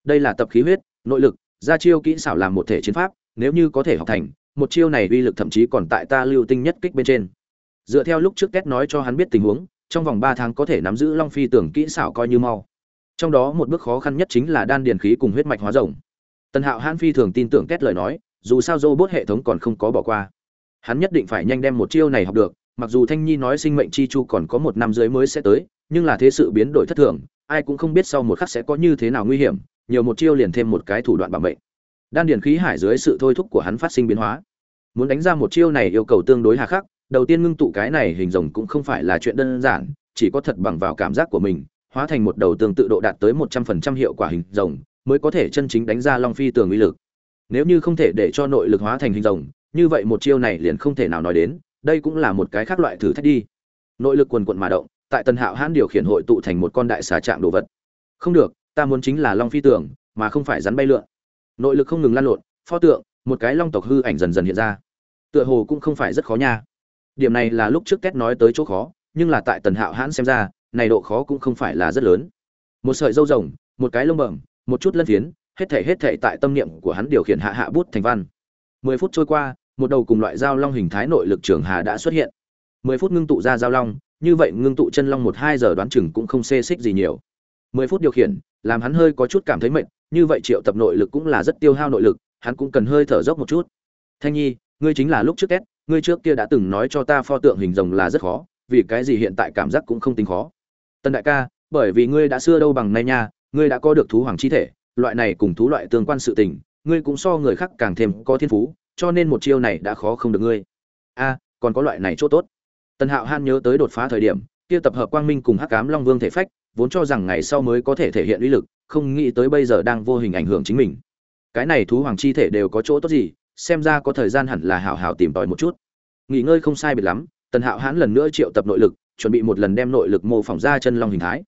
S1: Đây là tập khí huyết, nội lực ra chiêu kỹ xảo làm một thể chiến pháp, nếu như có thể học thành, một chiêu này uy lực thậm chí còn tại ta lưu tinh nhất kích bên trên. Dựa theo lúc trước kết nói cho hắn biết tình huống, trong vòng ba tháng có thể nắm giữ long phi tưởng kỹ xảo coi như mau. Trong đó một bước khó khăn nhất chính là đan điền khí cùng huyết mạch hóa rồng tần hạo hãn phi thường tin tưởng kết lời nói, dù sao robot hệ thống còn không có bỏ qua. Hắn nhất định phải nhanh đem một chiêu này học được, mặc dù thanh nhi nói sinh mệnh chi chu còn có một năm dưới mới sẽ tới, nhưng là thế sự biến đổi thất thường ai cũng không biết sau một khắc sẽ có như thế nào nguy hiểm, nhiều một chiêu liền thêm một cái thủ đoạn bảo mệnh. Đan điền khí hải dưới sự thôi thúc của hắn phát sinh biến hóa. Muốn đánh ra một chiêu này yêu cầu tương đối hà khắc, đầu tiên ngưng tụ cái này hình rồng cũng không phải là chuyện đơn giản, chỉ có thật bằng vào cảm giác của mình, hóa thành một đầu tương tự độ đạt tới một trăm phần trăm hiệu quả hình rồng, mới có thể chân chính đánh ra long phi tường uy lực. Nếu như không thể để cho nội lực hóa thành hình rồng, như vậy một chiêu này liền không thể nào nói đến, đây cũng là một cái khác loại thử thách đi. Nội lực quần quận mà động tại tần hạo hãn điều khiển hội tụ thành một con đại xà trạng đồ vật. Không được, ta muốn chính là long phi tưởng mà không phải rắn bay lượn. Nội lực không ngừng lan lộn, pho tượng, một cái long tộc hư ảnh dần dần hiện ra. Tựa hồ cũng không phải rất khó nha. Điểm này là lúc trước kết nói tới chỗ khó, nhưng là tại tần hạo hãn xem ra, này độ khó cũng không phải là rất lớn. Một sợi dâu rồng, một cái lông bẩm, một chút lân phiến, hết thể hết thể tại tâm niệm của hắn điều khiển hạ hạ bút thành văn. Mười phút trôi qua, một đầu cùng loại dao long hình thái nội lực trường hà đã xuất hiện. Mười phút ngưng tụ ra dao long như vậy ngưng tụ chân long một hai giờ đoán chừng cũng không xê xích gì nhiều. Mười phút điều khiển, làm hắn hơi có chút cảm thấy mệt, như vậy triệu tập nội lực cũng là rất tiêu hao nội lực, hắn cũng cần hơi thở dốc một chút. Thanh nhi, ngươi chính là lúc trước két ngươi trước kia đã từng nói cho ta pho tượng hình rồng là rất khó, vì cái gì hiện tại cảm giác cũng không tính khó. Tân đại ca, bởi vì ngươi đã xưa đâu bằng nay nha, ngươi đã có được thú hoàng chi thể, loại này cùng thú loại tương quan sự tình, ngươi cũng so người khác càng thêm có thiên phú, cho nên một chiêu này đã khó không được ngươi. A, còn có loại này chỗ tốt tần hạo han nhớ tới đột phá thời điểm, kia tập hợp quang minh cùng hắc cám long vương thể phách, vốn cho rằng ngày sau mới có thể thể hiện uy lực, không nghĩ tới bây giờ đang vô hình ảnh hưởng chính mình. Cái này thú hoàng chi thể đều có chỗ tốt gì, xem ra có thời gian hẳn là hảo hảo tìm tòi một chút. Nghỉ ngơi không sai biệt lắm, tần hạo hãn lần nữa triệu tập nội lực, chuẩn bị một lần đem nội lực mô phỏng ra chân long hình thái.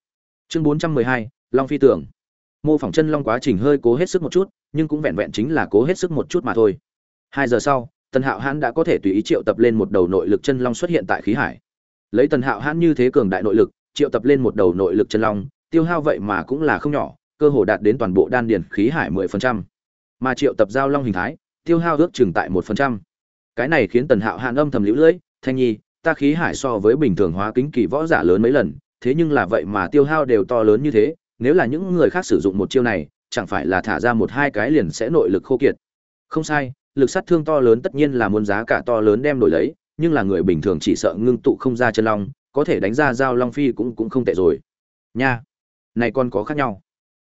S1: Chương bốn trăm mười hai, long phi tưởng mô phỏng chân long quá trình hơi cố hết sức một chút, nhưng cũng vẹn vẹn chính là cố hết sức một chút mà thôi. Hai giờ sau tần hạo hãn đã có thể tùy ý triệu tập lên một đầu nội lực chân long xuất hiện tại khí hải. Lấy tần hạo hãn như thế cường đại nội lực, triệu tập lên một đầu nội lực chân long, tiêu hao vậy mà cũng là không nhỏ, cơ hồ đạt đến toàn bộ đan điền khí hải mười phần trăm. Mà triệu tập giao long hình thái, tiêu hao ước chừng tại một phần trăm. Cái này khiến tần hạo hãn âm thầm lũ lưỡi, thanh nhi, ta khí hải so với bình thường hóa kính kỳ võ giả lớn mấy lần, thế nhưng là vậy mà tiêu hao đều to lớn như thế, nếu là những người khác sử dụng một chiêu này, chẳng phải là thả ra một hai cái liền sẽ nội lực khô kiệt. Không sai lực sát thương to lớn tất nhiên là muốn giá cả to lớn đem đổi lấy, nhưng là người bình thường chỉ sợ ngưng tụ không ra chân long, có thể đánh ra dao long phi cũng cũng không tệ rồi. Nha, này còn có khác nhau.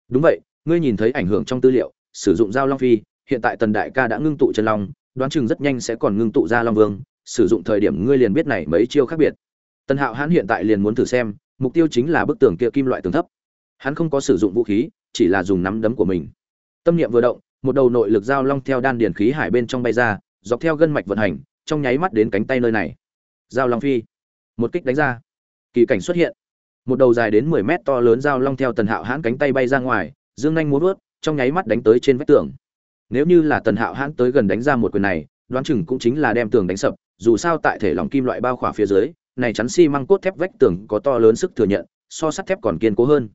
S1: Đúng vậy, ngươi nhìn thấy ảnh hưởng trong tư liệu, sử dụng dao long phi, hiện tại tần đại ca đã ngưng tụ chân long, đoán chừng rất nhanh sẽ còn ngưng tụ ra long vương, sử dụng thời điểm ngươi liền biết này mấy chiêu khác biệt. Tần hạo Hán hiện tại liền muốn thử xem, mục tiêu chính là bức tường kia kim loại tường thấp. Hắn không có sử dụng vũ khí, chỉ là dùng nắm đấm của mình. Tâm niệm vừa động một đầu nội lực giao long theo đan điển khí hải bên trong bay ra, dọc theo gân mạch vận hành, trong nháy mắt đến cánh tay nơi này. Giao long phi. Một kích đánh ra. Kỳ cảnh xuất hiện. Một đầu dài đến mười mét to lớn dao long theo tần hạo hãn cánh tay bay ra ngoài, dương nhanh muốn vớt, trong nháy mắt đánh tới trên vách tường. Nếu như là tần hạo hãn tới gần đánh ra một quyền này, đoán chừng cũng chính là đem tường đánh sập, dù sao tại thể lòng kim loại bao khỏa phía dưới, này chắn xi măng cốt thép vách tường có to lớn sức thừa nhận, so sắt thép còn kiên cố hơn.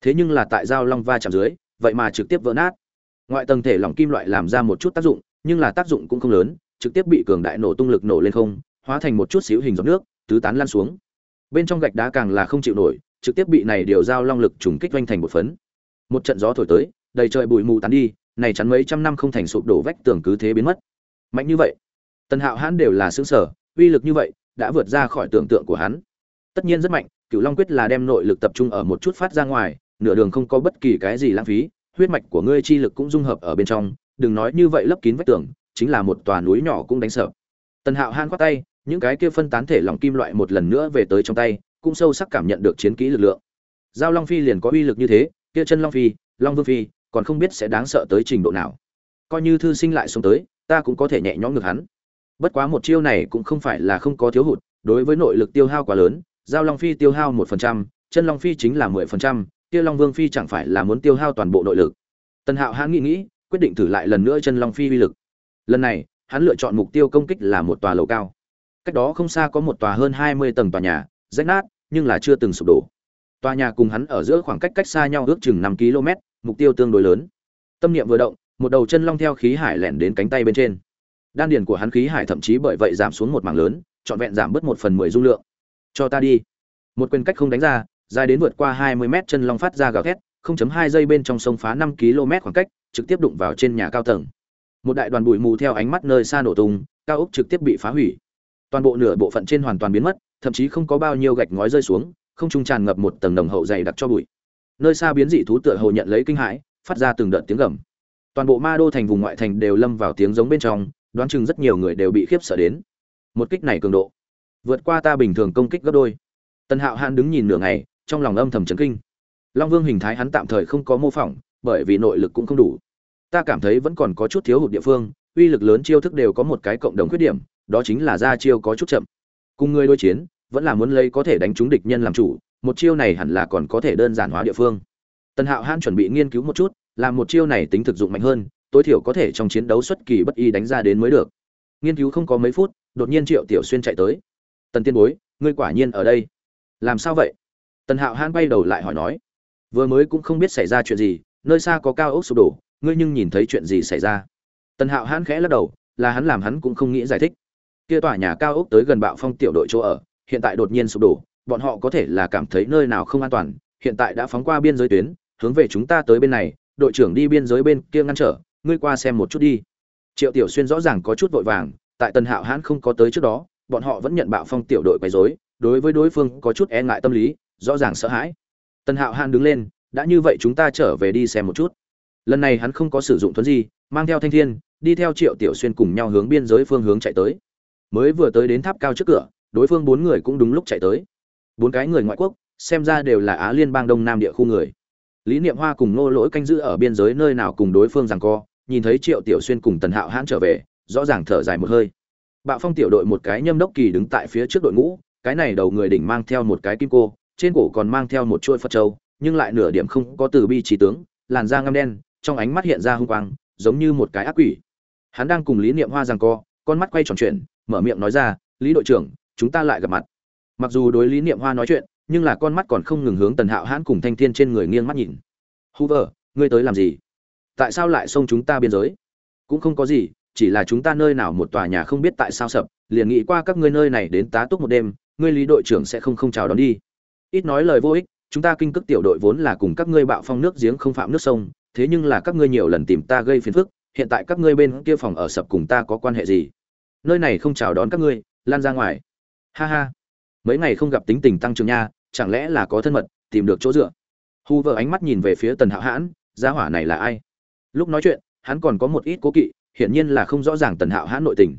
S1: Thế nhưng là tại dao long va chạm dưới, vậy mà trực tiếp vỡ nát ngoại tầng thể lỏng kim loại làm ra một chút tác dụng, nhưng là tác dụng cũng không lớn, trực tiếp bị cường đại nổ tung lực nổ lên không, hóa thành một chút xíu hình giọt nước, tứ tán lan xuống. Bên trong gạch đá càng là không chịu nổi, trực tiếp bị này điều giao long lực trùng kích doanh thành một phấn. Một trận gió thổi tới, đầy trời bụi mù tán đi, này chắn mấy trăm năm không thành sụp đổ vách tường cứ thế biến mất. Mạnh như vậy, tần hạo hãn đều là xứng sở uy lực như vậy, đã vượt ra khỏi tưởng tượng của hắn. Tất nhiên rất mạnh cựu long quyết là đem nội lực tập trung ở một chút phát ra ngoài, nửa đường không có bất kỳ cái gì lãng phí huyết mạch của ngươi chi lực cũng dung hợp ở bên trong, đừng nói như vậy lấp kín vách tường, chính là một tòa núi nhỏ cũng đánh sợ. Tần hạo han quát tay, những cái kia phân tán thể lỏng kim loại một lần nữa về tới trong tay, cũng sâu sắc cảm nhận được chiến kỹ lực lượng. Giao long phi liền có uy lực như thế, kia chân long phi, long vương phi, còn không biết sẽ đáng sợ tới trình độ nào. Coi như thư sinh lại xuống tới, ta cũng có thể nhẹ nhõm ngược hắn. Bất quá một chiêu này cũng không phải là không có thiếu hụt, đối với nội lực tiêu hao quá lớn, giao long phi tiêu hao một phần trăm, chân long phi chính là mười phần trăm kia long vương phi chẳng phải là muốn tiêu hao toàn bộ nội lực. Tần hạo hãn nghĩ nghĩ, quyết định thử lại lần nữa chân long phi uy lực. Lần này, hắn lựa chọn mục tiêu công kích là một tòa lầu cao. Cách đó không xa có một tòa hơn hai mươi tầng tòa nhà, rách nát, nhưng là chưa từng sụp đổ. Tòa nhà cùng hắn ở giữa khoảng cách cách xa nhau ước chừng năm km, mục tiêu tương đối lớn. Tâm niệm vừa động, một đầu chân long theo khí hải lẻn đến cánh tay bên trên. Đan điền của hắn khí hải thậm chí bởi vậy giảm xuống một mảng lớn, trọn vẹn giảm bớt một phần mười dung lượng. Cho ta đi. Một quyền cách không đánh ra dài đến vượt qua hai mươi mét chân long phát ra gào thét 0.2 giây bên trong sông phá 5 km khoảng cách, trực tiếp đụng vào trên nhà cao tầng. Một đại đoàn bụi mù theo ánh mắt nơi xa nổ tung, cao ốc trực tiếp bị phá hủy. Toàn bộ nửa bộ phận trên hoàn toàn biến mất, thậm chí không có bao nhiêu gạch ngói rơi xuống, không trung tràn ngập một tầng nồng hậu dày đặc cho bụi. Nơi xa biến dị thú tựa hồ nhận lấy kinh hãi, phát ra từng đợt tiếng gầm. Toàn bộ ma đô thành vùng ngoại thành đều lâm vào tiếng giống bên trong, đoán chừng rất nhiều người đều bị khiếp sợ đến. Một kích này cường độ, vượt qua ta bình thường công kích gấp đôi. Tần Hạo Hàn đứng nhìn nửa ngày, trong lòng âm thầm chấn kinh. Long Vương hình thái hắn tạm thời không có mô phỏng, bởi vì nội lực cũng không đủ. Ta cảm thấy vẫn còn có chút thiếu hụt địa phương, uy lực lớn chiêu thức đều có một cái cộng đồng khuyết điểm, đó chính là ra chiêu có chút chậm. Cùng người đối chiến, vẫn là muốn lấy có thể đánh trúng địch nhân làm chủ, một chiêu này hẳn là còn có thể đơn giản hóa địa phương. Tần Hạo Hãn chuẩn bị nghiên cứu một chút, làm một chiêu này tính thực dụng mạnh hơn, tối thiểu có thể trong chiến đấu xuất kỳ bất y đánh ra đến mới được. Nghiên cứu không có mấy phút, đột nhiên Triệu Tiểu Xuyên chạy tới. "Tần Tiên Bối, ngươi quả nhiên ở đây. Làm sao vậy?" Tần Hạo Hãn bay đầu lại hỏi nói, vừa mới cũng không biết xảy ra chuyện gì, nơi xa có cao ốc sụp đổ, ngươi nhưng nhìn thấy chuyện gì xảy ra? Tần hạo hãn khẽ lắc đầu, là hắn làm hắn cũng không nghĩ giải thích. Kia tòa nhà cao ốc tới gần bạo phong tiểu đội chỗ ở, hiện tại đột nhiên sụp đổ, bọn họ có thể là cảm thấy nơi nào không an toàn, hiện tại đã phóng qua biên giới tuyến, hướng về chúng ta tới bên này, đội trưởng đi biên giới bên kia ngăn trở, ngươi qua xem một chút đi. Triệu tiểu xuyên rõ ràng có chút vội vàng, tại tần hạo hãn không có tới trước đó, bọn họ vẫn nhận bạo phong tiểu đội quấy rối, đối với đối phương có chút e ngại tâm lý rõ ràng sợ hãi. Tần hạo hàn đứng lên, đã như vậy chúng ta trở về đi xem một chút. Lần này hắn không có sử dụng thuấn di, mang theo thanh thiên, đi theo triệu tiểu xuyên cùng nhau hướng biên giới phương hướng chạy tới. Mới vừa tới đến tháp cao trước cửa, đối phương bốn người cũng đúng lúc chạy tới. Bốn cái người ngoại quốc, xem ra đều là á liên bang đông nam địa khu người. Lý niệm hoa cùng nô lỗi canh giữ ở biên giới nơi nào cùng đối phương rằng co, nhìn thấy triệu tiểu xuyên cùng tần hạo hãn trở về, rõ ràng thở dài một hơi. Bạo phong tiểu đội một cái nhâm đốc kỳ đứng tại phía trước đội ngũ, cái này đầu người đỉnh mang theo một cái kim cô trên cổ còn mang theo một chuôi phật châu, nhưng lại nửa điểm không có từ bi trí tướng, làn da ngăm đen, trong ánh mắt hiện ra hung quang, giống như một cái ác quỷ. Hắn đang cùng lý niệm hoa rằng co, con mắt quay tròn chuyện mở miệng nói ra, lý đội trưởng, chúng ta lại gặp mặt. Mặc dù đối lý niệm hoa nói chuyện, nhưng là con mắt còn không ngừng hướng tần hạo hãn cùng thanh thiên trên người nghiêng mắt nhìn. Hoover ngươi tới làm gì? Tại sao lại xông chúng ta biên giới? Cũng không có gì, chỉ là chúng ta nơi nào một tòa nhà không biết tại sao sập, liền nghĩ qua các ngươi nơi này đến tá túc một đêm, ngươi lý đội trưởng sẽ không không chào đón đi ít nói lời vô ích, chúng ta kinh cước tiểu đội vốn là cùng các ngươi bạo phong nước giếng không phạm nước sông, thế nhưng là các ngươi nhiều lần tìm ta gây phiền phức, hiện tại các ngươi bên kia phòng ở sập cùng ta có quan hệ gì? Nơi này không chào đón các ngươi, lan ra ngoài. Ha ha. Mấy ngày không gặp tính tình tăng trưởng nha, chẳng lẽ là có thân mật, tìm được chỗ dựa? Hu vợ ánh mắt nhìn về phía tần hạo hãn, gia hỏa này là ai? Lúc nói chuyện, hắn còn có một ít cố kỵ, hiển nhiên là không rõ ràng tần hạo hãn nội tình.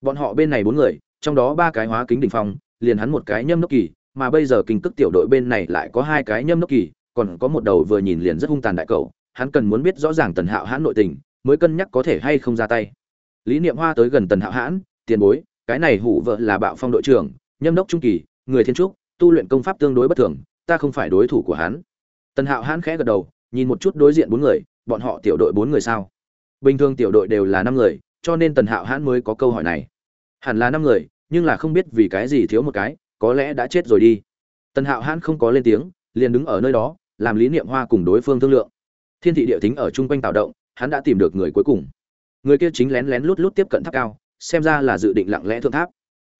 S1: Bọn họ bên này bốn người, trong đó ba cái hóa kính đ ỉ n h phong, liền hắn một cái nhâm nốc kỳ mà bây giờ kinh cức tiểu đội bên này lại có hai cái nhâm nốc kỳ, còn có một đầu vừa nhìn liền rất hung tàn đại cầu hắn cần muốn biết rõ ràng tần hạo hãn nội tình, mới cân nhắc có thể hay không ra tay. Lý niệm hoa tới gần tần hạo hãn, tiền bối, cái này hủ vợ là bạo phong đội trưởng, nhâm đốc trung kỳ, người thiên trúc, tu luyện công pháp tương đối bất thường, ta không phải đối thủ của hắn. Tần hạo hãn khẽ gật đầu, nhìn một chút đối diện bốn người, bọn họ tiểu đội bốn người sao? Bình thường tiểu đội đều là năm người, cho nên tần hạo hãn mới có câu hỏi này. Hẳn là năm người, nhưng là không biết vì cái gì thiếu một cái có lẽ đã chết rồi đi. Tần hạo hãn không có lên tiếng, liền đứng ở nơi đó, làm lý niệm hoa cùng đối phương thương lượng. Thiên thị địa tính ở chung quanh tạo động, hắn đã tìm được người cuối cùng. Người kia chính lén lén lút lút tiếp cận tháp cao, xem ra là dự định lặng lẽ thượng tháp.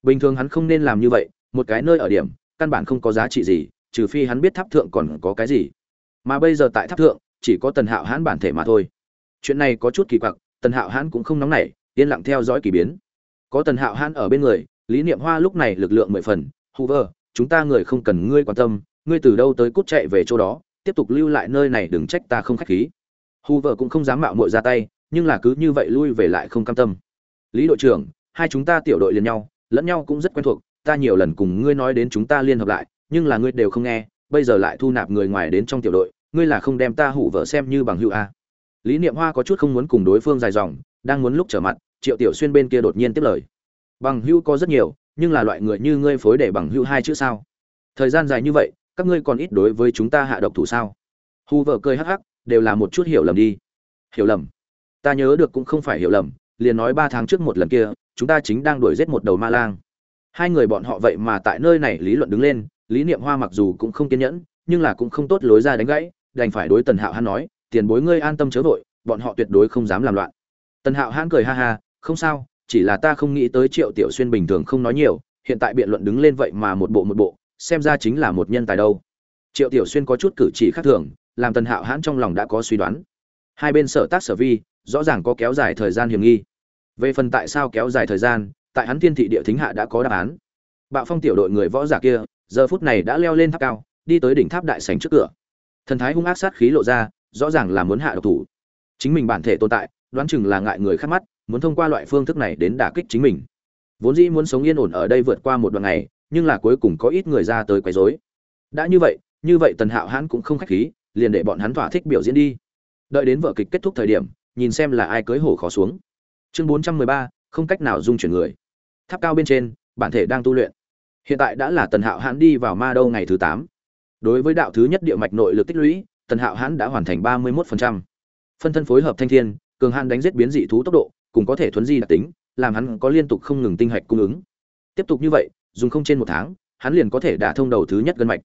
S1: Bình thường hắn không nên làm như vậy, một cái nơi ở điểm, căn bản không có giá trị gì, trừ phi hắn biết tháp thượng còn có cái gì. Mà bây giờ tại tháp thượng, chỉ có tần hạo hãn bản thể mà thôi. Chuyện này có chút kỳ quặc, tần hạo hãn cũng không nóng nảy, yên lặng theo dõi k ỳ biến. Có tần hạo hãn ở bên người, lý niệm hoa lúc này lực lượng mười phần hoover, chúng ta người không cần ngươi quan tâm, ngươi từ đâu tới cút chạy về chỗ đó, tiếp tục lưu lại nơi này đừng trách ta không khách khí. Hoover cũng không dám mạo muội ra tay, nhưng là cứ như vậy lui về lại không cam tâm. Lý đội trưởng, hai chúng ta tiểu đội liền nhau, lẫn nhau cũng rất quen thuộc, ta nhiều lần cùng ngươi nói đến chúng ta liên hợp lại, nhưng là ngươi đều không nghe, bây giờ lại thu nạp người ngoài đến trong tiểu đội, ngươi là không đem ta hủ vợ xem như bằng hữu a lý niệm hoa có chút không muốn cùng đối phương dài dòng, đang muốn lúc trở mặt, triệu tiểu xuyên bên kia đột nhiên tiếp lời. Bằng hữu có rất nhiều nhưng là loại người như ngươi phối để bằng hữu hai chữ sao? Thời gian dài như vậy, các ngươi còn ít đối với chúng ta hạ độc thủ sao? Hù vợ cười hắc hắc, đều là một chút hiểu lầm đi. Hiểu lầm? Ta nhớ được cũng không phải hiểu lầm, liền nói ba tháng trước một lần kia, chúng ta chính đang đuổi giết một đầu ma lang. Hai người bọn họ vậy mà tại nơi này lý luận đứng lên, lý niệm hoa mặc dù cũng không kiên nhẫn, nhưng là cũng không tốt lối ra đánh gãy, đành phải đối tần hạo hắn nói, tiền bối ngươi an tâm chớ vội, bọn họ tuyệt đối không dám làm loạn. Tần hạo hãn cười ha ha, không sao chỉ là ta không nghĩ tới triệu tiểu xuyên bình thường không nói nhiều, hiện tại biện luận đứng lên vậy mà một bộ một bộ, xem ra chính là một nhân tài đâu. Triệu tiểu xuyên có chút cử chỉ khác thường, làm tần hạo hãn trong lòng đã có suy đoán. Hai bên sở tác sở vi, rõ ràng có kéo dài thời gian hiểm nghi. Về phần tại sao kéo dài thời gian, tại hắn thiên thị địa thính hạ đã có đáp án. Bạo phong tiểu đội người võ giả kia, giờ phút này đã leo lên tháp cao, đi tới đỉnh tháp đại sành trước cửa. Thần thái hung ác sát khí lộ ra, rõ ràng là muốn hạ độc thủ. Chính mình bản thể tồn tại, đoán chừng là ngại người khác mắt muốn thông qua loại phương thức này đến đả kích chính mình. Vốn dĩ muốn sống yên ổn ở đây vượt qua một đoạn ngày, nhưng là cuối cùng có ít người ra tới quấy rối. Đã như vậy như vậy tần hạo hãn cũng không khách khí, liền để bọn hắn thỏa thích biểu diễn đi. Đợi đến vở kịch kết thúc thời điểm, nhìn xem là ai cưới hổ khó xuống. Chương bốn trăm mười ba, không cách nào dung chuyển người. Tháp cao bên trên, bản thể đang tu luyện. Hiện tại đã là tần hạo hãn đi vào ma đâu ngày thứ tám. Đối với đạo thứ nhất địa mạch nội lực tích lũy, tần hạo hãn đã hoàn thành ba mươi một phân thân phối hợp thanh thiên, cường hãn đánh giết biến dị thú tốc độ cùng có thể thuấn di đặc tính, làm hắn có liên tục không ngừng tinh hạch cung ứng. Tiếp tục như vậy, dùng không trên một tháng, hắn liền có thể đả thông đầu thứ nhất gân mạch.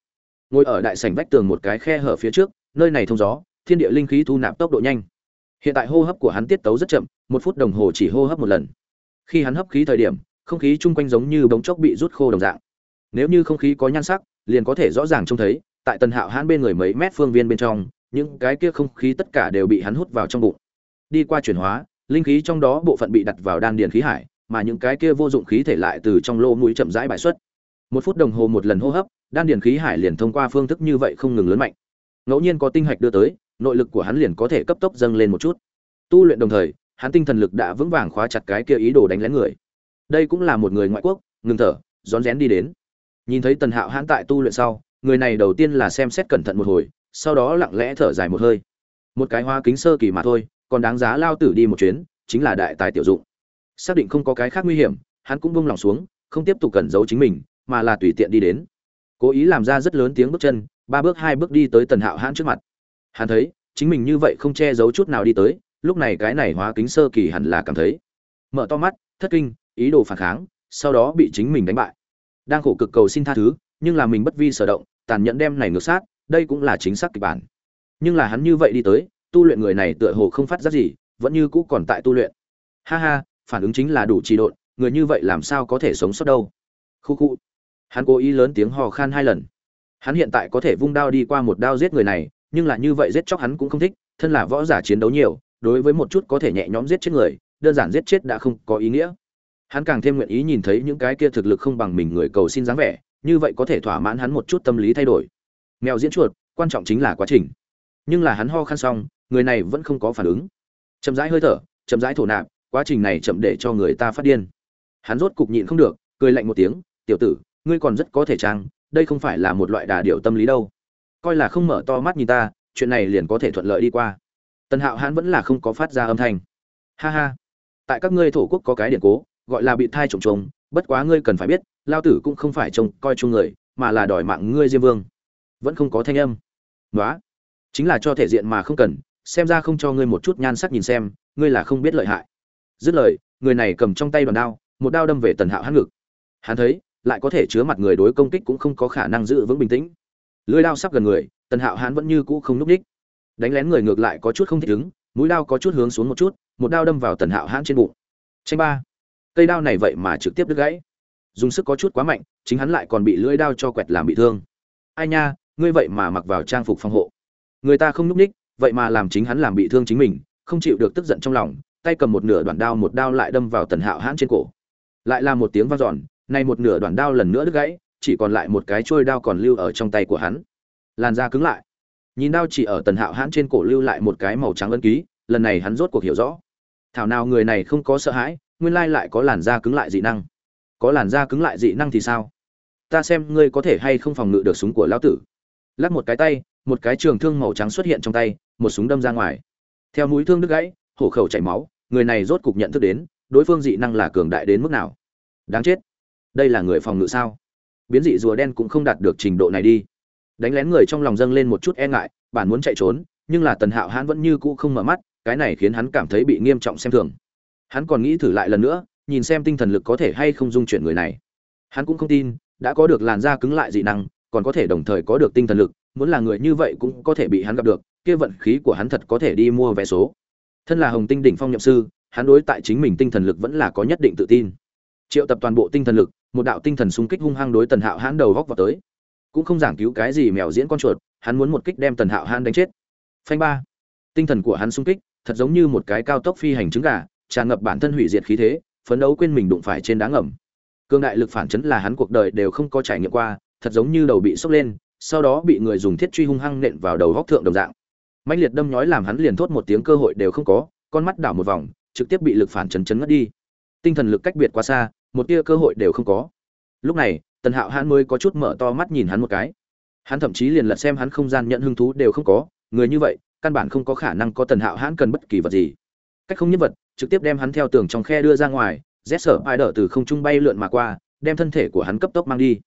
S1: Ngồi ở đại sảnh vách tường một cái khe hở phía trước, nơi này thông gió, thiên địa linh khí thu nạp tốc độ nhanh. Hiện tại hô hấp của hắn tiết tấu rất chậm, một phút đồng hồ chỉ hô hấp một lần. Khi hắn hấp khí thời điểm, không khí chung quanh giống như bóng chốc bị rút khô đồng dạng. Nếu như không khí có nhan sắc, liền có thể rõ ràng trông thấy, tại tần hạo hãn bên người mấy mét phương viên bên trong, những cái kia không khí tất cả đều bị hắn hút vào trong bụng. Đi qua chuyển hóa linh khí trong đó bộ phận bị đặt vào đan điền khí hải, mà những cái kia vô dụng khí thể lại từ trong lô mũi chậm rãi bài xuất. Một phút đồng hồ một lần hô hấp, đan điền khí hải liền thông qua phương thức như vậy không ngừng lớn mạnh. Ngẫu nhiên có tinh hạch đưa tới, nội lực của hắn liền có thể cấp tốc dâng lên một chút. Tu luyện đồng thời, hắn tinh thần lực đã vững vàng khóa chặt cái kia ý đồ đánh lén người. Đây cũng là một người ngoại quốc, ngừng thở, rón rén đi đến. Nhìn thấy tần hạo hãn tại tu luyện sau, người này đầu tiên là xem xét cẩn thận một hồi, sau đó lặng lẽ thở dài một hơi. Một cái hoa kính sơ kỳ mà thôi còn đáng giá lao tử đi một chuyến, chính là đại tài tiểu dụng. Xác định không có cái khác nguy hiểm, hắn cũng buông lòng xuống, không tiếp tục cẩn giấu chính mình, mà là tùy tiện đi đến. Cố ý làm ra rất lớn tiếng bước chân, ba bước hai bước đi tới tần hạo hãn trước mặt. Hắn thấy, chính mình như vậy không che giấu chút nào đi tới, lúc này cái này hóa kính sơ kỳ hẳn là cảm thấy. Mở to mắt, thất kinh, ý đồ phản kháng, sau đó bị chính mình đánh bại. Đang khổ cực cầu xin tha thứ, nhưng là mình bất vi sở động, tàn nhẫn đem này ngược sát, đây cũng là chính xác kịch bản. Nhưng là hắn như vậy đi tới tu luyện người này tựa hồ không phát giác gì, vẫn như cũ còn tại tu luyện. Ha ha, phản ứng chính là đủ trì độn, người như vậy làm sao có thể sống sót đâu? Khu khu. Hắn cố ý lớn tiếng hò khan hai lần. Hắn hiện tại có thể vung đao đi qua một đao giết người này, nhưng là như vậy giết chóc hắn cũng không thích, thân là võ giả chiến đấu nhiều, đối với một chút có thể nhẹ nhõm giết chết người, đơn giản giết chết đã không có ý nghĩa. Hắn càng thêm nguyện ý nhìn thấy những cái kia thực lực không bằng mình người cầu xin dáng vẻ, như vậy có thể thỏa mãn hắn một chút tâm lý thay đổi. Mèo diễn chuột, quan trọng chính là quá trình. Nhưng là hắn ho khan xong người này vẫn không có phản ứng. Chậm rãi hơi thở, chậm rãi thổ nạp, quá trình này chậm để cho người ta phát điên. Hắn rốt cục nhịn không được, cười lạnh một tiếng, tiểu tử, ngươi còn rất có thể trang, đây không phải là một loại đà điệu tâm lý đâu. Coi là không mở to mắt nhìn ta, chuyện này liền có thể thuận lợi đi qua. Tần hạo hắn vẫn là không có phát ra âm thanh. Ha ha, tại các ngươi thổ quốc có cái điện cố, gọi là bị thai trồng trùng. bất quá ngươi cần phải biết, lao tử cũng không phải trông coi chung người, mà là đòi mạng ngươi diêm vương. Vẫn không có thanh âm. Nói chính là cho thể diện mà không cần xem ra không cho ngươi một chút nhan sắc nhìn xem, ngươi là không biết lợi hại. Dứt lời, người này cầm trong tay đoàn đao, một đao đâm về tần hạo hắn ngực. Hắn thấy, lại có thể chứa mặt người đối công kích cũng không có khả năng giữ vững bình tĩnh. Lưới đao sắp gần người, tần hạo hắn vẫn như cũ không núp ních đánh lén người ngược lại có chút không thích ứng, mũi đao có chút hướng xuống một chút, một đao đâm vào tần hạo hãn trên bụng. Tranh ba. Cây đao này vậy mà trực tiếp đứt gãy. Dùng sức có chút quá mạnh, chính hắn lại còn bị lưỡi đao cho quẹt làm bị thương. Ai nha, ngươi vậy mà mặc vào trang phục phòng hộ. Người ta không núp ních vậy mà làm chính hắn làm bị thương chính mình, không chịu được tức giận trong lòng, tay cầm một nửa đoạn đao một đao lại đâm vào tần hạo hãn trên cổ. Lại là một tiếng vang dọn, nay một nửa đoạn đao lần nữa đứt gãy, chỉ còn lại một cái trôi đao còn lưu ở trong tay của hắn. Làn da cứng lại. Nhìn đao chỉ ở tần hạo hãn trên cổ lưu lại một cái màu trắng ân ký, lần này hắn rốt cuộc hiểu rõ. Thảo nào người này không có sợ hãi, nguyên lai lại có làn da cứng lại dị năng. Có làn da cứng lại dị năng thì sao? Ta xem ngươi có thể hay không phòng ngự được súng của lão tử. Lắc một cái tay, một cái trường thương màu trắng xuất hiện trong tay một súng đâm ra ngoài. Theo mũi thương đứt gãy, hổ khẩu chảy máu, người này rốt cục nhận thức đến, đối phương dị năng là cường đại đến mức nào. Đáng chết. Đây là người phòng ngự sao? Biến dị rùa đen cũng không đạt được trình độ này đi. Đánh lén người trong lòng dâng lên một chút e ngại, bản muốn chạy trốn, nhưng là tần hạo hãn vẫn như cũ không mở mắt, cái này khiến hắn cảm thấy bị nghiêm trọng xem thường. Hắn còn nghĩ thử lại lần nữa, nhìn xem tinh thần lực có thể hay không dung chuyển người này. Hắn cũng không tin, đã có được làn da cứng lại dị năng, còn có thể đồng thời có được tinh thần lực, muốn là người như vậy cũng có thể bị hắn gặp được kia vận khí của hắn thật có thể đi mua vé số. Thân là hồng tinh đỉnh phong nhậm sư, hắn đối tại chính mình tinh thần lực vẫn là có nhất định tự tin. Triệu tập toàn bộ tinh thần lực, một đạo tinh thần xung kích hung hăng đối tần hạo hãn đầu góc vào tới. Cũng không giảng cứu cái gì mèo diễn con chuột, hắn muốn một kích đem tần hạo hãn đánh chết. Phanh ba. Tinh thần của hắn xung kích, thật giống như một cái cao tốc phi hành trứng gà, tràn ngập bản thân hủy diệt khí thế, phấn đấu quên mình đụng phải trên đá ngầm. Cương đại lực phản chấn là hắn cuộc đời đều không có trải nghiệm qua, thật giống như đầu bị sốc lên, sau đó bị người dùng thiết truy hung hăng nện vào đầu góc thượng đồng dạng mãnh liệt đâm nhói làm hắn liền thốt một tiếng cơ hội đều không có, con mắt đảo một vòng, trực tiếp bị lực phản chấn chấn ngất đi. Tinh thần lực cách biệt quá xa, một tia cơ hội đều không có. Lúc này, tần hạo hãn mới có chút mở to mắt nhìn hắn một cái. Hắn thậm chí liền lật xem hắn không gian nhận hứng thú đều không có, người như vậy, căn bản không có khả năng có tần hạo hãn cần bất kỳ vật gì. Cách không nhất vật, trực tiếp đem hắn theo tường trong khe đưa ra ngoài, rét sở ai đỡ từ không trung bay lượn mà qua, đem thân thể của hắn cấp tốc mang đi.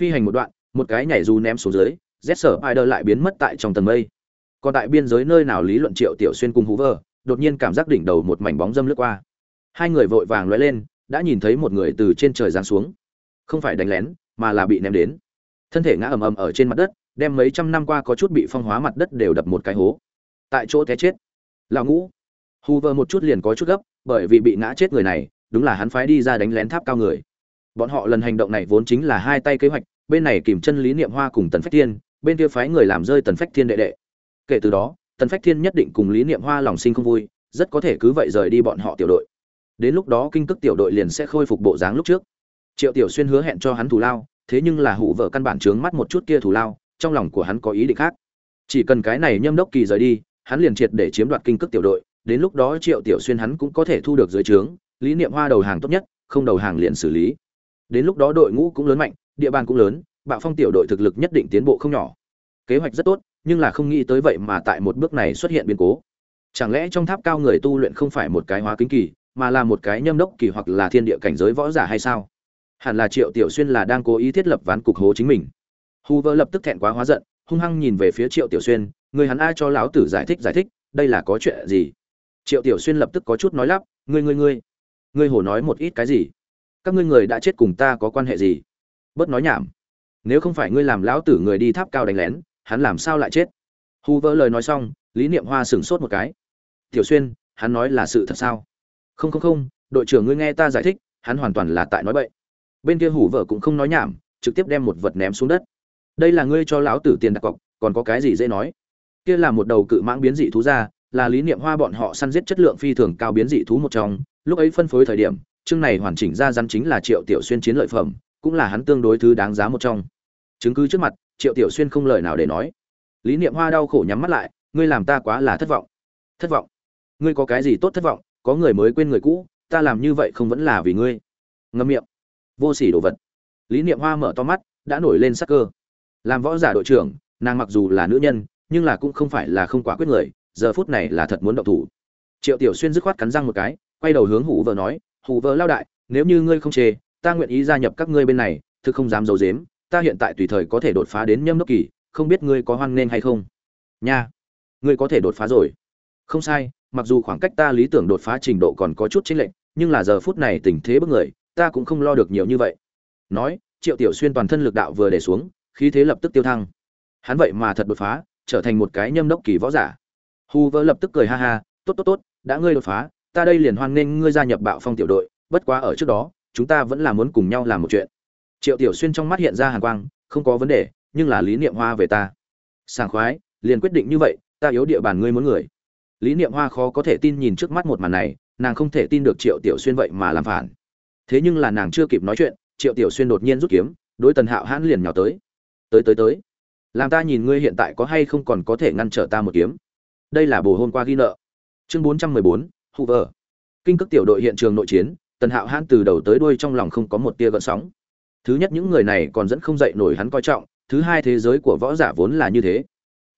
S1: Phi hành một đoạn, một cái nhảy dù ném xuống dưới, rét sở ai đỡ lại biến mất tại trong tầng mây còn tại biên giới nơi nào lý luận triệu tiểu xuyên cùng hú vơ đột nhiên cảm giác đỉnh đầu một mảnh bóng dâm lướt qua. Hai người vội vàng lóe lên, đã nhìn thấy một người từ trên trời giáng xuống. Không phải đánh lén, mà là bị ném đến. Thân thể ngã ầm ầm ở trên mặt đất, đem mấy trăm năm qua có chút bị phong hóa mặt đất đều đập một cái hố. Tại chỗ té chết. Lão ngũ. Hù vơ một chút liền có chút gấp, bởi vì bị ngã chết người này, đúng là hắn phái đi ra đánh lén tháp cao người. Bọn họ lần hành động này vốn chính là hai tay kế hoạch, bên này kìm chân lý niệm hoa cùng tần phách thiên, bên kia phái người làm rơi tần phách thiên đệ đệ kể từ đó, tần phách thiên nhất định cùng lý niệm hoa lòng sinh không vui, rất có thể cứ vậy rời đi bọn họ tiểu đội. Đến lúc đó kinh tức tiểu đội liền sẽ khôi phục bộ dáng lúc trước. Triệu tiểu xuyên hứa hẹn cho hắn thù lao, thế nhưng là hủ vợ căn bản trướng mắt một chút kia thù lao, trong lòng của hắn có ý định khác. Chỉ cần cái này nhâm đốc kỳ rời đi, hắn liền triệt để chiếm đoạt kinh cước tiểu đội, đến lúc đó triệu tiểu xuyên hắn cũng có thể thu được dưới trướng, lý niệm hoa đầu hàng tốt nhất, không đầu hàng liền xử lý. Đến lúc đó đội ngũ cũng lớn mạnh, địa bàn cũng lớn, bạo phong tiểu đội thực lực nhất định tiến bộ không nhỏ. Kế hoạch rất tốt nhưng là không nghĩ tới vậy mà tại một bước này xuất hiện biến cố. Chẳng lẽ trong tháp cao người tu luyện không phải một cái hóa kính kỳ, mà là một cái nhâm đốc kỳ hoặc là thiên địa cảnh giới võ giả hay sao? Hẳn là triệu tiểu xuyên là đang cố ý thiết lập ván cục hố chính mình. Hù vơ lập tức thẹn quá hóa giận, hung hăng nhìn về phía triệu tiểu xuyên, người hắn ai cho lão tử giải thích giải thích, đây là có chuyện gì? Triệu tiểu xuyên lập tức có chút nói lắp, ngươi ngươi ngươi ngươi hồ nói một ít cái gì? Các ngươi người đã chết cùng ta có quan hệ gì? Bớt nói nhảm. Nếu không phải ngươi làm lão tử người đi tháp cao đánh lén hắn làm sao lại chết? Hù vỡ lời nói xong, lý niệm hoa sửng sốt một cái. Tiểu xuyên, hắn nói là sự thật sao? Không không không, đội trưởng ngươi nghe ta giải thích, hắn hoàn toàn là tại nói bậy. Bên kia hủ vợ cũng không nói nhảm, trực tiếp đem một vật ném xuống đất. Đây là ngươi cho lão tử tiền đặt cọc, còn có cái gì dễ nói? Kia là một đầu cự mãng biến dị thú ra, là lý niệm hoa bọn họ săn giết chất lượng phi thường cao biến dị thú một trong. Lúc ấy phân phối thời điểm, chương này hoàn chỉnh ra rắn chính là triệu tiểu xuyên chiến lợi phẩm, cũng là hắn tương đối thứ đáng giá một trong. Chứng cứ trước mặt triệu tiểu xuyên không lời nào để nói. Lý niệm hoa đau khổ nhắm mắt lại, ngươi làm ta quá là thất vọng. Thất vọng? Ngươi có cái gì tốt thất vọng? Có người mới quên người cũ, ta làm như vậy không vẫn là vì ngươi. Ngâm miệng. Vô sỉ đồ vật. Lý niệm hoa mở to mắt, đã nổi lên sắc cơ. Làm võ giả đội trưởng, nàng mặc dù là nữ nhân, nhưng là cũng không phải là không quả quyết người, giờ phút này là thật muốn động thủ. Triệu tiểu xuyên dứt khoát cắn răng một cái, quay đầu hướng hủ vợ nói, hủ vợ lao đại, nếu như ngươi không chê, ta nguyện ý gia nhập các ngươi bên này, thực không dám giấu dếm ta hiện tại tùy thời có thể đột phá đến nhâm đốc kỳ, không biết ngươi có hoan nghênh hay không? Nha, ngươi có thể đột phá rồi. Không sai, mặc dù khoảng cách ta lý tưởng đột phá trình độ còn có chút chênh lệch, nhưng là giờ phút này tình thế bức người, ta cũng không lo được nhiều như vậy. Nói, triệu tiểu xuyên toàn thân lực đạo vừa để xuống, khí thế lập tức tiêu thăng. Hắn vậy mà thật đột phá, trở thành một cái nhâm đốc kỳ võ giả. Hu vỡ lập tức cười ha ha, tốt tốt tốt, đã ngươi đột phá, ta đây liền hoan nghênh ngươi gia nhập bạo phong tiểu đội, bất quá ở trước đó, chúng ta vẫn là muốn cùng nhau làm một chuyện triệu tiểu xuyên trong mắt hiện ra hàn quang, không có vấn đề, nhưng là lý niệm hoa về ta. Sảng khoái, liền quyết định như vậy, ta yếu địa bàn ngươi muốn người. Lý niệm hoa khó có thể tin nhìn trước mắt một màn này, nàng không thể tin được triệu tiểu xuyên vậy mà làm phản. Thế nhưng là nàng chưa kịp nói chuyện, triệu tiểu xuyên đột nhiên rút kiếm, đối tần hạo hãn liền nhào tới. Tới tới tới. Làm ta nhìn ngươi hiện tại có hay không còn có thể ngăn trở ta một kiếm. Đây là bồ hôm qua ghi nợ. Chương bốn trăm mười bốn hoover kinh cước tiểu đội hiện trường nội chiến, tần hạo hãn từ đầu tới đuôi trong lòng không có một tia gợn sóng thứ nhất những người này còn dẫn không dậy nổi hắn coi trọng, thứ hai thế giới của võ giả vốn là như thế.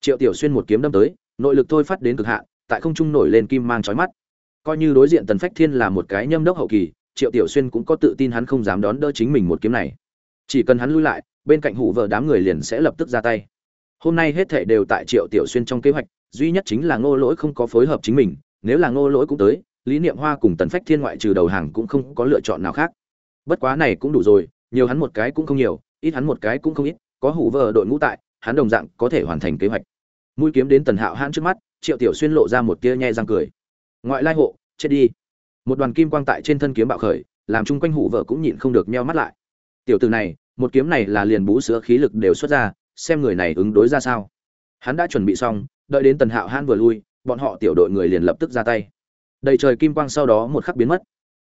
S1: Triệu tiểu xuyên một kiếm đâm tới, nội lực thôi phát đến cực hạn, tại không trung nổi lên kim mang chói mắt. Coi như đối diện tần phách thiên là một cái nhâm đốc hậu kỳ, triệu tiểu xuyên cũng có tự tin hắn không dám đón đỡ chính mình một kiếm này. Chỉ cần hắn lui lại, bên cạnh hủ vợ đám người liền sẽ lập tức ra tay. Hôm nay hết thảy đều tại triệu tiểu xuyên trong kế hoạch, duy nhất chính là ngô lỗi không có phối hợp chính mình, nếu là ngô lỗi cũng tới, lý niệm hoa cùng tần phách thiên ngoại trừ đầu hàng cũng không có lựa chọn nào khác. Bất quá này cũng đủ rồi nhiều hắn một cái cũng không nhiều, ít hắn một cái cũng không ít, có hủ vợ đội ngũ tại, hắn đồng dạng có thể hoàn thành kế hoạch. Mũi kiếm đến tần hạo hãn trước mắt, triệu tiểu xuyên lộ ra một tia nhe răng cười. Ngoại lai hộ, chết đi. Một đoàn kim quang tại trên thân kiếm bạo khởi, làm chung quanh hủ vợ cũng nhịn không được meo mắt lại. Tiểu từ này, một kiếm này là liền bú sữa khí lực đều xuất ra, xem người này ứng đối ra sao. Hắn đã chuẩn bị xong, đợi đến tần hạo hãn vừa lui, bọn họ tiểu đội người liền lập tức ra tay. Đầy trời kim quang sau đó một khắc biến mất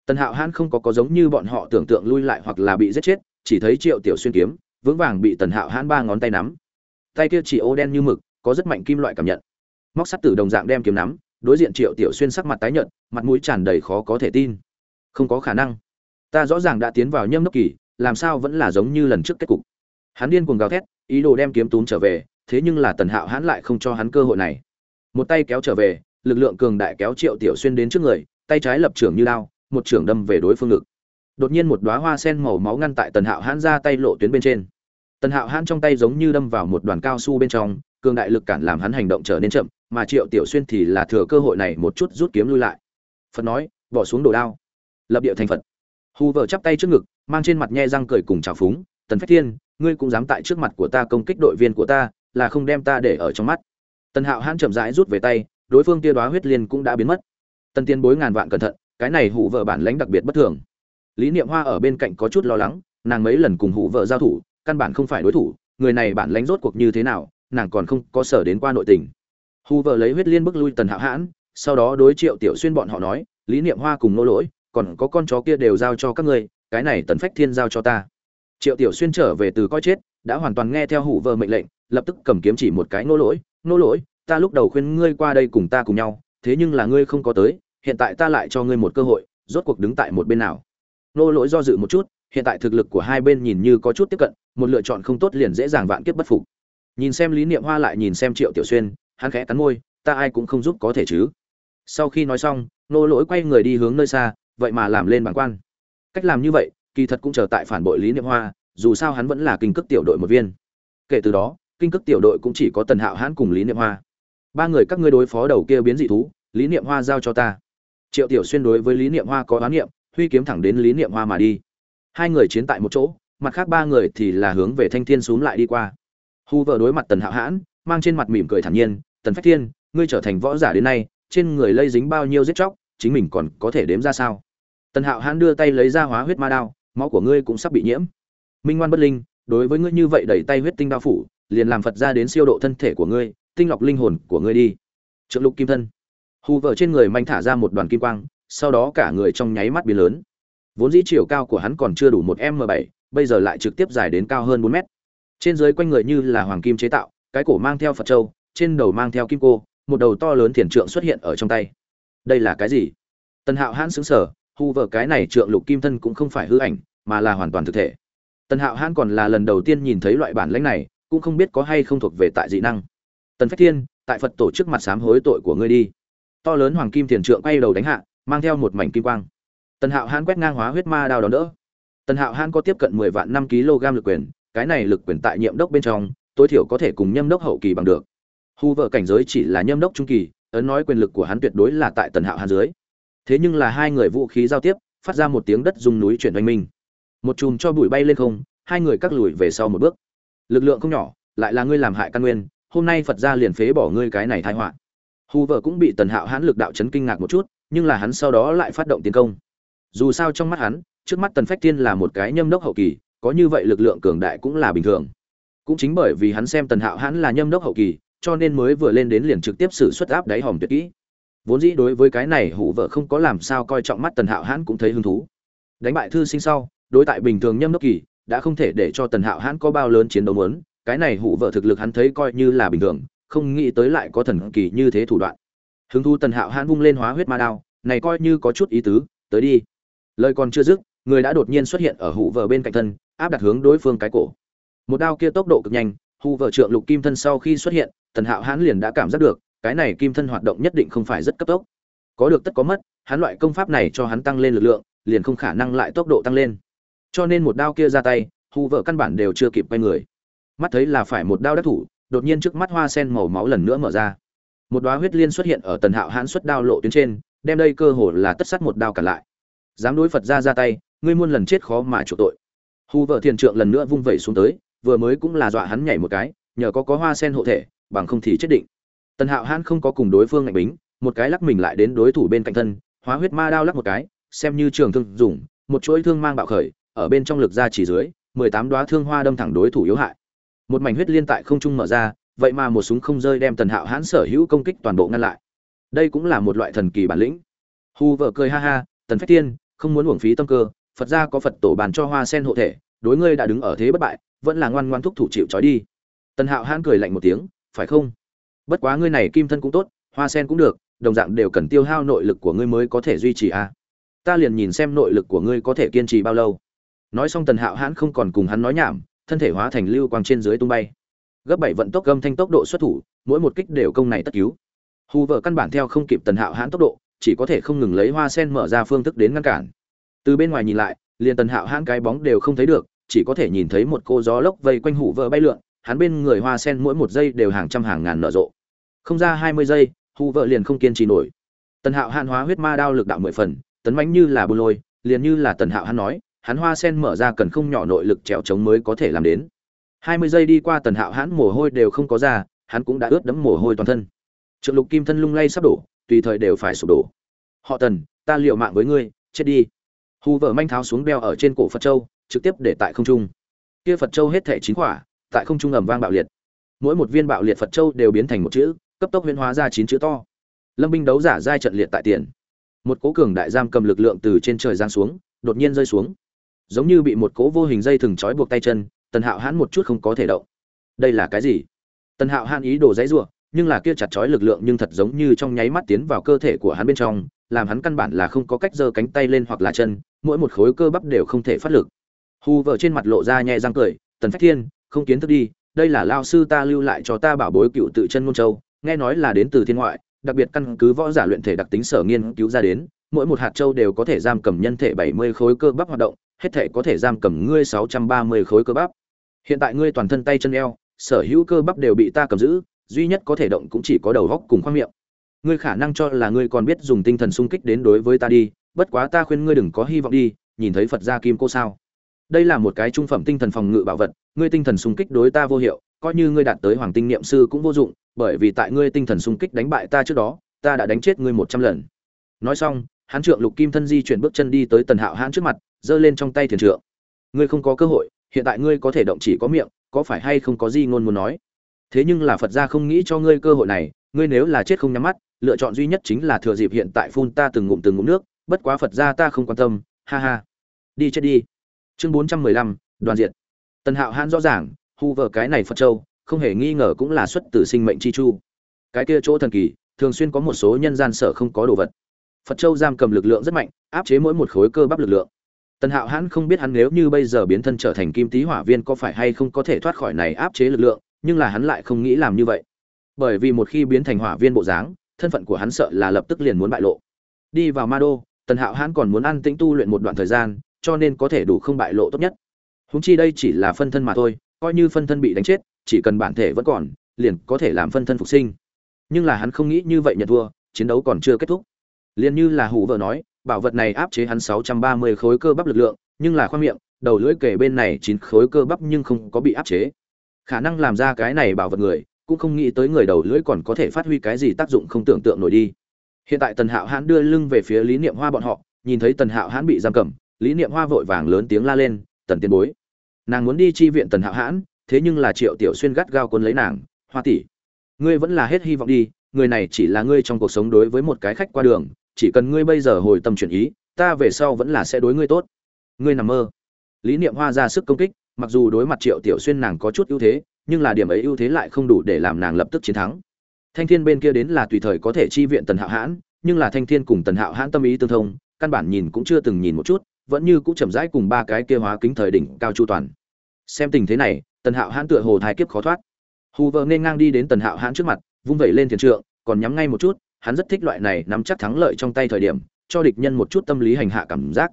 S1: tần hạo hãn không có có giống như bọn họ tưởng tượng lui lại hoặc là bị giết chết, chỉ thấy triệu tiểu xuyên kiếm, vững vàng bị tần hạo hãn ba ngón tay nắm. Tay kia chỉ ô đen như mực, có rất mạnh kim loại cảm nhận. Móc sắt tử đồng dạng đem kiếm nắm, đối diện triệu tiểu xuyên sắc mặt tái nhợt, mặt mũi tràn đầy khó có thể tin. Không có khả năng. Ta rõ ràng đã tiến vào nhâm đốc kỳ, làm sao vẫn là giống như lần trước kết cục. Hắn điên cuồng gào thét, ý đồ đem kiếm túm trở về, thế nhưng là tần hạo hãn lại không cho hắn cơ hội này. Một tay kéo trở về, lực lượng cường đại kéo triệu tiểu xuyên đến trước người, tay trái lập trưởng như lao một trưởng đâm về đối phương ngực. Đột nhiên một đóa hoa sen màu máu ngăn tại tần hạo hãn ra tay lộ tuyến bên trên. Tần hạo hãn trong tay giống như đâm vào một đoàn cao su bên trong, cường đại lực cản làm hắn hành động trở nên chậm, mà triệu tiểu xuyên thì là thừa cơ hội này một chút rút kiếm lui lại. Phật nói, bỏ xuống đồ đao. Lập địa thành phật. Hù vợ chắp tay trước ngực, mang trên mặt nhe răng cười cùng trào phúng, tần phách thiên, ngươi cũng dám tại trước mặt của ta công kích đội viên của ta, là không đem ta để ở trong mắt. Tần hạo hãn chậm rãi rút về tay, đối phương kia đoá huyết liên cũng đã biến mất. Tần tiên bối ngàn vạn cẩn thận cái này hụ vợ bản lãnh đặc biệt bất thường. Lý niệm hoa ở bên cạnh có chút lo lắng, nàng mấy lần cùng hụ vợ giao thủ, căn bản không phải đối thủ, người này bản lãnh rốt cuộc như thế nào, nàng còn không có sở đến qua nội tình. Hụ vợ lấy huyết liên bức lui tần hạo hãn, sau đó đối triệu tiểu xuyên bọn họ nói, lý niệm hoa cùng nô lỗi, còn có con chó kia đều giao cho các ngươi, cái này tần phách thiên giao cho ta. Triệu tiểu xuyên trở về từ coi chết, đã hoàn toàn nghe theo hủ vợ mệnh lệnh, lập tức cầm kiếm chỉ một cái, nô lỗi nô lỗi, ta lúc đầu khuyên ngươi qua đây cùng ta cùng nhau, thế nhưng là ngươi không có tới hiện tại ta lại cho ngươi một cơ hội, rốt cuộc đứng tại một bên nào. Nô lỗi do dự một chút, hiện tại thực lực của hai bên nhìn như có chút tiếp cận, một lựa chọn không tốt liền dễ dàng vạn kiếp bất phục. Nhìn xem lý niệm hoa lại nhìn xem triệu tiểu xuyên, hắn khẽ cắn môi, ta ai cũng không giúp có thể chứ. Sau khi nói xong, nô lỗi quay người đi hướng nơi xa, vậy mà làm lên bản quan. Cách làm như vậy, kỳ thật cũng trở tại phản bội lý niệm hoa, dù sao hắn vẫn là kinh cước tiểu đội một viên. Kể từ đó, kinh cước tiểu đội cũng chỉ có tần hạo hãn cùng lý niệm hoa. Ba người các ngươi đối phó đầu kia biến dị thú, lý niệm hoa giao cho ta triệu tiểu xuyên đối với lý niệm hoa có oán niệm, huy kiếm thẳng đến lý niệm hoa mà đi. Hai người chiến tại một chỗ, mặt khác ba người thì là hướng về thanh thiên xúm lại đi qua. Hu vợ đối mặt tần hạo hãn, mang trên mặt mỉm cười thản nhiên, tần phách thiên, ngươi trở thành võ giả đến nay, trên người lây dính bao nhiêu giết chóc, chính mình còn có thể đếm ra sao? Tần hạo hãn đưa tay lấy ra hóa huyết ma đao, máu của ngươi cũng sắp bị nhiễm. Minh ngoan bất linh, đối với ngươi như vậy đẩy tay huyết tinh đao phủ, liền làm phật ra đến siêu độ thân thể của ngươi, tinh lọc linh hồn của ngươi đi. Trượng lục kim thân hù vợ trên người manh thả ra một đoàn kim quang, sau đó cả người trong nháy mắt biến lớn. Vốn dĩ chiều cao của hắn còn chưa đủ một m bảy, bây giờ lại trực tiếp dài đến cao hơn bốn mét trên dưới quanh người như là hoàng kim chế tạo, cái cổ mang theo phật châu, trên đầu mang theo kim cô, một đầu to lớn thiền trượng xuất hiện ở trong tay. Đây là cái gì? Tần hạo hãn xứng sở hù vợ cái này trượng lục kim thân cũng không phải hư ảnh, mà là hoàn toàn thực thể. Tần hạo hãn còn là lần đầu tiên nhìn thấy loại bản lãnh này, cũng không biết có hay không thuộc về tại dị năng. Tần phách thiên, tại phật tổ chức mặt sám hối tội của ngươi đi to lớn hoàng kim thiền trượng quay đầu đánh hạ, mang theo một mảnh kim quang. Tần hạo hãn quét ngang hóa huyết ma đao đón đỡ. Tần hạo hãn có tiếp cận mười vạn năm kg lực quyền, cái này lực quyền tại nhiệm đốc bên trong, tối thiểu có thể cùng nhâm đốc hậu kỳ bằng được. Hù vợ cảnh giới chỉ là nhâm đốc trung kỳ, ấn nói quyền lực của hắn tuyệt đối là tại tần hạo hàn dưới. Thế nhưng là hai người vũ khí giao tiếp, phát ra một tiếng đất dùng núi chuyển oanh minh. Một chùm cho bụi bay lên không, hai người cắt lùi về sau một bước. Lực lượng không nhỏ, lại là ngươi làm hại căn nguyên, hôm nay phật gia liền phế bỏ ngươi cái này thái họa hù vợ cũng bị tần hạo hãn lực đạo chấn kinh ngạc một chút, nhưng là hắn sau đó lại phát động tiến công. Dù sao trong mắt hắn, trước mắt tần phách thiên là một cái nhâm đốc hậu kỳ, có như vậy lực lượng cường đại cũng là bình thường. Cũng chính bởi vì hắn xem tần hạo hãn là nhâm đốc hậu kỳ, cho nên mới vừa lên đến liền trực tiếp xử xuất áp đáy hòm tuyệt kỹ. Vốn dĩ đối với cái này Hù vợ không có làm sao coi trọng mắt tần hạo hãn cũng thấy hứng thú. Đánh bại thư sinh sau, đối tại bình thường nhâm đốc kỳ, đã không thể để cho tần hạo hãn có bao lớn chiến đấu muốn, cái này hụ vợ thực lực hắn thấy coi như là bình thường không nghĩ tới lại có thần kỳ như thế thủ đoạn. Hứng thu tần hạo hãn vung lên hóa huyết ma đao, này coi như có chút ý tứ, tới đi. Lời còn chưa dứt, người đã đột nhiên xuất hiện ở hụ vợ bên cạnh thân, áp đặt hướng đối phương cái cổ. Một đao kia tốc độ cực nhanh hụ vợ trượng lục kim thân sau khi xuất hiện, tần hạo hãn liền đã cảm giác được, cái này kim thân hoạt động nhất định không phải rất cấp tốc. Có được tất có mất, hắn loại công pháp này cho hắn tăng lên lực lượng, liền không khả năng lại tốc độ tăng lên. Cho nên một đao kia ra tay hù vợ căn bản đều chưa kịp quay người. Mắt thấy là phải một đao đắc thủ đột nhiên trước mắt hoa sen màu máu lần nữa mở ra. Một đoá huyết liên xuất hiện ở tần hạo hãn xuất đao lộ tuyến trên, đem đây cơ hồ là tất sắt một đao cả lại. Dám đối phật ra ra tay, ngươi muôn lần chết khó mà chủ tội. Hù vợ thiền trượng lần nữa vung vẩy xuống tới, vừa mới cũng là dọa hắn nhảy một cái, nhờ có có hoa sen hộ thể, bằng không thì chết định. Tần hạo hãn không có cùng đối phương ngạnh bính, một cái lắc mình lại đến đối thủ bên cạnh thân, hóa huyết ma đao lắc một cái, xem như trường thương dùng, một chuỗi thương mang bạo khởi, ở bên trong lực ra chỉ dưới, mười tám đoá thương hoa đâm thẳng đối thủ yếu hại một mảnh huyết liên tại không trung mở ra, vậy mà một súng không rơi đem tần hạo hãn sở hữu công kích toàn bộ ngăn lại. Đây cũng là một loại thần kỳ bản lĩnh. Hù vợ cười ha ha, tần phách tiên, không muốn uổng phí tâm cơ, phật gia có phật tổ bàn cho hoa sen hộ thể, đối ngươi đã đứng ở thế bất bại, vẫn là ngoan ngoan thúc thủ chịu trói đi. Tần hạo hãn cười lạnh một tiếng, phải không? Bất quá ngươi này kim thân cũng tốt, hoa sen cũng được, đồng dạng đều cần tiêu hao nội lực của ngươi mới có thể duy trì a à. ta liền nhìn xem nội lực của ngươi có thể kiên trì bao lâu. Nói xong tần hạo hãn không còn cùng hắn nói nhảm thân thể hóa thành lưu quang trên dưới tung bay. Gấp bảy vận tốc gâm thanh tốc độ xuất thủ, mỗi một kích đều công này tất cứu. Hù vợ căn bản theo không kịp tần hạo hãn tốc độ, chỉ có thể không ngừng lấy hoa sen mở ra phương thức đến ngăn cản. Từ bên ngoài nhìn lại, liền tần hạo hãn cái bóng đều không thấy được, chỉ có thể nhìn thấy một cô gió lốc vây quanh hủ vợ bay lượn, hắn bên người hoa sen mỗi một giây đều hàng trăm hàng ngàn nở rộ. Không ra hai mươi giây, hù vợ liền không kiên trì nổi. Tần hạo hãn hóa huyết ma đao lực đạo mười phần, tấn mánh như là bù lôi, liền như là tần hạo hắn nói hắn hoa sen mở ra cần không nhỏ nội lực trèo trống mới có thể làm đến. Hai mươi giây đi qua tần hạo hắn mồ hôi đều không có ra, hắn cũng đã ướt đẫm mồ hôi toàn thân. Trượng lục kim thân lung lay sắp đổ, tùy thời đều phải sụp đổ. Họ tần, ta liều mạng với ngươi, chết đi. Hù vợ manh tháo xuống đeo ở trên cổ phật châu, trực tiếp để tại không trung. Kia phật châu hết thể chín quả, tại không trung ầm vang bạo liệt. Mỗi một viên bạo liệt phật châu đều biến thành một chữ, cấp tốc huyễn hóa ra chín chữ to. Lâm binh đấu giả giai trận liệt tại tiền. Một cố cường đại giam cầm lực lượng từ trên trời giáng xuống, đột nhiên rơi xuống giống như bị một cố vô hình dây thừng trói buộc tay chân, tần hạo hãn một chút không có thể động. Đây là cái gì? Tần hạo hãn ý đồ dãy ruộng nhưng là kia chặt trói lực lượng nhưng thật giống như trong nháy mắt tiến vào cơ thể của hắn bên trong, làm hắn căn bản là không có cách giơ cánh tay lên hoặc là chân, mỗi một khối cơ bắp đều không thể phát lực. Hù vợ trên mặt lộ ra nhẹ răng cười, tần phách thiên, không kiến thức đi, đây là lao sư ta lưu lại cho ta bảo bối cựu tự chân ngôn châu, nghe nói là đến từ thiên ngoại, đặc biệt căn cứ võ giả luyện thể đặc tính sở nghiên cứu ra đến, mỗi một hạt châu đều có thể giam cầm nhân thể bảy mươi khối cơ bắp hoạt động hết thể có thể giam cầm ngươi sáu trăm ba mươi khối cơ bắp. Hiện tại ngươi toàn thân tay chân eo, sở hữu cơ bắp đều bị ta cầm giữ, duy nhất có thể động cũng chỉ có đầu góc cùng khoang miệng. Ngươi khả năng cho là ngươi còn biết dùng tinh thần xung kích đến đối với ta đi, bất quá ta khuyên ngươi đừng có hy vọng đi, nhìn thấy phật gia kim cô sao? Đây là một cái trung phẩm tinh thần phòng ngự bảo vật, ngươi tinh thần xung kích đối ta vô hiệu, coi như ngươi đạt tới hoàng tinh niệm sư cũng vô dụng, bởi vì tại ngươi tinh thần xung kích đánh bại ta trước đó, ta đã đánh chết ngươi một trăm lần. Nói xong hán trượng lục kim thân di chuyển bước chân đi tới tần hạo hán trước mặt giơ lên trong tay thiền trượng. Ngươi không có cơ hội, hiện tại ngươi có thể động chỉ có miệng, có phải hay không có gì ngôn muốn nói? Thế nhưng là phật gia không nghĩ cho ngươi cơ hội này, ngươi nếu là chết không nhắm mắt, lựa chọn duy nhất chính là thừa dịp hiện tại phun ta từng ngụm từng ngụm nước, bất quá phật gia ta không quan tâm, ha ha. Đi chết đi. Chương bốn trăm mười lăm, đoàn diện tần hạo hãn rõ ràng hu vợ cái này phật châu, không hề nghi ngờ cũng là xuất từ sinh mệnh chi chu. Cái kia chỗ thần kỳ, thường xuyên có một số nhân gian sở không có đồ vật. Phật châu giam cầm lực lượng rất mạnh, áp chế mỗi một khối cơ bắp lực lượng tần hạo hãn không biết hắn nếu như bây giờ biến thân trở thành kim tý hỏa viên có phải hay không có thể thoát khỏi này áp chế lực lượng, nhưng là hắn lại không nghĩ làm như vậy. Bởi vì một khi biến thành hỏa viên bộ dáng, thân phận của hắn sợ là lập tức liền muốn bại lộ. Đi vào ma đô, tần hạo hãn còn muốn ăn tĩnh tu luyện một đoạn thời gian, cho nên có thể đủ không bại lộ tốt nhất. Húng chi đây chỉ là phân thân mà thôi, coi như phân thân bị đánh chết, chỉ cần bản thể vẫn còn, liền có thể làm phân thân phục sinh. Nhưng là hắn không nghĩ như vậy nhận thua, chiến đấu còn chưa kết thúc. Liền như là hủ vợ nói bảo vật này áp chế hắn 630 khối cơ bắp lực lượng, nhưng là khoang miệng, đầu lưỡi kề bên này 9 khối cơ bắp nhưng không có bị áp chế. Khả năng làm ra cái này bảo vật người, cũng không nghĩ tới người đầu lưỡi còn có thể phát huy cái gì tác dụng không tưởng tượng nổi đi. Hiện tại tần hạo hãn đưa lưng về phía lý niệm hoa bọn họ, nhìn thấy tần hạo hãn bị giam cầm, lý niệm hoa vội vàng lớn tiếng la lên, tần tiền bối, nàng muốn đi chi viện tần hạo hãn, thế nhưng là triệu tiểu xuyên gắt gao cuốn lấy nàng, hoa tỷ, ngươi vẫn là hết hy vọng đi, người này chỉ là ngươi trong cuộc sống đối với một cái khách qua đường chỉ cần ngươi bây giờ hồi tâm chuyển ý, ta về sau vẫn là sẽ đối ngươi tốt. Ngươi nằm mơ. Lý niệm hoa ra sức công kích, mặc dù đối mặt triệu tiểu xuyên nàng có chút ưu thế, nhưng là điểm ấy ưu thế lại không đủ để làm nàng lập tức chiến thắng. Thanh thiên bên kia đến là tùy thời có thể chi viện tần hạo hãn, nhưng là thanh thiên cùng tần hạo hãn tâm ý tương thông, căn bản nhìn cũng chưa từng nhìn một chút, vẫn như cũng chậm rãi cùng ba cái kia hóa kính thời đỉnh cao chu toàn. Xem tình thế này, tần hạo hãn tựa hồ thái kiếp khó thoát. Hù vợ nên ngang đi đến tần hạo hãn trước mặt, vung vẩy lên thiền trượng, còn nhắm ngay một chút hắn rất thích loại này nắm chắc thắng lợi trong tay thời điểm, cho địch nhân một chút tâm lý hành hạ cảm giác.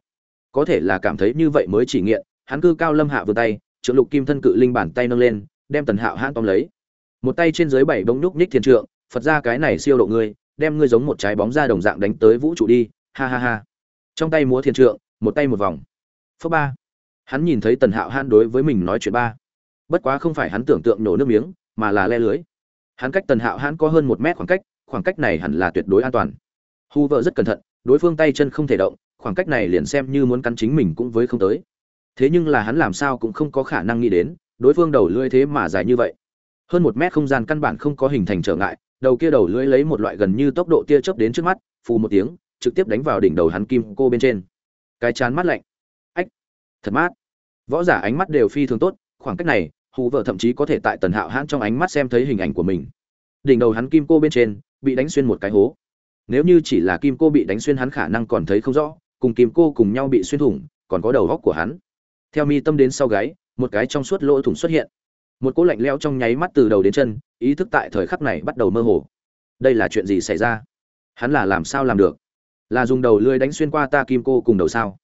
S1: Có thể là cảm thấy như vậy mới chỉ nghiện, hắn cư cao lâm hạ vươn tay trưởng lục kim thân cự linh bản tay nâng lên, đem tần hạo hãn tóm lấy. Một tay trên dưới bảy bóng núc nhích thiên trượng, phật ra cái này siêu độ ngươi, đem ngươi giống một trái bóng ra đồng dạng đánh tới vũ trụ đi, ha ha ha. Trong tay múa thiên trượng, một tay một vòng. Phước ba. Hắn nhìn thấy tần hạo hãn đối với mình nói chuyện ba. Bất quá không phải hắn tưởng tượng nổ nước miếng, mà là le lưới. Hắn cách tần hạo hãn có hơn một mét khoảng cách khoảng cách này hẳn là tuyệt đối an toàn. Hu vợ rất cẩn thận, đối phương tay chân không thể động, khoảng cách này liền xem như muốn cắn chính mình cũng với không tới. Thế nhưng là hắn làm sao cũng không có khả năng nghĩ đến, đối phương đầu lưỡi thế mà dài như vậy. Hơn một mét không gian căn bản không có hình thành trở ngại, đầu kia đầu lưỡi lấy một loại gần như tốc độ tia chớp đến trước mắt, phù một tiếng, trực tiếp đánh vào đỉnh đầu hắn kim cô bên trên. Cái chán mắt lạnh. Ách, thật mát. Võ giả ánh mắt đều phi thường tốt, khoảng cách này, hù vợ thậm chí có thể tại tần hạo hãn trong ánh mắt xem thấy hình ảnh của mình. Đỉnh đầu hắn kim cô bên trên bị đánh xuyên một cái hố. Nếu như chỉ là kim cô bị đánh xuyên hắn khả năng còn thấy không rõ, cùng kim cô cùng nhau bị xuyên thủng, còn có đầu góc của hắn. Theo mi tâm đến sau gáy, một cái trong suốt lỗ thủng xuất hiện. Một cỗ lạnh lẽo trong nháy mắt từ đầu đến chân, ý thức tại thời khắc này bắt đầu mơ hồ. Đây là chuyện gì xảy ra? Hắn là làm sao làm được? Là dùng đầu lưỡi đánh xuyên qua ta kim cô cùng đầu sao?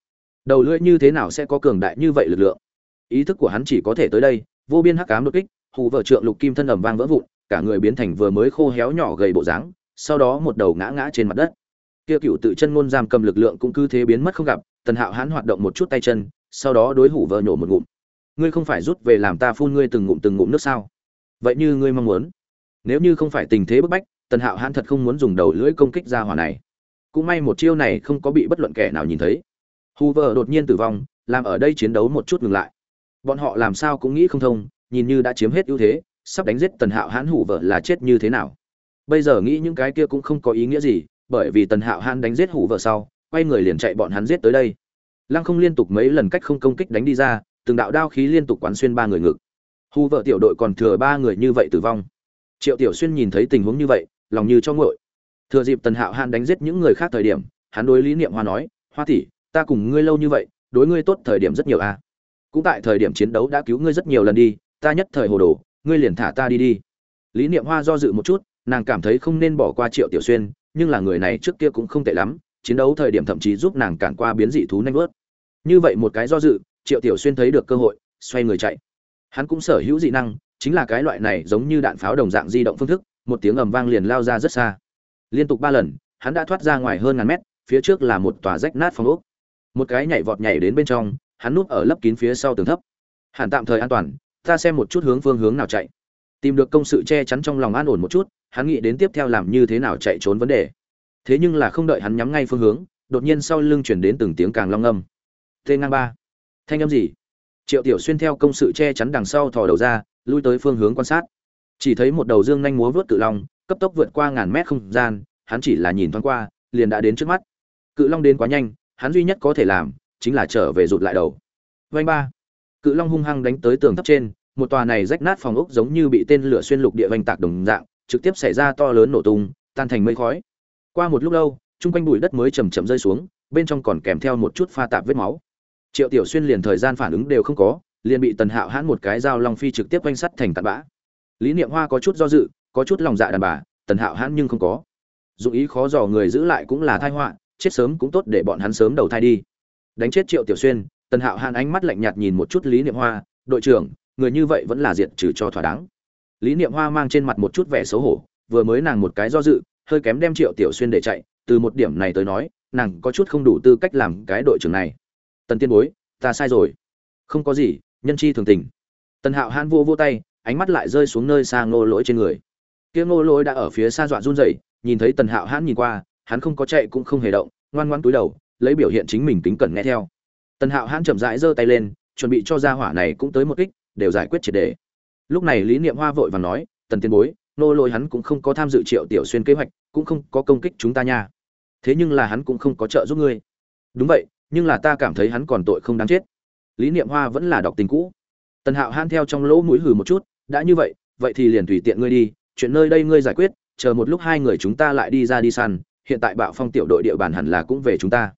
S1: Đầu lưỡi như thế nào sẽ có cường đại như vậy lực lượng? Ý thức của hắn chỉ có thể tới đây, vô biên hắc ám đột kích, hù vợ trượng lục kim thân ầm vang vỡ vụn cả người biến thành vừa mới khô héo nhỏ gầy bộ dáng, sau đó một đầu ngã ngã trên mặt đất. Kia cựu tự chân ngôn giam cầm lực lượng cũng cứ thế biến mất không gặp, tần hạo hãn hoạt động một chút tay chân, sau đó đối hủ vợ nhổ một ngụm. Ngươi không phải rút về làm ta phun ngươi từng ngụm từng ngụm nước sao? Vậy như ngươi mong muốn. Nếu như không phải tình thế bức bách, tần hạo hãn thật không muốn dùng đầu lưỡi công kích ra hỏa này. Cũng may một chiêu này không có bị bất luận kẻ nào nhìn thấy. Hù vợ đột nhiên tử vong, làm ở đây chiến đấu một chút ngừng lại. Bọn họ làm sao cũng nghĩ không thông, nhìn như đã chiếm hết ưu thế sắp đánh giết tần hạo hãn hủ vợ là chết như thế nào? Bây giờ nghĩ những cái kia cũng không có ý nghĩa gì, bởi vì tần hạo hãn đánh giết hủ vợ sau, quay người liền chạy bọn hắn giết tới đây. Lăng không liên tục mấy lần cách không công kích đánh đi ra, từng đạo đao khí liên tục quán xuyên ba người ngực. Hù vợ tiểu đội còn thừa ba người như vậy tử vong. Triệu tiểu xuyên nhìn thấy tình huống như vậy, lòng như cho ngội thừa dịp tần hạo hãn đánh giết những người khác thời điểm, hắn đối lý niệm hoa nói, hoa tỷ, ta cùng ngươi lâu như vậy, đối ngươi tốt thời điểm rất nhiều a à. cũng tại thời điểm chiến đấu đã cứu ngươi rất nhiều lần đi, ta nhất thời hồ đồ ngươi liền thả ta đi đi. Lý niệm hoa do dự một chút, nàng cảm thấy không nên bỏ qua triệu tiểu xuyên, nhưng là người này trước kia cũng không tệ lắm, chiến đấu thời điểm thậm chí giúp nàng cản qua biến dị thú nanh vớt. Như vậy một cái do dự, triệu tiểu xuyên thấy được cơ hội, xoay người chạy. Hắn cũng sở hữu dị năng, chính là cái loại này giống như đạn pháo đồng dạng di động phương thức, một tiếng ầm vang liền lao ra rất xa. Liên tục ba lần, hắn đã thoát ra ngoài hơn ngàn mét, phía trước là một tòa rách nát phòng ốc. Một cái nhảy vọt nhảy đến bên trong, hắn núp ở lấp kín phía sau tường thấp. Hẳn tạm thời an toàn ta xem một chút hướng phương hướng nào chạy. Tìm được công sự che chắn trong lòng an ổn một chút, hắn nghĩ đến tiếp theo làm như thế nào chạy trốn vấn đề. Thế nhưng là không đợi hắn nhắm ngay phương hướng, đột nhiên sau lưng chuyển đến từng tiếng càng long âm. T ngang ba. Thanh âm gì? Triệu tiểu xuyên theo công sự che chắn đằng sau thò đầu ra, lui tới phương hướng quan sát. Chỉ thấy một đầu dương nhanh múa vớt cự long, cấp tốc vượt qua ngàn mét không gian, hắn chỉ là nhìn thoáng qua, liền đã đến trước mắt. Cự long đến quá nhanh, hắn duy nhất có thể làm, chính là trở về rụt lại đầu. Vanh ba cự long hung hăng đánh tới tường thấp trên, một tòa này rách nát phòng ốc giống như bị tên lửa xuyên lục địa vành tạc đồng dạng, trực tiếp xảy ra to lớn nổ tung, tan thành mây khói. Qua một lúc lâu, chung quanh bụi đất mới chầm chậm rơi xuống, bên trong còn kèm theo một chút pha tạp vết máu. Triệu tiểu xuyên liền thời gian phản ứng đều không có, liền bị tần hạo hãn một cái dao long phi trực tiếp quanh sắt thành tạt bã. Lý niệm hoa có chút do dự, có chút lòng dạ đàn bà, tần hạo hãn nhưng không có. Dụng ý khó dò người giữ lại cũng là thai họa, chết sớm cũng tốt để bọn hắn sớm đầu thai đi. Đánh chết triệu tiểu xuyên tần hạo hàn ánh mắt lạnh nhạt nhìn một chút lý niệm hoa, đội trưởng, người như vậy vẫn là diệt trừ cho thỏa đáng. Lý niệm hoa mang trên mặt một chút vẻ xấu hổ, vừa mới nàng một cái do dự, hơi kém đem triệu tiểu xuyên để chạy, từ một điểm này tới nói, nàng có chút không đủ tư cách làm cái đội trưởng này. Tần tiên bối, ta sai rồi. Không có gì, nhân chi thường tình. Tần hạo hãn vô vô tay, ánh mắt lại rơi xuống nơi xa ngô lỗi trên người. Kia ngô lỗi đã ở phía xa dọa run rẩy, nhìn thấy tần hạo hãn nhìn qua, hắn không có chạy cũng không hề động, ngoan ngoan túi đầu, lấy biểu hiện chính mình tính cẩn nghe theo tần hạo hãn chậm rãi giơ tay lên, chuẩn bị cho ra hỏa này cũng tới một kích, đều giải quyết triệt đề. Lúc này lý niệm hoa vội vàng nói, tần tiên bối, nô lỗi hắn cũng không có tham dự triệu tiểu xuyên kế hoạch, cũng không có công kích chúng ta nha. Thế nhưng là hắn cũng không có trợ giúp ngươi. Đúng vậy, nhưng là ta cảm thấy hắn còn tội không đáng chết. Lý niệm hoa vẫn là đọc tình cũ. Tần hạo hãn theo trong lỗ mũi hừ một chút, đã như vậy vậy thì liền tùy tiện ngươi đi, chuyện nơi đây ngươi giải quyết, chờ một lúc hai người chúng ta lại đi ra đi săn, hiện tại bạo phong tiểu đội địa bàn hẳn là cũng về chúng ta.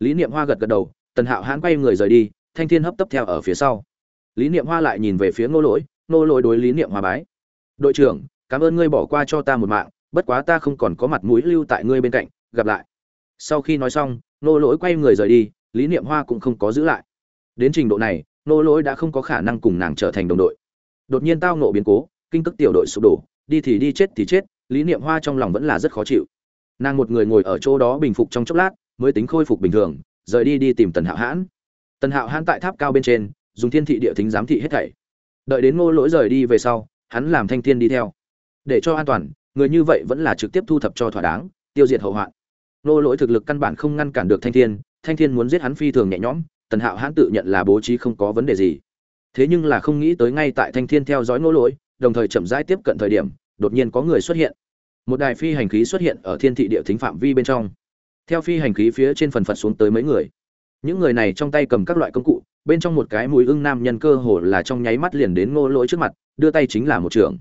S1: Lý niệm hoa gật gật đầu tần hạo hãn quay người rời đi, thanh thiên hấp tấp theo ở phía sau. Lý niệm hoa lại nhìn về phía ngô lỗi ngô lỗi đối lý niệm hoa bái, đội trưởng, cảm ơn ngươi bỏ qua cho ta một mạng, bất quá ta không còn có mặt mũi lưu tại ngươi bên cạnh, gặp lại. Sau khi nói xong, ngô lỗi quay người rời đi, lý niệm hoa cũng không có giữ lại. Đến trình độ này, ngô lỗi đã không có khả năng cùng nàng trở thành đồng đội. Đột nhiên tao nộ biến cố, kinh tức tiểu đội sụp đổ, đi thì đi chết thì chết, lý niệm hoa trong lòng vẫn là rất khó chịu. Nàng một người ngồi ở chỗ đó bình phục trong chốc lát, mới tính khôi phục bình thường rời đi đi tìm tần hạo hãn. Tần hạo hãn tại tháp cao bên trên, dùng thiên thị địa thính giám thị hết thảy. Đợi đến ngô lỗi rời đi về sau, hắn làm thanh thiên đi theo. Để cho an toàn, người như vậy vẫn là trực tiếp thu thập cho thỏa đáng, tiêu diệt hậu hoạn. Ngô lỗi thực lực căn bản không ngăn cản được thanh thiên thanh thiên muốn giết hắn phi thường nhẹ nhõm, tần hạo hãn tự nhận là bố trí không có vấn đề gì. Thế nhưng là không nghĩ tới ngay tại thanh thiên theo dõi ngô lỗi, đồng thời chậm rãi tiếp cận thời điểm, đột nhiên có người xuất hiện. Một đài phi hành khí xuất hiện ở thiên thị địa thính phạm vi bên trong theo phi hành khí phía trên phần phật xuống tới mấy người. Những người này trong tay cầm các loại công cụ, bên trong một cái mùi ưng nam nhân cơ hồ là trong nháy mắt liền đến ngô lỗi trước mặt, đưa tay chính là một trưởng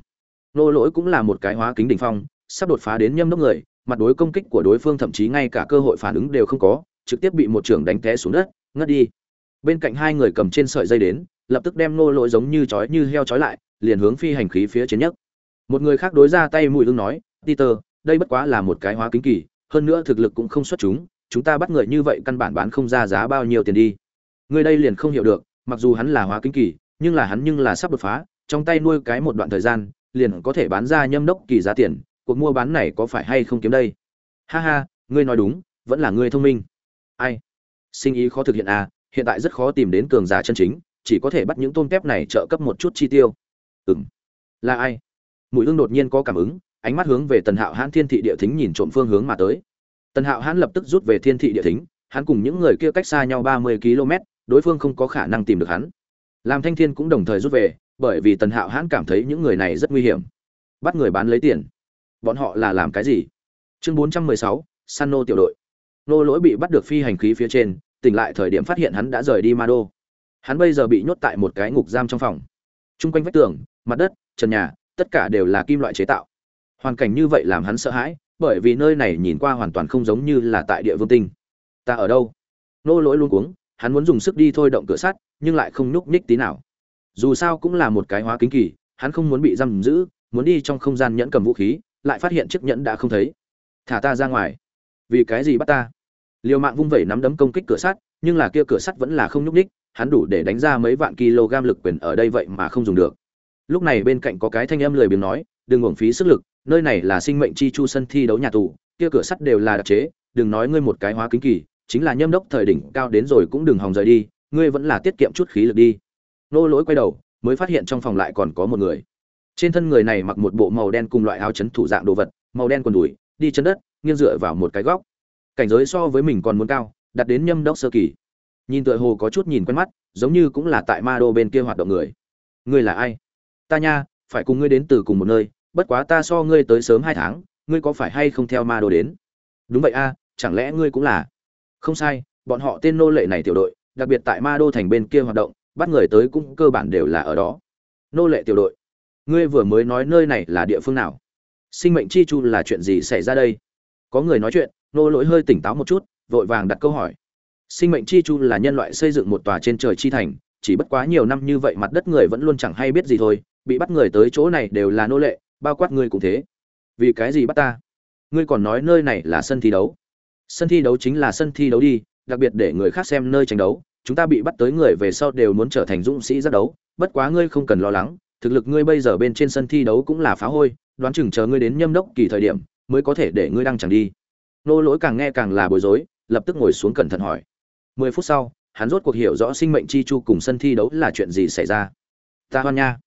S1: ngô lỗi cũng là một cái hóa kính đỉnh phong, sắp đột phá đến nhâm đốc người, mặt đối công kích của đối phương thậm chí ngay cả cơ hội phản ứng đều không có, trực tiếp bị một trưởng đánh té xuống đất, ngất đi. Bên cạnh hai người cầm trên sợi dây đến, lập tức đem ngô lỗi giống như chói như heo chói lại, liền hướng phi hành khí phía trên nhất một người khác đối ra tay mùi ưng nói, peter, đây bất quá là một cái hóa kính kỳ hơn nữa thực lực cũng không xuất chúng chúng ta bắt người như vậy căn bản bán không ra giá bao nhiêu tiền đi. Người đây liền không hiểu được, mặc dù hắn là hóa kính kỳ, nhưng là hắn nhưng là sắp đột phá, trong tay nuôi cái một đoạn thời gian, liền có thể bán ra nhâm đốc kỳ giá tiền, cuộc mua bán này có phải hay không kiếm đây? Ha ha, ngươi nói đúng, vẫn là ngươi thông minh. Ai? Sinh ý khó thực hiện à hiện tại rất khó tìm đến cường giả chân chính, chỉ có thể bắt những tôm tép này trợ cấp một chút chi tiêu. Ừ m là ai? Mùi hương đột nhiên có cảm ứng ánh mắt hướng về tần hạo hãn thiên thị địa thính nhìn trộm phương hướng mà tới. Tần hạo hãn lập tức rút về thiên thị địa thính, hắn cùng những người kia cách xa nhau ba mươi km đối phương không có khả năng tìm được hắn. Làm thanh thiên cũng đồng thời rút về, bởi vì tần hạo hãn cảm thấy những người này rất nguy hiểm. Bắt người bán lấy tiền. Bọn họ là làm cái gì? Chương bốn trăm mười sáu san nô tiểu đội. Nô lỗi bị bắt được phi hành khí phía trên, tỉnh lại thời điểm phát hiện hắn đã rời đi ma đô hắn bây giờ bị nhốt tại một cái ngục giam trong phòng. T r u n g quanh vách tường, mặt đất, trần nhà, tất cả đều là kim loại chế tạo hoàn cảnh như vậy làm hắn sợ hãi, bởi vì nơi này nhìn qua hoàn toàn không giống như là tại địa vương tinh. Ta ở đâu? Nô lỗi luôn cuống, hắn muốn dùng sức đi thôi động cửa sắt, nhưng lại không nhúc nhích tí nào. Dù sao cũng là một cái hóa kính kỳ, hắn không muốn bị giam giữ, muốn đi trong không gian nhẫn cầm vũ khí, lại phát hiện chiếc nhẫn đã không thấy. Thả ta ra ngoài. Vì cái gì bắt ta? Liều mạng vung vẩy nắm đấm công kích cửa sắt, nhưng là kia cửa sắt vẫn là không nhúc nhích, hắn đủ để đánh ra mấy vạn kg lực quyền ở đây vậy mà không dùng được. Lúc này bên cạnh có cái thanh âm lười biếng nói, đừng uổng phí sức lực nơi này là sinh mệnh chi chu sân thi đấu nhà tù, kia cửa sắt đều là đặc chế, đừng nói ngươi một cái hóa kính kỳ, chính là nhâm đốc thời đỉnh cao đến rồi cũng đừng hòng rời đi, ngươi vẫn là tiết kiệm chút khí lực đi. Nô lỗi quay đầu, mới phát hiện trong phòng lại còn có một người. Trên thân người này mặc một bộ màu đen cùng loại áo chấn thủ dạng đồ vật, màu đen quần đùi, đi chân đất, nghiêng dựa vào một cái góc. Cảnh giới so với mình còn muốn cao đặt đến nhâm đốc sơ kỳ. Nhìn tựa hồ có chút nhìn quen mắt, giống như cũng là tại ma đô bên kia hoạt động người. Ngươi là ai? Ta nha, phải cùng ngươi đến từ cùng một nơi bất quá ta so ngươi tới sớm hai tháng, ngươi có phải hay không theo ma đô đến? Đúng vậy a, chẳng lẽ ngươi cũng là? Không sai, bọn họ tên nô lệ này tiểu đội, đặc biệt tại ma đô thành bên kia hoạt động, bắt người tới cũng cơ bản đều là ở đó. Nô lệ tiểu đội, ngươi vừa mới nói nơi này là địa phương nào? Sinh mệnh chi chu là chuyện gì xảy ra đây? Có người nói chuyện, nô lỗi hơi tỉnh táo một chút, vội vàng đặt câu hỏi. Sinh mệnh chi chu là nhân loại xây dựng một tòa trên trời chi thành, chỉ bất quá nhiều năm như vậy mặt đất người vẫn luôn chẳng hay biết gì thôi, bị bắt người tới chỗ này đều là nô lệ bao quát ngươi cũng thế. Vì cái gì bắt ta? Ngươi còn nói nơi này là sân thi đấu. Sân thi đấu chính là sân thi đấu đi, đặc biệt để người khác xem nơi tranh đấu. Chúng ta bị bắt tới người về sau đều muốn trở thành dũng sĩ giác đấu. Bất quá ngươi không cần lo lắng, thực lực ngươi bây giờ bên trên sân thi đấu cũng là phá hôi, đoán chừng chờ ngươi đến nhâm đốc kỳ thời điểm, mới có thể để ngươi đăng chẳng đi. Nô lỗi càng nghe càng là bối rối, lập tức ngồi xuống cẩn thận hỏi. Mười phút sau, hắn rốt cuộc hiểu rõ sinh mệnh chi chu cùng sân thi đấu là chuyện gì xảy ra. Ta hoan nha.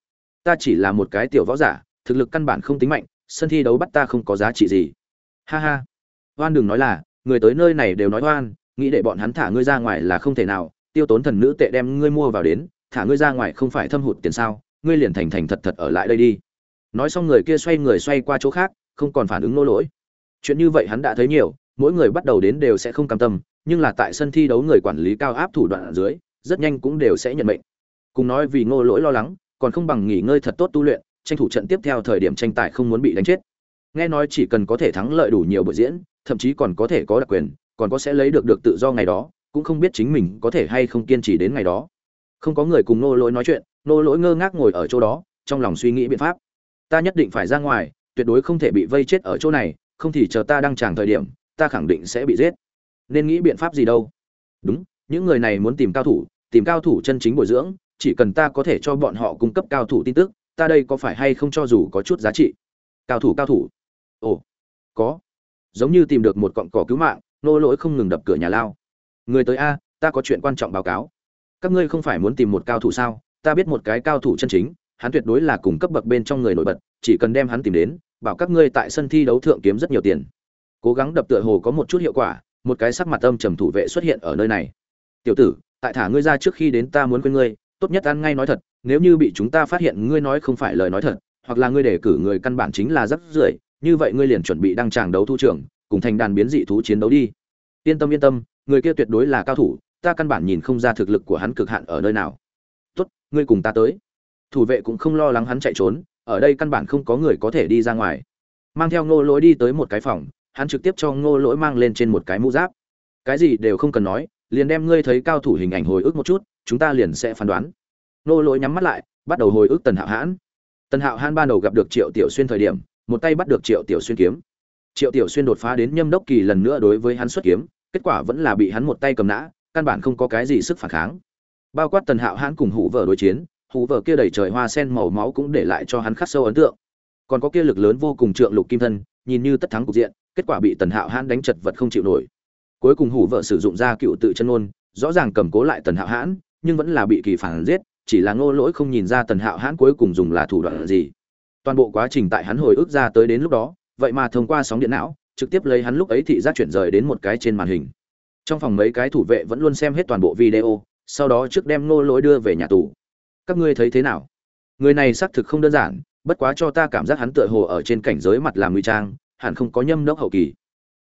S1: Ta chỉ là một cái tiểu võ giả thực lực căn bản không tính mạnh sân thi đấu bắt ta không có giá trị gì. Ha ha. Oan đừng nói là người tới nơi này đều nói oan, nghĩ để bọn hắn thả ngươi ra ngoài là không thể nào tiêu tốn thần nữ tệ đem ngươi mua vào đến thả ngươi ra ngoài không phải thâm hụt tiền sao ngươi liền thành thành thật thật ở lại đây đi. Nói xong người kia xoay người xoay qua chỗ khác không còn phản ứng nô lỗi. Chuyện như vậy hắn đã thấy nhiều mỗi người bắt đầu đến đều sẽ không cam tâm nhưng là tại sân thi đấu người quản lý cao áp thủ đoạn ở dưới rất nhanh cũng đều sẽ nhận mệnh. Cùng nói vì ngô lỗi lo lắng còn không bằng nghỉ ngơi thật tốt tu luyện tranh thủ trận tiếp theo thời điểm tranh tài không muốn bị đánh chết. Nghe nói chỉ cần có thể thắng lợi đủ nhiều buổi diễn, thậm chí còn có thể có đặc quyền, còn có sẽ lấy được được tự do ngày đó, cũng không biết chính mình có thể hay không kiên trì đến ngày đó. Không có người cùng nô lỗi nói chuyện, nô lỗi ngơ ngác ngồi ở chỗ đó, trong lòng suy nghĩ biện pháp. Ta nhất định phải ra ngoài, tuyệt đối không thể bị vây chết ở chỗ này, không thì chờ ta đang tràng thời điểm, ta khẳng định sẽ bị giết. Nên nghĩ biện pháp gì đâu? Đúng, những người này muốn tìm cao thủ, tìm cao thủ chân chính bồi dưỡng, chỉ cần ta có thể cho bọn họ cung cấp cao thủ tin tức ta đây có phải hay không cho dù có chút giá trị? Cao thủ cao thủ. Ồ, có. Giống như tìm được một cọng cỏ cứu mạng, nô lỗi không ngừng đập cửa nhà lao. Người tới a, ta có chuyện quan trọng báo cáo. Các ngươi không phải muốn tìm một cao thủ sao? Ta biết một cái cao thủ chân chính, hắn tuyệt đối là cùng cấp bậc bên trong người nổi bật, chỉ cần đem hắn tìm đến, bảo các ngươi tại sân thi đấu thượng kiếm rất nhiều tiền. Cố gắng đập tựa hồ có một chút hiệu quả, một cái sắc mặt âm trầm thủ vệ xuất hiện ở nơi này. Tiểu tử, tại thả ngươi ra trước khi đến ta muốn quên ngươi, tốt nhất ăn ngay nói thật nếu như bị chúng ta phát hiện ngươi nói không phải lời nói thật, hoặc là ngươi để cử người căn bản chính là rất rưởi, như vậy ngươi liền chuẩn bị đăng tràng đấu thu trưởng, cùng thành đàn biến dị thú chiến đấu đi. Yên tâm yên tâm, người kia tuyệt đối là cao thủ, ta căn bản nhìn không ra thực lực của hắn cực hạn ở nơi nào. Tốt, ngươi cùng ta tới. Thủ vệ cũng không lo lắng hắn chạy trốn, ở đây căn bản không có người có thể đi ra ngoài. Mang theo ngô lỗi đi tới một cái phòng, hắn trực tiếp cho ngô lỗi mang lên trên một cái mũ giáp. Cái gì đều không cần nói, liền đem ngươi thấy cao thủ hình ảnh hồi ức một chút, chúng ta liền sẽ phán đoán. Nô lỗi nhắm mắt lại, bắt đầu hồi ức tần hạo hãn. Tần hạo hãn ban đầu gặp được triệu tiểu xuyên thời điểm, một tay bắt được triệu tiểu xuyên kiếm. Triệu tiểu xuyên đột phá đến nhâm đốc kỳ lần nữa đối với hắn xuất kiếm, kết quả vẫn là bị hắn một tay cầm nã, căn bản không có cái gì sức phản kháng. Bao quát tần hạo hãn cùng hủ vợ đối chiến, hủ vợ kia đầy trời hoa sen màu máu cũng để lại cho hắn khắc sâu ấn tượng. Còn có kia lực lớn vô cùng trượng lục kim thân, nhìn như tất thắng cục diện, kết quả bị tần hạo hãn đánh chật vật không chịu nổi. Cuối cùng hủ vợ sử dụng ra cựu tự chân ôn rõ ràng cầm cố lại tần hạo hãn, nhưng vẫn là bị kỳ phản giết chỉ là ngô lỗi không nhìn ra tần hạo hãn cuối cùng dùng là thủ đoạn gì. Toàn bộ quá trình tại hắn hồi ức ra tới đến lúc đó, vậy mà thông qua sóng điện não, trực tiếp lấy hắn lúc ấy thị giác chuyển rời đến một cái trên màn hình. Trong phòng mấy cái thủ vệ vẫn luôn xem hết toàn bộ video, sau đó trước đem ngô lỗi đưa về nhà tù. Các ngươi thấy thế nào? Người này xác thực không đơn giản, bất quá cho ta cảm giác hắn tựa hồ ở trên cảnh giới mặt làm nguy trang, hẳn không có nhâm đốc hậu kỳ.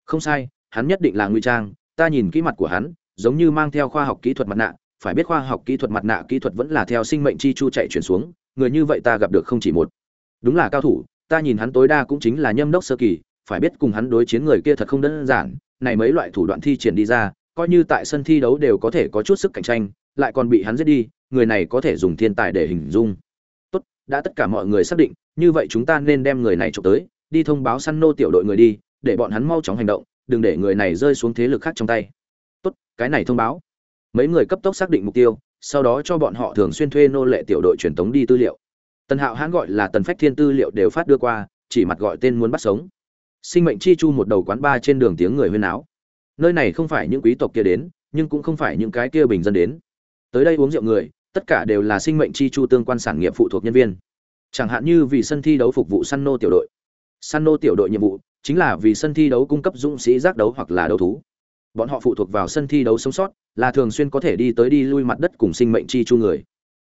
S1: Không sai, hắn nhất định là nguy trang, ta nhìn kỹ mặt của hắn, giống như mang theo khoa học kỹ thuật mặt nạ phải biết khoa học kỹ thuật mặt nạ kỹ thuật vẫn là theo sinh mệnh chi chu chạy chuyển xuống, người như vậy ta gặp được không chỉ một. Đúng là cao thủ, ta nhìn hắn tối đa cũng chính là nhâm đốc sơ kỳ, phải biết cùng hắn đối chiến người kia thật không đơn giản, này mấy loại thủ đoạn thi triển đi ra, coi như tại sân thi đấu đều có thể có chút sức cạnh tranh, lại còn bị hắn giết đi, người này có thể dùng thiên tài để hình dung. Tốt, đã tất cả mọi người xác định, như vậy chúng ta nên đem người này trộm tới, đi thông báo săn nô tiểu đội người đi, để bọn hắn mau chóng hành động, đừng để người này rơi xuống thế lực khác trong tay. Tốt, cái này thông báo mấy người cấp tốc xác định mục tiêu, sau đó cho bọn họ thường xuyên thuê nô lệ tiểu đội truyền tống đi tư liệu. Tần hạo hãn gọi là tần phách thiên tư liệu đều phát đưa qua, chỉ mặt gọi tên muốn bắt sống. Sinh mệnh chi chu một đầu quán ba trên đường tiếng người huyên áo nơi này không phải những quý tộc kia đến, nhưng cũng không phải những cái kia bình dân đến. Tới đây uống rượu người, tất cả đều là sinh mệnh chi chu tương quan sản nghiệp phụ thuộc nhân viên. Chẳng hạn như vì sân thi đấu phục vụ săn nô tiểu đội. Săn nô tiểu đội nhiệm vụ chính là vì sân thi đấu cung cấp dũng sĩ giác đấu hoặc là đấu thú. Bọn họ phụ thuộc vào sân thi đấu sống sót là thường xuyên có thể đi tới đi lui mặt đất cùng sinh mệnh chi chu người.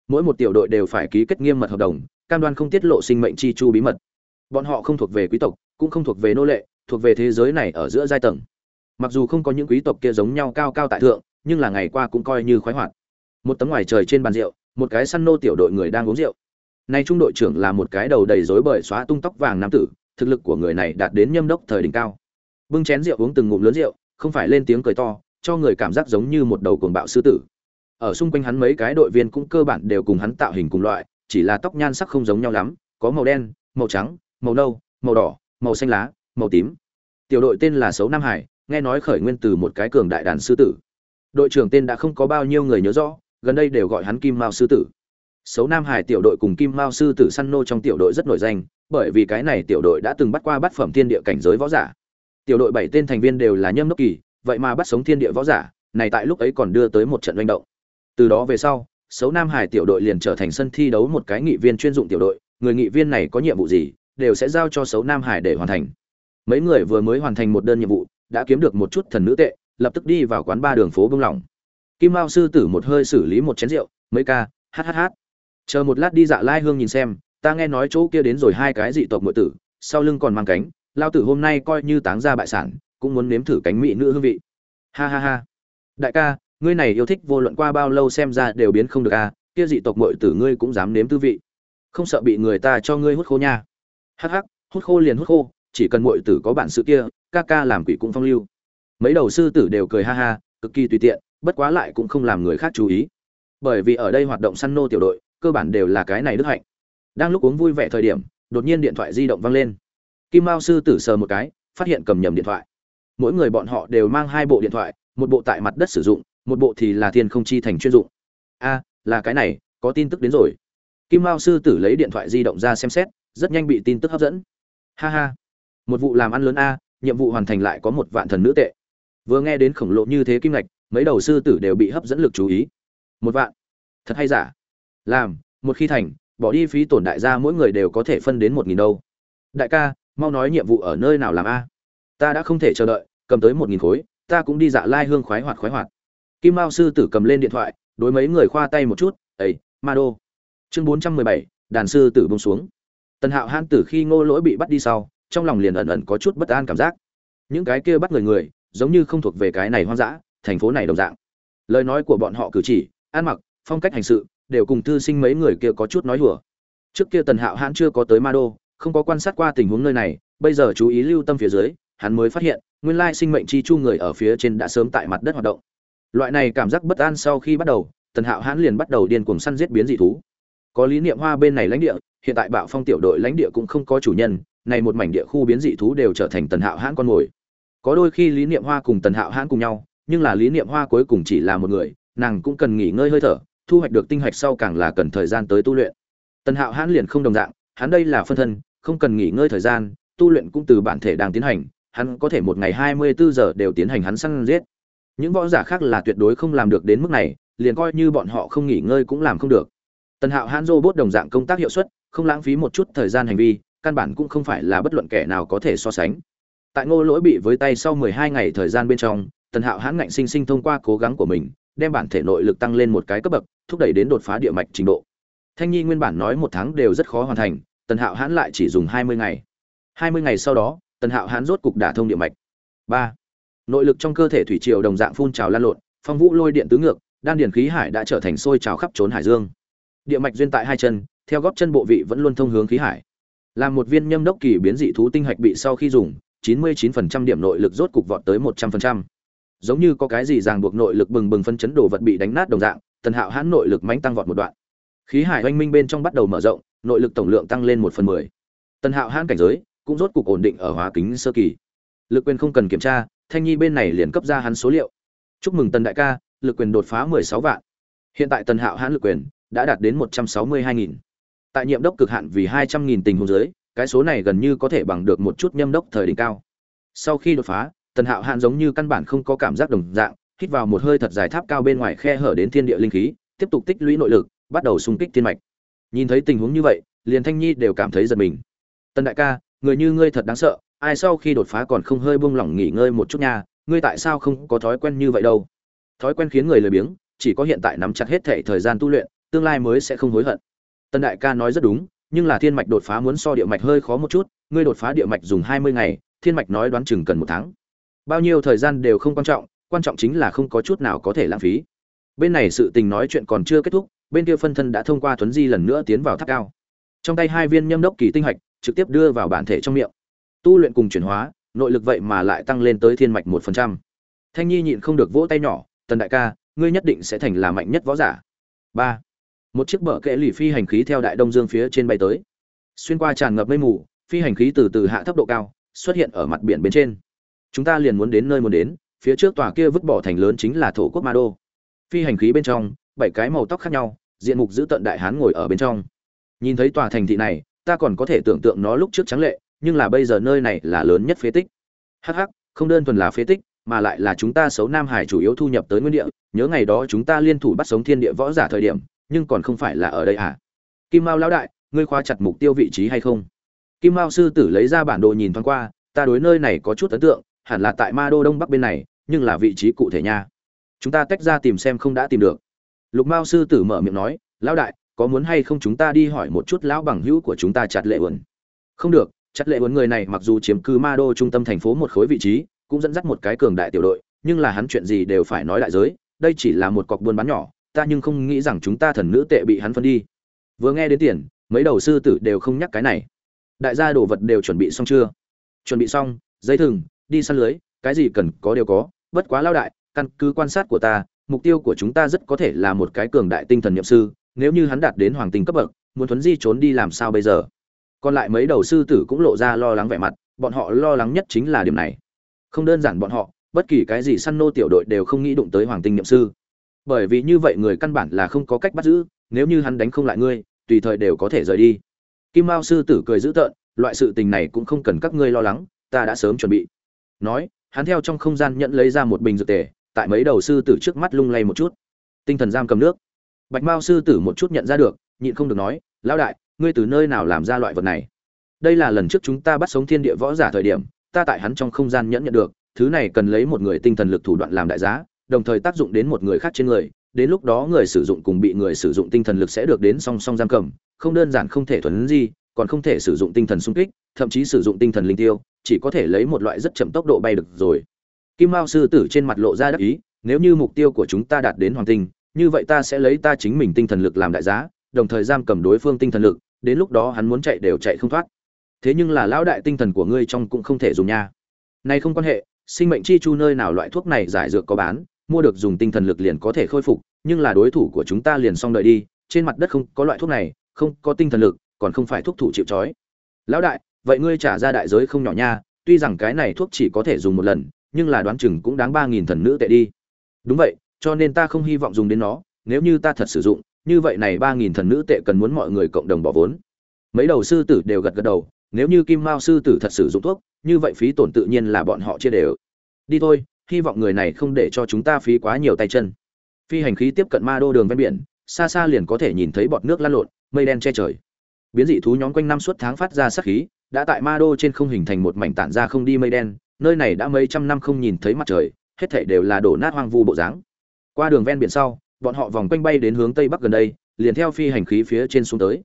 S1: Mỗi một tiểu đội đều phải ký kết nghiêm mật hợp đồng, cam đoan không tiết lộ sinh mệnh chi chu bí mật. Bọn họ không thuộc về quý tộc, cũng không thuộc về nô lệ, thuộc về thế giới này ở giữa giai tầng. Mặc dù không có những quý tộc kia giống nhau cao cao tại thượng, nhưng là ngày qua cũng coi như khoái hoạt. Một tấm ngoài trời trên bàn rượu, một cái săn nô tiểu đội người đang uống rượu. Nay trung đội trưởng là một cái đầu đầy rối bời xóa tung tóc vàng nam tử, thực lực của người này đạt đến nhâm đốc thời đỉnh cao. Bưng chén rượu uống từng ngụm lớn rượu, không phải lên tiếng cười to cho người cảm giác giống như một đầu cuồng bạo sư tử. Ở xung quanh hắn mấy cái đội viên cũng cơ bản đều cùng hắn tạo hình cùng loại chỉ là tóc nhan sắc không giống nhau lắm có màu đen màu trắng màu nâu màu đỏ màu xanh lá màu tím. Tiểu đội tên là xấu nam hải nghe nói khởi nguyên từ một cái cường đại đàn sư tử. Đội trưởng tên đã không có bao nhiêu người nhớ rõ gần đây đều gọi hắn kim mao sư tử. Sấu Nam Hải tiểu đội cùng Kim Mao sư tử săn nô trong tiểu đội rất nổi danh, bởi vì cái này tiểu đội đã từng bắt qua bát phẩm thiên địa cảnh giới võ giả. Tiểu đội bảy tên thành viên đều là nhâm nốc kỳ, vậy mà bắt sống thiên địa võ giả, này tại lúc ấy còn đưa tới một trận manh động. Từ đó về sau, xấu Nam Hải tiểu đội liền trở thành sân thi đấu một cái nghị viên chuyên dụng tiểu đội, người nghị viên này có nhiệm vụ gì, đều sẽ giao cho xấu Nam Hải để hoàn thành. Mấy người vừa mới hoàn thành một đơn nhiệm vụ, đã kiếm được một chút thần nữ tệ, lập tức đi vào quán ba đường phố bông lỏng. Kim lao sư tử một hơi xử lý một chén rượu, mấy ca, hhh chờ một lát đi dạ lai hương nhìn xem ta nghe nói chỗ kia đến rồi hai cái dị tộc ngụy tử sau lưng còn mang cánh lao tử hôm nay coi như táng ra bại sản cũng muốn nếm thử cánh mỹ nữ hương vị. Ha ha ha. Đại ca, ngươi này yêu thích vô luận qua bao lâu xem ra đều biến không được à kia dị tộc muội tử ngươi cũng dám nếm tư vị. Không sợ bị người ta cho ngươi hút khô nha. Hắc hắc, hút khô liền hút khô, chỉ cần muội tử có bản sự kia, ca ca làm quỷ cũng phong lưu. Mấy đầu sư tử đều cười ha ha, cực kỳ tùy tiện, bất quá lại cũng không làm người khác chú ý. Bởi vì ở đây hoạt động săn nô tiểu đội, cơ bản đều là cái này đức hạnh. Đang lúc uống vui vẻ thời điểm, đột nhiên điện thoại di động vang lên. Kim mao sư tử sờ một cái, phát hiện cầm nhầm điện thoại mỗi người bọn họ đều mang hai bộ điện thoại, một bộ tại mặt đất sử dụng, một bộ thì là thiên không chi thành chuyên dụng. A, là cái này, có tin tức đến rồi. Kim mao sư tử lấy điện thoại di động ra xem xét, rất nhanh bị tin tức hấp dẫn. Ha ha, một vụ làm ăn lớn a, nhiệm vụ hoàn thành lại có một vạn thần nữ tệ. Vừa nghe đến khổng lồ như thế kim ngạch, mấy đầu sư tử đều bị hấp dẫn lực chú ý. Một vạn, thật hay giả? Làm, một khi thành, bỏ đi phí tổn đại gia mỗi người đều có thể phân đến một nghìn đâu. Đại ca, mau nói nhiệm vụ ở nơi nào làm a? Ta đã không thể chờ đợi, cầm tới một nghìn khối, ta cũng đi dạ lai hương khoái hoạt khoái hoạt. Kim mao sư tử cầm lên điện thoại, đối mấy người khoa tay một chút ấy ma đô. Chương bốn trăm mười bảy, đàn sư tử bông xuống. Tần hạo hãn tử khi ngô lỗi bị bắt đi sau, trong lòng liền ẩn ẩn có chút bất an cảm giác. Những cái kia bắt người người, giống như không thuộc về cái này hoang dã, thành phố này đồng dạng. Lời nói của bọn họ cử chỉ, ăn mặc, phong cách hành sự, đều cùng thư sinh mấy người kia có chút nói hùa trước kia tần hạo hãn chưa có tới ma đô, không có quan sát qua tình huống nơi này, bây giờ chú ý lưu tâm phía dưới hắn mới phát hiện nguyên lai sinh mệnh chi chu người ở phía trên đã sớm tại mặt đất hoạt động. Loại này cảm giác bất an sau khi bắt đầu tần hạo hãn liền bắt đầu điên cuồng săn giết biến dị thú. Có lý niệm hoa bên này lãnh địa hiện tại bạo phong tiểu đội lãnh địa cũng không có chủ nhân này một mảnh địa khu biến dị thú đều trở thành tần hạo hãn con mồi. Có đôi khi lý niệm hoa cùng tần hạo hãn cùng nhau nhưng là lý niệm hoa cuối cùng chỉ là một người nàng cũng cần nghỉ ngơi hơi thở thu hoạch được tinh hạch sau càng là cần thời gian tới tu luyện. Tần Hạo hãn liền không đồng dạng, hắn đây là phân thân, không cần nghỉ ngơi thời gian, tu luyện cũng từ bản thể đang tiến hành, hắn có thể một ngày 24 giờ đều tiến hành hắn săn giết. Những võ giả khác là tuyệt đối không làm được đến mức này, liền coi như bọn họ không nghỉ ngơi cũng làm không được. Tần Hạo hãn robot đồng dạng công tác hiệu suất, không lãng phí một chút thời gian hành vi, căn bản cũng không phải là bất luận kẻ nào có thể so sánh. Tại Ngô Lỗi bị với tay sau 12 ngày thời gian bên trong, Tần Hạo hãn ngạnh sinh sinh thông qua cố gắng của mình, đem bản thể nội lực tăng lên một cái cấp bậc, thúc đẩy đến đột phá địa mạch trình độ. Thanh Nhi nguyên bản nói một tháng đều rất khó hoàn thành, Tần Hạo Hãn lại chỉ dùng hai mươi ngày. Hai mươi ngày sau đó, Tần Hạo hán rốt cục đả thông địa mạch. Ba, Nội lực trong cơ thể thủy triều đồng dạng phun trào lan lộn, phong vũ lôi điện tứ ngược, đan điền khí hải đã trở thành sôi trào khắp trốn hải dương. Địa mạch duyên tại hai chân, theo góp chân bộ vị vẫn luôn thông hướng khí hải. Làm một viên nhâm đốc kỳ biến dị thú tinh hạch bị sau khi dùng, 99% điểm nội lực rốt cục vọt tới 100%. Giống như có cái gì ràng buộc nội lực bừng bừng phân chấn đồ vật bị đánh nát đồng dạng, tần hạo hãn nội lực mánh tăng vọt một đoạn khí hải oanh minh bên trong bắt đầu mở rộng nội lực tổng lượng tăng lên một phần mười tần hạo hãn cảnh giới cũng rốt cục ổn định ở hóa kính sơ kỳ. Lực quyền không cần kiểm tra thanh nhi bên này liền cấp ra hắn số liệu. Chúc mừng tần đại ca lực quyền đột phá mười sáu vạn. Hiện tại tần hạo hãn lực quyền đã đạt đến một trăm sáu mươi hai nghìn. Tại nhiệm đốc cực hạn vì hai trăm nghìn tình huống dưới cái số này gần như có thể bằng được một chút nhâm đốc thời đỉnh cao. Sau khi đột phá tần hạo hạn giống như căn bản không có cảm giác đồng dạng hít vào một hơi thật dài tháp cao bên ngoài khe hở đến thiên địa linh khí, tiếp tục tích lũy nội lực, bắt đầu xung kích thiên mạch. Nhìn thấy tình huống như vậy, liền Thanh Nhi đều cảm thấy giật mình. tần đại ca, người như ngươi thật đáng sợ, ai sau khi đột phá còn không hơi buông lỏng nghỉ ngơi một chút nha, ngươi tại sao không có thói quen như vậy đâu? Thói quen khiến người lười biếng, chỉ có hiện tại nắm chặt hết thể thời gian tu luyện, tương lai mới sẽ không hối hận. Tân đại ca nói rất đúng, nhưng là thiên mạch đột phá muốn so địa mạch hơi khó một chút, ngươi đột phá địa mạch dùng 20 ngày, thiên mạch nói đoán chừng cần một tháng. Bao nhiêu thời gian đều không quan trọng, quan trọng chính là không có chút nào có thể lãng phí bên này sự tình nói chuyện còn chưa kết thúc bên kia phân thân đã thông qua tuấn di lần nữa tiến vào tháp cao trong tay hai viên nhâm đốc kỳ tinh hạch trực tiếp đưa vào bản thể trong miệng. Tu luyện cùng chuyển hóa, nội lực vậy mà lại tăng lên tới thiên mạch một phần trăm. Thanh nhi nhịn không được vỗ tay nhỏ, tần đại ca, ngươi nhất định sẽ thành là mạnh nhất võ giả. Ba. Một chiếc bờ kệ lì phi hành khí theo đại đông dương phía trên bay tới. Xuyên qua tràn ngập mây mù, phi hành khí từ từ hạ thấp độ cao, xuất hiện ở mặt biển bên trên. Chúng ta liền muốn đến nơi muốn đến, phía trước tòa kia vứt bỏ thành lớn chính là thổ quốc ma đô. Phi hành khí bên trong, bảy cái màu tóc khác nhau, diện mục giữ tận đại hán ngồi ở bên trong. Nhìn thấy tòa thành thị này ta còn có thể tưởng tượng nó lúc trước trắng lệ, nhưng là bây giờ nơi này là lớn nhất phế tích. Hh không đơn thuần là phế tích, mà lại là chúng ta xấu nam hải chủ yếu thu nhập tới nguyên địa, nhớ ngày đó chúng ta liên thủ bắt sống thiên địa võ giả thời điểm, nhưng còn không phải là ở đây à? Kim mao lão đại, ngươi khóa chặt mục tiêu vị trí hay không? Kim mao sư tử lấy ra bản đồ nhìn thoáng qua, ta đối nơi này có chút ấn tượng, hẳn là tại ma đô đông bắc bên này, nhưng là vị trí cụ thể nha. Chúng ta tách ra tìm xem không đã tìm được. Lục mao sư tử mở miệng nói, lão đại có muốn hay không chúng ta đi hỏi một chút lão bằng hữu của chúng ta chặt lệ uẩn? Không được, chặt lệ uẩn người này mặc dù chiếm cư ma đô trung tâm thành phố một khối vị trí, cũng dẫn dắt một cái cường đại tiểu đội, nhưng là hắn chuyện gì đều phải nói đại giới, đây chỉ là một cọc buôn bán nhỏ, ta nhưng không nghĩ rằng chúng ta thần nữ tệ bị hắn phân đi. Vừa nghe đến tiền, mấy đầu sư tử đều không nhắc cái này. Đại gia đồ vật đều chuẩn bị xong chưa? Chuẩn bị xong, dây thừng, đi săn lưới, cái gì cần có đều có, bất quá lao đại, căn cứ quan sát của ta, mục tiêu của chúng ta rất có thể là một cái cường đại tinh thần nhậm sư nếu như hắn đạt đến hoàng tinh cấp bậc, muốn thuấn di trốn đi làm sao bây giờ? Còn lại mấy đầu sư tử cũng lộ ra lo lắng vẻ mặt, bọn họ lo lắng nhất chính là điểm này. Không đơn giản bọn họ, bất kỳ cái gì săn nô tiểu đội đều không nghĩ đụng tới hoàng tinh nhậm sư. Bởi vì như vậy người căn bản là không có cách bắt giữ, nếu như hắn đánh không lại ngươi, tùy thời đều có thể rời đi. Kim mao sư tử cười dữ tợn, loại sự tình này cũng không cần các ngươi lo lắng, ta đã sớm chuẩn bị. Nói, hắn theo trong không gian nhận lấy ra một bình dược tề, tại mấy đầu sư tử trước mắt lung lay một chút. Tinh thần giam cầm nước bạch mao sư tử một chút nhận ra được, nhịn không được nói, lão đại, ngươi từ nơi nào làm ra loại vật này? Đây là lần trước chúng ta bắt sống thiên địa võ giả thời điểm, ta tại hắn trong không gian nhẫn nhận được, thứ này cần lấy một người tinh thần lực thủ đoạn làm đại giá, đồng thời tác dụng đến một người khác trên người, đến lúc đó người sử dụng cùng bị người sử dụng tinh thần lực sẽ được đến song song giam cầm, không đơn giản không thể thuần gì còn không thể sử dụng tinh thần xung kích, thậm chí sử dụng tinh thần linh tiêu, chỉ có thể lấy một loại rất chậm tốc độ bay được rồi. Kim mao sư tử trên mặt lộ ra đắc ý, nếu như mục tiêu của chúng ta đạt đến hoàng tinh như vậy ta sẽ lấy ta chính mình tinh thần lực làm đại giá, đồng thời giam cầm đối phương tinh thần lực, đến lúc đó hắn muốn chạy đều chạy không thoát. Thế nhưng là lão đại tinh thần của ngươi trong cũng không thể dùng nha. Này không quan hệ, sinh mệnh chi chu nơi nào loại thuốc này giải dược có bán, mua được dùng tinh thần lực liền có thể khôi phục, nhưng là đối thủ của chúng ta liền xong đợi đi, trên mặt đất không có loại thuốc này, không có tinh thần lực, còn không phải thuốc thủ chịu trói. Lão đại, vậy ngươi trả ra đại giới không nhỏ nha, tuy rằng cái này thuốc chỉ có thể dùng một lần, nhưng là đoán chừng cũng đáng ba nghìn thần nữ tệ đi. Đúng vậy cho nên ta không hy vọng dùng đến nó, nếu như ta thật sử dụng, như vậy này ba nghìn thần nữ tệ cần muốn mọi người cộng đồng bỏ vốn. Mấy đầu sư tử đều gật gật đầu, nếu như kim mao sư tử thật sử dụng thuốc, như vậy phí tổn tự nhiên là bọn họ chia đều. Đi thôi, hy vọng người này không để cho chúng ta phí quá nhiều tay chân. Phi hành khí tiếp cận ma đô đường ven biển, xa xa liền có thể nhìn thấy bọt nước lăn lộn, mây đen che trời. Biến dị thú nhóm quanh năm suốt tháng phát ra sắc khí, đã tại ma đô trên không hình thành một mảnh tản ra không đi mây đen, nơi này đã mấy trăm năm không nhìn thấy mặt trời, hết thảy đều là đổ nát hoang vu bộ dáng qua đường ven biển sau, bọn họ vòng quanh bay đến hướng tây bắc gần đây, liền theo phi hành khí phía trên xuống tới.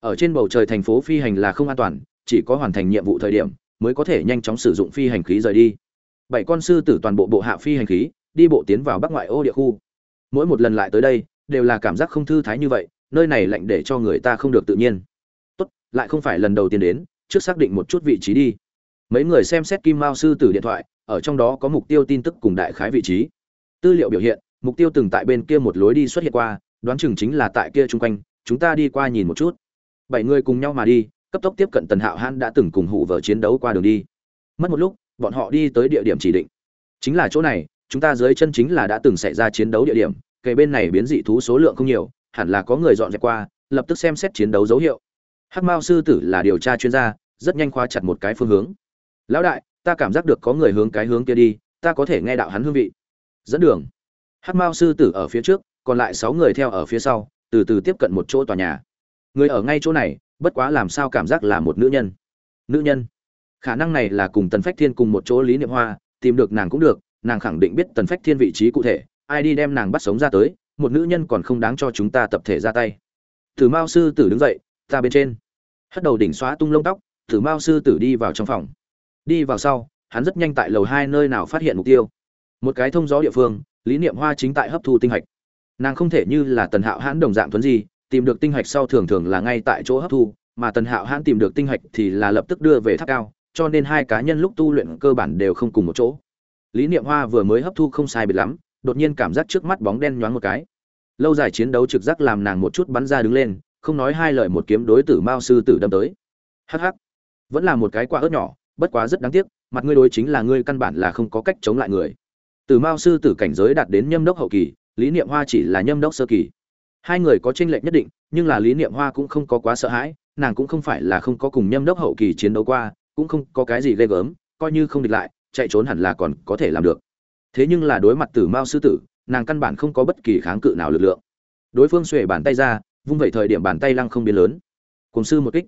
S1: Ở trên bầu trời thành phố phi hành là không an toàn, chỉ có hoàn thành nhiệm vụ thời điểm mới có thể nhanh chóng sử dụng phi hành khí rời đi. Bảy con sư tử toàn bộ bộ hạ phi hành khí, đi bộ tiến vào bắc ngoại ô địa khu. Mỗi một lần lại tới đây, đều là cảm giác không thư thái như vậy, nơi này lạnh để cho người ta không được tự nhiên. Tốt, lại không phải lần đầu tiên đến, trước xác định một chút vị trí đi. Mấy người xem xét kim mao sư tử điện thoại, ở trong đó có mục tiêu tin tức cùng đại khái vị trí. Tư liệu biểu hiện mục tiêu từng tại bên kia một lối đi xuất hiện qua, đoán chừng chính là tại kia chung quanh, chúng ta đi qua nhìn một chút. Bảy người cùng nhau mà đi, cấp tốc tiếp cận tần hạo hãn đã từng cùng hụ vợ chiến đấu qua đường đi. Mất một lúc, bọn họ đi tới địa điểm chỉ định. Chính là chỗ này, chúng ta dưới chân chính là đã từng xảy ra chiến đấu địa điểm, kề bên này biến dị thú số lượng không nhiều, hẳn là có người dọn dẹp qua, lập tức xem xét chiến đấu dấu hiệu. Hắc mao sư tử là điều tra chuyên gia, rất nhanh khóa chặt một cái phương hướng. Lão đại, ta cảm giác được có người hướng cái hướng kia đi, ta có thể nghe đạo hắn hương vị. Dẫn đường hắc mao sư tử ở phía trước, còn lại sáu người theo ở phía sau, từ từ tiếp cận một chỗ tòa nhà. Người ở ngay chỗ này, bất quá làm sao cảm giác là một nữ nhân. Nữ nhân? Khả năng này là cùng tần phách thiên cùng một chỗ lý niệm hoa, tìm được nàng cũng được, nàng khẳng định biết tần phách thiên vị trí cụ thể, ai đi đem nàng bắt sống ra tới, một nữ nhân còn không đáng cho chúng ta tập thể ra tay. Từ mao sư tử đứng dậy, ta bên trên. Hất đầu đỉnh xóa tung lông tóc Từ mao sư tử đi vào trong phòng. Đi vào sau, hắn rất nhanh tại lầu hai nơi nào phát hiện mục tiêu. Một cái thông gió địa phương lý niệm hoa chính tại hấp thu tinh hạch. Nàng không thể như là tần hạo hãn đồng dạng thuấn gì tìm được tinh hạch sau thường thường là ngay tại chỗ hấp thu, mà tần hạo hãn tìm được tinh hạch thì là lập tức đưa về tháp cao, cho nên hai cá nhân lúc tu luyện cơ bản đều không cùng một chỗ. Lý niệm hoa vừa mới hấp thu không sai biệt lắm, đột nhiên cảm giác trước mắt bóng đen nhoáng một cái. Lâu dài chiến đấu trực giác làm nàng một chút bắn ra đứng lên, không nói hai lời một kiếm đối tử mao sư tử đâm tới. Hh vẫn là một cái quả ớt nhỏ, bất quá rất đáng tiếc, mặt ngươi đối chính là ngươi căn bản là không có cách chống lại người. Từ mao sư tử cảnh giới đạt đến nhâm đốc hậu kỳ, lý niệm hoa chỉ là nhâm đốc sơ kỳ. Hai người có tranh lệch nhất định, nhưng là lý niệm hoa cũng không có quá sợ hãi, nàng cũng không phải là không có cùng nhâm đốc hậu kỳ chiến đấu qua, cũng không có cái gì ghê gớm, coi như không địch lại, chạy trốn hẳn là còn có thể làm được. Thế nhưng là đối mặt tử mao sư tử, nàng căn bản không có bất kỳ kháng cự nào lực lượng. Đối phương xuề bàn tay ra, vung vẩy thời điểm bàn tay lăng không biến lớn. Cùng sư một kích.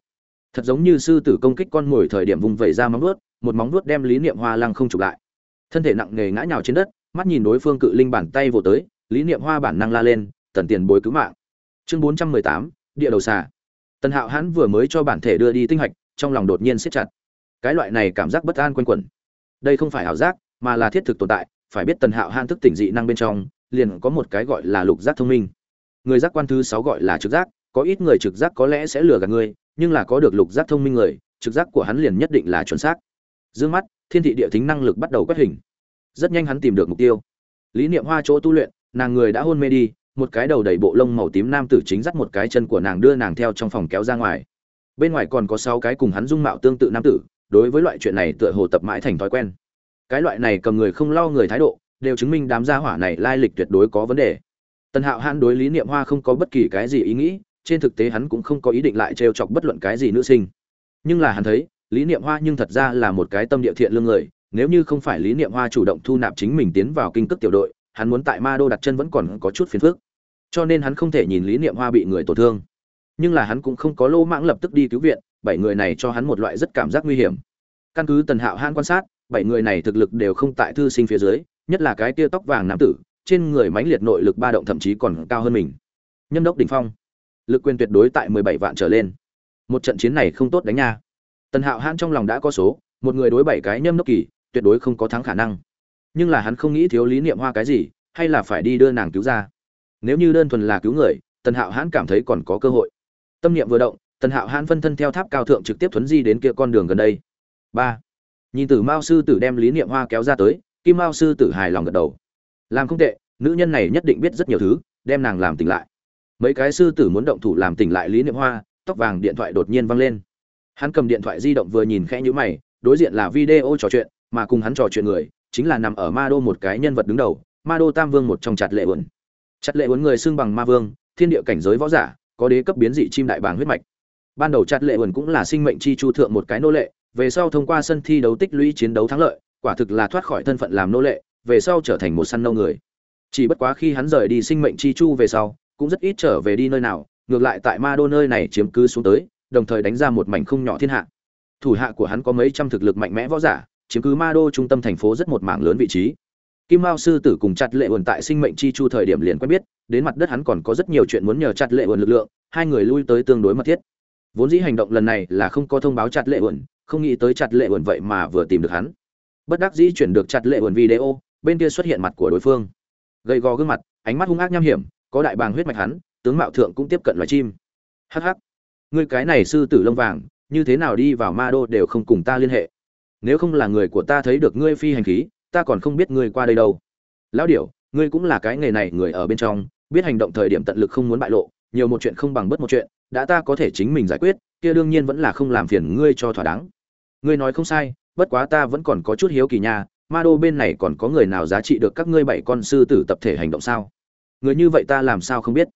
S1: Thật giống như sư tử công kích con mồi thời điểm vung vẩy ra móng vuốt, một móng vuốt đem lý niệm hoa lăng không chụp lại thân thể nặng nề ngã nhào trên đất, mắt nhìn đối phương cự linh bàn tay vỗ tới, lý niệm hoa bản năng la lên, tần tiền bối cứu mạng. Chương bốn trăm mười tám, địa đầu xà. Tần hạo hãn vừa mới cho bản thể đưa đi tinh hạch, trong lòng đột nhiên siết chặt. Cái loại này cảm giác bất an quanh quẩn. Đây không phải ảo giác, mà là thiết thực tồn tại, phải biết tần hạo hãn thức tỉnh dị năng bên trong, liền có một cái gọi là lục giác thông minh. Người giác quan thứ sáu gọi là trực giác, có ít người trực giác có lẽ sẽ lừa gạt ngươi nhưng là có được lục giác thông minh người, trực giác của hắn liền nhất định là chuẩn xác. D ư ơ n g mắt thiên thị địa tính năng lực bắt đầu quét hình. Rất nhanh hắn tìm được mục tiêu. Lý niệm hoa chỗ tu luyện, nàng người đã hôn mê đi, một cái đầu đầy bộ lông màu tím nam tử chính dắt một cái chân của nàng đưa nàng theo trong phòng kéo ra ngoài. Bên ngoài còn có sáu cái cùng hắn dung mạo tương tự nam tử, đối với loại chuyện này tựa hồ tập mãi thành thói quen. Cái loại này cầm người không lo người thái độ, đều chứng minh đám gia hỏa này lai lịch tuyệt đối có vấn đề. Tần hạo hãn đối lý niệm hoa không có bất kỳ cái gì ý nghĩ, trên thực tế hắn cũng không có ý định lại trêu chọc bất luận cái gì nữ sinh. Nhưng là hắn thấy lý niệm hoa nhưng thật ra là một cái tâm địa thiện lương người, nếu như không phải lý niệm hoa chủ động thu nạp chính mình tiến vào kinh cước tiểu đội, hắn muốn tại ma đô đặt chân vẫn còn có chút phiền phức. Cho nên hắn không thể nhìn lý niệm hoa bị người tổn thương. Nhưng là hắn cũng không có lô mãng lập tức đi cứu viện, bảy người này cho hắn một loại rất cảm giác nguy hiểm. Căn cứ tần hạo hãn quan sát, bảy người này thực lực đều không tại thư sinh phía dưới, nhất là cái tia tóc vàng nam tử, trên người mãnh liệt nội lực ba động thậm chí còn cao hơn mình. Nhâm đốc đỉnh phong. Lực quyền tuyệt đối tại mười bảy vạn trở lên. Một trận chiến này không tốt đánh nha tần hạo hãn trong lòng đã có số, một người đối bảy cái nhâm nốc kỳ, tuyệt đối không có thắng khả năng. Nhưng là hắn không nghĩ thiếu lý niệm hoa cái gì, hay là phải đi đưa nàng cứu ra. Nếu như đơn thuần là cứu người, tần hạo hãn cảm thấy còn có cơ hội. Tâm niệm vừa động, tần hạo hãn phân thân theo tháp cao thượng trực tiếp thuấn di đến kia con đường gần đây. Ba. Nhìn tử mao sư tử đem lý niệm hoa kéo ra tới, kim mao sư tử hài lòng gật đầu. Làm không tệ, nữ nhân này nhất định biết rất nhiều thứ, đem nàng làm tỉnh lại. Mấy cái sư tử muốn động thủ làm tỉnh lại lý niệm hoa, tóc vàng điện thoại đột nhiên văng lên hắn cầm điện thoại di động vừa nhìn khẽ nhữ mày, đối diện là video trò chuyện, mà cùng hắn trò chuyện người, chính là nằm ở ma đô một cái nhân vật đứng đầu, ma đô tam vương một trong chặt lệ uẩn. Chặt lệ uẩn người xưng bằng ma vương, thiên địa cảnh giới võ giả, có đế cấp biến dị chim đại bàng huyết mạch. Ban đầu chặt lệ uẩn cũng là sinh mệnh chi chu thượng một cái nô lệ, về sau thông qua sân thi đấu tích lũy chiến đấu thắng lợi, quả thực là thoát khỏi thân phận làm nô lệ, về sau trở thành một săn nâu người. Chỉ bất quá khi hắn rời đi sinh mệnh chi chu về sau, cũng rất ít trở về đi nơi nào, ngược lại tại ma đô nơi này chiếm cứ xuống tới đồng thời đánh ra một mảnh không nhỏ thiên hạ. Thủ hạ của hắn có mấy trăm thực lực mạnh mẽ võ giả, chiếm cứ ma đô trung tâm thành phố rất một mảng lớn vị trí. Kim mao sư tử cùng chặt lệ uẩn tại sinh mệnh chi chu thời điểm liền quen biết, đến mặt đất hắn còn có rất nhiều chuyện muốn nhờ chặt lệ uẩn lực lượng, hai người lui tới tương đối mật thiết. Vốn dĩ hành động lần này là không có thông báo chặt lệ uẩn, không nghĩ tới chặt lệ uẩn vậy mà vừa tìm được hắn. Bất đắc dĩ chuyển được chặt lệ uẩn video, bên kia xuất hiện mặt của đối phương. Gầy gò gương mặt, ánh mắt hung ác nham hiểm, có đại bàng huyết mạch hắn, tướng mạo thượng cũng tiếp cận loài chim. Hắc hắc ngươi cái này sư tử lông vàng, như thế nào đi vào ma đô đều không cùng ta liên hệ. Nếu không là người của ta thấy được ngươi phi hành khí, ta còn không biết ngươi qua đây đâu. Lão điểu, ngươi cũng là cái nghề này người ở bên trong, biết hành động thời điểm tận lực không muốn bại lộ, nhiều một chuyện không bằng bất một chuyện, đã ta có thể chính mình giải quyết, kia đương nhiên vẫn là không làm phiền ngươi cho thỏa đáng. Ngươi nói không sai, bất quá ta vẫn còn có chút hiếu kỳ nha, ma đô bên này còn có người nào giá trị được các ngươi bảy con sư tử tập thể hành động sao? Người như vậy ta làm sao không biết?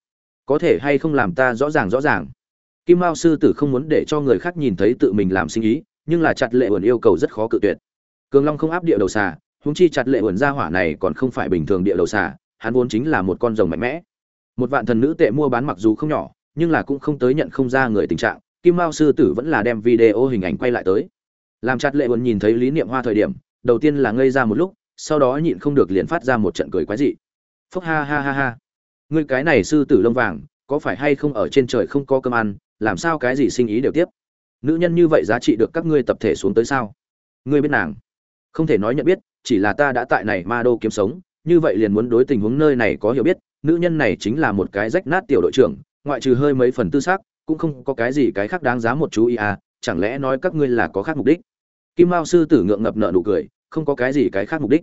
S1: Có thể hay không làm ta rõ ràng rõ ràng? Kim mao sư tử không muốn để cho người khác nhìn thấy tự mình làm sinh ý, nhưng là chặt lệ ẩn yêu cầu rất khó cự tuyệt. Cường long không áp địa đầu xà húng chi chặt lệ ẩn ra hỏa này còn không phải bình thường địa đầu xà, hắn vốn chính là một con rồng mạnh mẽ. Một vạn thần nữ tệ mua bán mặc dù không nhỏ, nhưng là cũng không tới nhận không ra người tình trạng, kim mao sư tử vẫn là đem video hình ảnh quay lại tới. Làm chặt lệ ẩn nhìn thấy lý niệm hoa thời điểm, đầu tiên là ngây ra một lúc, sau đó nhịn không được liền phát ra một trận cười quái dị. Phúc ha ha ha ha. Ngươi cái này sư tử lông vàng, có phải hay không ở trên trời không có cơm ăn làm sao cái gì sinh ý đều tiếp? Nữ nhân như vậy giá trị được các ngươi tập thể xuống tới sao? Ngươi biết nàng. Không thể nói nhận biết, chỉ là ta đã tại này ma đô kiếm sống, như vậy liền muốn đối tình huống nơi này có hiểu biết, nữ nhân này chính là một cái rách nát tiểu đội trưởng, ngoại trừ hơi mấy phần tư xác, cũng không có cái gì cái khác đáng giá một chú ý à chẳng lẽ nói các ngươi là có khác mục đích? Kim mao sư tử ngượng ngập nợ nụ cười, không có cái gì cái khác mục đích.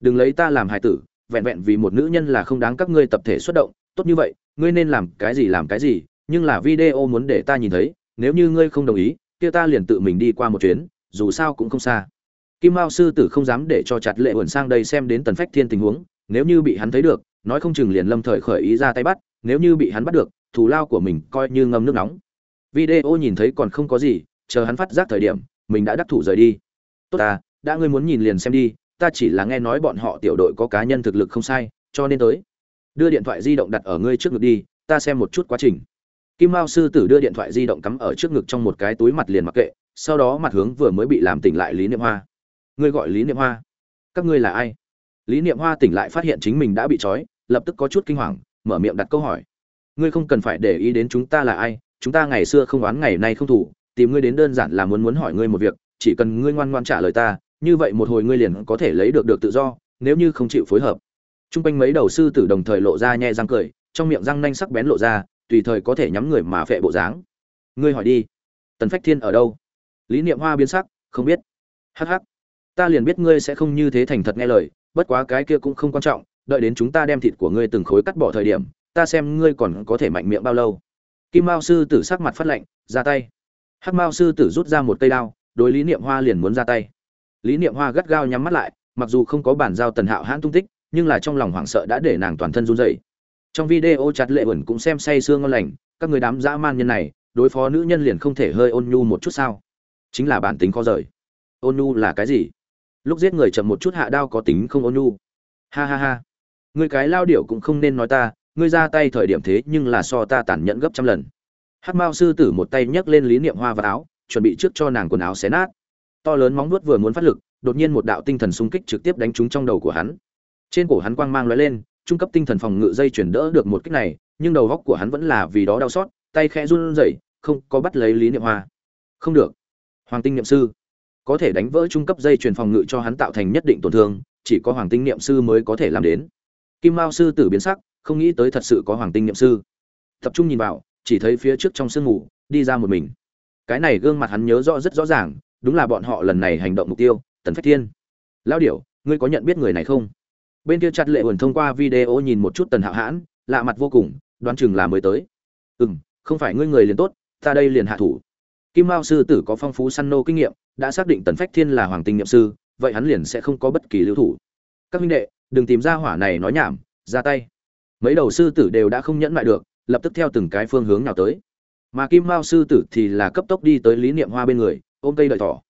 S1: Đừng lấy ta làm hài tử, vẹn vẹn vì một nữ nhân là không đáng các ngươi tập thể xuất động, tốt như vậy, ngươi nên làm cái gì làm cái gì nhưng là video muốn để ta nhìn thấy, nếu như ngươi không đồng ý, kia ta liền tự mình đi qua một chuyến, dù sao cũng không xa. Kim mao sư tử không dám để cho chặt lệ ẩn sang đây xem đến tần phách thiên tình huống, nếu như bị hắn thấy được, nói không chừng liền lâm thời khởi ý ra tay bắt, nếu như bị hắn bắt được, thù lao của mình coi như ngâm nước nóng. Video nhìn thấy còn không có gì, chờ hắn phát giác thời điểm, mình đã đắc thủ rời đi. Tốt ta, đã ngươi muốn nhìn liền xem đi, ta chỉ là nghe nói bọn họ tiểu đội có cá nhân thực lực không sai, cho nên tới. Đưa điện thoại di động đặt ở ngươi trước ngực đi, ta xem một chút quá trình kim mao sư tử đưa điện thoại di động cắm ở trước ngực trong một cái túi mặt liền mặc kệ sau đó mặt hướng vừa mới bị làm tỉnh lại lý niệm hoa. Ngươi gọi lý niệm hoa? Các ngươi là ai? Lý niệm hoa tỉnh lại phát hiện chính mình đã bị trói lập tức có chút kinh hoàng mở miệng đặt câu hỏi. Ngươi không cần phải để ý đến chúng ta là ai chúng ta ngày xưa không oán ngày nay không thủ tìm ngươi đến đơn giản là muốn muốn hỏi ngươi một việc chỉ cần ngươi ngoan ngoan trả lời ta như vậy một hồi ngươi liền có thể lấy được được tự do nếu như không chịu phối hợp. Trung quanh mấy đầu sư tử đồng thời lộ ra nhe răng cười, trong miệng răng nanh sắc bén lộ ra, tùy thời có thể nhắm người mà phệ bộ dáng. Ngươi hỏi đi, Tần Phách Thiên ở đâu? Lý Niệm Hoa biến sắc, không biết. Hắc hắc, ta liền biết ngươi sẽ không như thế thành thật nghe lời, bất quá cái kia cũng không quan trọng, đợi đến chúng ta đem thịt của ngươi từng khối cắt bỏ thời điểm, ta xem ngươi còn có thể mạnh miệng bao lâu. Kim Mao sư tử sắc mặt phát lạnh, ra tay. Hắc Mao sư tử rút ra một cây đao, đối Lý Niệm Hoa liền muốn ra tay. Lý Niệm Hoa gắt gao nhắm mắt lại, mặc dù không có bản giao Tần Hạo Hãn tung tích, nhưng là trong lòng hoảng sợ đã để nàng toàn thân run rẩy. Trong video chặt lệ ẩn cũng xem say sương ngon lành, các người đám dã man nhân này, đối phó nữ nhân liền không thể hơi ôn nhu một chút sao? Chính là bản tính khó rời. Ôn nhu là cái gì? Lúc giết người chậm một chút hạ đao có tính không ôn nhu. Ha ha ha. Ngươi cái lao điểu cũng không nên nói ta, ngươi ra tay thời điểm thế nhưng là so ta tàn nhẫn gấp trăm lần. Hắc Mao sư tử một tay nhấc lên Lý Niệm Hoa và áo, chuẩn bị trước cho nàng quần áo xé nát. To lớn móng vuốt vừa muốn phát lực, đột nhiên một đạo tinh thần xung kích trực tiếp đánh trúng trong đầu của hắn trên cổ hắn quang mang lóe lên trung cấp tinh thần phòng ngự dây chuyển đỡ được một kích này, nhưng đầu góc của hắn vẫn là vì đó đau xót, tay khẽ run rẩy, không có bắt lấy lý niệm hoa. Không được. Hoàng tinh niệm sư. Có thể đánh vỡ trung cấp dây chuyển phòng ngự cho hắn tạo thành nhất định tổn thương, chỉ có hoàng tinh niệm sư mới có thể làm đến. Kim mao sư tử biến sắc, không nghĩ tới thật sự có hoàng tinh niệm sư. Tập trung nhìn vào, chỉ thấy phía trước trong sương mù, đi ra một mình. Cái này gương mặt hắn nhớ rõ rất rõ ràng, đúng là bọn họ lần này hành động mục tiêu, tần phách thiên. Lao điểu, ngươi có nhận biết người này không? Bên kia chặt lệ ẩn thông qua video nhìn một chút tần hạo hãn, lạ mặt vô cùng, đoán chừng là mới tới. Ừ m không phải ngươi người liền tốt, ta đây liền hạ thủ. Kim mao sư tử có phong phú săn nô kinh nghiệm, đã xác định tần phách thiên là hoàng tinh nghiệm sư, vậy hắn liền sẽ không có bất kỳ lưu thủ. Các huynh đệ, đừng tìm ra hỏa này nói nhảm, ra tay. Mấy đầu sư tử đều đã không nhẫn lại được, lập tức theo từng cái phương hướng nào tới. Mà kim mao sư tử thì là cấp tốc đi tới lý niệm hoa bên người, ôm cây đợi thỏ.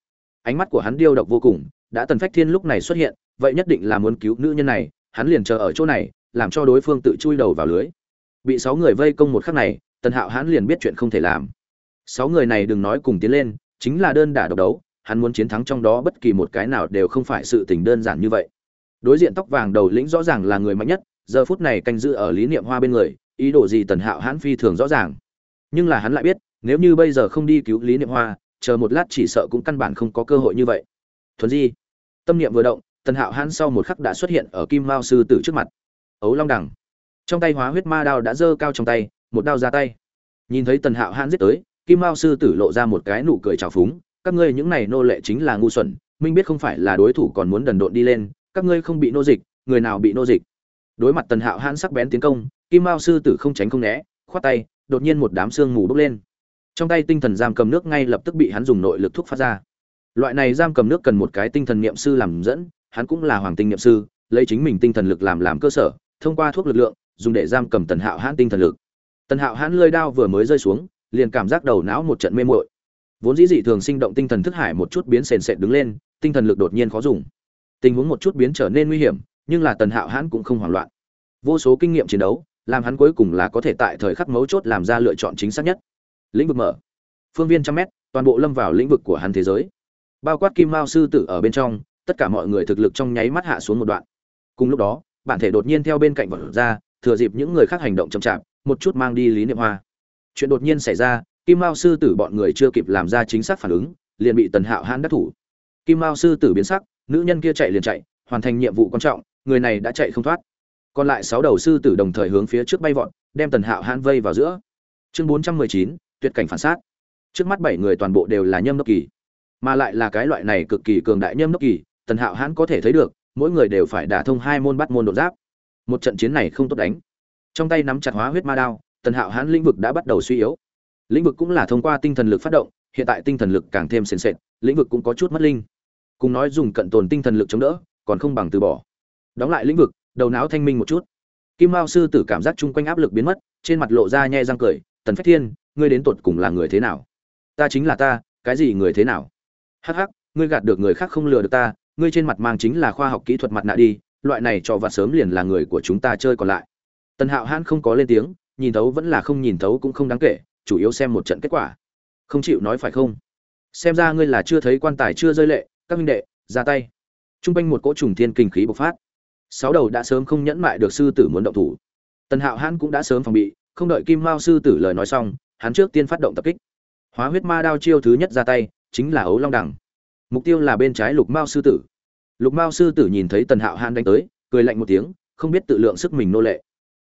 S1: Ánh mắt của hắn điêu độc vô cùng, đã tần phách thiên lúc này xuất hiện vậy nhất định là muốn cứu nữ nhân này, hắn liền chờ ở chỗ này, làm cho đối phương tự chui đầu vào lưới. Bị sáu người vây công một khắc này, tần hạo hắn liền biết chuyện không thể làm. Sáu người này đừng nói cùng tiến lên, chính là đơn đả độc đấu, hắn muốn chiến thắng trong đó bất kỳ một cái nào đều không phải sự tình đơn giản như vậy. Đối diện tóc vàng đầu lĩnh rõ ràng là người mạnh nhất, giờ phút này canh giữ ở lý niệm hoa bên người, ý đồ gì tần hạo hãn phi thường rõ ràng. Nhưng là hắn lại biết, nếu như bây giờ không đi cứu lý niệm hoa, chờ một lát chỉ sợ cũng căn bản không có cơ hội như vậy. Thuần di, tâm niệm vừa động tần hạo hãn sau một khắc đã xuất hiện ở kim mao sư tử trước mặt. Ấu long đẳng trong tay hóa huyết ma đao đã giơ cao trong tay, một đao ra tay. Nhìn thấy tần hạo hãn giết tới, kim mao sư tử lộ ra một cái nụ cười trào phúng. Các ngươi những này nô lệ chính là ngu xuẩn, minh biết không phải là đối thủ còn muốn đần độn đi lên, các ngươi không bị nô dịch, người nào bị nô dịch? Đối mặt tần hạo hãn sắc bén tiến công, kim mao sư tử không tránh không né, khoát tay, đột nhiên một đám xương mù bốc lên. Trong tay tinh thần giam cầm nước ngay lập tức bị hắn dùng nội lực thuốc phát ra. Loại này giam cầm nước cần một cái tinh thần niệm sư làm dẫn hắn cũng là hoàng tinh nhậm sư, lấy chính mình tinh thần lực làm làm cơ sở, thông qua thuốc lực lượng, dùng để giam cầm tần hạo hãn tinh thần lực. Tần hạo hãn lơi đao vừa mới rơi xuống, liền cảm giác đầu não một trận mê muội. Vốn dĩ dị thường sinh động tinh thần thức hải một chút biến sền sệt đứng lên, tinh thần lực đột nhiên khó dùng. Tình huống một chút biến trở nên nguy hiểm, nhưng là tần hạo hãn cũng không hoảng loạn. Vô số kinh nghiệm chiến đấu, làm hắn cuối cùng là có thể tại thời khắc mấu chốt làm ra lựa chọn chính xác nhất. Lĩnh vực mở. Phương viên trăm mét, toàn bộ lâm vào lĩnh vực của hắn thế giới. Bao quát kim mao sư tử ở bên trong tất cả mọi người thực lực trong nháy mắt hạ xuống một đoạn. Cùng lúc đó, bản thể đột nhiên theo bên cạnh vật ra, thừa dịp những người khác hành động chậm chạp, một chút mang đi lý niệm hoa. Chuyện đột nhiên xảy ra, kim mao sư tử bọn người chưa kịp làm ra chính xác phản ứng, liền bị tần hạo hãn đắc thủ. Kim mao sư tử biến sắc, nữ nhân kia chạy liền chạy, hoàn thành nhiệm vụ quan trọng, người này đã chạy không thoát. Còn lại sáu đầu sư tử đồng thời hướng phía trước bay vọt, đem tần hạo hãn vây vào giữa. Chương bốn trăm mười chín, tuyệt cảnh phản sát. Trước mắt bảy người toàn bộ đều là nhâm đốc kỳ, mà lại là cái loại này cực kỳ cường đại nhâm đốc kỳ tần hạo hãn có thể thấy được, mỗi người đều phải đả thông hai môn bắt môn đột giáp. Một trận chiến này không tốt đánh. Trong tay nắm chặt hóa huyết ma đao, tần hạo hãn lĩnh vực đã bắt đầu suy yếu. Lĩnh vực cũng là thông qua tinh thần lực phát động, hiện tại tinh thần lực càng thêm sền sệt, lĩnh vực cũng có chút mất linh. Cùng nói dùng cận tồn tinh thần lực chống đỡ, còn không bằng từ bỏ. Đóng lại lĩnh vực, đầu não thanh minh một chút. Kim mao sư tử cảm giác chung quanh áp lực biến mất, trên mặt lộ ra nhe răng cười, tần phách thiên, ngươi đến tột cùng là người thế nào? Ta chính là ta, cái gì người thế nào? Hắc hắc, ngươi gạt được người khác không lừa được ta ngươi trên mặt mang chính là khoa học kỹ thuật mặt nạ đi, loại này cho vặt sớm liền là người của chúng ta chơi còn lại. Tần hạo hãn không có lên tiếng, nhìn thấu vẫn là không nhìn thấu cũng không đáng kể, chủ yếu xem một trận kết quả. Không chịu nói phải không? Xem ra ngươi là chưa thấy quan tài chưa rơi lệ, các minh đệ, ra tay. T r u n g quanh một cỗ trùng thiên kinh khí bộc phát. Sáu đầu đã sớm không nhẫn mại được sư tử muốn động thủ. Tần hạo hãn cũng đã sớm phòng bị, không đợi kim mao sư tử lời nói xong, hắn trước tiên phát động tập kích. Hóa huyết ma đao chiêu thứ nhất ra tay, chính là ấu long đẳng mục tiêu là bên trái lục mao sư tử. Lục mao sư tử nhìn thấy tần hạo hàn đánh tới, cười lạnh một tiếng, không biết tự lượng sức mình nô lệ.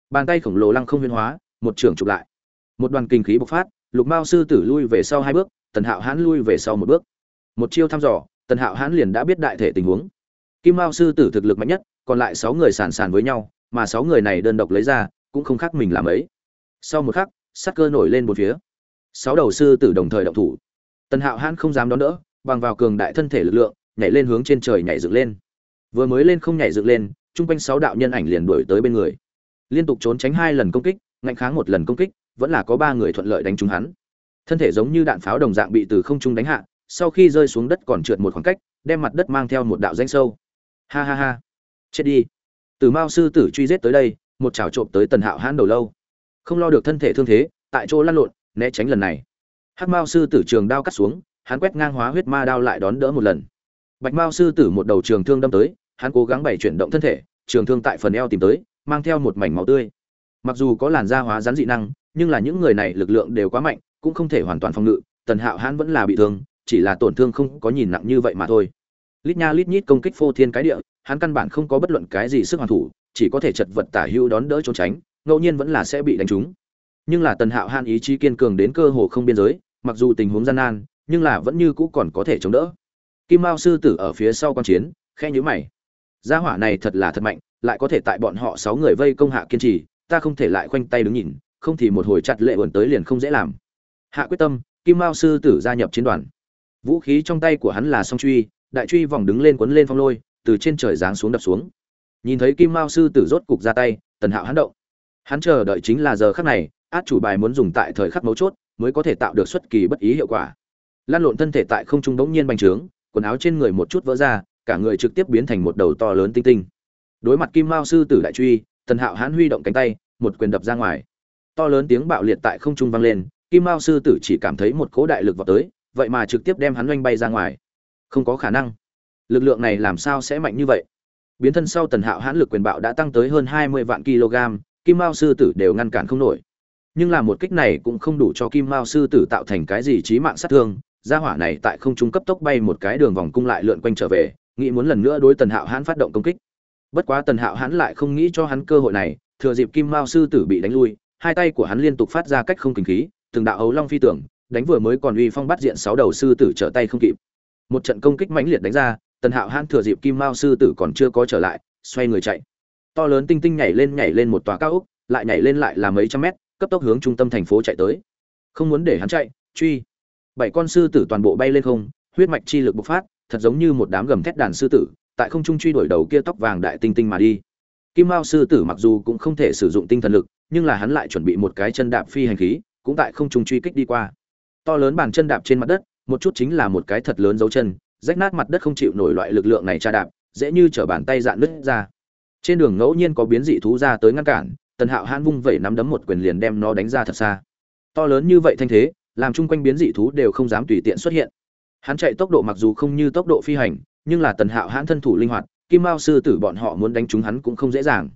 S1: Bàn tay khổng lồ lăng không huyên hóa, một trường chụp lại. Một đoàn kinh khí bộc phát, lục mao sư tử lui về sau hai bước, tần hạo hãn lui về sau một bước. Một chiêu thăm dò, tần hạo hãn liền đã biết đại thể tình huống. Kim mao sư tử thực lực mạnh nhất, còn lại sáu người sàn sàn với nhau, mà sáu người này đơn độc lấy ra, cũng không khác mình làm ấy. Sau một khắc sắc cơ nổi lên một phía. Sáu đầu sư tử đồng thời động thủ. Tần hạo hãn không dám đón đỡ bằng vào cường đại thân thể lực lượng, nhảy lên hướng trên trời nhảy dựng lên. Vừa mới lên không nhảy dựng lên trung quanh sáu đạo nhân ảnh liền đuổi tới bên người. Liên tục trốn tránh hai lần công kích ngăn kháng một lần công kích, vẫn là có ba người thuận lợi đánh trúng hắn. Thân thể giống như đạn pháo đồng dạng bị từ không trung đánh hạ, sau khi rơi xuống đất còn trượt một khoảng cách, đem mặt đất mang theo một đạo rãnh sâu. Ha ha ha. Chết đi. Từ mao sư tử truy giết tới đây, một chảo trộm tới tần hạo hãn đầu lâu. Không lo được thân thể thương thế, tại chỗ lăn lộn, né tránh lần này. Hắc mao sư tử trường đao cắt xuống hắn quét ngang hóa huyết ma đao lại đón đỡ một lần. Bạch mao sư tử một đầu trường thương đâm tới, hắn cố gắng bày chuyển động thân thể, trường thương tại phần eo tìm tới, mang theo một mảnh máu tươi. Mặc dù có làn da hóa rắn dị năng, nhưng là những người này lực lượng đều quá mạnh, cũng không thể hoàn toàn phòng ngự, tần hạo hãn vẫn là bị thương, chỉ là tổn thương không có nhìn nặng như vậy mà thôi. Lít nha lít nhít công kích phô thiên cái địa, hắn căn bản không có bất luận cái gì sức hoàn thủ, chỉ có thể chật vật tả hữu đón đỡ trốn tránh, ngẫu nhiên vẫn là sẽ bị đánh trúng. Nhưng là tần hạo hãn ý chí kiên cường đến cơ hồ không biên giới, mặc dù tình huống gian nan nhưng là vẫn như cũ còn có thể chống đỡ. Kim mao sư tử ở phía sau q chiến khe nhữ mày. Gia hỏa này thật là thật mạnh, lại có thể tại bọn họ sáu người vây công hạ kiên trì, ta không thể lại khoanh tay đứng nhìn, không thì một hồi chặt lệ ẩn tới liền không dễ làm. Hạ quyết tâm, kim mao sư tử gia nhập chiến đoàn. Vũ khí trong tay của hắn là song truy, đại truy vòng đứng lên quấn lên phong lôi, từ trên trời giáng xuống đập xuống. Nhìn thấy kim mao sư tử rốt cục ra tay, tần hạo hắn động. Hắn chờ đợi chính là giờ khắc này, át chủ bài muốn dùng tại thời khắc mấu chốt, mới có thể tạo được xuất kỳ bất ý hiệu quả lan lộn thân thể tại không trung bỗng nhiên bành trướng, quần áo trên người một chút vỡ ra, cả người trực tiếp biến thành một đầu to lớn tinh tinh. Đối mặt kim mao sư tử đại truy, tần hạo hãn huy động cánh tay, một quyền đập ra ngoài. To lớn tiếng bạo liệt tại không trung vang lên, kim mao sư tử chỉ cảm thấy một cỗ đại lực vào tới, vậy mà trực tiếp đem hắn oanh bay ra ngoài. Không có khả năng. Lực lượng này làm sao sẽ mạnh như vậy? Biến thân sau tần hạo hãn lực quyền bạo đã tăng tới hơn hai mươi vạn kg, kim mao sư tử đều ngăn cản không nổi. Nhưng là một kích này cũng không đủ cho kim mao sư tử tạo thành cái gì trí mạng sát thương gia hỏa này tại không trung cấp tốc bay một cái đường vòng cung lại lượn quanh trở về, nghĩ muốn lần nữa đối tần hạo hãn phát động công kích. Bất quá tần hạo hãn lại không nghĩ cho hắn cơ hội này, thừa dịp kim mao sư tử bị đánh lui, hai tay của hắn liên tục phát ra cách không kinh khí, từng đạo ấu long phi tưởng, đánh vừa mới còn uy phong bắt diện sáu đầu sư tử trở tay không kịp. Một trận công kích mãnh liệt đánh ra, tần hạo hãn thừa dịp kim mao sư tử còn chưa có trở lại, xoay người chạy. To lớn tinh tinh nhảy lên nhảy lên một tòa cao úc lại nhảy lên lại là mấy trăm mét, cấp tốc hướng trung tâm thành phố chạy tới. Không muốn để hắn chạy, truy bảy con sư tử toàn bộ bay lên không, huyết mạch chi lực bộc phát, thật giống như một đám gầm thét đàn sư tử, tại không trung truy đuổi đầu kia tóc vàng đại tinh tinh mà đi. Kim mao sư tử mặc dù cũng không thể sử dụng tinh thần lực, nhưng là hắn lại chuẩn bị một cái chân đạp phi hành khí, cũng tại không trung truy kích đi qua. To lớn bàn chân đạp trên mặt đất, một chút chính là một cái thật lớn dấu chân, rách nát mặt đất không chịu nổi loại lực lượng này tra đạp, dễ như t bàn tay dạn nứt ra. Trên đường ngẫu nhiên có biến dị thú ra tới ngăn cản, tần hạo hãn vung vẩy nắm đấm một quyền liền đem nó đánh ra thật xa. To lớn như vậy thanh thế làm chung quanh biến dị thú đều không dám tùy tiện xuất hiện. Hắn chạy tốc độ mặc dù không như tốc độ phi hành, nhưng là tần hạo hãn thân thủ linh hoạt, kim mao sư tử bọn họ muốn đánh trúng hắn cũng không dễ dàng.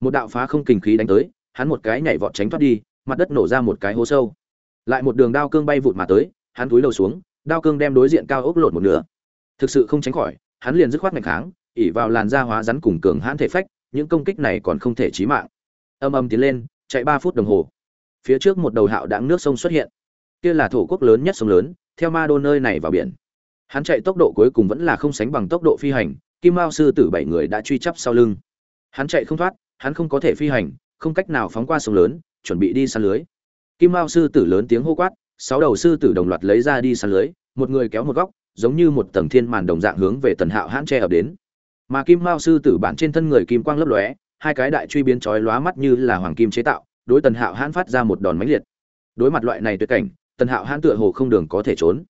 S1: Một đạo phá không kình khí đánh tới, hắn một cái nhảy vọt tránh thoát đi, mặt đất nổ ra một cái hố sâu. Lại một đường đao cương bay vụt mà tới, hắn túi đầu xuống, đao cương đem đối diện cao ốc lột một nửa. Thực sự không tránh khỏi, hắn liền dứt khoát mạnh kháng ỉ vào làn da hóa rắn cùng cường hãn thể phách, những công kích này còn không thể chí mạng. Âm âm tiến lên, chạy ba phút đồng hồ. Phía trước một đầu hạo đáng nước sông xuất hiện kia là thổ quốc lớn nhất sông lớn, theo ma đô nơi này vào biển. Hắn chạy tốc độ cuối cùng vẫn là không sánh bằng tốc độ phi hành, kim mao sư tử bảy người đã truy chắp sau lưng. Hắn chạy không thoát, hắn không có thể phi hành, không cách nào phóng qua sông lớn, chuẩn bị đi săn lưới. Kim mao sư tử lớn tiếng hô quát, sáu đầu sư tử đồng loạt lấy ra đi săn lưới, một người kéo một góc, giống như một tầng thiên màn đồng dạng hướng về tần hạo hãn che ập đến. Mà kim mao sư tử bản trên thân người kim quang lấp lóe, hai cái đại truy biến chói lóa mắt như là hoàng kim chế tạo, đối tần hạo hãn phát ra một đòn mãnh liệt. Đối mặt loại này tuyệt cảnh tần hạo hãn tựa hồ không đường có thể trốn.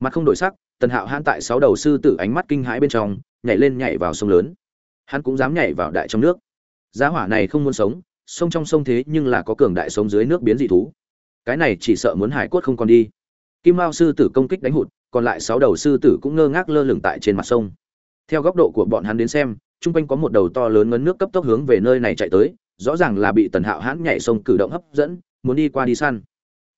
S1: Mặt không đổi sắc, tần hạo hãn tại sáu đầu sư tử ánh mắt kinh hãi bên trong, nhảy lên nhảy vào sông lớn. Hắn cũng dám nhảy vào đại trong nước. Giá hỏa này không muốn sống, sông trong sông thế nhưng là có cường đại sống dưới nước biến dị thú. Cái này chỉ sợ muốn hải quất không còn đi. Kim mao sư tử công kích đánh hụt, còn lại sáu đầu sư tử cũng ngơ ngác lơ lửng tại trên mặt sông. Theo góc độ của bọn hắn đến xem chung quanh có một đầu to lớn ngấn nước cấp tốc hướng về nơi này chạy tới, rõ ràng là bị tần hạo hãn nhảy sông cử động hấp dẫn, muốn đi qua đi săn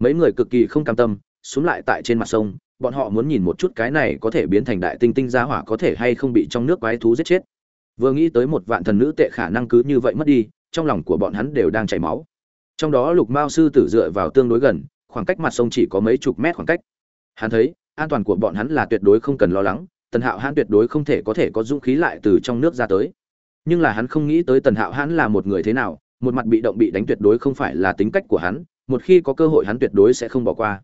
S1: mấy người cực kỳ không cam tâm, xuống lại tại trên mặt sông, bọn họ muốn nhìn một chút cái này có thể biến thành đại tinh tinh gia hỏa có thể hay không bị trong nước quái thú giết chết. Vừa nghĩ tới một vạn thần nữ tệ khả năng cứ như vậy mất đi, trong lòng của bọn hắn đều đang chảy máu. Trong đó lục mao sư tử dựa vào tương đối gần, khoảng cách mặt sông chỉ có mấy chục mét khoảng cách. Hắn thấy, an toàn của bọn hắn là tuyệt đối không cần lo lắng, tần hạo hãn tuyệt đối không thể có thể có dũng khí lại từ trong nước ra tới. Nhưng là hắn không nghĩ tới tần hạo hãn là một người thế nào, một mặt bị động bị đánh tuyệt đối không phải là tính cách của hắn một khi có cơ hội hắn tuyệt đối sẽ không bỏ qua.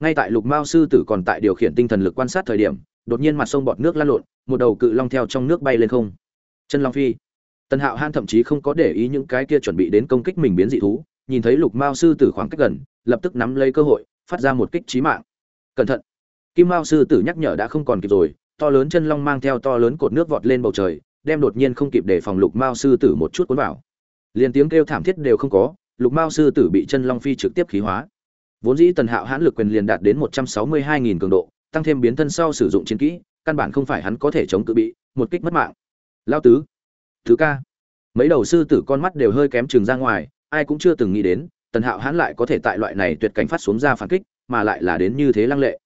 S1: Ngay tại lục mao sư tử còn tại điều khiển tinh thần lực quan sát thời điểm, đột nhiên mặt sông bọt nước lan lộn, một đầu cự long theo trong nước bay lên không. Chân long phi. Tần hạo han thậm chí không có để ý những cái kia chuẩn bị đến công kích mình biến dị thú, nhìn thấy lục mao sư tử khoảng cách gần, lập tức nắm lấy cơ hội, phát ra một kích trí mạng. Cẩn thận. Kim mao sư tử nhắc nhở đã không còn kịp rồi, to lớn chân long mang theo to lớn cột nước vọt lên bầu trời, đem đột nhiên không kịp để phòng lục mao sư tử một chút cuốn vào. Liền tiếng kêu thảm thiết đều không có lục mao sư tử bị chân long phi trực tiếp khí hóa. Vốn dĩ tần hạo hãn lực quyền liền đạt đến một trăm sáu mươi hai nghìn cường độ, tăng thêm biến thân sau sử dụng chiến kỹ, căn bản không phải hắn có thể chống cự bị, một kích mất mạng. Lao tứ, thứ ca. Mấy đầu sư tử con mắt đều hơi kém chừng ra ngoài, ai cũng chưa từng nghĩ đến, tần hạo hãn lại có thể tại loại này tuyệt cảnh phát xuống ra phản kích, mà lại là đến như thế lăng lệ.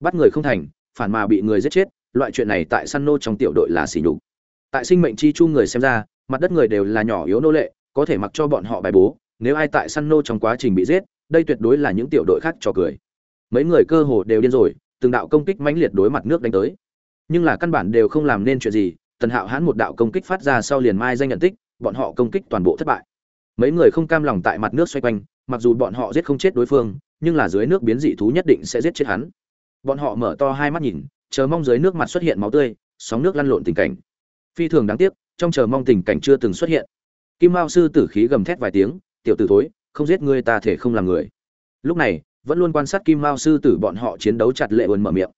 S1: Bắt người không thành, phản mà bị người giết chết, loại chuyện này tại săn nô trong tiểu đội là xỉ nhục. Tại sinh mệnh chi chu người xem ra, mặt đất người đều là nhỏ yếu nô lệ, có thể mặc cho bọn họ bài bố nếu ai tại săn nô trong quá trình bị giết, đây tuyệt đối là những tiểu đội khác trò cười. Mấy người cơ hồ đều điên rồi, từng đạo công kích mãnh liệt đối mặt nước đánh tới. Nhưng là căn bản đều không làm nên chuyện gì, tần hạo hãn một đạo công kích phát ra sau liền mai danh nhận tích, bọn họ công kích toàn bộ thất bại. Mấy người không cam lòng tại mặt nước xoay quanh, mặc dù bọn họ giết không chết đối phương, nhưng là dưới nước biến dị thú nhất định sẽ giết chết hắn. Bọn họ mở to hai mắt nhìn, chờ mong dưới nước mặt xuất hiện máu tươi, sóng nước lăn lộn tình cảnh. Phi thường đáng tiếc, trong chờ mong tình cảnh chưa từng xuất hiện. Kim mao sư tử khí gầm thét vài tiếng tiểu tử thối, không giết ngươi ta thể không làm người. Lúc này, vẫn luôn quan sát kim mao sư tử bọn họ chiến đấu chặt lệ ơn mở miệng.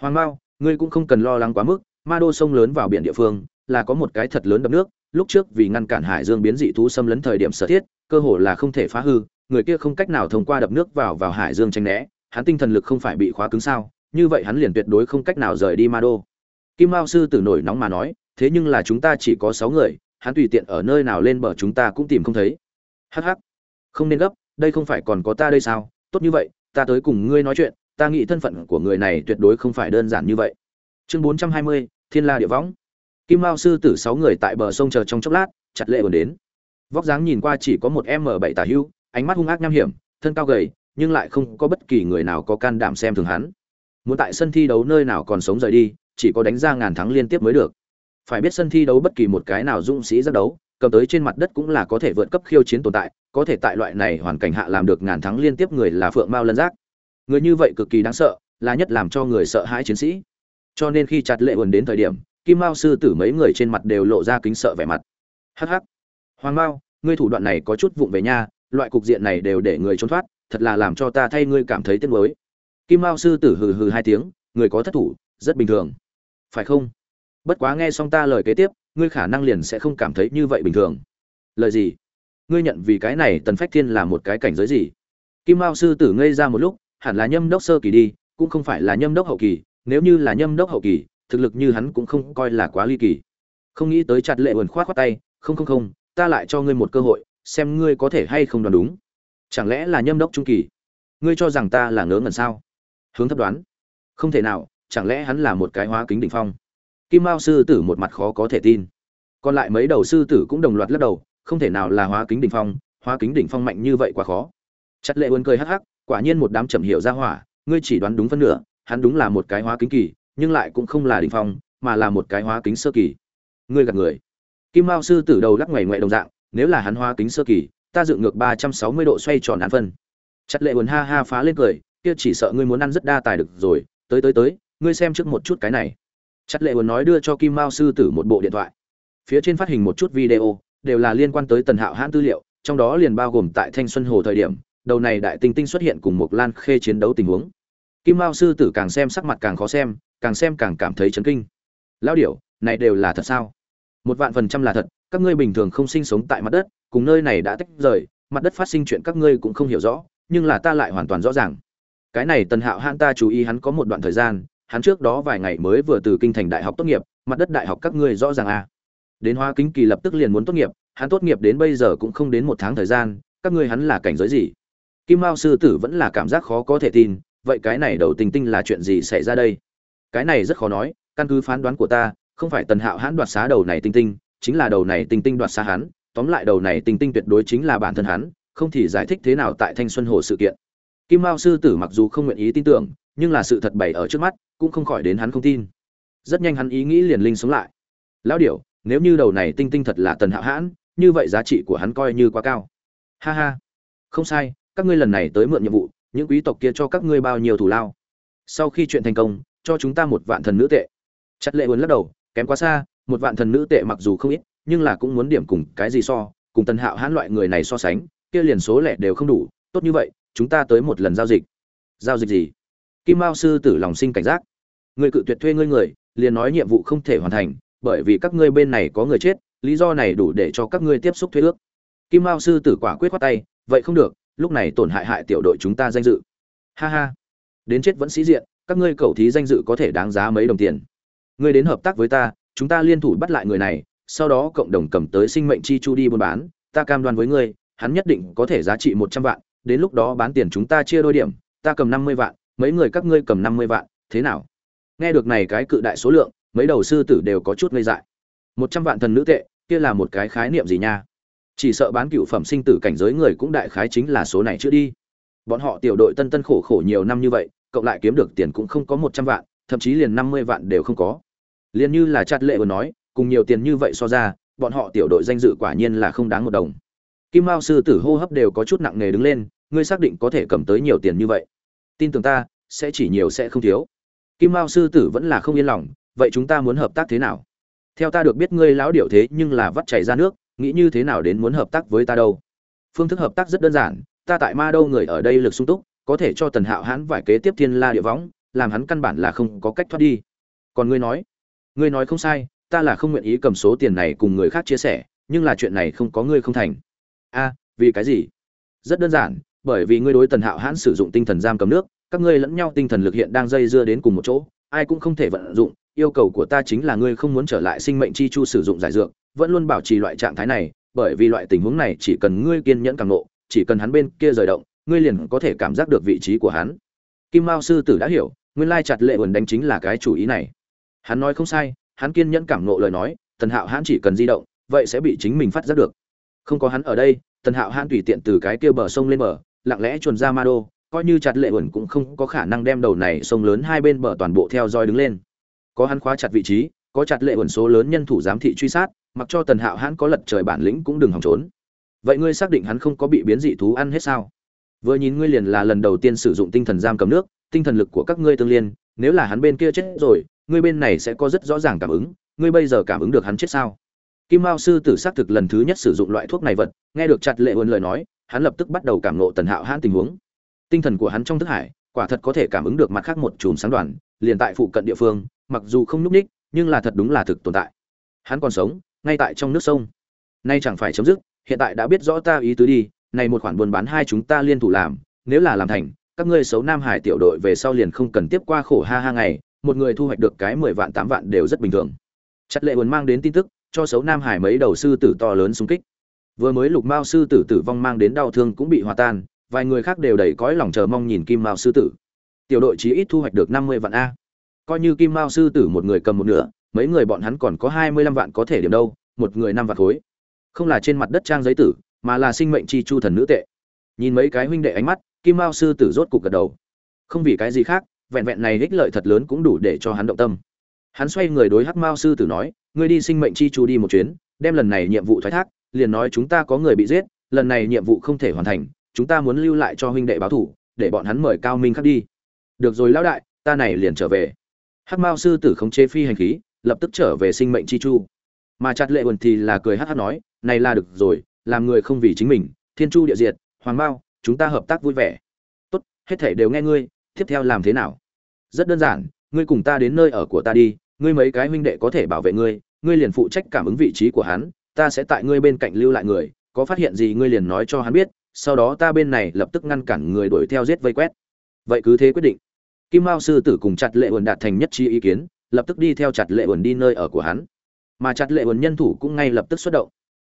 S1: Hoàng mao, ngươi cũng không cần lo lắng quá mức, ma đô sông lớn vào biển địa phương, là có một cái thật lớn đập nước, lúc trước vì ngăn cản hải dương biến dị thú xâm lấn thời điểm sở thiết, cơ hồ là không thể phá hư, người kia không cách nào thông qua đập nước vào vào hải dương tranh né, hắn tinh thần lực không phải bị khóa cứng sao, như vậy hắn liền tuyệt đối không cách nào rời đi ma đô. Kim mao sư tử nổi nóng mà nói, thế nhưng là chúng ta chỉ có sáu người, hắn tùy tiện ở nơi nào lên bờ chúng ta cũng tìm không thấy hh không nên gấp, đây không phải còn có ta đây sao? Tốt như vậy, ta tới cùng ngươi nói chuyện, ta nghĩ thân phận của người này tuyệt đối không phải đơn giản như vậy. Chương bốn trăm hai mươi, thiên la địa võng. Kim lao sư tử sáu người tại bờ sông chờ trong chốc lát, chặt lệ ồn đến. Vóc dáng nhìn qua chỉ có một m bảy tả hưu, ánh mắt hung ác nham hiểm, thân cao gầy, nhưng lại không có bất kỳ người nào có can đảm xem thường hắn. Muốn tại sân thi đấu nơi nào còn sống rời đi, chỉ có đánh ra ngàn thắng liên tiếp mới được. Phải biết sân thi đấu bất kỳ một cái nào dũng sĩ rất đấu cầm tới trên mặt đất cũng là có thể vượt cấp khiêu chiến tồn tại, có thể tại loại này hoàn cảnh hạ làm được ngàn thắng liên tiếp người là phượng mao lân giác. Người như vậy cực kỳ đáng sợ, là nhất làm cho người sợ hãi chiến sĩ. Cho nên khi chặt lệ vườn đến thời điểm, kim mao sư tử mấy người trên mặt đều lộ ra kính sợ vẻ mặt. Hắc hắc. Hoàng mao, ngươi thủ đoạn này có chút vụng về nha, loại cục diện này đều để người trốn thoát, thật là làm cho ta thay ngươi cảm thấy tiếc nuối. Kim mao sư tử hừ hừ hai tiếng, người có thất thủ, rất bình thường. Phải không? Bất quá nghe xong ta lời kế tiếp ngươi khả năng liền sẽ không cảm thấy như vậy bình thường. Lời gì? Ngươi nhận vì cái này tần phách thiên là một cái cảnh giới gì? Kim mao sư tử ngây ra một lúc, hẳn là nhâm đốc sơ kỳ đi, cũng không phải là nhâm đốc hậu kỳ, nếu như là nhâm đốc hậu kỳ, thực lực như hắn cũng không coi là quá ly kỳ. Không nghĩ tới chặt lệ vườn khoát khoát tay, không không không, ta lại cho ngươi một cơ hội, xem ngươi có thể hay không đoán đúng. Chẳng lẽ là nhâm đốc trung kỳ? Ngươi cho rằng ta là ngớ ngẩn sao? Hướng thấp đoán. Không thể nào, chẳng lẽ hắn là một cái hóa kính đỉnh phong? Kim mao sư tử một mặt khó có thể tin. Còn lại mấy đầu sư tử cũng đồng loạt lắc đầu, không thể nào là hóa kính đỉnh phong, hóa kính đỉnh phong mạnh như vậy quá khó. Chất lệ uốn cười hắc hắc, quả nhiên một đám chậm hiểu ra hỏa, ngươi chỉ đoán đúng phân nửa, hắn đúng là một cái hóa kính kỳ, nhưng lại cũng không là đỉnh phong, mà là một cái hóa kính sơ kỳ. Ngươi gạt người. Kim mao sư tử đầu lắc ngoảy ngoại đồng dạng, nếu là hắn hóa kính sơ kỳ, ta dựng ngược ba trăm sáu mươi độ xoay tròn án phân. Chất lệ uốn ha ha phá lên cười, kia chỉ sợ ngươi muốn ăn rất đa tài được rồi, tới tới tới, ngươi xem trước một chút cái này chặt lệ vừa nói đưa cho kim mao sư tử một bộ điện thoại. Phía trên phát hình một chút video, đều là liên quan tới tần hạo hãn tư liệu, trong đó liền bao gồm tại thanh xuân hồ thời điểm, đầu này đại tinh tinh xuất hiện cùng một lan khê chiến đấu tình huống. Kim mao sư tử càng xem sắc mặt càng khó xem, càng xem càng cảm thấy chấn kinh. Lão điểu, này đều là thật sao? Một vạn phần trăm là thật, các ngươi bình thường không sinh sống tại mặt đất, cùng nơi này đã tách rời, mặt đất phát sinh chuyện các ngươi cũng không hiểu rõ, nhưng là ta lại hoàn toàn rõ ràng. Cái này tần hạo hãn ta chú ý hắn có một đoạn thời gian hắn trước đó vài ngày mới vừa từ kinh thành đại học tốt nghiệp, mặt đất đại học các ngươi rõ ràng à. đến hoa kính kỳ lập tức liền muốn tốt nghiệp, hắn tốt nghiệp đến bây giờ cũng không đến một tháng thời gian, các ngươi hắn là cảnh giới gì? Kim mao sư tử vẫn là cảm giác khó có thể tin, vậy cái này đầu tình tinh là chuyện gì xảy ra đây? Cái này rất khó nói, căn cứ phán đoán của ta, không phải tần hạo hắn đoạt xá đầu này tinh tinh, chính là đầu này tinh tinh đoạt xá hắn, tóm lại đầu này tinh tinh tuyệt đối chính là bản thân hắn, không thì giải thích thế nào tại thanh xuân hồ sự kiện. Kim mao sư tử mặc dù không nguyện ý tin tưởng nhưng là sự thật bày ở trước mắt, cũng không khỏi đến hắn không tin. Rất nhanh hắn ý nghĩ liền linh sống lại. Lão điểu, nếu như đầu này tinh tinh thật là tần hạo hãn, như vậy giá trị của hắn coi như quá cao. Ha ha. Không sai, các ngươi lần này tới mượn nhiệm vụ, những quý tộc kia cho các ngươi bao nhiêu thủ lao. Sau khi chuyện thành công, cho chúng ta một vạn thần nữ tệ. Chặt lệ huấn lắc đầu, kém quá xa, một vạn thần nữ tệ mặc dù không ít, nhưng là cũng muốn điểm cùng cái gì so, cùng tần hạo hãn loại người này so sánh, kia liền số lẻ đều không đủ, tốt như vậy, chúng ta tới một lần giao dịch. Giao dịch gì? Kim mao sư tử lòng sinh cảnh giác. Người cự tuyệt thuê ngươi người, liền nói nhiệm vụ không thể hoàn thành, bởi vì các ngươi bên này có người chết, lý do này đủ để cho các ngươi tiếp xúc thuê ước. Kim mao sư tử quả quyết khoát tay, vậy không được, lúc này tổn hại hại tiểu đội chúng ta danh dự. Ha ha. Đến chết vẫn sĩ diện, các ngươi cầu thí danh dự có thể đáng giá mấy đồng tiền. Ngươi đến hợp tác với ta, chúng ta liên thủ bắt lại người này, sau đó cộng đồng cầm tới sinh mệnh chi chu đi buôn bán, ta cam đoan với ngươi, hắn nhất định có thể giá trị một trăm vạn, đến lúc đó bán tiền chúng ta chia đôi điểm, ta cầm năm mươi vạn mấy người các ngươi cầm năm mươi vạn, thế nào? Nghe được này cái cự đại số lượng, mấy đầu sư tử đều có chút ngây dại. Một trăm vạn thần nữ tệ, kia là một cái khái niệm gì nha? Chỉ sợ bán cựu phẩm sinh tử cảnh giới người cũng đại khái chính là số này chưa đi. Bọn họ tiểu đội tân tân khổ khổ nhiều năm như vậy, cộng lại kiếm được tiền cũng không có một trăm vạn, thậm chí liền năm mươi vạn đều không có. Liền như là chặt lệ vừa nói, cùng nhiều tiền như vậy so ra, bọn họ tiểu đội danh dự quả nhiên là không đáng một đồng. Kim mao sư tử hô hấp đều có chút nặng nề đứng lên, ngươi xác định có thể cầm tới nhiều tiền như vậy tin tưởng ta, sẽ chỉ nhiều sẽ không thiếu. Kim mao sư tử vẫn là không yên lòng, vậy chúng ta muốn hợp tác thế nào? Theo ta được biết ngươi lão điệu thế nhưng là vắt chảy ra nước, nghĩ như thế nào đến muốn hợp tác với ta đâu? Phương thức hợp tác rất đơn giản, ta tại ma đâu người ở đây lực sung túc, có thể cho tần hạo hãn vải kế tiếp thiên la địa võng, làm hắn căn bản là không có cách thoát đi. Còn ngươi nói ngươi nói không sai, ta là không nguyện ý cầm số tiền này cùng người khác chia sẻ, nhưng là chuyện này không có ngươi không thành. A, vì cái gì? Rất đơn giản bởi vì ngươi đối tần hạo hãn sử dụng tinh thần giam cầm nước, các ngươi lẫn nhau tinh thần lực hiện đang dây dưa đến cùng một chỗ, ai cũng không thể vận dụng, yêu cầu của ta chính là ngươi không muốn trở lại sinh mệnh chi chu sử dụng giải dược, vẫn luôn bảo trì loại trạng thái này, bởi vì loại tình huống này chỉ cần ngươi kiên nhẫn càng nộ, chỉ cần hắn bên kia rời động, ngươi liền có thể cảm giác được vị trí của hắn. Kim mao sư tử đã hiểu, nguyên lai chặt lệ ẩn đánh chính là cái chủ ý này. Hắn nói không sai, hắn kiên nhẫn cảm nộ lời nói, tần hạo hãn chỉ cần di động, vậy sẽ bị chính mình phát giác được. Không có hắn ở đây, tần hạo hãn tùy tiện từ cái kia bờ sông lên bờ lặng lẽ chuồn ra ma đô, coi như chặt lệ ẩn cũng không có khả năng đem đầu này sông lớn hai bên bờ toàn bộ theo dõi đứng lên. Có hắn khóa chặt vị trí, có chặt lệ ẩn số lớn nhân thủ giám thị truy sát, mặc cho tần hạo hắn có lật trời bản lĩnh cũng đừng hòng trốn. Vậy ngươi xác định hắn không có bị biến dị thú ăn hết sao? Vừa nhìn ngươi liền là lần đầu tiên sử dụng tinh thần giam cầm nước, tinh thần lực của các ngươi tương liên, nếu là hắn bên kia chết rồi, ngươi bên này sẽ có rất rõ ràng cảm ứng, ngươi bây giờ cảm ứng được hắn chết sao? Kim mao sư tử xác thực lần thứ nhất sử dụng loại thuốc này vật, nghe được chặt lệ huấn lời nói hắn lập tức bắt đầu cảm ngộ tần hạo hãn tình huống. Tinh thần của hắn trong thức hải, quả thật có thể cảm ứng được mặt khác một chùm sáng đoàn, liền tại phụ cận địa phương, mặc dù không nhúc ních, nhưng là thật đúng là thực tồn tại. Hắn còn sống, ngay tại trong nước sông. Nay chẳng phải chấm dứt, hiện tại đã biết rõ ta ý tứ đi, này một khoản buôn bán hai chúng ta liên thủ làm, nếu là làm thành, các ngươi xấu nam hải tiểu đội về sau liền không cần tiếp qua khổ ha ha ngày, một người thu hoạch được cái mười vạn tám vạn đều rất bình thường. Chặt lệ buồn mang đến tin tức, cho xấu nam hải mấy đầu sư tử to lớn xung kích vừa mới lục mao sư tử tử vong mang đến đau thương cũng bị hòa tan, vài người khác đều đầy cõi lòng chờ mong nhìn kim mao sư tử. Tiểu đội chí ít thu hoạch được năm mươi vạn a. Coi như kim mao sư tử một người cầm một nửa, mấy người bọn hắn còn có hai mươi lăm vạn có thể điểm đâu, một người năm vạn khối. Không là trên mặt đất trang giấy tử, mà là sinh mệnh chi chu thần nữ tệ. Nhìn mấy cái huynh đệ ánh mắt, kim mao sư tử rốt cục gật đầu. Không vì cái gì khác, vẹn vẹn này ích lợi thật lớn cũng đủ để cho hắn động tâm. Hắn xoay người đối hắc mao sư tử nói, ngươi đi sinh mệnh chi chu đi một chuyến, đem lần này nhiệm vụ thoái thác liền nói chúng ta có người bị giết, lần này nhiệm vụ không thể hoàn thành, chúng ta muốn lưu lại cho huynh đệ báo thủ, để bọn hắn mời cao minh khắc đi. Được rồi lão đại, ta này liền trở về. Hắc mao sư tử khống chế phi hành khí, lập tức trở về sinh mệnh chi chu. Mà chặt lệ quần thì là cười hắc hắc nói, này là được rồi, làm người không vì chính mình, thiên chu địa diệt, hoàng bao, chúng ta hợp tác vui vẻ. Tốt, hết thể đều nghe ngươi, tiếp theo làm thế nào? Rất đơn giản, ngươi cùng ta đến nơi ở của ta đi, ngươi mấy cái huynh đệ có thể bảo vệ ngươi ngươi liền phụ trách cảm ứng vị trí của hắn ta sẽ tại ngươi bên cạnh lưu lại người, có phát hiện gì ngươi liền nói cho hắn biết, sau đó ta bên này lập tức ngăn cản người đuổi theo giết vây quét. Vậy cứ thế quyết định. Kim mao sư tử cùng chặt lệ uẩn đạt thành nhất trí ý kiến, lập tức đi theo chặt lệ uẩn đi nơi ở của hắn. Mà chặt lệ uẩn nhân thủ cũng ngay lập tức xuất động.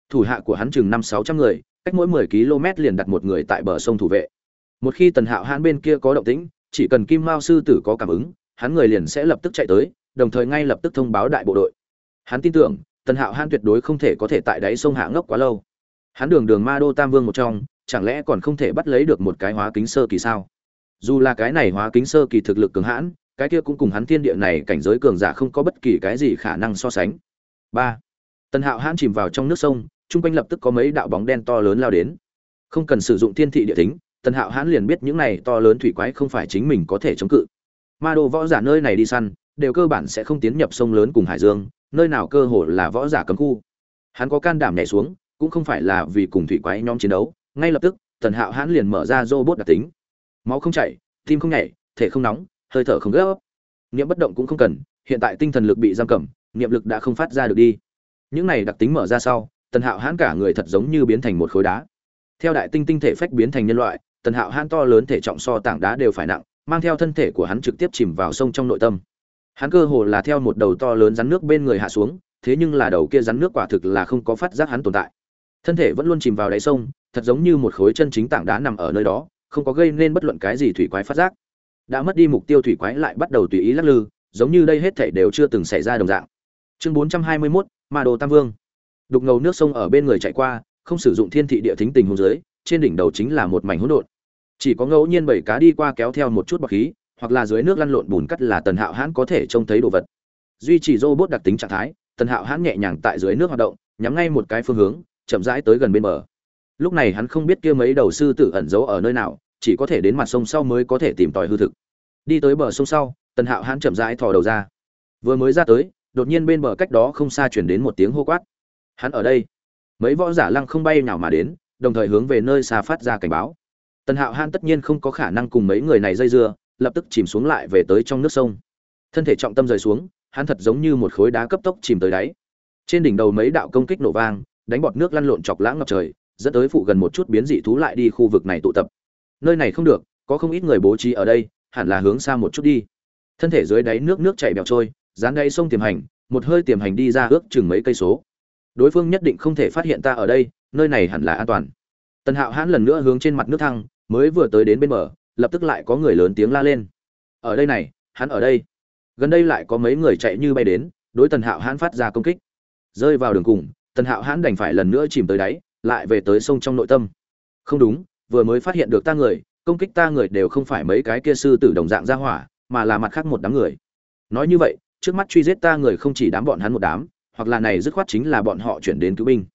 S1: Thủ hạ của hắn chừng năm sáu trăm người, cách mỗi mười km liền đặt một người tại bờ sông thủ vệ. Một khi tần hạo hãn bên kia có động tĩnh, chỉ cần kim mao sư tử có cảm ứng, hắn người liền sẽ lập tức chạy tới, đồng thời ngay lập tức thông báo đại bộ đội. Hắn tin tưởng tần hạo hãn tuyệt đối không thể có thể tại đáy sông hạ ngốc quá lâu. Hắn đường đường ma đô tam vương một trong, chẳng lẽ còn không thể bắt lấy được một cái hóa kính sơ kỳ sao? Dù là cái này hóa kính sơ kỳ thực lực cường hãn, cái kia cũng cùng hắn thiên địa này cảnh giới cường giả không có bất kỳ cái gì khả năng so sánh. Ba. Tần hạo hãn chìm vào trong nước sông, chung quanh lập tức có mấy đạo bóng đen to lớn lao đến. Không cần sử dụng thiên thị địa tính tần hạo hãn liền biết những này to lớn thủy quái không phải chính mình có thể chống cự. Ma đô võ giả nơi này đi săn, đều cơ bản sẽ không tiến nhập sông lớn cùng hải dương nơi nào cơ hồ là võ giả cấm khu. Hắn có can đảm nhảy xuống, cũng không phải là vì cùng thủy quái nhóm chiến đấu, ngay lập tức, tần hạo hãn liền mở ra robot đặc tính. Máu không chảy, tim không nhảy, thể không nóng, hơi thở không gấp. Niệm bất động cũng không cần, hiện tại tinh thần lực bị giam cầm, niệm lực đã không phát ra được đi. Những này đặc tính mở ra sau, tần hạo hãn cả người thật giống như biến thành một khối đá. Theo đại tinh tinh thể phách biến thành nhân loại, tần hạo hãn to lớn thể trọng so tảng đá đều phải nặng, mang theo thân thể của hắn trực tiếp chìm vào sông trong nội tâm hắn cơ hồ là theo một đầu to lớn rắn nước bên người hạ xuống thế nhưng là đầu kia rắn nước quả thực là không có phát giác hắn tồn tại. Thân thể vẫn luôn chìm vào đáy sông thật giống như một khối chân chính tảng đá nằm ở nơi đó không có gây nên bất luận cái gì thủy quái phát giác. Đã mất đi mục tiêu thủy quái lại bắt đầu tùy ý lắc lư giống như đây hết thể đều chưa từng xảy ra đồng dạng. Chương 421, ma đồ tam vương. Đục ngầu nước sông ở bên người chạy qua không sử dụng thiên thị địa thính tình hôn dưới trên đỉnh đầu chính là một mảnh hỗn độn. Chỉ có ngẫu nhiên bảy cá đi qua kéo theo một chút bọc khí hoặc là dưới nước lăn lộn bùn cắt là tần hạo hãn có thể trông thấy đồ vật. Duy trì robot đặc tính trạng thái, tần hạo hãn nhẹ nhàng tại dưới nước hoạt động, nhắm ngay một cái phương hướng, chậm rãi tới gần bên bờ. Lúc này hắn không biết kia mấy đầu sư tử ẩn giấu ở nơi nào, chỉ có thể đến mặt sông sau mới có thể tìm tòi hư thực. Đi tới bờ sông sau, tần hạo hãn chậm rãi thò đầu ra. Vừa mới ra tới, đột nhiên bên bờ cách đó không xa chuyển đến một tiếng hô quát. Hắn ở đây. Mấy võ giả lăng không bay nào mà đến, đồng thời hướng về nơi xa phát ra cảnh báo. Tần hạo hãn tất nhiên không có khả năng cùng mấy người này dây dưa lập tức chìm xuống lại về tới trong nước sông. Thân thể trọng tâm rời xuống, hắn thật giống như một khối đá cấp tốc chìm tới đáy. Trên đỉnh đầu mấy đạo công kích nổ vang, đánh bọt nước lăn lộn chọc lãng ngập trời, dẫn tới phụ gần một chút biến dị thú lại đi khu vực này tụ tập. Nơi này không được, có không ít người bố trí ở đây, hẳn là hướng xa một chút đi. Thân thể dưới đáy nước nước chảy bèo trôi, dán đáy sông tiềm hành, một hơi tiềm hành đi ra ước chừng mấy cây số. Đối phương nhất định không thể phát hiện ta ở đây, nơi này hẳn là an toàn. Tần hạo hãn lần nữa hướng trên mặt nước thăng, mới vừa tới đến bên bờ lập tức lại có người lớn tiếng la lên. Ở đây này, hắn ở đây. Gần đây lại có mấy người chạy như bay đến, đối tần hạo hãn phát ra công kích. Rơi vào đường cùng, tần hạo hãn đành phải lần nữa chìm tới đáy, lại về tới sông trong nội tâm. Không đúng, vừa mới phát hiện được ta người, công kích ta người đều không phải mấy cái kia sư tử đồng dạng ra hỏa, mà là mặt khác một đám người. Nói như vậy, trước mắt truy giết ta người không chỉ đám bọn hắn một đám, hoặc là này dứt khoát chính là bọn họ chuyển đến cứu binh.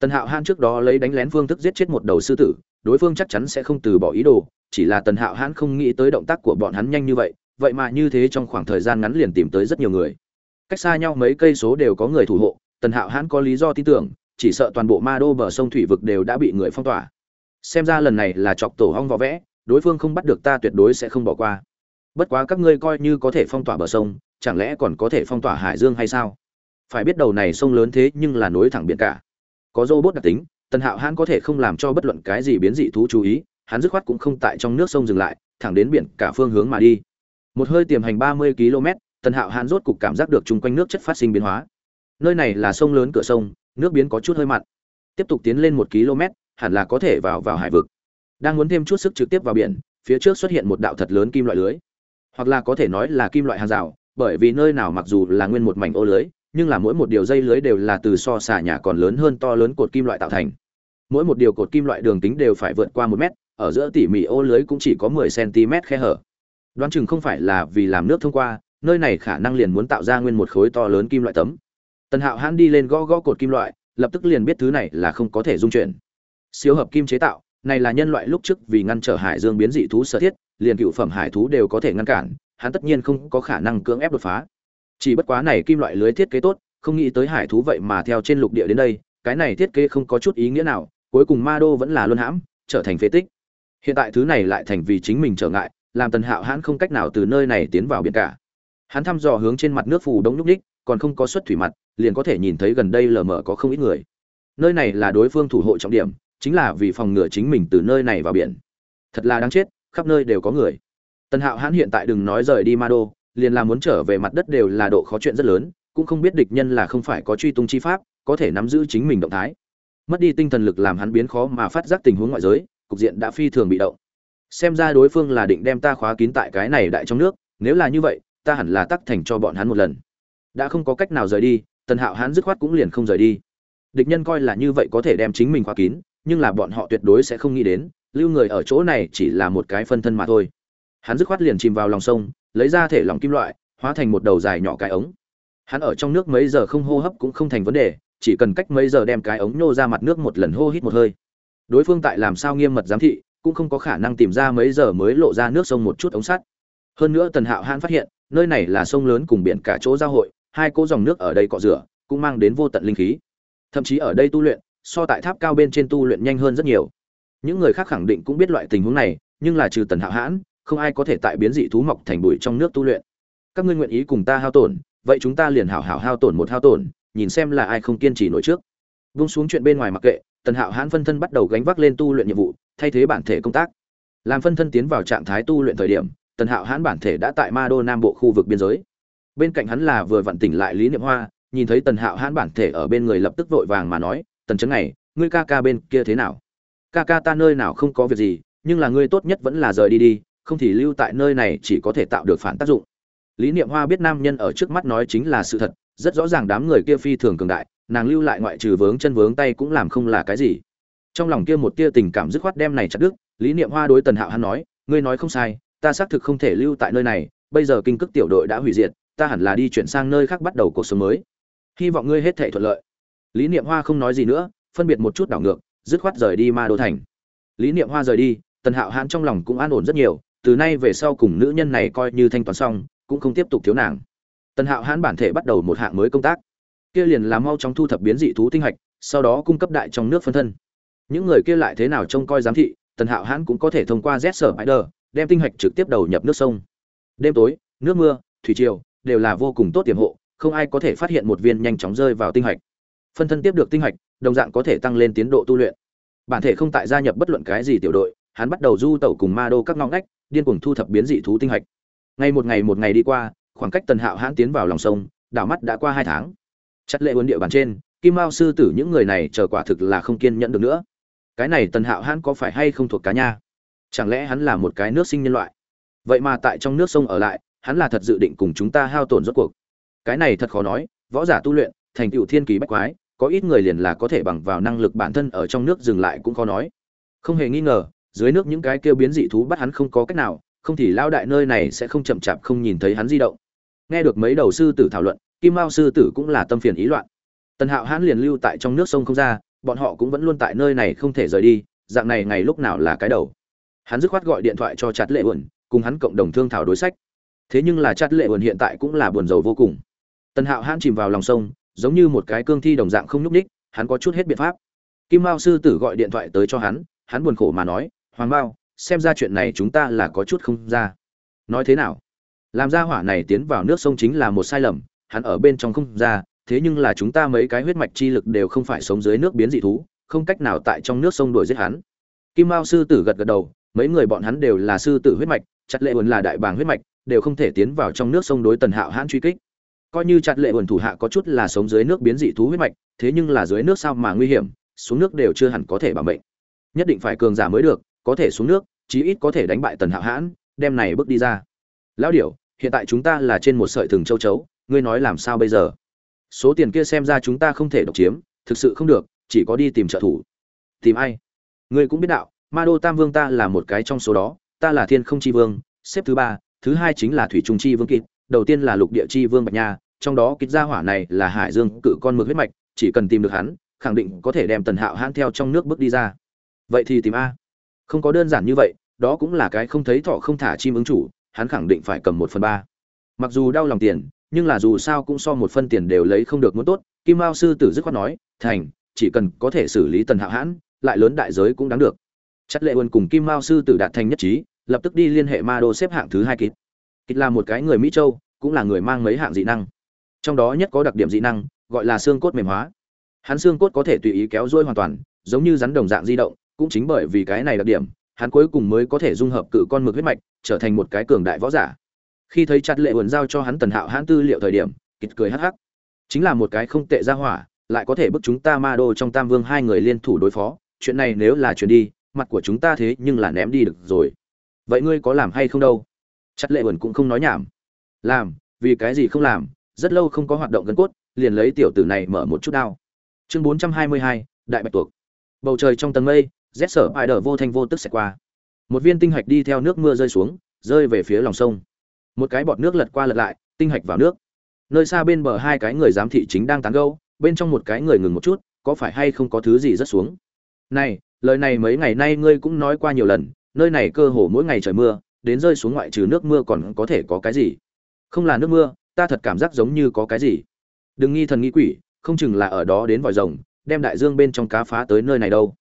S1: Tần hạo hãn trước đó lấy đánh lén phương thức giết chết một đầu sư tử, đối phương chắc chắn sẽ không từ bỏ ý đồ chỉ là tần hạo hãn không nghĩ tới động tác của bọn hắn nhanh như vậy vậy mà như thế trong khoảng thời gian ngắn liền tìm tới rất nhiều người. Cách xa nhau mấy cây số đều có người thủ hộ, tần hạo hãn có lý do tin tưởng, chỉ sợ toàn bộ ma đô bờ sông thủy vực đều đã bị người phong tỏa. Xem ra lần này là chọc tổ hong võ vẽ, đối phương không bắt được ta tuyệt đối sẽ không bỏ qua. Bất quá các ngươi coi như có thể phong tỏa bờ sông, chẳng lẽ còn có thể phong tỏa hải dương hay sao? Phải biết đầu này sông lớn thế nhưng là nối thẳng biển cả. Có robot đặc tính, tần hạo hãn có thể không làm cho bất luận cái gì biến dị thú chú ý hắn dứt khoát cũng không tại trong nước sông dừng lại, thẳng đến biển cả phương hướng mà đi. Một hơi tiềm hành ba mươi km tần hạo Hàn rốt cục cảm giác được chung quanh nước chất phát sinh biến hóa. Nơi này là sông lớn cửa sông, nước biến có chút hơi mặn. Tiếp tục tiến lên một km hẳn là có thể vào vào hải vực. Đang muốn thêm chút sức trực tiếp vào biển, phía trước xuất hiện một đạo thật lớn kim loại lưới. Hoặc là có thể nói là kim loại hàng rào, bởi vì nơi nào mặc dù là nguyên một mảnh ô lưới, nhưng là mỗi một điều dây lưới đều là từ so xà nhà còn lớn hơn to lớn cột kim loại tạo thành. Mỗi một điều cột kim loại đường kính đều phải vượt qua một mét ở giữa tỉ mỉ ô lưới cũng chỉ có 10 cm khe hở. Đoán chừng không phải là vì làm nước thông qua, nơi này khả năng liền muốn tạo ra nguyên một khối to lớn kim loại tấm. Tần hạo hãn đi lên gõ gõ cột kim loại, lập tức liền biết thứ này là không có thể dung chuyển. Siêu hợp kim chế tạo, này là nhân loại lúc trước vì ngăn trở hải dương biến dị thú sở thiết, liền cựu phẩm hải thú đều có thể ngăn cản, hắn tất nhiên không có khả năng cưỡng ép đột phá. Chỉ bất quá này kim loại lưới thiết kế tốt, không nghĩ tới hải thú vậy mà theo trên lục địa đến đây, cái này thiết kế không có chút ý nghĩa nào, cuối cùng ma đô vẫn là luân hãm, trở thành phế tích hiện tại thứ này lại thành vì chính mình trở ngại, làm tần hạo hãn không cách nào từ nơi này tiến vào biển cả. Hắn thăm dò hướng trên mặt nước phù đống nhúc ních, còn không có xuất thủy mặt, liền có thể nhìn thấy gần đây lờ mờ có không ít người. Nơi này là đối phương thủ hộ trọng điểm, chính là vì phòng ngừa chính mình từ nơi này vào biển. Thật là đáng chết, khắp nơi đều có người. Tần hạo hãn hiện tại đừng nói rời đi ma đô, liền là muốn trở về mặt đất đều là độ khó chuyện rất lớn, cũng không biết địch nhân là không phải có truy tung chi pháp, có thể nắm giữ chính mình động thái. Mất đi tinh thần lực làm hắn biến khó mà phát giác tình huống ngoại giới cục diện đã phi thường bị động. Xem ra đối phương là định đem ta khóa kín tại cái này đại trong nước, nếu là như vậy, ta hẳn là tắc thành cho bọn hắn một lần. Đã không có cách nào rời đi, tần hạo hắn dứt khoát cũng liền không rời đi. Địch nhân coi là như vậy có thể đem chính mình khóa kín, nhưng là bọn họ tuyệt đối sẽ không nghĩ đến, lưu người ở chỗ này chỉ là một cái phân thân mà thôi. Hắn dứt khoát liền chìm vào lòng sông, lấy ra thể lòng kim loại, hóa thành một đầu dài nhỏ cái ống. Hắn ở trong nước mấy giờ không hô hấp cũng không thành vấn đề, chỉ cần cách mấy giờ đem cái ống nhô ra mặt nước một lần hô hít một hơi đối phương tại làm sao nghiêm mật giám thị, cũng không có khả năng tìm ra mấy giờ mới lộ ra nước sông một chút ống sắt. Hơn nữa tần hạo hãn phát hiện, nơi này là sông lớn cùng biển cả chỗ giao hội, hai cỗ dòng nước ở đây cọ rửa, cũng mang đến vô tận linh khí. Thậm chí ở đây tu luyện, so tại tháp cao bên trên tu luyện nhanh hơn rất nhiều. Những người khác khẳng định cũng biết loại tình huống này, nhưng là trừ tần hạo hãn, không ai có thể tại biến dị thú mọc thành bụi trong nước tu luyện. Các ngươi nguyện ý cùng ta hao tổn, vậy chúng ta liền hảo hảo hao tổn một hao tổn, nhìn xem là ai không kiên trì nổi trước. Vung xuống chuyện bên ngoài mặc kệ tần hạo hãn phân thân bắt đầu gánh vác lên tu luyện nhiệm vụ, thay thế bản thể công tác. Làm phân thân tiến vào trạng thái tu luyện thời điểm, tần hạo hãn bản thể đã tại ma đô nam bộ khu vực biên giới. Bên cạnh hắn là vừa vặn tỉnh lại lý niệm hoa, nhìn thấy tần hạo hãn bản thể ở bên người lập tức vội vàng mà nói, tần chấn này ngươi ca ca bên kia thế nào? Ca ca ta nơi nào không có việc gì, nhưng là ngươi tốt nhất vẫn là rời đi đi, không thì lưu tại nơi này chỉ có thể tạo được phản tác dụng. Lý niệm hoa biết nam nhân ở trước mắt nói chính là sự thật, rất rõ ràng đám người kia phi thường cường đại nàng lưu lại ngoại trừ vướng chân vướng tay cũng làm không là cái gì. Trong lòng kia một tia tình cảm dứt khoát đem này chặt đứt, lý niệm hoa đối tần hạo hắn nói, ngươi nói không sai, ta xác thực không thể lưu tại nơi này, bây giờ kinh cước tiểu đội đã hủy diệt, ta hẳn là đi chuyển sang nơi khác bắt đầu cuộc sống mới. Hy vọng ngươi hết thể thuận lợi. Lý niệm hoa không nói gì nữa, phân biệt một chút đảo ngược, dứt khoát rời đi ma đô thành. Lý niệm hoa rời đi, tần hạo hãn trong lòng cũng an ổn rất nhiều, từ nay về sau cùng nữ nhân này coi như thanh toán xong, cũng không tiếp tục thiếu nàng. Tần hạo hãn bản thể bắt đầu một hạng mới công tác kia liền là mau chóng thu thập biến dị thú tinh hạch, sau đó cung cấp đại trong nước phân thân. Những người kia lại thế nào trông coi giám thị, tần hạo hãn cũng có thể thông qua z sở spider đem tinh hạch trực tiếp đầu nhập nước sông. Đêm tối, nước mưa, thủy triều, đều là vô cùng tốt tiềm hộ, không ai có thể phát hiện một viên nhanh chóng rơi vào tinh hạch. Phân thân tiếp được tinh hạch, đồng dạng có thể tăng lên tiến độ tu luyện. Bản thể không tại gia nhập bất luận cái gì tiểu đội, hắn bắt đầu du tẩu cùng ma đô các ngõ ngách, điên cuồng thu thập biến dị thú tinh hạch. Ngày một ngày một ngày đi qua, khoảng cách tần hạo hãn tiến vào lòng sông, đảo mắt đã qua hai tháng chất lệ huấn địa bàn trên, kim mao sư tử những người này chờ quả thực là không kiên nhẫn được nữa. Cái này tần hạo hãn có phải hay không thuộc cá nha? Chẳng lẽ hắn là một cái nước sinh nhân loại? Vậy mà tại trong nước sông ở lại, hắn là thật dự định cùng chúng ta hao tổn rốt cuộc. Cái này thật khó nói, võ giả tu luyện, thành tựu thiên kỳ bách quái, có ít người liền là có thể bằng vào năng lực bản thân ở trong nước dừng lại cũng khó nói. Không hề nghi ngờ, dưới nước những cái kêu biến dị thú bắt hắn không có cách nào, không thì lao đại nơi này sẽ không chậm chạp không nhìn thấy hắn di động. Nghe được mấy đầu sư tử thảo luận kim mao sư tử cũng là tâm phiền ý loạn. Tần hạo hãn liền lưu tại trong nước sông không ra, bọn họ cũng vẫn luôn tại nơi này không thể rời đi, dạng này ngày lúc nào là cái đầu. Hắn dứt khoát gọi điện thoại cho chặt lệ uẩn, cùng hắn cộng đồng thương thảo đối sách. Thế nhưng là chặt lệ uẩn hiện tại cũng là buồn rầu vô cùng. Tần hạo hãn chìm vào lòng sông, giống như một cái cương thi đồng dạng không nhúc ních hắn có chút hết biện pháp. Kim mao sư tử gọi điện thoại tới cho hắn hắn buồn khổ mà nói, hoàng mao, xem ra chuyện này chúng ta là có chút không ra. Nói thế nào? Làm ra hỏa này tiến vào nước sông chính là một sai lầm hắn ở bên trong không ra, thế nhưng là chúng ta mấy cái huyết mạch chi lực đều không phải sống dưới nước biến dị thú, không cách nào tại trong nước sông đuổi giết hắn. Kim mao sư tử gật gật đầu, mấy người bọn hắn đều là sư tử huyết mạch, chặt lệ uẩn là đại bàng huyết mạch, đều không thể tiến vào trong nước sông đối tần hạo hãn truy kích. Coi như chặt lệ uẩn thủ hạ có chút là sống dưới nước biến dị thú huyết mạch, thế nhưng là dưới nước sao mà nguy hiểm, xuống nước đều chưa hẳn có thể bảo mệnh. Nhất định phải cường giả mới được, có thể xuống nước, chí ít có thể đánh bại tần hạo hãn, đem này bước đi ra. Lão điểu, hiện tại chúng ta là trên một sợi thừng châu chấu ngươi nói làm sao bây giờ? Số tiền kia xem ra chúng ta không thể độc chiếm, thực sự không được, chỉ có đi tìm trợ thủ. Tìm ai? Ngươi cũng biết đạo, ma đô tam vương ta là một cái trong số đó, ta là thiên không chi vương, xếp thứ ba, thứ hai chính là thủy trung chi vương kịt, đầu tiên là lục địa chi vương bạch nha, trong đó kịt gia hỏa này là hải dương cự con mực huyết mạch, chỉ cần tìm được hắn, khẳng định có thể đem tần hạo hãn theo trong nước bước đi ra. Vậy thì tìm a. Không có đơn giản như vậy, đó cũng là cái không thấy thọ không thả chim ứng chủ, hắn khẳng định phải cầm một phần ba. Mặc dù đau lòng tiền nhưng là dù sao cũng so một phân tiền đều lấy không được muốn tốt, kim mao sư tử dứt khoát nói, thành, chỉ cần có thể xử lý tần hạo hãn, lại lớn đại giới cũng đáng được. Chất lệ quân cùng kim mao sư tử đạt thành nhất trí, lập tức đi liên hệ ma đô xếp hạng thứ hai kịt. Kịt là một cái người mỹ châu, cũng là người mang mấy hạng dị năng. Trong đó nhất có đặc điểm dị năng, gọi là xương cốt mềm hóa. Hắn xương cốt có thể tùy ý kéo dôi hoàn toàn, giống như rắn đồng dạng di động, cũng chính bởi vì cái này đặc điểm, hắn cuối cùng mới có thể dung hợp cự con mực huyết mạch, trở thành một cái cường đại võ giả khi thấy chặt lệ huấn giao cho hắn tần hạo hãn tư liệu thời điểm, kịt cười hắc hắc. Chính là một cái không tệ ra hỏa, lại có thể bức chúng ta ma đô trong tam vương hai người liên thủ đối phó. Chuyện này nếu là chuyển đi, mặt của chúng ta thế nhưng là ném đi được rồi. Vậy ngươi có làm hay không đâu? Chặt lệ huấn cũng không nói nhảm. Làm, vì cái gì không làm? Rất lâu không có hoạt động gân cốt, liền lấy tiểu tử này mở một chút đao. Chương bốn trăm hai mươi hai, đại bạch tuộc. Bầu trời trong tầng mây, rét sở ai đờ vô thanh vô tức xẹt qua. Một viên tinh hạch đi theo nước mưa rơi xuống, rơi về phía lòng sông một cái bọt nước lật qua lật lại, tinh hạch vào nước. Nơi xa bên bờ hai cái người giám thị chính đang tán gâu bên trong một cái người ngừng một chút, có phải hay không có thứ gì rất xuống? Này, lời này mấy ngày nay ngươi cũng nói qua nhiều lần, nơi này cơ hồ mỗi ngày trời mưa, đến rơi xuống ngoại trừ nước mưa còn có thể có cái gì? Không là nước mưa, ta thật cảm giác giống như có cái gì. Đừng nghi thần nghi quỷ, không chừng là ở đó đến vòi rồng, đem đại dương bên trong cá phá tới nơi này đâu.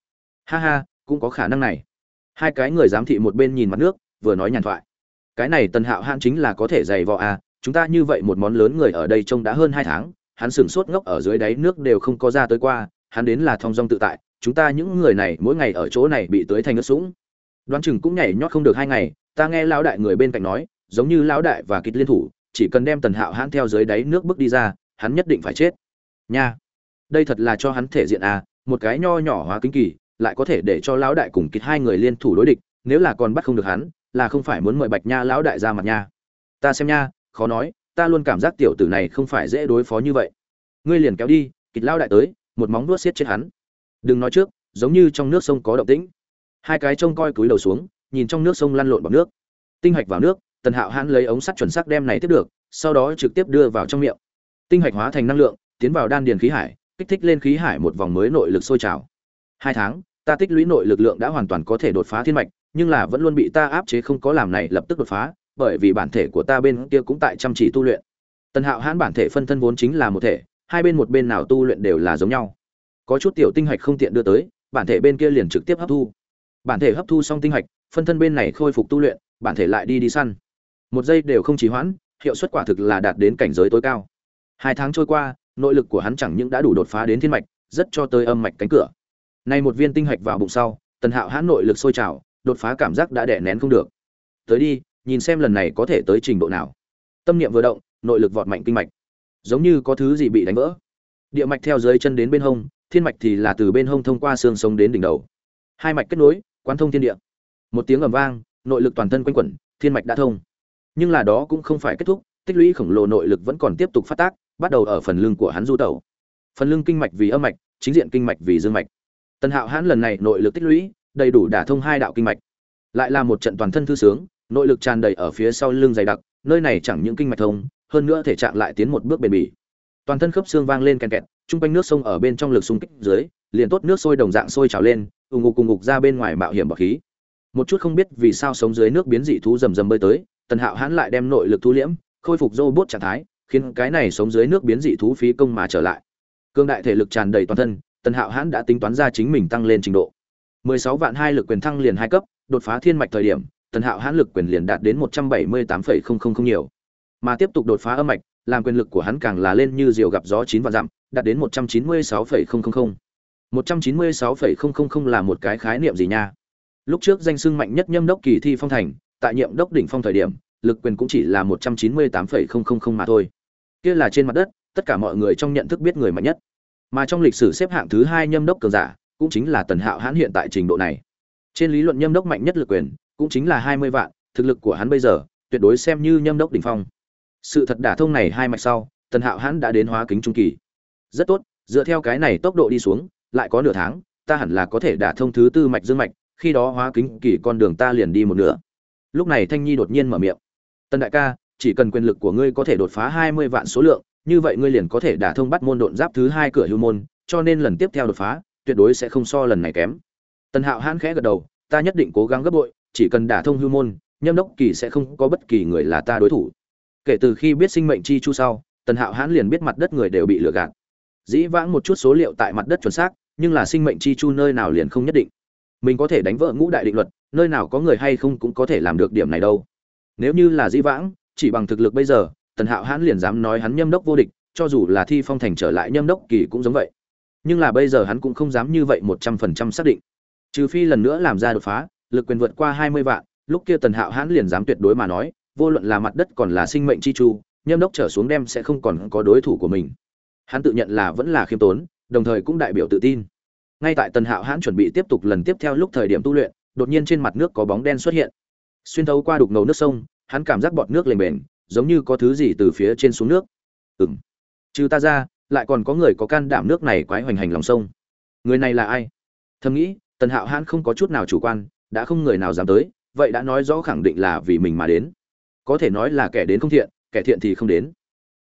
S1: Ha ha, cũng có khả năng này. Hai cái người giám thị một bên nhìn mặt nước, vừa nói nhàn thoại cái này tần hạo hãn chính là có thể dày vò à chúng ta như vậy một món lớn người ở đây trông đã hơn hai tháng, hắn sửng sốt ngốc ở dưới đáy nước đều không có ra tới qua, hắn đến là thong dong tự tại, chúng ta những người này mỗi ngày ở chỗ này bị tới thành ướt sũng. Đoán chừng cũng nhảy nhót không được hai ngày, ta nghe lão đại người bên cạnh nói, giống như lão đại và kịch liên thủ, chỉ cần đem tần hạo hãn theo dưới đáy nước bước đi ra, hắn nhất định phải chết. Nha, đây thật là cho hắn thể diện à một cái nho nhỏ hóa kính kỳ, lại có thể để cho lão đại cùng kịch hai người liên thủ đối địch, nếu là còn bắt không được hắn là không phải muốn mời bạch nha lão đại ra mặt nha. Ta xem nha, khó nói, ta luôn cảm giác tiểu tử này không phải dễ đối phó như vậy. Ngươi liền kéo đi, kịch lão đại tới, một móng vuốt xiết chết hắn. Đừng nói trước, giống như trong nước sông có động tĩnh. Hai cái trông coi cúi đầu xuống, nhìn trong nước sông lăn lộn bọc nước. Tinh hạch vào nước, tần hạo hãn lấy ống sắt chuẩn xác đem này tiếp được, sau đó trực tiếp đưa vào trong miệng. Tinh hạch hóa thành năng lượng, tiến vào đan điền khí hải, kích thích lên khí hải một vòng mới nội lực sôi trào. Hai tháng, ta tích lũy nội lực lượng đã hoàn toàn có thể đột phá thiên mạch nhưng là vẫn luôn bị ta áp chế không có làm này lập tức đột phá, bởi vì bản thể của ta bên kia cũng tại chăm chỉ tu luyện. Tần hạo hãn bản thể phân thân vốn chính là một thể, hai bên một bên nào tu luyện đều là giống nhau. Có chút tiểu tinh hạch không tiện đưa tới, bản thể bên kia liền trực tiếp hấp thu. Bản thể hấp thu xong tinh hạch, phân thân bên này khôi phục tu luyện, bản thể lại đi đi săn. Một giây đều không trì hoãn, hiệu suất quả thực là đạt đến cảnh giới tối cao. Hai tháng trôi qua, nội lực của hắn chẳng những đã đủ đột phá đến thiên mạch, rất cho tới âm mạch cánh cửa. Nay một viên tinh hạch vào bụng sau, tần hạo hãn nội lực sôi trào đột phá cảm giác đã đè nén không được. Tới đi, nhìn xem lần này có thể tới trình độ nào. Tâm niệm vừa động, nội lực vọt mạnh kinh mạch. Giống như có thứ gì bị đánh vỡ. Địa mạch theo dưới chân đến bên hông, thiên mạch thì là từ bên hông thông qua xương sống đến đỉnh đầu. Hai mạch kết nối quan thông thiên địa. Một tiếng ầm vang, nội lực toàn thân quanh quẩn, thiên mạch đã thông. Nhưng là đó cũng không phải kết thúc, tích lũy khổng lồ nội lực vẫn còn tiếp tục phát tác, bắt đầu ở phần lưng của hắn du tẩu. Phần lưng kinh mạch vì âm mạch, chính diện kinh mạch vì dương mạch. Tần hạo hãn lần này nội lực tích lũy đầy đủ đả thông hai đạo kinh mạch. Lại là một trận toàn thân thư sướng, nội lực tràn đầy ở phía sau lưng dày đặc, nơi này chẳng những kinh mạch thông, hơn nữa thể trạng lại tiến một bước bền bỉ. Toàn thân khớp xương vang lên kèn kẹt chung quanh nước sông ở bên trong lực xung kích dưới, liền tốt nước sôi đồng dạng sôi trào lên, ù ngục cùng ngục ra bên ngoài mạo hiểm bọc khí. Một chút không biết vì sao sống dưới nước biến dị thú rầm rầm bơi tới, tần hạo hãn lại đem nội lực thu liễm, khôi phục robot trạng thái, khiến cái này sống dưới nước biến dị thú phí công mà trở lại. Cương đại thể lực tràn đầy toàn thân, tần hạo hãn đã tính toán ra chính mình tăng lên trình độ. 16 vạn hai lực quyền thăng liền hai cấp đột phá thiên mạch thời điểm tần hạo hãn lực quyền liền đạt đến 178,000 nhiều. Mà tiếp tục đột phá âm mạch làm quyền lực của hắn càng là lên như diều gặp gió chín vạn dặm đạt đến 196,000. 196,000 là một cái khái niệm gì nha? Lúc trước danh xưng mạnh nhất nhâm đốc kỳ thi phong thành tại nhiệm đốc đỉnh phong thời điểm lực quyền cũng chỉ là 198,000 mà thôi. Kia là trên mặt đất tất cả mọi người trong nhận thức biết người mạnh nhất. Mà trong lịch sử xếp hạng thứ hai nhâm đốc cường giả cũng chính là tần hạo hãn hiện tại trình độ này. Trên lý luận nhâm đốc mạnh nhất lực quyền cũng chính là 20 vạn, thực lực của hắn bây giờ tuyệt đối xem như nhâm đốc đỉnh phong. Sự thật đả thông này hai mạch sau, tần hạo hãn đã đến hóa kính trung kỳ. Rất tốt, dựa theo cái này tốc độ đi xuống, lại có nửa tháng, ta hẳn là có thể đả thông thứ tư mạch dương mạch, khi đó hóa kính kỳ con đường ta liền đi một nửa. Lúc này thanh nhi đột nhiên mở miệng. Tần đại ca, chỉ cần quyền lực của ngươi có thể đột phá hai mươi vạn số lượng, như vậy ngươi liền có thể đả thông bắt môn độn giáp thứ hai cửa hưu môn, cho nên lần tiếp theo đột phá tuyệt đối sẽ không so lần này kém. Tần hạo hãn khẽ gật đầu, ta nhất định cố gắng gấp bội, chỉ cần đả thông hưu môn, nhâm đốc kỳ sẽ không có bất kỳ người là ta đối thủ. Kể từ khi biết sinh mệnh chi chu sau, tần hạo hãn liền biết mặt đất người đều bị lừa gạt. Dĩ vãng một chút số liệu tại mặt đất chuẩn xác, nhưng là sinh mệnh chi chu nơi nào liền không nhất định. Mình có thể đánh vỡ ngũ đại định luật, nơi nào có người hay không cũng có thể làm được điểm này đâu. Nếu như là dĩ vãng, chỉ bằng thực lực bây giờ, tần hạo hãn liền dám nói hắn nhâm đốc vô địch, cho dù là thi phong thành trở lại nhâm đốc kỳ cũng giống vậy nhưng là bây giờ hắn cũng không dám như vậy một trăm phần trăm xác định. Trừ phi lần nữa làm ra đột phá, lực quyền vượt qua hai mươi vạn, lúc kia tần hạo hãn liền dám tuyệt đối mà nói, vô luận là mặt đất còn là sinh mệnh chi chu nhâm đốc trở xuống đem sẽ không còn có đối thủ của mình. Hắn tự nhận là vẫn là khiêm tốn, đồng thời cũng đại biểu tự tin. Ngay tại tần hạo hãn chuẩn bị tiếp tục lần tiếp theo lúc thời điểm tu luyện, đột nhiên trên mặt nước có bóng đen xuất hiện. Xuyên thấu qua đục ngầu nước sông, hắn cảm giác bọt nước lềnh bềnh, giống như có thứ gì từ phía trên xuống nước. Ừ m trừ ta ra lại còn có người có can đảm nước này quái hoành hành lòng sông. Người này là ai? Thầm nghĩ, tần hạo hãn không có chút nào chủ quan, đã không người nào dám tới, vậy đã nói rõ khẳng định là vì mình mà đến. Có thể nói là kẻ đến không thiện, kẻ thiện thì không đến.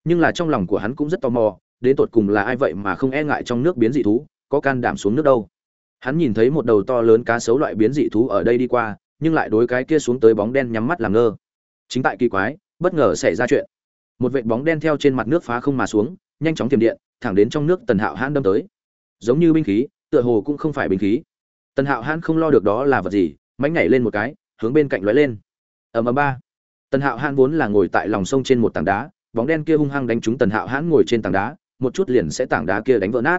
S1: Nhưng là trong lòng của hắn cũng rất tò mò, đến tột cùng là ai vậy mà không e ngại trong nước biến dị thú, có can đảm xuống nước đâu. Hắn nhìn thấy một đầu to lớn cá sấu loại biến dị thú ở đây đi qua, nhưng lại đối cái kia xuống tới bóng đen nhắm mắt làm ngơ. Chính tại kỳ quái, bất ngờ xảy ra chuyện. Một vệt bóng đen theo trên mặt nước phá không mà xuống nhanh chóng tiềm điện, thẳng đến trong nước tần hạo hãn đâm tới. Giống như binh khí, tựa hồ cũng không phải binh khí. Tần hạo hãn không lo được đó là vật gì mánh nhảy lên một cái, hướng bên cạnh lóe lên. Ầm ầm ba. Tần hạo hãn vốn là ngồi tại lòng sông trên một tảng đá, bóng đen kia hung hăng đánh trúng tần hạo hãn ngồi trên tảng đá, một chút liền sẽ tảng đá kia đánh vỡ nát.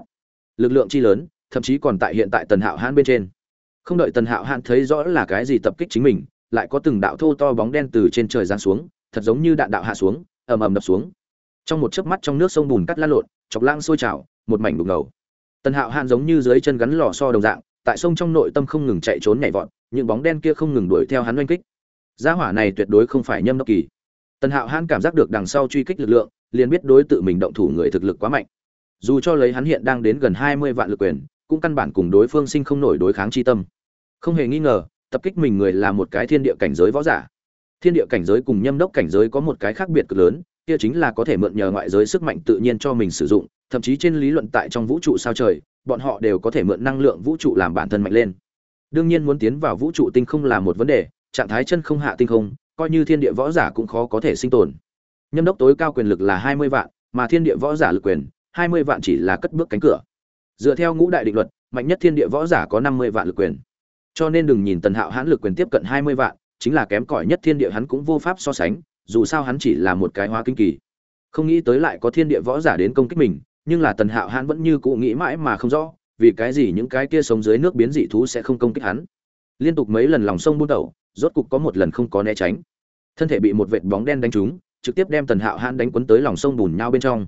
S1: Lực lượng chi lớn, thậm chí còn tại hiện tại tần hạo hãn bên trên. Không đợi tần hạo hãn thấy rõ là cái gì tập kích chính mình, lại có từng đạo thô to bóng đen từ trên trời giáng xuống, thật giống như đạn đạo hạ xuống, ầm ầm đập xuống trong một chớp mắt trong nước sông bùn cắt lăn lộn, chọc lang sôi trào, một mảnh đục ngầu. Tần hạo hạn giống như dưới chân gắn lò so đồng dạng, tại sông trong nội tâm không ngừng chạy trốn nhảy vọt, những bóng đen kia không ngừng đuổi theo hắn oanh kích. Gia hỏa này tuyệt đối không phải nhâm đốc kỳ. Tần hạo hạn cảm giác được đằng sau truy kích lực lượng, liền biết đối tự mình động thủ người thực lực quá mạnh. Dù cho lấy hắn hiện đang đến gần hai mươi vạn lực quyền, cũng căn bản cùng đối phương sinh không nổi đối kháng chi tâm. Không hề nghi ngờ, tập kích mình người là một cái thiên địa cảnh giới võ giả. Thiên địa cảnh giới cùng nhâm đốc cảnh giới có một cái khác biệt cực lớn kia chính là có thể mượn nhờ ngoại giới sức mạnh tự nhiên cho mình sử dụng, thậm chí trên lý luận tại trong vũ trụ sao trời, bọn họ đều có thể mượn năng lượng vũ trụ làm bản thân mạnh lên. Đương nhiên muốn tiến vào vũ trụ tinh không là một vấn đề, trạng thái chân không hạ tinh không, coi như thiên địa võ giả cũng khó có thể sinh tồn. Nhâm đốc tối cao quyền lực là hai mươi vạn, mà thiên địa võ giả lực quyền, hai mươi vạn chỉ là cất bước cánh cửa. Dựa theo ngũ đại định luật, mạnh nhất thiên địa võ giả có năm mươi vạn lực quyền. Cho nên đừng nhìn tần hạo hãn lực quyền tiếp cận hai mươi vạn, chính là kém cỏi nhất thiên địa hắn cũng vô pháp so sánh dù sao hắn chỉ là một cái hóa kinh kỳ. Không nghĩ tới lại có thiên địa võ giả đến công kích mình, nhưng là tần hạo hãn vẫn như cụ nghĩ mãi mà không rõ, vì cái gì những cái kia sống dưới nước biến dị thú sẽ không công kích hắn. Liên tục mấy lần lòng sông buôn tẩu, rốt cục có một lần không có né tránh. Thân thể bị một vệt bóng đen đánh trúng, trực tiếp đem tần hạo hãn đánh quấn tới lòng sông bùn nhau bên trong.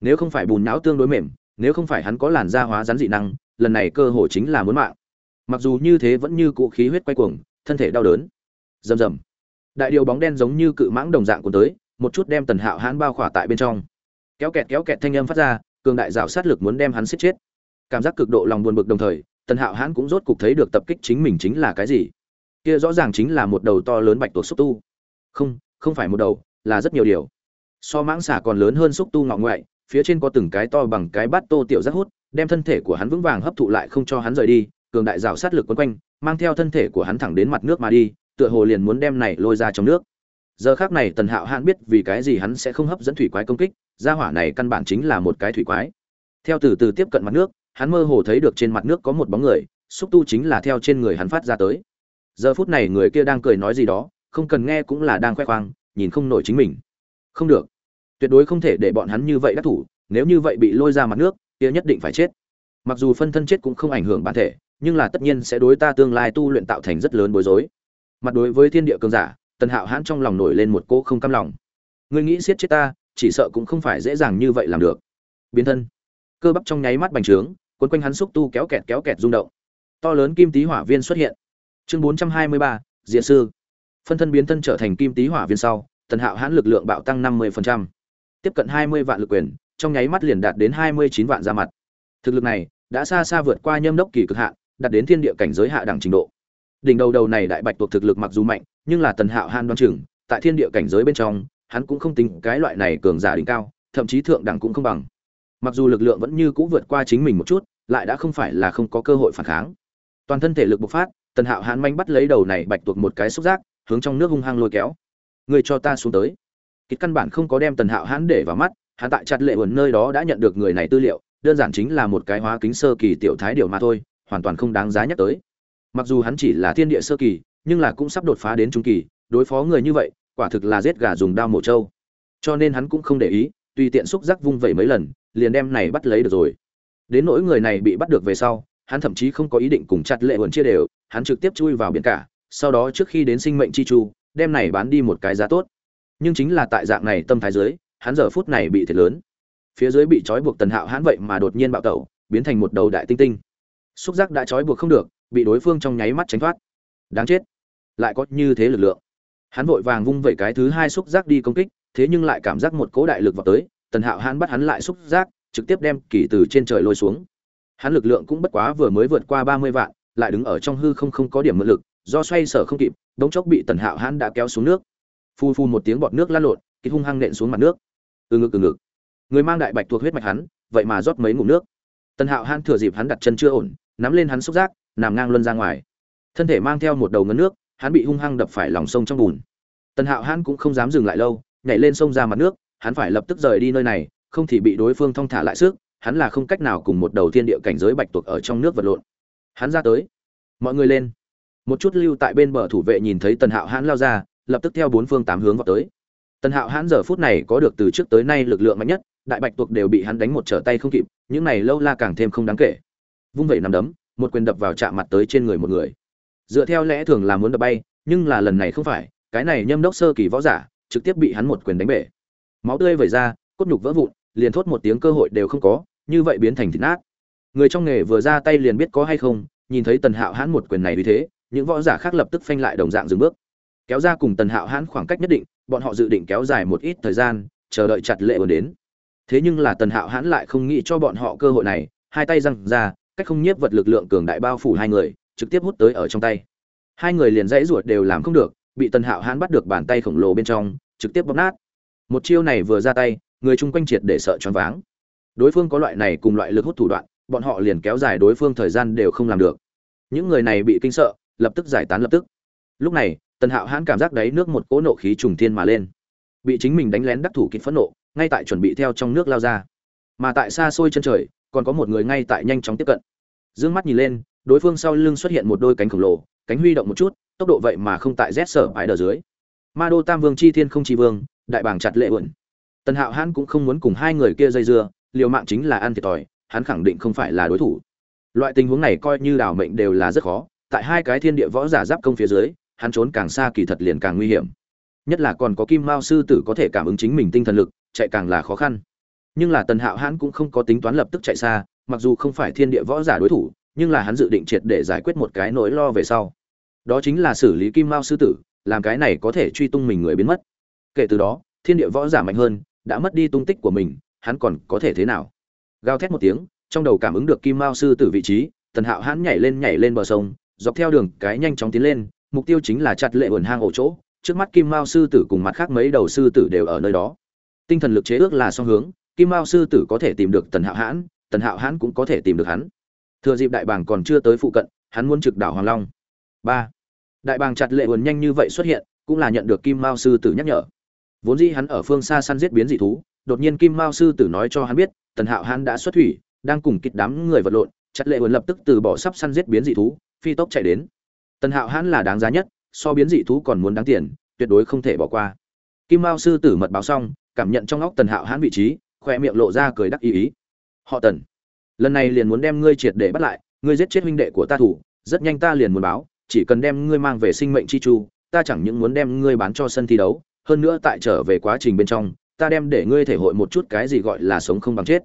S1: Nếu không phải bùn não tương đối mềm, nếu không phải hắn có làn da hóa rắn dị năng, lần này cơ hội chính là muốn mạng. Mặc dù như thế vẫn như cụ khí huyết quay cuồng, thân thể đau đớn. Rầm rầm đại điều bóng đen giống như cự mãng đồng dạng cuốn tới, một chút đem tần hạo hãn bao khỏa tại bên trong. Kéo kẹt kéo kẹt thanh âm phát ra, cường đại rào sát lực muốn đem hắn xích chết. Cảm giác cực độ lòng buồn bực đồng thời, tần hạo hãn cũng rốt cục thấy được tập kích chính mình chính là cái gì. Kia rõ ràng chính là một đầu to lớn bạch tuộc xúc tu. Không không phải một đầu, là rất nhiều điều. So mãng xả còn lớn hơn xúc tu ngọ ngoại, phía trên có từng cái to bằng cái bát tô tiểu rất hút, đem thân thể của hắn vững vàng hấp thụ lại không cho hắn rời đi, cường đại rào sát lực quấn quanh, mang theo thân thể của hắn thẳng đến mặt nước mà đi tựa hồ liền muốn đem này lôi ra trong nước. Giờ khác này tần hạo hãn biết vì cái gì hắn sẽ không hấp dẫn thủy quái công kích, gia hỏa này căn bản chính là một cái thủy quái. Theo từ từ tiếp cận mặt nước, hắn mơ hồ thấy được trên mặt nước có một bóng người, xúc tu chính là theo trên người hắn phát ra tới. Giờ phút này người kia đang cười nói gì đó, không cần nghe cũng là đang khoe khoang, nhìn không nổi chính mình. Không được. Tuyệt đối không thể để bọn hắn như vậy đắc thủ, nếu như vậy bị lôi ra mặt nước, kia nhất định phải chết. Mặc dù phân thân chết cũng không ảnh hưởng bản thể, nhưng là tất nhiên sẽ đối ta tương lai tu luyện tạo thành rất lớn bối rối mặt đối với thiên địa cường giả, tần hạo hãn trong lòng nổi lên một cô không cam lòng. Ngươi nghĩ siết chết ta, chỉ sợ cũng không phải dễ dàng như vậy làm được. Biến thân. Cơ bắp trong nháy mắt bành trướng quấn quanh hắn xúc tu kéo kẹt kéo kẹt rung động. To lớn kim tý hỏa viên xuất hiện. Chương bốn trăm hai mươi ba diện sư. Phân thân biến thân trở thành kim tý hỏa viên sau, tần hạo hãn lực lượng bạo tăng năm mươi tiếp cận hai mươi vạn lực quyền, trong nháy mắt liền đạt đến hai mươi chín vạn ra mặt. Thực lực này, đã xa xa vượt qua nhâm đốc kỳ cực hạn, đạt đến thiên địa cảnh giới hạ đẳng trình độ đỉnh đầu đầu này đại bạch tuộc thực lực mặc dù mạnh, nhưng là tần hạo han đoan chừng, tại thiên địa cảnh giới bên trong, hắn cũng không tính cái loại này cường giả đỉnh cao, thậm chí thượng đẳng cũng không bằng. Mặc dù lực lượng vẫn như cũ vượt qua chính mình một chút, lại đã không phải là không có cơ hội phản kháng. Toàn thân thể lực bộc phát, tần hạo hắn manh bắt lấy đầu này bạch tuộc một cái xúc giác, hướng trong nước hung hăng lôi kéo. Người cho ta xuống tới. Kịch căn bản không có đem tần hạo hãn để vào mắt, hắn tại chặt lệ ẩn nơi đó đã nhận được người này tư liệu, đơn giản chính là một cái hóa kính sơ kỳ tiểu thái điều mà thôi, hoàn toàn không đáng giá nhắc tới mặc dù hắn chỉ là thiên địa sơ kỳ, nhưng là cũng sắp đột phá đến trung kỳ, đối phó người như vậy, quả thực là giết gà dùng đao mổ trâu. Cho nên hắn cũng không để ý, tùy tiện xúc giác vung vẩy mấy lần, liền đem này bắt lấy được rồi. Đến nỗi người này bị bắt được về sau, hắn thậm chí không có ý định cùng chặt lệ huấn chia đều, hắn trực tiếp chui vào biển cả, sau đó trước khi đến sinh mệnh chi chu, đem này bán đi một cái giá tốt. Nhưng chính là tại dạng này tâm thái dưới, hắn giờ phút này bị thiệt lớn. Phía dưới bị trói buộc tần hạo hắn vậy mà đột nhiên bạo tẩu, biến thành một đầu đại tinh tinh. Xúc giác đã trói buộc không được bị đối phương trong nháy mắt tránh thoát. Đáng chết. Lại có như thế lực lượng. Hắn vội vàng vung vẩy cái thứ hai xúc giác đi công kích, thế nhưng lại cảm giác một cỗ đại lực vào tới, tần hạo hắn bắt hắn lại xúc giác, trực tiếp đem kỳ từ trên trời lôi xuống. Hắn lực lượng cũng bất quá vừa mới vượt qua ba mươi vạn, lại đứng ở trong hư không không có điểm mượn lực, do xoay sở không kịp, đống chốc bị tần hạo hắn đã kéo xuống nước. Phu phu một tiếng bọt nước lan lộn ký hung hăng nện xuống mặt nước. Từ ngực từ ngực. Người mang đại bạch thuộc huyết mạch hắn, vậy mà rót mấy ngụm nước. Tần hạo hắn thừa dịp hắn đặt chân chưa ổn, nắm lên hắn xúc giác nằm ngang luân ra ngoài. Thân thể mang theo một đầu ngấn nước, hắn bị hung hăng đập phải lòng sông trong bùn. Tần hạo hắn cũng không dám dừng lại lâu, nhảy lên sông ra mặt nước, hắn phải lập tức rời đi nơi này, không thì bị đối phương thong thả lại sức, hắn là không cách nào cùng một đầu thiên địa cảnh giới bạch tuộc ở trong nước vật lộn. Hắn ra tới. Mọi người lên. Một chút lưu tại bên bờ thủ vệ nhìn thấy tần hạo hãn lao ra, lập tức theo bốn phương tám hướng vào tới. Tần hạo hãn giờ phút này có được từ trước tới nay lực lượng mạnh nhất, đại bạch tuộc đều bị hắn đánh một trở tay không kịp, những này lâu la càng thêm không đáng kể. Vung vẩy nằm đấm một quyền đập vào chạm mặt tới trên người một người. Dựa theo lẽ thường là muốn đập bay, nhưng là lần này không phải, cái này nhâm đốc sơ kỳ võ giả, trực tiếp bị hắn một quyền đánh bể. Máu tươi vẩy ra, cốt nhục vỡ vụn, liền thốt một tiếng cơ hội đều không có, như vậy biến thành thịt nát. Người trong nghề vừa ra tay liền biết có hay không, nhìn thấy tần hạo hãn một quyền này như thế, những võ giả khác lập tức phanh lại đồng dạng dừng bước. Kéo ra cùng tần hạo hãn khoảng cách nhất định, bọn họ dự định kéo dài một ít thời gian, chờ đợi chặt lệ ồn đến. Thế nhưng là tần hạo hãn lại không nghĩ cho bọn họ cơ hội này, hai tay răng ra cách không nhiếp vật lực lượng cường đại bao phủ hai người, trực tiếp hút tới ở trong tay. Hai người liền dãy ruột đều làm không được, bị tần hạo hãn bắt được bàn tay khổng lồ bên trong, trực tiếp bóp nát. Một chiêu này vừa ra tay, người chung quanh triệt để sợ choáng váng. Đối phương có loại này cùng loại lực hút thủ đoạn, bọn họ liền kéo dài đối phương thời gian đều không làm được. Những người này bị kinh sợ, lập tức giải tán lập tức. Lúc này, tần hạo hãn cảm giác đáy nước một cỗ nộ khí trùng thiên mà lên. Bị chính mình đánh lén đắc thủ kịp phẫn nộ, ngay tại chuẩn bị theo trong nước lao ra. Mà tại xa xôi chân trời còn có một người ngay tại nhanh chóng tiếp cận. Dương mắt nhìn lên, đối phương sau lưng xuất hiện một đôi cánh khổng lồ, cánh huy động một chút, tốc độ vậy mà không tại rét sở bãi đờ dưới. Ma đô tam vương chi thiên không chi vương, đại bảng chặt lệ uẩn. Tần hạo hãn cũng không muốn cùng hai người kia dây dưa, liều mạng chính là ăn thiệt thòi, hắn khẳng định không phải là đối thủ. Loại tình huống này coi như đảo mệnh đều là rất khó, tại hai cái thiên địa võ giả giáp công phía dưới, hắn trốn càng xa kỳ thật liền càng nguy hiểm. Nhất là còn có kim mao sư tử có thể cảm ứng chính mình tinh thần lực, chạy càng là khó khăn nhưng là tần hạo hãn cũng không có tính toán lập tức chạy xa, mặc dù không phải thiên địa võ giả đối thủ, nhưng là hắn dự định triệt để giải quyết một cái nỗi lo về sau. Đó chính là xử lý kim mao sư tử, làm cái này có thể truy tung mình người biến mất. Kể từ đó, thiên địa võ giả mạnh hơn, đã mất đi tung tích của mình, hắn còn có thể thế nào? Gào thét một tiếng, trong đầu cảm ứng được kim mao sư tử vị trí, tần hạo hãn nhảy lên nhảy lên bờ sông, dọc theo đường cái nhanh chóng tiến lên, mục tiêu chính là chặt lệ vườn hang ổ chỗ, trước mắt kim mao sư tử cùng mặt khác mấy đầu sư tử đều ở nơi đó. Tinh thần lực chế ước là song hướng kim mao sư tử có thể tìm được tần hạo hãn, tần hạo hãn cũng có thể tìm được hắn. Thừa dịp đại bàng còn chưa tới phụ cận, hắn muốn trực đảo hoàng long. Ba. Đại bàng chặt lệ ẩn nhanh như vậy xuất hiện, cũng là nhận được kim mao sư tử nhắc nhở. Vốn dĩ hắn ở phương xa săn giết biến dị thú, đột nhiên kim mao sư tử nói cho hắn biết, tần hạo hãn đã xuất thủy, đang cùng kịch đám người vật lộn, chặt lệ ẩn lập tức từ bỏ sắp săn giết biến dị thú, phi tốc chạy đến. Tần hạo hãn là đáng giá nhất, so biến dị thú còn muốn đáng tiền, tuyệt đối không thể bỏ qua. Kim mao sư tử mật báo xong, cảm nhận trong óc tần hạo hãn vị trí khoe miệng lộ ra cười đắc ý ý. Họ tần, lần này liền muốn đem ngươi triệt để bắt lại, ngươi giết chết huynh đệ của ta thủ, rất nhanh ta liền muốn báo, chỉ cần đem ngươi mang về sinh mệnh chi chu, ta chẳng những muốn đem ngươi bán cho sân thi đấu, hơn nữa tại trở về quá trình bên trong, ta đem để ngươi thể hội một chút cái gì gọi là sống không bằng chết.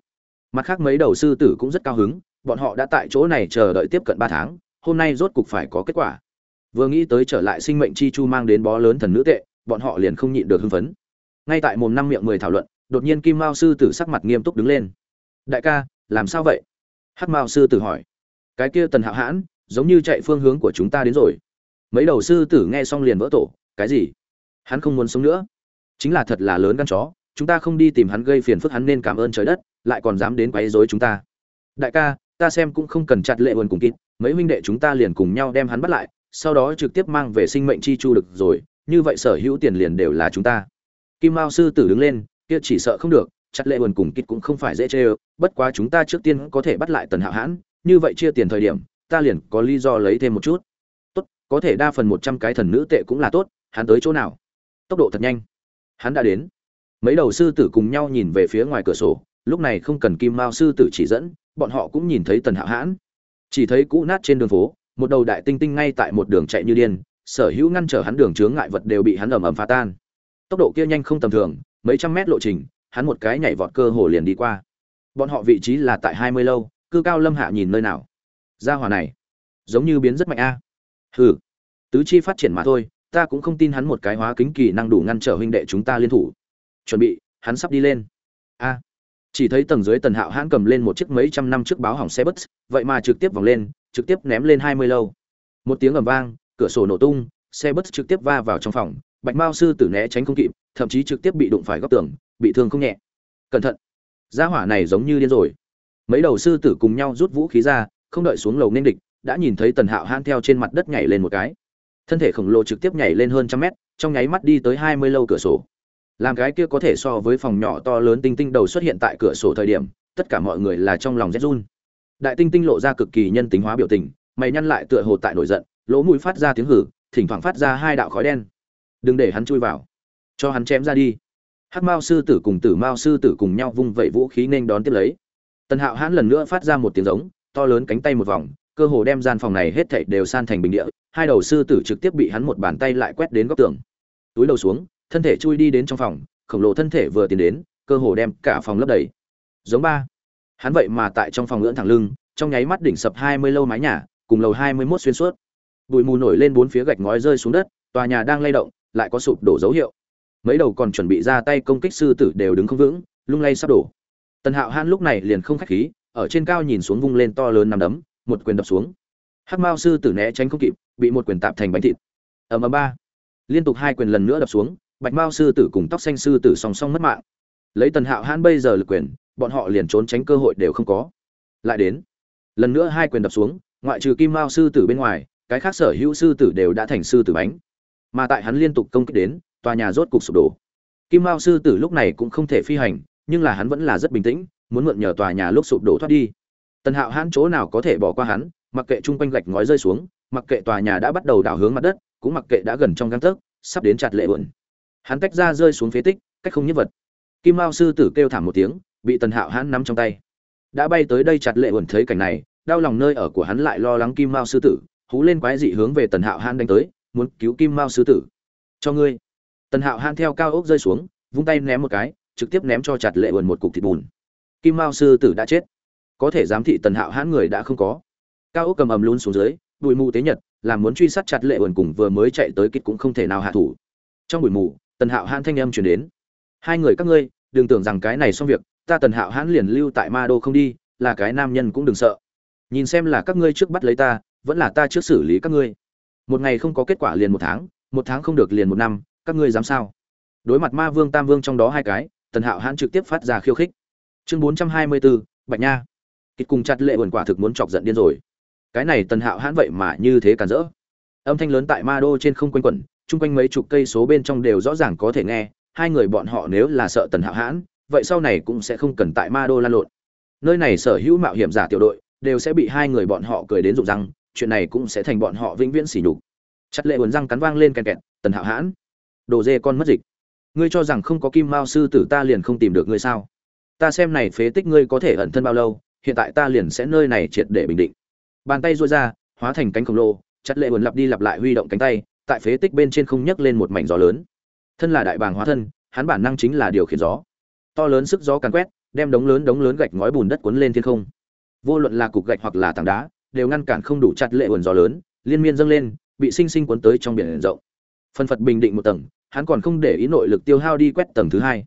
S1: Mặt khác mấy đầu sư tử cũng rất cao hứng, bọn họ đã tại chỗ này chờ đợi tiếp cận ba tháng, hôm nay rốt cục phải có kết quả. Vừa nghĩ tới trở lại sinh mệnh chi chu mang đến bó lớn thần nữ tệ, bọn họ liền không nhịn được hưng phấn. Ngay tại mồm năm miệng mười thảo luận đột nhiên kim mao sư tử sắc mặt nghiêm túc đứng lên. Đại ca, làm sao vậy? Hắc mao sư tử hỏi. Cái kia tần hạo hãn, giống như chạy phương hướng của chúng ta đến rồi. Mấy đầu sư tử nghe xong liền vỡ tổ, cái gì? Hắn không muốn sống nữa? Chính là thật là lớn gan chó, chúng ta không đi tìm hắn gây phiền phức hắn nên cảm ơn trời đất, lại còn dám đến quấy rối chúng ta. Đại ca, ta xem cũng không cần chặt lệ quần cùng kịt, mấy huynh đệ chúng ta liền cùng nhau đem hắn bắt lại, sau đó trực tiếp mang về sinh mệnh chi chu được rồi, như vậy sở hữu tiền liền đều là chúng ta. Kim mao sư tử đứng lên kia chỉ sợ không được, chặt lệ buồn cùng kít cũng không phải dễ chơi bất quá chúng ta trước tiên có thể bắt lại tần hạo hãn, như vậy chia tiền thời điểm, ta liền có lý do lấy thêm một chút. Tốt, có thể đa phần một trăm cái thần nữ tệ cũng là tốt, hắn tới chỗ nào? Tốc độ thật nhanh. Hắn đã đến. Mấy đầu sư tử cùng nhau nhìn về phía ngoài cửa sổ, lúc này không cần kim mao sư tử chỉ dẫn, bọn họ cũng nhìn thấy tần hạo hãn. Chỉ thấy cũ nát trên đường phố, một đầu đại tinh tinh ngay tại một đường chạy như điên, sở hữu ngăn trở hắn đường chướng ngại vật đều bị hắn ầm ầm phá tan. Tốc độ kia nhanh không tầm thường mấy trăm mét lộ trình, hắn một cái nhảy vọt cơ hồ liền đi qua. Bọn họ vị trí là tại hai mươi lâu, cư cao lâm hạ nhìn nơi nào? Gia hỏa này, giống như biến rất mạnh a. Hừ, tứ chi phát triển mà thôi, ta cũng không tin hắn một cái hóa kính kỳ năng đủ ngăn trở huynh đệ chúng ta liên thủ. Chuẩn bị, hắn sắp đi lên. A, chỉ thấy tầng dưới tần hạo hãn cầm lên một chiếc mấy trăm năm trước báo hỏng xe bus, vậy mà trực tiếp vòng lên, trực tiếp ném lên hai mươi lâu. Một tiếng ầm vang, cửa sổ nổ tung, xe bus trực tiếp va vào trong phòng, bạch mao sư tử né tránh không kịp thậm chí trực tiếp bị đụng phải góc tường, bị thương không nhẹ. Cẩn thận. Gia hỏa này giống như điên rồi. Mấy đầu sư tử cùng nhau rút vũ khí ra, không đợi xuống lầu nên địch, đã nhìn thấy tần hạo hãn theo trên mặt đất nhảy lên một cái. Thân thể khổng lồ trực tiếp nhảy lên hơn trăm mét, trong nháy mắt đi tới hai mươi lâu cửa sổ. Làm cái kia có thể so với phòng nhỏ to lớn tinh tinh đầu xuất hiện tại cửa sổ thời điểm, tất cả mọi người là trong lòng rét run. Đại tinh tinh lộ ra cực kỳ nhân tính hóa biểu tình, mày nhăn lại tựa hồ tại nổi giận, lỗ mũi phát ra tiếng hử, thỉnh thoảng phát ra hai đạo khói đen. Đừng để hắn chui vào cho hắn chém ra đi. Hắc mao sư tử cùng tử mao sư tử cùng nhau vung vẩy vũ khí nên đón tiếp lấy. Tần hạo hãn lần nữa phát ra một tiếng giống, to lớn cánh tay một vòng, cơ hồ đem gian phòng này hết thảy đều san thành bình địa, hai đầu sư tử trực tiếp bị hắn một bàn tay lại quét đến góc tường. Túi đầu xuống, thân thể chui đi đến trong phòng, khổng lồ thân thể vừa tiến đến, cơ hồ đem cả phòng lấp đầy. Giống ba. Hắn vậy mà tại trong phòng lưỡn thẳng lưng, trong nháy mắt đỉnh sập hai mươi lâu mái nhà, cùng lầu hai mươi 21 xuyên suốt. Bụi mù nổi lên bốn phía gạch ngói rơi xuống đất, tòa nhà đang lay động, lại có sụp đổ dấu hiệu mấy đầu còn chuẩn bị ra tay công kích sư tử đều đứng không vững, lung lay sắp đổ. Tần hạo han lúc này liền không khách khí, ở trên cao nhìn xuống vung lên to lớn nằm đấm, một quyền đập xuống. Hắc mao sư tử né tránh không kịp, bị một quyền tạp thành bánh thịt. Ầm ầm ba. Liên tục hai quyền lần nữa đập xuống, bạch mao sư tử cùng tóc xanh sư tử song song mất mạng. Lấy tần hạo hãn bây giờ lực quyền, bọn họ liền trốn tránh cơ hội đều không có. Lại đến. Lần nữa hai quyền đập xuống, ngoại trừ kim mao sư tử bên ngoài, cái khác sở hữu sư tử đều đã thành sư tử bánh. Mà tại hắn liên tục công kích đến tòa nhà rốt cục sụp đổ. Kim mao sư tử lúc này cũng không thể phi hành, nhưng là hắn vẫn là rất bình tĩnh, muốn mượn nhờ tòa nhà lúc sụp đổ thoát đi. Tần hạo hãn chỗ nào có thể bỏ qua hắn, mặc kệ chung quanh gạch ngói rơi xuống, mặc kệ tòa nhà đã bắt đầu đảo hướng mặt đất, cũng mặc kệ đã gần trong gang tấc, sắp đến chặt lệ bẩn hắn tách ra rơi xuống phế tích, cách không nhất vật. Kim mao sư tử kêu thảm một tiếng, bị tần hạo hãn nắm trong tay. Đã bay tới đây chặt lệ bẩn thấy cảnh này, đau lòng nơi ở của hắn lại lo lắng kim mao sư tử, hú lên quái dị hướng về tần hạo hãn đánh tới, muốn cứu kim mao sư tử. Cho ngươi tần hạo hãn theo cao ốc rơi xuống, vung tay ném một cái, trực tiếp ném cho chặt lệ bẩn một cục thịt bùn. Kim mao sư tử đã chết. Có thể giám thị tần hạo hãn người đã không có. Cao ốc cầm ầm luôn xuống dưới, bụi mù tế nhật, làm muốn truy sát chặt lệ bẩn cùng vừa mới chạy tới kích cũng không thể nào hạ thủ. Trong bụi mù, tần hạo hãn thanh âm chuyển đến. Hai người các ngươi, đừng tưởng rằng cái này xong việc, ta tần hạo hãn liền lưu tại ma đô không đi, là cái nam nhân cũng đừng sợ. Nhìn xem là các ngươi trước bắt lấy ta, vẫn là ta trước xử lý các ngươi. Một ngày không có kết quả liền một tháng một tháng không được liền một năm các ngươi dám sao? Đối mặt ma vương tam vương trong đó hai cái, tần hạo hãn trực tiếp phát ra khiêu khích. Chương bốn trăm hai mươi bốn bạch nha. Kịch cùng chặt lệ buồn quả thực muốn chọc giận điên rồi. Cái này tần hạo hãn vậy mà như thế cản rỡ. Âm thanh lớn tại ma đô trên không quanh quẩn, chung quanh mấy chục cây số bên trong đều rõ ràng có thể nghe, hai người bọn họ nếu là sợ tần hạo hãn, vậy sau này cũng sẽ không cần tại ma đô lan lộn. Nơi này sở hữu mạo hiểm giả tiểu đội, đều sẽ bị hai người bọn họ cười đến rụng răng, chuyện này cũng sẽ thành bọn họ vĩnh viễn sỉ nhục. Chặt lệ buồn răng cắn vang lên kèn kẹt, tần hạo hãn đồ dê con mất dịch. Ngươi cho rằng không có kim mao sư tử ta liền không tìm được ngươi sao? Ta xem này phế tích ngươi có thể ẩn thân bao lâu, hiện tại ta liền sẽ nơi này triệt để bình định. Bàn tay duỗi ra, hóa thành cánh khổng lồ, chặt lệ buồn lặp đi lặp lại huy động cánh tay, tại phế tích bên trên không nhấc lên một mảnh gió lớn. Thân là đại bàng hóa thân, hắn bản năng chính là điều khiển gió. To lớn sức gió càn quét, đem đống lớn đống lớn gạch ngói bùn đất cuốn lên thiên không. Vô luận là cục gạch hoặc là tảng đá, đều ngăn cản không đủ chặt lệ buồn gió lớn, liên miên dâng lên, bị sinh sinh cuốn tới trong biển rộng. Phân phật bình định một tầng hắn còn không để ý nội lực tiêu hao đi quét tầng thứ hai.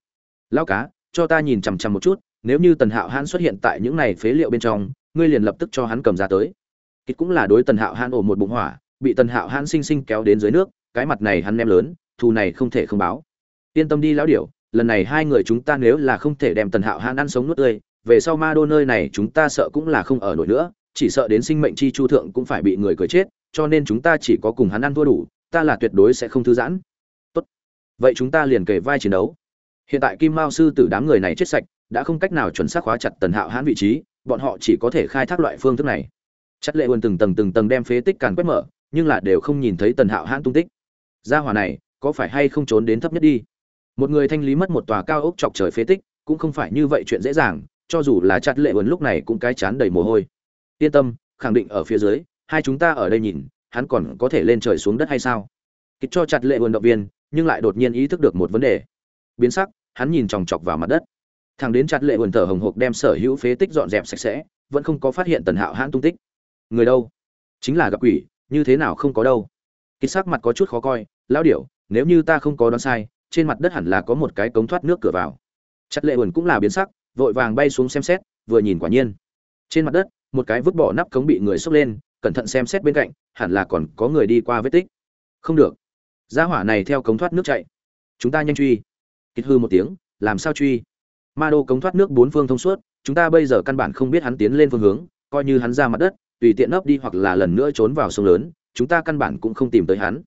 S1: Lao cá, cho ta nhìn chằm chằm một chút, nếu như tần hạo hãn xuất hiện tại những này phế liệu bên trong, ngươi liền lập tức cho hắn cầm ra tới. Kịch cũng là đối tần hạo hãn ổ một bụng hỏa, bị tần hạo hãn sinh sinh kéo đến dưới nước, cái mặt này hắn nem lớn, thù này không thể không báo. Yên tâm đi lão điểu, lần này hai người chúng ta nếu là không thể đem tần hạo hãn ăn sống nuốt tươi, về sau ma đô nơi này chúng ta sợ cũng là không ở nổi nữa, chỉ sợ đến sinh mệnh chi chu thượng cũng phải bị người cười chết, cho nên chúng ta chỉ có cùng hắn ăn thua đủ, ta là tuyệt đối sẽ không thư giãn vậy chúng ta liền kề vai chiến đấu. Hiện tại kim mao sư tử đám người này chết sạch, đã không cách nào chuẩn xác khóa chặt tần hạo hãn vị trí, bọn họ chỉ có thể khai thác loại phương thức này. Chất lệ ơn từng tầng từng tầng đem phế tích càn quét mở, nhưng là đều không nhìn thấy tần hạo hãn tung tích. Gia hỏa này, có phải hay không trốn đến thấp nhất đi? Một người thanh lý mất một tòa cao ốc chọc trời phế tích, cũng không phải như vậy chuyện dễ dàng, cho dù là chặt lệ ơn lúc này cũng cái chán đầy mồ hôi. Yên tâm, khẳng định ở phía dưới, hai chúng ta ở đây nhìn, hắn còn có thể lên trời xuống đất hay sao? Kịch cho chặt lệ ơn động viên nhưng lại đột nhiên ý thức được một vấn đề. Biến sắc, hắn nhìn chòng chọc vào mặt đất. Thằng đến chặt lệ quần thở hồng hộc đem sở hữu phế tích dọn dẹp sạch sẽ, vẫn không có phát hiện tần hạo hãn tung tích. Người đâu? Chính là gặp quỷ, như thế nào không có đâu? Kịch sắc mặt có chút khó coi, lão điểu, nếu như ta không có đoán sai, trên mặt đất hẳn là có một cái cống thoát nước cửa vào. Chặt lệ quần cũng là biến sắc, vội vàng bay xuống xem xét, vừa nhìn quả nhiên. Trên mặt đất, một cái vứt bỏ nắp cống bị người xốc lên, cẩn thận xem xét bên cạnh, hẳn là còn có người đi qua vết tích. Không được gia hỏa này theo cống thoát nước chạy chúng ta nhanh truy Kịt hư một tiếng làm sao truy ma đô cống thoát nước bốn phương thông suốt chúng ta bây giờ căn bản không biết hắn tiến lên phương hướng coi như hắn ra mặt đất tùy tiện nấp đi hoặc là lần nữa trốn vào sông lớn chúng ta căn bản cũng không tìm tới hắn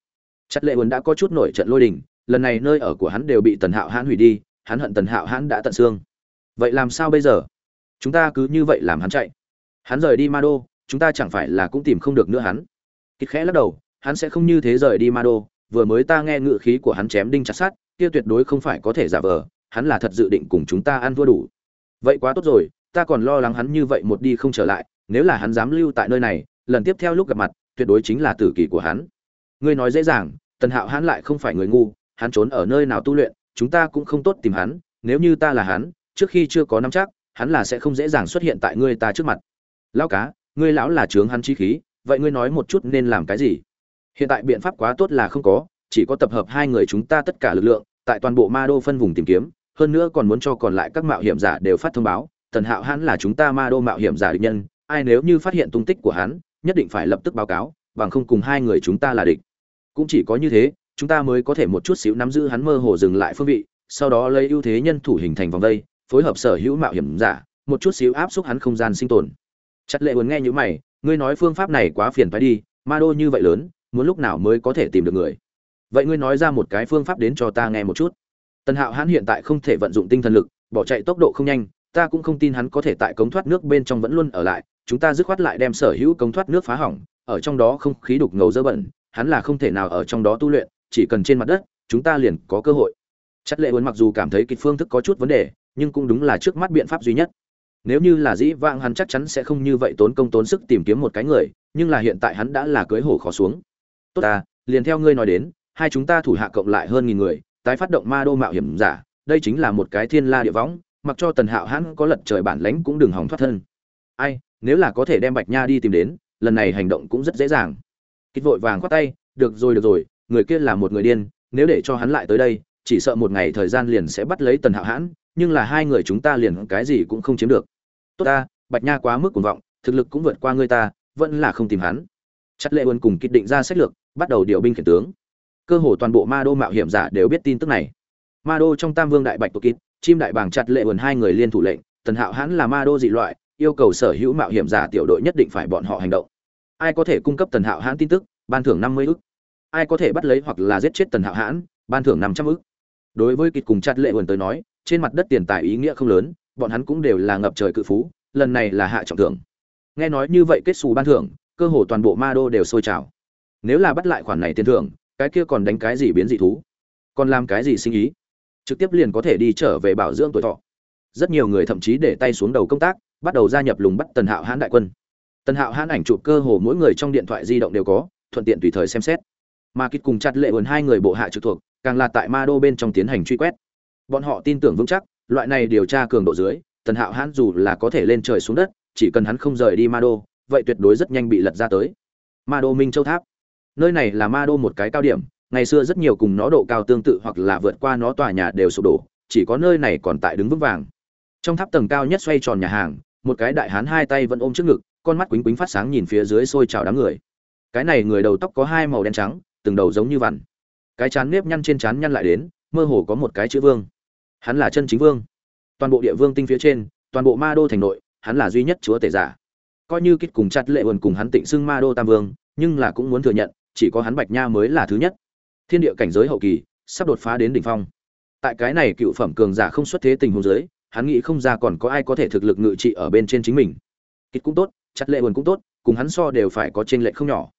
S1: Chặt Lệ Uẩn đã có chút nổi trận lôi đình, lần này nơi ở của hắn đều bị Tần Hạo Hãn hủy đi, hắn hận Tần Hạo Hãn đã tận xương. Vậy làm sao bây giờ? Chúng ta cứ như vậy làm hắn chạy. Hắn rời đi Ma Đô, chúng ta chẳng phải là cũng tìm không được nữa hắn. Kịt khẽ lắc đầu, hắn sẽ không như thế rời đi Ma Đô, vừa mới ta nghe ngựa khí của hắn chém đinh chặt sát, kia tuyệt đối không phải có thể giả vờ, hắn là thật dự định cùng chúng ta ăn thua đủ. Vậy quá tốt rồi, ta còn lo lắng hắn như vậy một đi không trở lại, nếu là hắn dám lưu tại nơi này, lần tiếp theo lúc gặp mặt, tuyệt đối chính là tử kỳ của hắn. Ngươi nói dễ dàng, tần hạo hắn lại không phải người ngu hắn trốn ở nơi nào tu luyện chúng ta cũng không tốt tìm hắn nếu như ta là hắn trước khi chưa có nắm chắc hắn là sẽ không dễ dàng xuất hiện tại ngươi ta trước mặt lão cá ngươi lão là trướng hắn chi khí vậy ngươi nói một chút nên làm cái gì hiện tại biện pháp quá tốt là không có, chỉ có tập hợp hai người chúng ta tất cả lực lượng, tại toàn bộ ma đô phân vùng tìm kiếm, hơn nữa còn muốn cho còn lại các mạo hiểm giả đều phát thông báo, tần hạo hắn là chúng ta ma đô mạo hiểm giả địch nhân, ai nếu như phát hiện tung tích của hắn, nhất định phải lập tức báo cáo, bằng không cùng hai người chúng ta là địch. Cũng chỉ có như thế, chúng ta mới có thể một chút xíu nắm giữ hắn mơ hồ dừng lại phương vị, sau đó lấy ưu thế nhân thủ hình thành vòng vây, phối hợp sở hữu mạo hiểm giả, một chút xíu áp xúc hắn không gian sinh tồn. Chặt lệ muốn nghe như mày, ngươi nói phương pháp này quá phiền phải đi, ma đô như vậy lớn muốn lúc nào mới có thể tìm được người? Vậy ngươi nói ra một cái phương pháp đến cho ta nghe một chút. Tần hạo hắn hiện tại không thể vận dụng tinh thần lực, bỏ chạy tốc độ không nhanh, ta cũng không tin hắn có thể tại cống thoát nước bên trong vẫn luôn ở lại, chúng ta dứt khoát lại đem sở hữu cống thoát nước phá hỏng, ở trong đó không khí đục ngầu dơ bẩn, hắn là không thể nào ở trong đó tu luyện, chỉ cần trên mặt đất, chúng ta liền có cơ hội. Chất lệ uốn mặc dù cảm thấy kịch phương thức có chút vấn đề, nhưng cũng đúng là trước mắt biện pháp duy nhất. Nếu như là dĩ vãng hắn chắc chắn sẽ không như vậy tốn công tốn sức tìm kiếm một cái người, nhưng là hiện tại hắn đã là cưới hổ khó xuống tốt ta, liền theo ngươi nói đến, hai chúng ta thủ hạ cộng lại hơn nghìn người, tái phát động ma đô mạo hiểm giả, đây chính là một cái thiên la địa võng, mặc cho tần hạo hãn có lật trời bản lãnh cũng đừng hòng thoát thân. Ai, nếu là có thể đem bạch nha đi tìm đến, lần này hành động cũng rất dễ dàng. Kích vội vàng khoát tay, được rồi được rồi, người kia là một người điên, nếu để cho hắn lại tới đây, chỉ sợ một ngày thời gian liền sẽ bắt lấy tần hạo hãn, nhưng là hai người chúng ta liền cái gì cũng không chiếm được. Tốt ta, bạch nha quá mức cuồng vọng, thực lực cũng vượt qua người ta, vẫn là không tìm hắn chất lệ ơn cùng kịch định ra sách lược, bắt đầu điều binh khiển tướng. Cơ hồ toàn bộ ma đô mạo hiểm giả đều biết tin tức này. Ma đô trong tam vương đại bạch tổ kít chim đại bàng chặt lệ ơn hai người liên thủ lệnh, tần hạo hãn là ma đô dị loại, yêu cầu sở hữu mạo hiểm giả tiểu đội nhất định phải bọn họ hành động. Ai có thể cung cấp tần hạo hãn tin tức, ban thưởng năm mươi ức. Ai có thể bắt lấy hoặc là giết chết tần hạo hãn, ban thưởng năm trăm ức. Đối với kịch cùng chặt lệ ơn tới nói, trên mặt đất tiền tài ý nghĩa không lớn, bọn hắn cũng đều là ngập trời cự phú, lần này là hạ trọng thưởng. Nghe nói như vậy kết xù ban thưởng cơ hồ toàn bộ ma đô đều sôi trào. Nếu là bắt lại khoản này tiền thưởng, cái kia còn đánh cái gì biến dị thú? Còn làm cái gì sinh ý? Trực tiếp liền có thể đi trở về bảo dưỡng tuổi thọ. Rất nhiều người thậm chí để tay xuống đầu công tác, bắt đầu gia nhập lùng bắt tần hạo hãn đại quân. Tần hạo hãn ảnh chụp cơ hồ mỗi người trong điện thoại di động đều có, thuận tiện tùy thời xem xét. Mà kịch cùng chặt lệ vườn hai người bộ hạ trực thuộc, càng là tại ma đô bên trong tiến hành truy quét. Bọn họ tin tưởng vững chắc, loại này điều tra cường độ dưới, tần hạo hãn dù là có thể lên trời xuống đất, chỉ cần hắn không rời đi ma đô vậy tuyệt đối rất nhanh bị lật ra tới. Ma đô minh châu tháp. Nơi này là ma đô một cái cao điểm, ngày xưa rất nhiều cùng nó độ cao tương tự hoặc là vượt qua nó tòa nhà đều sụp đổ, chỉ có nơi này còn tại đứng vững vàng. Trong tháp tầng cao nhất xoay tròn nhà hàng, một cái đại hán hai tay vẫn ôm trước ngực, con mắt quýnh quýnh phát sáng nhìn phía dưới xôi trào đám người. Cái này người đầu tóc có hai màu đen trắng, từng đầu giống như vằn. Cái chán nếp nhăn trên chán nhăn lại đến, mơ hồ có một cái chữ vương. Hắn là chân chính vương. Toàn bộ địa vương tinh phía trên, toàn bộ ma đô thành nội, hắn là duy nhất chúa tể giả coi như kích cùng chặt lệ quần cùng hắn tịnh xưng ma đô tam vương, nhưng là cũng muốn thừa nhận, chỉ có hắn bạch nha mới là thứ nhất. Thiên địa cảnh giới hậu kỳ, sắp đột phá đến đỉnh phong. Tại cái này cựu phẩm cường giả không xuất thế tình huống giới hắn nghĩ không ra còn có ai có thể thực lực ngự trị ở bên trên chính mình. Kịch cũng tốt, chặt lệ buồn cũng tốt, cùng hắn so đều phải có trên lệ không nhỏ.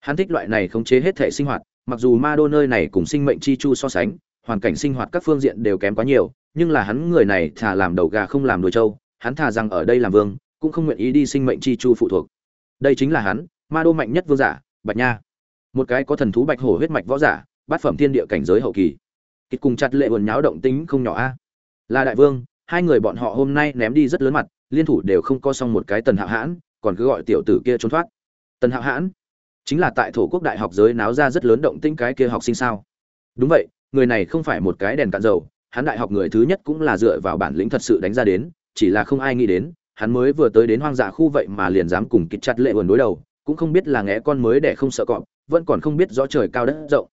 S1: Hắn thích loại này khống chế hết thể sinh hoạt, mặc dù ma đô nơi này cùng sinh mệnh chi chu so sánh, hoàn cảnh sinh hoạt các phương diện đều kém quá nhiều, nhưng là hắn người này thà làm đầu gà không làm đuôi trâu, hắn thà rằng ở đây làm vương cũng không nguyện ý đi sinh mệnh chi chu phụ thuộc. Đây chính là hắn, ma đô mạnh nhất vương giả, bạch nha. Một cái có thần thú bạch hổ huyết mạch võ giả, bát phẩm thiên địa cảnh giới hậu kỳ. Kết cùng chặt lệ buồn nháo động tính không nhỏ a. Là đại vương, hai người bọn họ hôm nay ném đi rất lớn mặt, liên thủ đều không có xong một cái tần hạo hãn, còn cứ gọi tiểu tử kia trốn thoát. Tần hạo hãn? Chính là tại thổ quốc đại học giới náo ra rất lớn động tĩnh cái kia học sinh sao? Đúng vậy, người này không phải một cái đèn cạn dầu, hắn đại học người thứ nhất cũng là dựa vào bản lĩnh thật sự đánh ra đến, chỉ là không ai nghĩ đến hắn mới vừa tới đến hoang dã khu vậy mà liền dám cùng kịch chặt lệ uẩn đối đầu, cũng không biết là ngẽ con mới để không sợ cọp, vẫn còn không biết rõ trời cao đất rộng.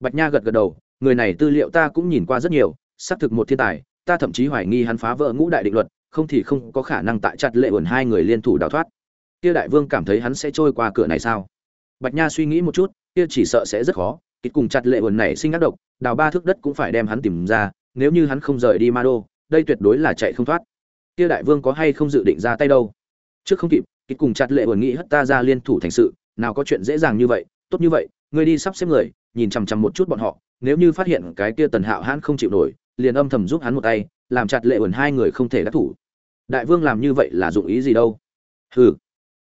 S1: Bạch nha gật gật đầu, người này tư liệu ta cũng nhìn qua rất nhiều, xác thực một thiên tài, ta thậm chí hoài nghi hắn phá vỡ ngũ đại định luật, không thì không có khả năng tại chặt lệ uẩn hai người liên thủ đào thoát. Kia đại vương cảm thấy hắn sẽ trôi qua cửa này sao? Bạch nha suy nghĩ một chút, kia chỉ sợ sẽ rất khó kịch cùng chặt lệ uẩn này sinh ác độc, đào ba thước đất cũng phải đem hắn tìm ra, nếu như hắn không rời đi ma đô, đây tuyệt đối là chạy không thoát kia đại vương có hay không dự định ra tay đâu? Trước không kịp kịch cùng chặt lệ ẩn nghĩ hất ta ra liên thủ thành sự, nào có chuyện dễ dàng như vậy, tốt như vậy, ngươi đi sắp xếp người, nhìn chằm chằm một chút bọn họ, nếu như phát hiện cái kia tần hạo hãn không chịu nổi, liền âm thầm giúp hắn một tay, làm chặt lệ ẩn hai người không thể đắc thủ. Đại vương làm như vậy là dụng ý gì đâu? Hừ,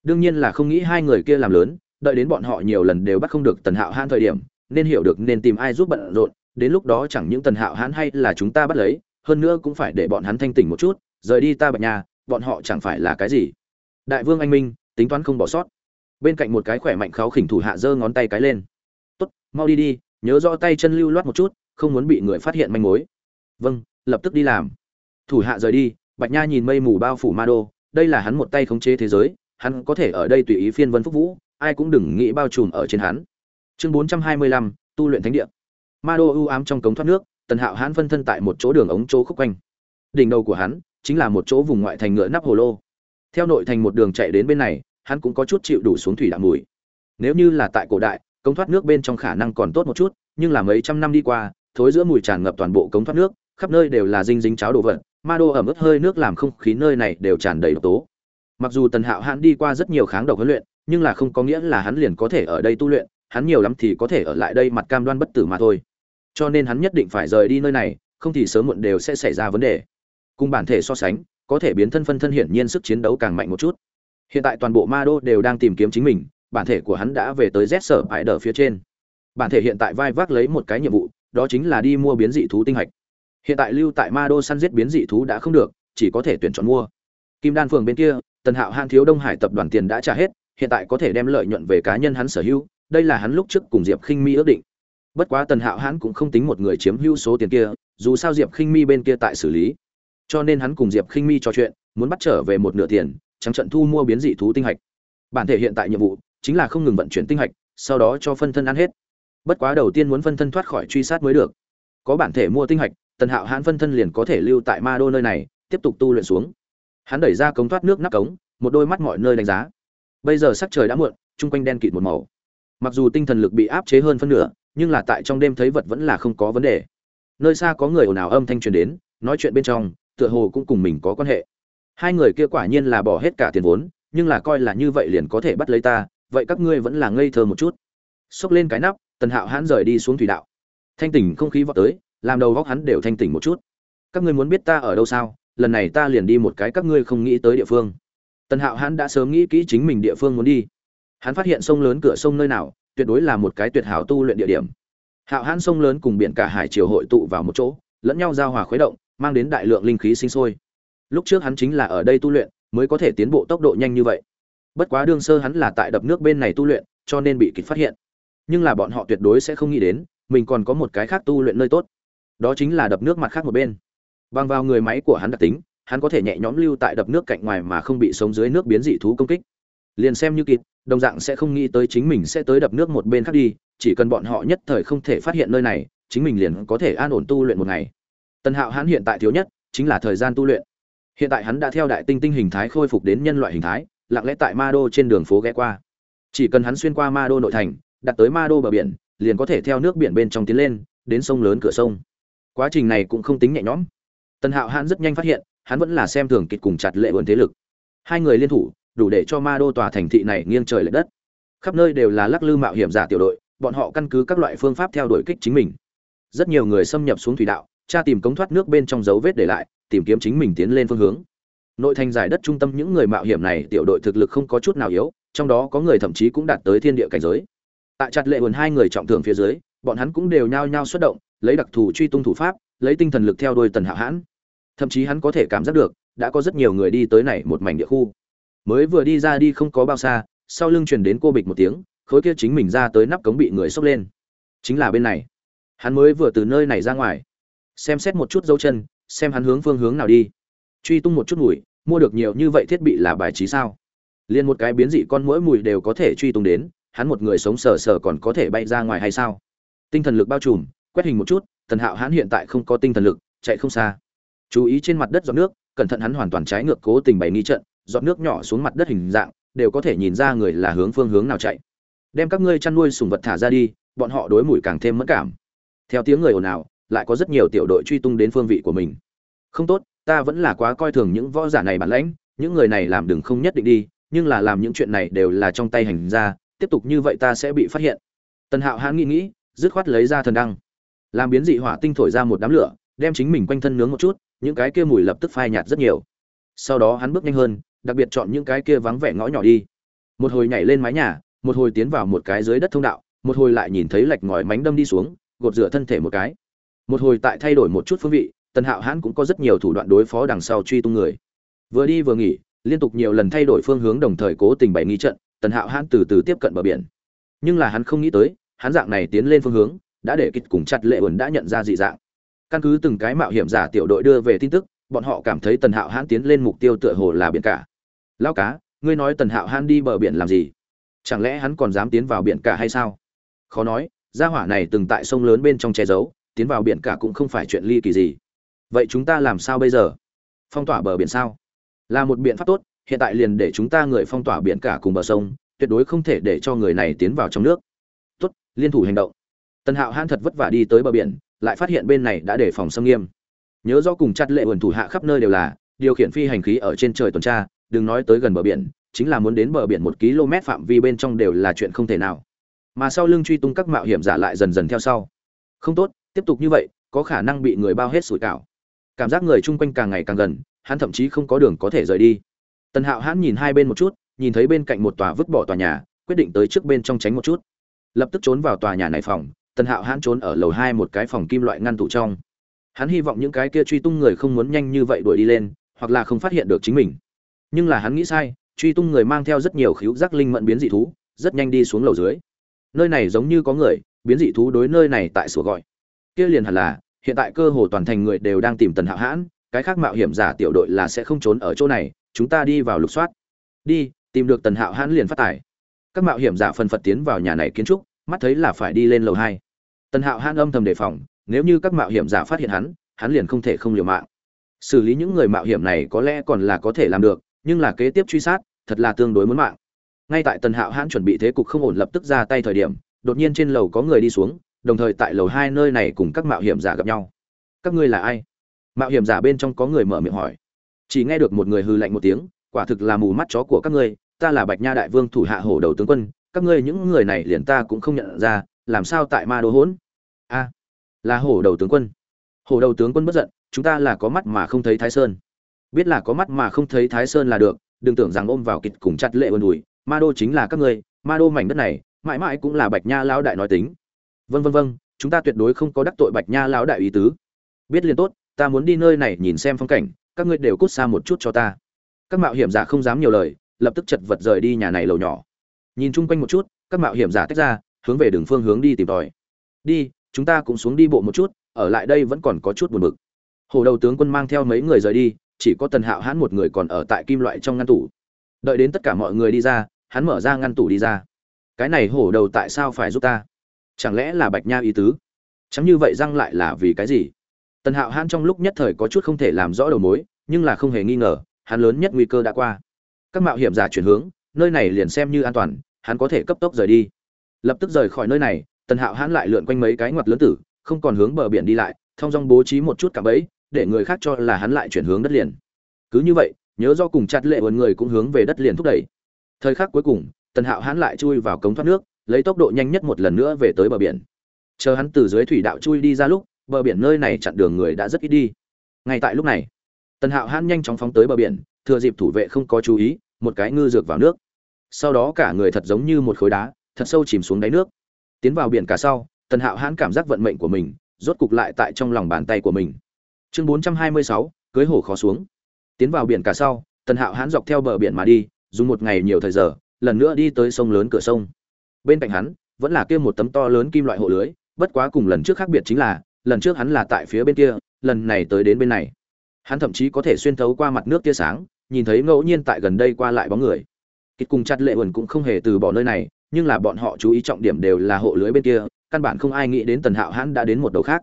S1: đương nhiên là không nghĩ hai người kia làm lớn, đợi đến bọn họ nhiều lần đều bắt không được tần hạo hãn thời điểm, nên hiểu được nên tìm ai giúp bận rộn, đến lúc đó chẳng những tần hạo hãn hay là chúng ta bắt lấy, hơn nữa cũng phải để bọn hắn thanh tỉnh một chút rời đi ta bạch nhà, bọn họ chẳng phải là cái gì. Đại vương anh minh, tính toán không bỏ sót. Bên cạnh một cái khỏe mạnh kháo khỉnh thủ hạ giơ ngón tay cái lên. Tốt, mau đi đi, nhớ rõ tay chân lưu loát một chút, không muốn bị người phát hiện manh mối. Vâng lập tức đi làm. Thủ hạ rời đi, bạch nha nhìn mây mù bao phủ ma đô, đây là hắn một tay khống chế thế giới, hắn có thể ở đây tùy ý phiên vân phúc vũ, ai cũng đừng nghĩ bao trùm ở trên hắn. Chương bốn trăm hai mươi lăm, tu luyện thánh địa. Ma đô ưu ám trong cống thoát nước, tần hạo hắn phân thân tại một chỗ đường ống chỗ khúc quanh. Đỉnh đầu của hắn chính là một chỗ vùng ngoại thành ngựa nắp hồ lô. Theo nội thành một đường chạy đến bên này, hắn cũng có chút chịu đủ xuống thủy đạm mùi. Nếu như là tại cổ đại, cống thoát nước bên trong khả năng còn tốt một chút, nhưng là mấy trăm năm đi qua, thối giữa mùi tràn ngập toàn bộ cống thoát nước, khắp nơi đều là dinh dính cháo đồ vật, ma đô ẩm ướt hơi nước làm không khí nơi này đều tràn đầy độc tố. Mặc dù tần hạo hãn đi qua rất nhiều kháng độc huấn luyện, nhưng là không có nghĩa là hắn liền có thể ở đây tu luyện, hắn nhiều lắm thì có thể ở lại đây mặt cam đoan bất tử mà thôi. Cho nên hắn nhất định phải rời đi nơi này, không thì sớm muộn đều sẽ xảy ra vấn đề cùng bản thể so sánh, có thể biến thân phân thân hiển nhiên sức chiến đấu càng mạnh một chút. Hiện tại toàn bộ ma đô đều đang tìm kiếm chính mình, bản thể của hắn đã về tới z sở bãi đờ phía trên. Bản thể hiện tại vai vác lấy một cái nhiệm vụ, đó chính là đi mua biến dị thú tinh hạch. Hiện tại lưu tại ma đô săn giết biến dị thú đã không được, chỉ có thể tuyển chọn mua. Kim đan phường bên kia, tần hạo hạn thiếu đông hải tập đoàn tiền đã trả hết, hiện tại có thể đem lợi nhuận về cá nhân hắn sở hữu, đây là hắn lúc trước cùng diệp khinh mi ước định. Bất quá tần hạo hãn cũng không tính một người chiếm hữu số tiền kia, dù sao diệp khinh mi bên kia tại xử lý cho nên hắn cùng diệp khinh mi trò chuyện, muốn bắt trở về một nửa tiền, trắng trận thu mua biến dị thú tinh hạch. Bản thể hiện tại nhiệm vụ chính là không ngừng vận chuyển tinh hạch, sau đó cho phân thân ăn hết. Bất quá đầu tiên muốn phân thân thoát khỏi truy sát mới được. Có bản thể mua tinh hạch, tần hạo hãn phân thân liền có thể lưu tại ma đô nơi này, tiếp tục tu luyện xuống. Hắn đẩy ra cống thoát nước nắp cống, một đôi mắt mọi nơi đánh giá. Bây giờ sắc trời đã muộn, chung quanh đen kịt một màu. Mặc dù tinh thần lực bị áp chế hơn phân nửa, nhưng là tại trong đêm thấy vật vẫn là không có vấn đề. Nơi xa có người ồn ào âm thanh truyền đến, nói chuyện bên trong tựa hồ cũng cùng mình có quan hệ. Hai người kia quả nhiên là bỏ hết cả tiền vốn, nhưng là coi là như vậy liền có thể bắt lấy ta, vậy các ngươi vẫn là ngây thơ một chút. Xốc lên cái nắp, tần hạo hãn rời đi xuống thủy đạo. Thanh tỉnh không khí vọt tới, làm đầu góc hắn đều thanh tỉnh một chút. Các ngươi muốn biết ta ở đâu sao? Lần này ta liền đi một cái các ngươi không nghĩ tới địa phương. Tần hạo hãn đã sớm nghĩ kỹ chính mình địa phương muốn đi. Hắn phát hiện sông lớn cửa sông nơi nào, tuyệt đối là một cái tuyệt hảo tu luyện địa điểm. Hạo hãn sông lớn cùng biển cả hải triều hội tụ vào một chỗ, lẫn nhau giao hòa khuấy động mang đến đại lượng linh khí sinh sôi. Lúc trước hắn chính là ở đây tu luyện, mới có thể tiến bộ tốc độ nhanh như vậy. Bất quá đương sơ hắn là tại đập nước bên này tu luyện, cho nên bị kịch phát hiện. Nhưng là bọn họ tuyệt đối sẽ không nghĩ đến, mình còn có một cái khác tu luyện nơi tốt. Đó chính là đập nước mặt khác một bên. Bằng vào người máy của hắn đặc tính, hắn có thể nhẹ nhõm lưu tại đập nước cạnh ngoài mà không bị sống dưới nước biến dị thú công kích. Liền xem như kịp đồng dạng sẽ không nghĩ tới chính mình sẽ tới đập nước một bên khác đi, chỉ cần bọn họ nhất thời không thể phát hiện nơi này, chính mình liền có thể an ổn tu luyện một ngày tần hạo hắn hiện tại thiếu nhất chính là thời gian tu luyện. Hiện tại hắn đã theo đại tinh tinh hình thái khôi phục đến nhân loại hình thái, lặng lẽ tại ma đô trên đường phố ghé qua. Chỉ cần hắn xuyên qua ma đô nội thành, đặt tới ma đô bờ biển, liền có thể theo nước biển bên trong tiến lên, đến sông lớn cửa sông. Quá trình này cũng không tính nhẹ nhõm. Tần hạo hãn rất nhanh phát hiện, hắn vẫn là xem thường kịch cùng chặt lệ vườn thế lực. Hai người liên thủ, đủ để cho ma đô tòa thành thị này nghiêng trời lệch đất. Khắp nơi đều là lắc lư mạo hiểm giả tiểu đội, bọn họ căn cứ các loại phương pháp theo đuổi kích chính mình. Rất nhiều người xâm nhập xuống thủy đạo Cha tìm cống thoát nước bên trong dấu vết để lại, tìm kiếm chính mình tiến lên phương hướng. Nội thành giải đất trung tâm những người mạo hiểm này, tiểu đội thực lực không có chút nào yếu, trong đó có người thậm chí cũng đạt tới thiên địa cảnh giới. Tại chặt lệ hồn hai người trọng thưởng phía dưới, bọn hắn cũng đều nhao nhao xuất động, lấy đặc thù truy tung thủ pháp, lấy tinh thần lực theo đuôi tần hạo hãn. Thậm chí hắn có thể cảm giác được, đã có rất nhiều người đi tới này một mảnh địa khu. Mới vừa đi ra đi không có bao xa, sau lưng truyền đến cô bịch một tiếng, khối kia chính mình ra tới nắp cống bị người xốc lên. Chính là bên này. Hắn mới vừa từ nơi này ra ngoài xem xét một chút dấu chân, xem hắn hướng phương hướng nào đi. Truy tung một chút mùi, mua được nhiều như vậy thiết bị là bài trí sao? Liền một cái biến dị con mỗi mùi đều có thể truy tung đến, hắn một người sống sờ sờ còn có thể bay ra ngoài hay sao? Tinh thần lực bao trùm, quét hình một chút thần hạo hắn hiện tại không có tinh thần lực, chạy không xa. Chú ý trên mặt đất giọt nước, cẩn thận hắn hoàn toàn trái ngược cố tình bày nghi trận, giọt nước nhỏ xuống mặt đất hình dạng, đều có thể nhìn ra người là hướng phương hướng nào chạy. Đem các ngươi chăn nuôi sùng vật thả ra đi, bọn họ đối mùi càng thêm mất cảm. Theo tiếng người ồn ào lại có rất nhiều tiểu đội truy tung đến phương vị của mình. Không tốt, ta vẫn là quá coi thường những võ giả này bản lãnh, những người này làm đừng không nhất định đi, nhưng là làm những chuyện này đều là trong tay hành ra tiếp tục như vậy ta sẽ bị phát hiện. Tần hạo hãn nghĩ nghĩ, dứt khoát lấy ra thần đăng. Làm biến dị hỏa tinh thổi ra một đám lửa, đem chính mình quanh thân nướng một chút, những cái kia mùi lập tức phai nhạt rất nhiều. Sau đó hắn bước nhanh hơn, đặc biệt chọn những cái kia vắng vẻ ngõ nhỏ đi. Một hồi nhảy lên mái nhà, một hồi tiến vào một cái dưới đất thông đạo, một hồi lại nhìn thấy lạch ngòi mánh đâm đi xuống, gột rửa thân thể một cái một hồi tại thay đổi một chút phương vị, tần hạo hãn cũng có rất nhiều thủ đoạn đối phó đằng sau truy tung người. Vừa đi vừa nghỉ, liên tục nhiều lần thay đổi phương hướng đồng thời cố tình bày nghi trận, tần hạo hãn từ từ tiếp cận bờ biển. Nhưng là hắn không nghĩ tới, hắn dạng này tiến lên phương hướng, đã để kịch cùng chặt lệ ẩn đã nhận ra dị dạng. Căn cứ từng cái mạo hiểm giả tiểu đội đưa về tin tức, bọn họ cảm thấy tần hạo hãn tiến lên mục tiêu tựa hồ là biển cả. Lao cá, ngươi nói tần hạo hãn đi bờ biển làm gì? Chẳng lẽ hắn còn dám tiến vào biển cả hay sao? Khó nói, gia hỏa này từng tại sông lớn bên trong che giấu tiến vào biển cả cũng không phải chuyện ly kỳ gì. Vậy chúng ta làm sao bây giờ? Phong tỏa bờ biển sao? Là một biện pháp tốt, hiện tại liền để chúng ta người phong tỏa biển cả cùng bờ sông, tuyệt đối không thể để cho người này tiến vào trong nước. Tốt, liên thủ hành động. Tần hạo hãn thật vất vả đi tới bờ biển, lại phát hiện bên này đã đề phòng xâm nghiêm. Nhớ do cùng chặt lệ ẩn thủ hạ khắp nơi đều là, điều khiển phi hành khí ở trên trời tuần tra, đừng nói tới gần bờ biển, chính là muốn đến bờ biển một km phạm vi bên trong đều là chuyện không thể nào. Mà sau lưng truy tung các mạo hiểm giả lại dần dần theo sau. Không tốt tiếp tục như vậy, có khả năng bị người bao hết sủi cảo. Cảm giác người chung quanh càng ngày càng gần, hắn thậm chí không có đường có thể rời đi. Tần hạo hắn nhìn hai bên một chút, nhìn thấy bên cạnh một tòa vứt bỏ tòa nhà, quyết định tới trước bên trong tránh một chút. Lập tức trốn vào tòa nhà này phòng, tần hạo hắn trốn ở lầu hai một cái phòng kim loại ngăn tủ trong. Hắn hy vọng những cái kia truy tung người không muốn nhanh như vậy đuổi đi lên, hoặc là không phát hiện được chính mình. Nhưng là hắn nghĩ sai, truy tung người mang theo rất nhiều khíu giác linh mẫn biến dị thú, rất nhanh đi xuống lầu dưới. Nơi này giống như có người, biến dị thú đối nơi này tại sủa gọi kia liền hẳn là, hiện tại cơ hồ toàn thành người đều đang tìm tần hạo hãn, cái khác mạo hiểm giả tiểu đội là sẽ không trốn ở chỗ này, chúng ta đi vào lục soát. Đi, tìm được tần hạo hãn liền phát tải. Các mạo hiểm giả phần phật tiến vào nhà này kiến trúc, mắt thấy là phải đi lên lầu hai. Tần hạo hãn âm thầm đề phòng, nếu như các mạo hiểm giả phát hiện hắn hắn liền không thể không liều mạng. Xử lý những người mạo hiểm này có lẽ còn là có thể làm được, nhưng là kế tiếp truy sát, thật là tương đối muốn mạng. Ngay tại tần hạo hãn chuẩn bị thế cục không ổn lập tức ra tay thời điểm, đột nhiên trên lầu có người đi xuống đồng thời tại lầu hai nơi này cùng các mạo hiểm giả gặp nhau. Các ngươi là ai? Mạo hiểm giả bên trong có người mở miệng hỏi. Chỉ nghe được một người hư lạnh một tiếng, quả thực là mù mắt chó của các ngươi, ta là bạch nha đại vương thủ hạ hổ đầu tướng quân, các ngươi những người này liền ta cũng không nhận ra, làm sao tại ma đô hỗn? A, là hổ đầu tướng quân. Hổ đầu tướng quân bất giận, chúng ta là có mắt mà không thấy thái sơn. Biết là có mắt mà không thấy thái sơn là được, đừng tưởng rằng ôm vào kịch cùng chặt lệ ôn đùi, ma đô chính là các ngươi, ma đô mảnh đất này, mãi mãi cũng là bạch nha lão đại nói tính vân vân vân chúng ta tuyệt đối không có đắc tội bạch nha lão đại ý tứ. Biết liền tốt, ta muốn đi nơi này nhìn xem phong cảnh, các ngươi đều cút xa một chút cho ta. Các mạo hiểm giả không dám nhiều lời, lập tức chật vật rời đi nhà này lầu nhỏ. Nhìn chung quanh một chút, các mạo hiểm giả tách ra, hướng về đường phương hướng đi tìm tòi. Đi, chúng ta cũng xuống đi bộ một chút, ở lại đây vẫn còn có chút buồn bực. Hồ đầu tướng quân mang theo mấy người rời đi, chỉ có tần hạo hãn một người còn ở tại kim loại trong ngăn tủ. Đợi đến tất cả mọi người đi ra, hắn mở ra ngăn tủ đi ra. Cái này hổ đầu tại sao phải giúp ta? Chẳng lẽ là bạch nha ý tứ? Chẳng như vậy răng lại là vì cái gì? Tần hạo hãn trong lúc nhất thời có chút không thể làm rõ đầu mối, nhưng là không hề nghi ngờ, hắn lớn nhất nguy cơ đã qua. Các mạo hiểm giả chuyển hướng, nơi này liền xem như an toàn, hắn có thể cấp tốc rời đi. Lập tức rời khỏi nơi này, tần hạo hãn lại lượn quanh mấy cái ngoặt lớn tử, không còn hướng bờ biển đi lại, thông dong bố trí một chút cả bẫy, để người khác cho là hắn lại chuyển hướng đất liền. Cứ như vậy, nhớ do cùng chặt lệ ẩn người cũng hướng về đất liền thúc đẩy. Thời khắc cuối cùng, tần hạo hãn lại chui vào cống thoát nước lấy tốc độ nhanh nhất một lần nữa về tới bờ biển. Chờ hắn từ dưới thủy đạo chui đi ra lúc, bờ biển nơi này chặn đường người đã rất ít đi. Ngay tại lúc này, tần hạo hãn nhanh chóng phóng tới bờ biển, thừa dịp thủ vệ không có chú ý, một cái ngư dược vào nước. Sau đó cả người thật giống như một khối đá, thật sâu chìm xuống đáy nước. Tiến vào biển cả sau, tần hạo hãn cảm giác vận mệnh của mình, rốt cục lại tại trong lòng bàn tay của mình. Chương bốn trăm hai mươi sáu, cưới hổ khó xuống. Tiến vào biển cả sau, tần hạo hãn dọc theo bờ biển mà đi, dùng một ngày nhiều thời giờ, lần nữa đi tới sông lớn cửa sông bên cạnh hắn, vẫn là kia một tấm to lớn kim loại hộ lưới, bất quá cùng lần trước khác biệt chính là, lần trước hắn là tại phía bên kia, lần này tới đến bên này. Hắn thậm chí có thể xuyên thấu qua mặt nước tia sáng, nhìn thấy ngẫu nhiên tại gần đây qua lại bóng người. Kịch cùng chặt lệ ẩn cũng không hề từ bỏ nơi này, nhưng là bọn họ chú ý trọng điểm đều là hộ lưới bên kia, căn bản không ai nghĩ đến tần hạo hắn đã đến một đầu khác.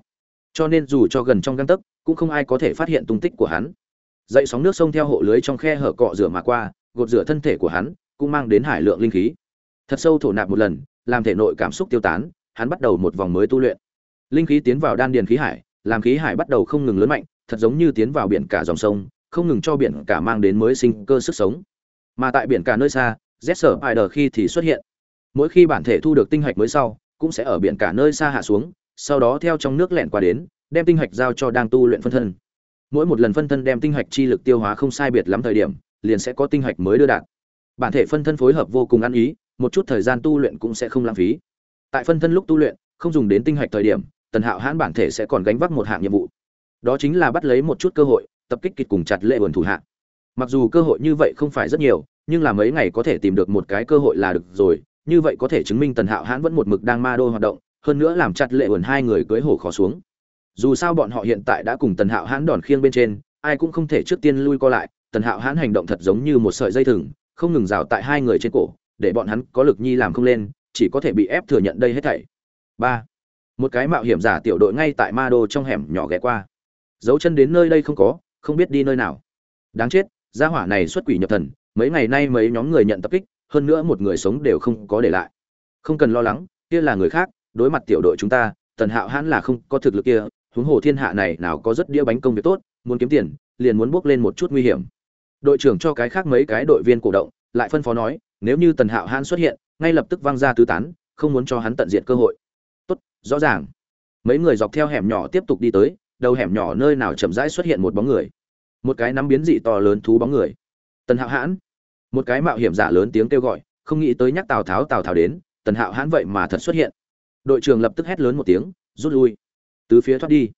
S1: Cho nên dù cho gần trong găng tấc, cũng không ai có thể phát hiện tung tích của hắn. Dậy sóng nước sông theo hộ lưới trong khe hở cọ rửa mà qua, gột rửa thân thể của hắn, cũng mang đến hải lượng linh khí thật sâu thổ nạp một lần, làm thể nội cảm xúc tiêu tán, hắn bắt đầu một vòng mới tu luyện. Linh khí tiến vào đan điền khí hải, làm khí hải bắt đầu không ngừng lớn mạnh, thật giống như tiến vào biển cả dòng sông, không ngừng cho biển cả mang đến mới sinh cơ sức sống. Mà tại biển cả nơi xa z sở ai khi thì xuất hiện. Mỗi khi bản thể thu được tinh hạch mới sau, cũng sẽ ở biển cả nơi xa hạ xuống, sau đó theo trong nước lẹn qua đến, đem tinh hạch giao cho đang tu luyện phân thân. Mỗi một lần phân thân đem tinh hạch chi lực tiêu hóa không sai biệt lắm thời điểm, liền sẽ có tinh hạch mới đưa đạt. Bản thể phân thân phối hợp vô cùng ăn ý một chút thời gian tu luyện cũng sẽ không lãng phí. Tại phân thân lúc tu luyện, không dùng đến tinh hạch thời điểm, tần hạo hãn bản thể sẽ còn gánh vác một hạng nhiệm vụ. Đó chính là bắt lấy một chút cơ hội, tập kích kịch cùng chặt lệ vườn thủ hạ. Mặc dù cơ hội như vậy không phải rất nhiều, nhưng là mấy ngày có thể tìm được một cái cơ hội là được rồi, như vậy có thể chứng minh tần hạo hãn vẫn một mực đang ma đô hoạt động, hơn nữa làm chặt lệ vườn hai người cưới hổ khó xuống. Dù sao bọn họ hiện tại đã cùng tần hạo hãn đòn khiêng bên trên, ai cũng không thể trước tiên lui co lại, tần hạo hãn hành động thật giống như một sợi dây thừng, không ngừng rào tại hai người trên cổ để bọn hắn có lực nhi làm không lên, chỉ có thể bị ép thừa nhận đây hết thảy. Ba, một cái mạo hiểm giả tiểu đội ngay tại ma đô trong hẻm nhỏ ghé qua. Dấu chân đến nơi đây không có, không biết đi nơi nào. Đáng chết, gia hỏa này xuất quỷ nhập thần, mấy ngày nay mấy nhóm người nhận tập kích, hơn nữa một người sống đều không có để lại. Không cần lo lắng, kia là người khác, đối mặt tiểu đội chúng ta, tần hạo hãn là không có thực lực kia, huống hồ thiên hạ này nào có rất đĩa bánh công việc tốt, muốn kiếm tiền, liền muốn bước lên một chút nguy hiểm. Đội trưởng cho cái khác mấy cái đội viên cổ động, lại phân phó nói nếu như tần hạo hãn xuất hiện, ngay lập tức văng ra tứ tán, không muốn cho hắn tận diện cơ hội. Tốt, rõ ràng. Mấy người dọc theo hẻm nhỏ tiếp tục đi tới, đầu hẻm nhỏ nơi nào chậm rãi xuất hiện một bóng người. Một cái nắm biến dị to lớn thú bóng người. Tần hạo hãn. Một cái mạo hiểm giả lớn tiếng kêu gọi, không nghĩ tới nhắc tào tháo tào tháo đến, tần hạo hãn vậy mà thật xuất hiện. Đội trưởng lập tức hét lớn một tiếng, rút lui. Từ phía thoát đi.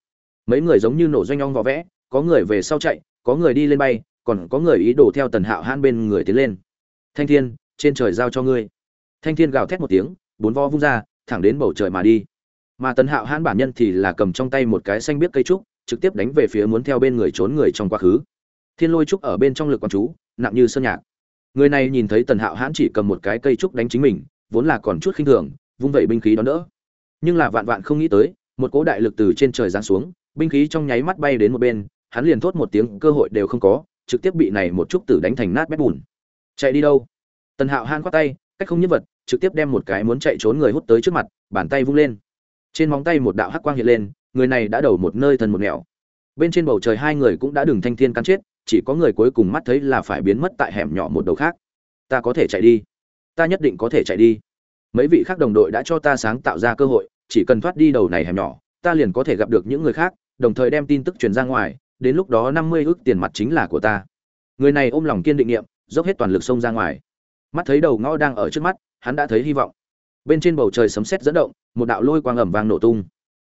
S1: Mấy người giống như nổ doanh ong vỏ vẽ, có người về sau chạy, có người đi lên bay, còn có người ý đồ theo tần hạo hãn bên người tiến lên. Thanh thiên trên trời giao cho ngươi. Thanh thiên gào thét một tiếng, bốn vo vung ra, thẳng đến bầu trời mà đi. Mà tần hạo hãn bản nhân thì là cầm trong tay một cái xanh biết cây trúc, trực tiếp đánh về phía muốn theo bên người trốn người trong quá khứ. Thiên lôi trúc ở bên trong lực quán chú, nặng như sơn nhạc. Người này nhìn thấy tần hạo hãn chỉ cầm một cái cây trúc đánh chính mình, vốn là còn chút khinh thường, vung vẩy binh khí đó đỡ. Nhưng là vạn vạn không nghĩ tới, một cỗ đại lực từ trên trời giáng xuống, binh khí trong nháy mắt bay đến một bên, hắn liền thốt một tiếng, cơ hội đều không có, trực tiếp bị này một trúc tử đánh thành nát bét bùn. Chạy đi đâu? Tần hạo han khoát tay, cách không nhân vật, trực tiếp đem một cái muốn chạy trốn người hút tới trước mặt, bàn tay vung lên. Trên móng tay một đạo hắc quang hiện lên, người này đã đầu một nơi thần một nẻo. Bên trên bầu trời hai người cũng đã đừng thanh thiên cắn chết, chỉ có người cuối cùng mắt thấy là phải biến mất tại hẻm nhỏ một đầu khác. Ta có thể chạy đi. Ta nhất định có thể chạy đi. Mấy vị khác đồng đội đã cho ta sáng tạo ra cơ hội, chỉ cần thoát đi đầu này hẻm nhỏ, ta liền có thể gặp được những người khác, đồng thời đem tin tức truyền ra ngoài, đến lúc đó năm mươi ước tiền mặt chính là của ta. Người này ôm lòng kiên định nghiệm dốc hết toàn lực xông ra ngoài mắt thấy đầu ngõ đang ở trước mắt, hắn đã thấy hy vọng. Bên trên bầu trời sấm sét dẫn động, một đạo lôi quang ẩm vang nổ tung.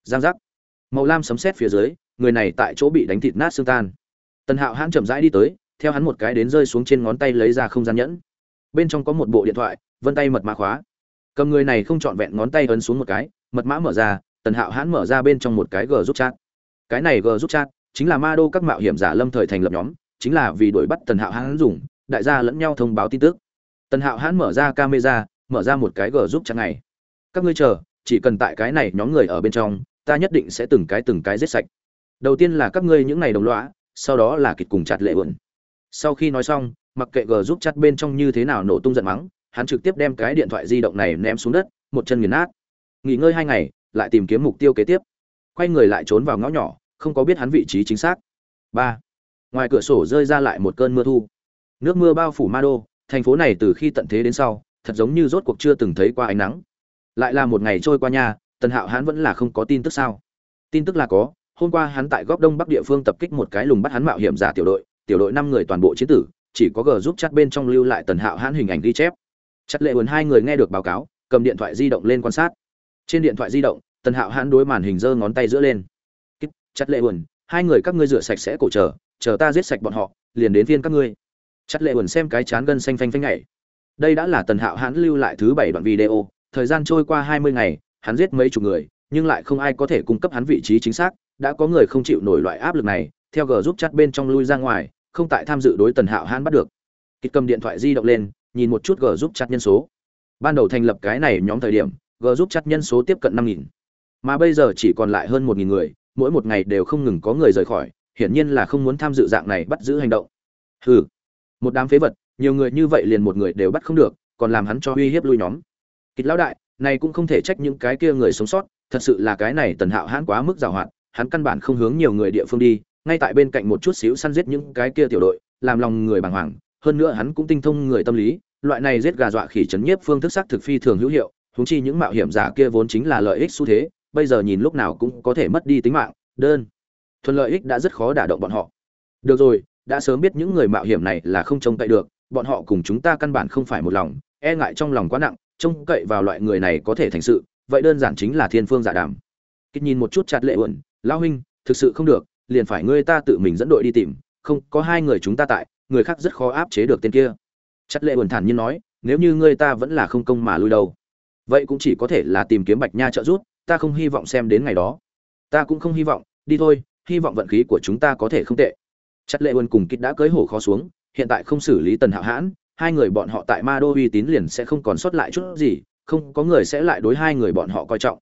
S1: Giang giác. Màu lam sấm sét phía dưới, người này tại chỗ bị đánh thịt nát xương tan. Tần hạo hãn chậm rãi đi tới, theo hắn một cái đến rơi xuống trên ngón tay lấy ra không gian nhẫn. Bên trong có một bộ điện thoại, vân tay mật mã khóa. Cầm người này không trọn vẹn ngón tay ấn xuống một cái, mật mã mở ra, tần hạo hãn mở ra bên trong một cái g giúp chat. Cái này g giúp chat chính là ma đô các mạo hiểm giả lâm thời thành lập nhóm, chính là vì đuổi bắt tần hạo hãn dùng, đại gia lẫn nhau thông báo tin tức tần hạo hãn mở ra camera, mở ra một cái gờ giúp chat này các ngươi chờ, chỉ cần tại cái này nhóm người ở bên trong, ta nhất định sẽ từng cái từng cái giết sạch. Đầu tiên là các ngươi những này đồng lõa, sau đó là kịch cùng chặt lệ uẩn. Sau khi nói xong, mặc kệ gờ giúp chặt bên trong như thế nào nổ tung giận mắng, hắn trực tiếp đem cái điện thoại di động này ném xuống đất, một chân nghiền nát. Nghỉ ngơi hai ngày, lại tìm kiếm mục tiêu kế tiếp. Quay người lại trốn vào ngõ nhỏ, không có biết hắn vị trí chính xác. Ba. Ngoài cửa sổ rơi ra lại một cơn mưa thu. Nước mưa bao phủ ma đô thành phố này từ khi tận thế đến sau thật giống như rốt cuộc chưa từng thấy qua ánh nắng. Lại là một ngày trôi qua nha tần hạo hắn vẫn là không có tin tức sao? Tin tức là có hôm qua hắn tại góc đông bắc địa phương tập kích một cái lùng bắt hắn mạo hiểm giả tiểu đội tiểu đội năm người toàn bộ chiến tử chỉ có g giúp chắt bên trong lưu lại tần hạo hắn hình ảnh ghi chép. Chất lệ huấn hai người nghe được báo cáo cầm điện thoại di động lên quan sát. Trên điện thoại di động tần hạo hắn đối màn hình giơ ngón tay giữa lên. Chất lệ huấn hai người các ngươi rửa sạch sẽ cổ trở, chờ ta giết sạch bọn họ liền đến viên các ngươi chặt lệ buồn xem cái chán gân xanh phanh phanh nhảy. Đây đã là tần hạo hãn lưu lại thứ bảy đoạn video, thời gian trôi qua hai mươi ngày, hắn giết mấy chục người, nhưng lại không ai có thể cung cấp hắn vị trí chính xác, đã có người không chịu nổi loại áp lực này, theo g giúp chặt bên trong lui ra ngoài, không tại tham dự đối tần hạo hãn bắt được. Kịch cầm điện thoại di động lên, nhìn một chút g giúp chặt nhân số. Ban đầu thành lập cái này nhóm thời điểm g giúp chặt nhân số tiếp cận năm nghìn. Mà bây giờ chỉ còn lại hơn một nghìn người, mỗi một ngày đều không ngừng có người rời khỏi, hiển nhiên là không muốn tham dự dạng này bắt giữ hành động. Hừ một đám phế vật, nhiều người như vậy liền một người đều bắt không được, còn làm hắn cho uy hiếp lui nhóm. Kịch lão đại, này cũng không thể trách những cái kia người sống sót, thật sự là cái này tần hạo hãn quá mức giàu hạn, hắn căn bản không hướng nhiều người địa phương đi, ngay tại bên cạnh một chút xíu săn giết những cái kia tiểu đội, làm lòng người bàng hoàng, hơn nữa hắn cũng tinh thông người tâm lý, loại này giết gà dọa khỉ chấn nhiếp phương thức sắc thực phi thường hữu hiệu húng chi những mạo hiểm giả kia vốn chính là lợi ích xu thế, bây giờ nhìn lúc nào cũng có thể mất đi tính mạng, đơn thuận lợi ích đã rất khó đả động bọn họ. Được rồi đã sớm biết những người mạo hiểm này là không trông cậy được, bọn họ cùng chúng ta căn bản không phải một lòng e ngại trong lòng quá nặng, trông cậy vào loại người này có thể thành sự, vậy đơn giản chính là thiên phương giả đàm. Kích nhìn một chút chặt lệ uẩn lao huynh, thực sự không được, liền phải ngươi ta tự mình dẫn đội đi tìm, không, có hai người chúng ta tại, người khác rất khó áp chế được tên kia. Chặt lệ uẩn thản nhiên nói, nếu như ngươi ta vẫn là không công mà lui đâu, vậy cũng chỉ có thể là tìm kiếm bạch nha trợ giúp, ta không hy vọng xem đến ngày đó. Ta cũng không hy vọng, đi thôi, hy vọng vận khí của chúng ta có thể không tệ chặt lệ uẩn cùng kích đã cưới hổ khó xuống, hiện tại không xử lý tần hạo hãn, hai người bọn họ tại ma đô uy tín liền sẽ không còn sót lại chút gì, không có người sẽ lại đối hai người bọn họ coi trọng.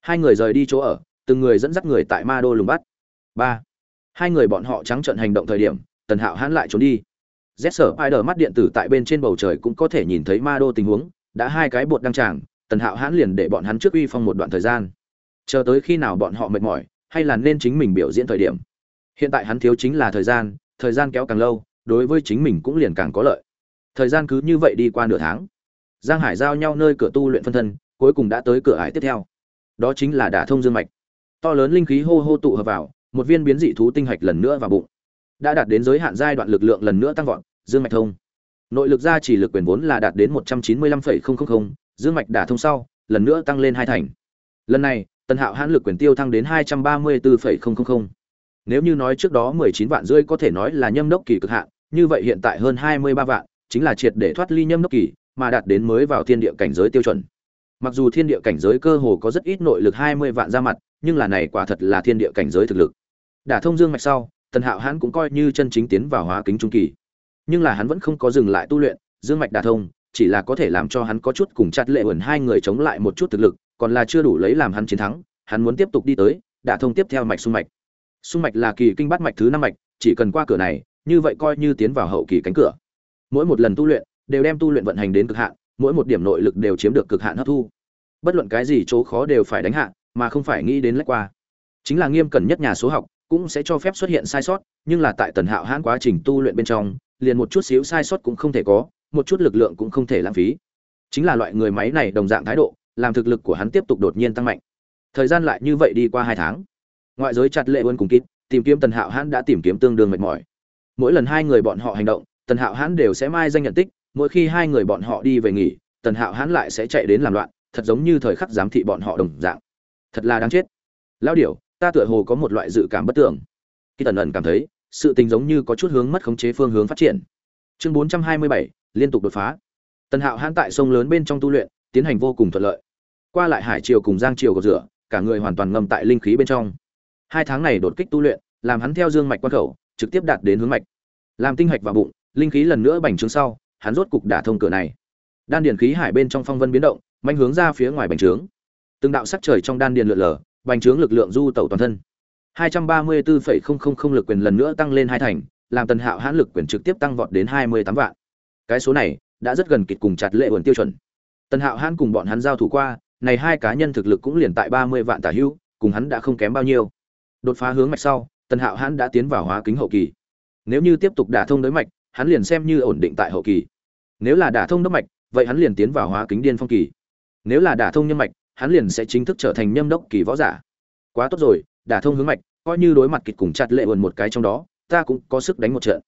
S1: Hai người rời đi chỗ ở, từng người dẫn dắt người tại ma đô lùng bắt. Ba. Hai người bọn họ trắng trận hành động thời điểm, tần hạo hãn lại trốn đi. Rét sở ai đờ mắt điện tử tại bên trên bầu trời cũng có thể nhìn thấy ma đô tình huống, đã hai cái bột đăng tràng, tần hạo hãn liền để bọn hắn trước uy phong một đoạn thời gian. Chờ tới khi nào bọn họ mệt mỏi, hay là nên chính mình biểu diễn thời điểm hiện tại hắn thiếu chính là thời gian thời gian kéo càng lâu, đối với chính mình cũng liền càng có lợi. Thời gian cứ như vậy đi qua nửa tháng. Giang hải giao nhau nơi cửa tu luyện phân thân, cuối cùng đã tới cửa ải tiếp theo. Đó chính là đả thông dương mạch. To lớn linh khí hô hô tụ hợp vào, một viên biến dị thú tinh hạch lần nữa vào bụng. Đã đạt đến giới hạn giai đoạn lực lượng lần nữa tăng vọt, dương mạch thông. Nội lực gia chỉ lực quyền vốn là đạt đến một trăm chín mươi lăm phẩy không không không, dương mạch đả thông sau, lần nữa tăng lên hai thành. Lần này, tần hạo hãn lực quyền tiêu thăng đến hai trăm ba mươi bốn phẩy không không không nếu như nói trước đó mười chín vạn rưỡi có thể nói là nhâm đốc kỳ cực hạn, như vậy hiện tại hơn hai mươi ba vạn, chính là triệt để thoát ly nhâm đốc kỳ, mà đạt đến mới vào thiên địa cảnh giới tiêu chuẩn. Mặc dù thiên địa cảnh giới cơ hồ có rất ít nội lực hai mươi vạn ra mặt, nhưng là này quả thật là thiên địa cảnh giới thực lực. Đả thông dương mạch sau, tần hạo hãn cũng coi như chân chính tiến vào hóa kính trung kỳ. Nhưng là hắn vẫn không có dừng lại tu luyện, dương mạch đả thông, chỉ là có thể làm cho hắn có chút cùng chặt lệ ẩn hai người chống lại một chút thực lực, còn là chưa đủ lấy làm hắn chiến thắng, hắn muốn tiếp tục đi tới, đả thông tiếp theo mạch xung mạch. Xung mạch là kỳ kinh bát mạch thứ năm mạch, chỉ cần qua cửa này, như vậy coi như tiến vào hậu kỳ cánh cửa. Mỗi một lần tu luyện, đều đem tu luyện vận hành đến cực hạn, mỗi một điểm nội lực đều chiếm được cực hạn hấp thu. Bất luận cái gì chỗ khó đều phải đánh hạ, mà không phải nghĩ đến lách qua. Chính là nghiêm cẩn nhất nhà số học, cũng sẽ cho phép xuất hiện sai sót, nhưng là tại tần hạo hãn quá trình tu luyện bên trong, liền một chút xíu sai sót cũng không thể có, một chút lực lượng cũng không thể lãng phí. Chính là loại người máy này đồng dạng thái độ, làm thực lực của hắn tiếp tục đột nhiên tăng mạnh. Thời gian lại như vậy đi qua hai tháng ngoại giới chặt lệ vân cùng kít, tìm kiếm tần hạo hãn đã tìm kiếm tương đương mệt mỏi. Mỗi lần hai người bọn họ hành động, tần hạo hãn đều sẽ mai danh nhận tích, mỗi khi hai người bọn họ đi về nghỉ, tần hạo hãn lại sẽ chạy đến làm loạn, thật giống như thời khắc giám thị bọn họ đồng dạng. Thật là đáng chết. Lao điểu, ta tựa hồ có một loại dự cảm bất tưởng khi tần ẩn cảm thấy, sự tình giống như có chút hướng mất khống chế phương hướng phát triển. Chương bốn trăm hai mươi bảy, liên tục đột phá. Tần hạo hãn tại sông lớn bên trong tu luyện, tiến hành vô cùng thuận lợi. Qua lại hải triều cùng giang triều cầu rửa, cả người hoàn toàn ngầm tại linh khí bên trong hai tháng này đột kích tu luyện làm hắn theo dương mạch quan khẩu trực tiếp đạt đến hướng mạch. Làm tinh hạch vào bụng linh khí lần nữa bành trướng sau hắn rốt cục đả thông cửa này. Đan điền khí hải bên trong phong vân biến động manh hướng ra phía ngoài bành trướng. Từng đạo sắc trời trong đan điền lượn lờ bành trướng lực lượng du tẩu toàn thân. 234,000 lực quyền lần nữa tăng lên hai thành làm tần hạo hãn lực quyền trực tiếp tăng vọt đến 28 vạn. Cái số này đã rất gần kịch cùng chặt lệ ẩn tiêu chuẩn. Tần hạo hãn cùng bọn hắn giao thủ qua này hai cá nhân thực lực cũng liền tại 30 vạn tả hữu cùng hắn đã không kém bao nhiêu đột phá hướng mạch sau, tần hạo hãn đã tiến vào hóa kính hậu kỳ. Nếu như tiếp tục đả thông đối mạch, hắn liền xem như ổn định tại hậu kỳ. Nếu là đả thông đốc mạch, vậy hắn liền tiến vào hóa kính điên phong kỳ. Nếu là đả thông nhân mạch, hắn liền sẽ chính thức trở thành nhâm đốc kỳ võ giả. Quá tốt rồi, đả thông hướng mạch, coi như đối mặt kịch cùng chặt lệ ồn một cái trong đó, ta cũng có sức đánh một trận.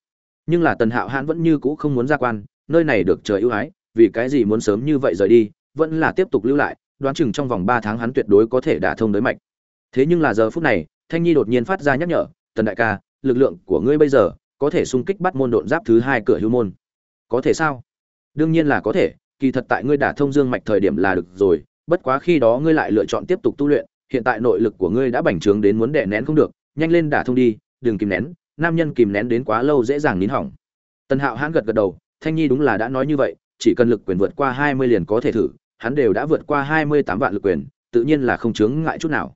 S1: Nhưng là tần hạo hãn vẫn như cũ không muốn ra quan, nơi này được trời ưu ái, vì cái gì muốn sớm như vậy rời đi, vẫn là tiếp tục lưu lại, đoán chừng trong vòng ba tháng hắn tuyệt đối có thể đả thông đối mạch. Thế nhưng là giờ phút này thanh nhi đột nhiên phát ra nhắc nhở, tần đại ca, lực lượng của ngươi bây giờ có thể xung kích bắt môn độn giáp thứ hai cửa hưu môn. Có thể sao? Đương nhiên là có thể, kỳ thật tại ngươi đả thông dương mạch thời điểm là được rồi, bất quá khi đó ngươi lại lựa chọn tiếp tục tu luyện, hiện tại nội lực của ngươi đã bành trướng đến muốn đè nén không được, nhanh lên đả thông đi, đừng kìm nén, nam nhân kìm nén đến quá lâu dễ dàng nín hỏng. Tần hạo hãn gật gật đầu, thanh nhi đúng là đã nói như vậy, chỉ cần lực quyền vượt qua hai mươi liền có thể thử, hắn đều đã vượt qua hai mươi tám vạn lực quyền, tự nhiên là không chướng ngại chút nào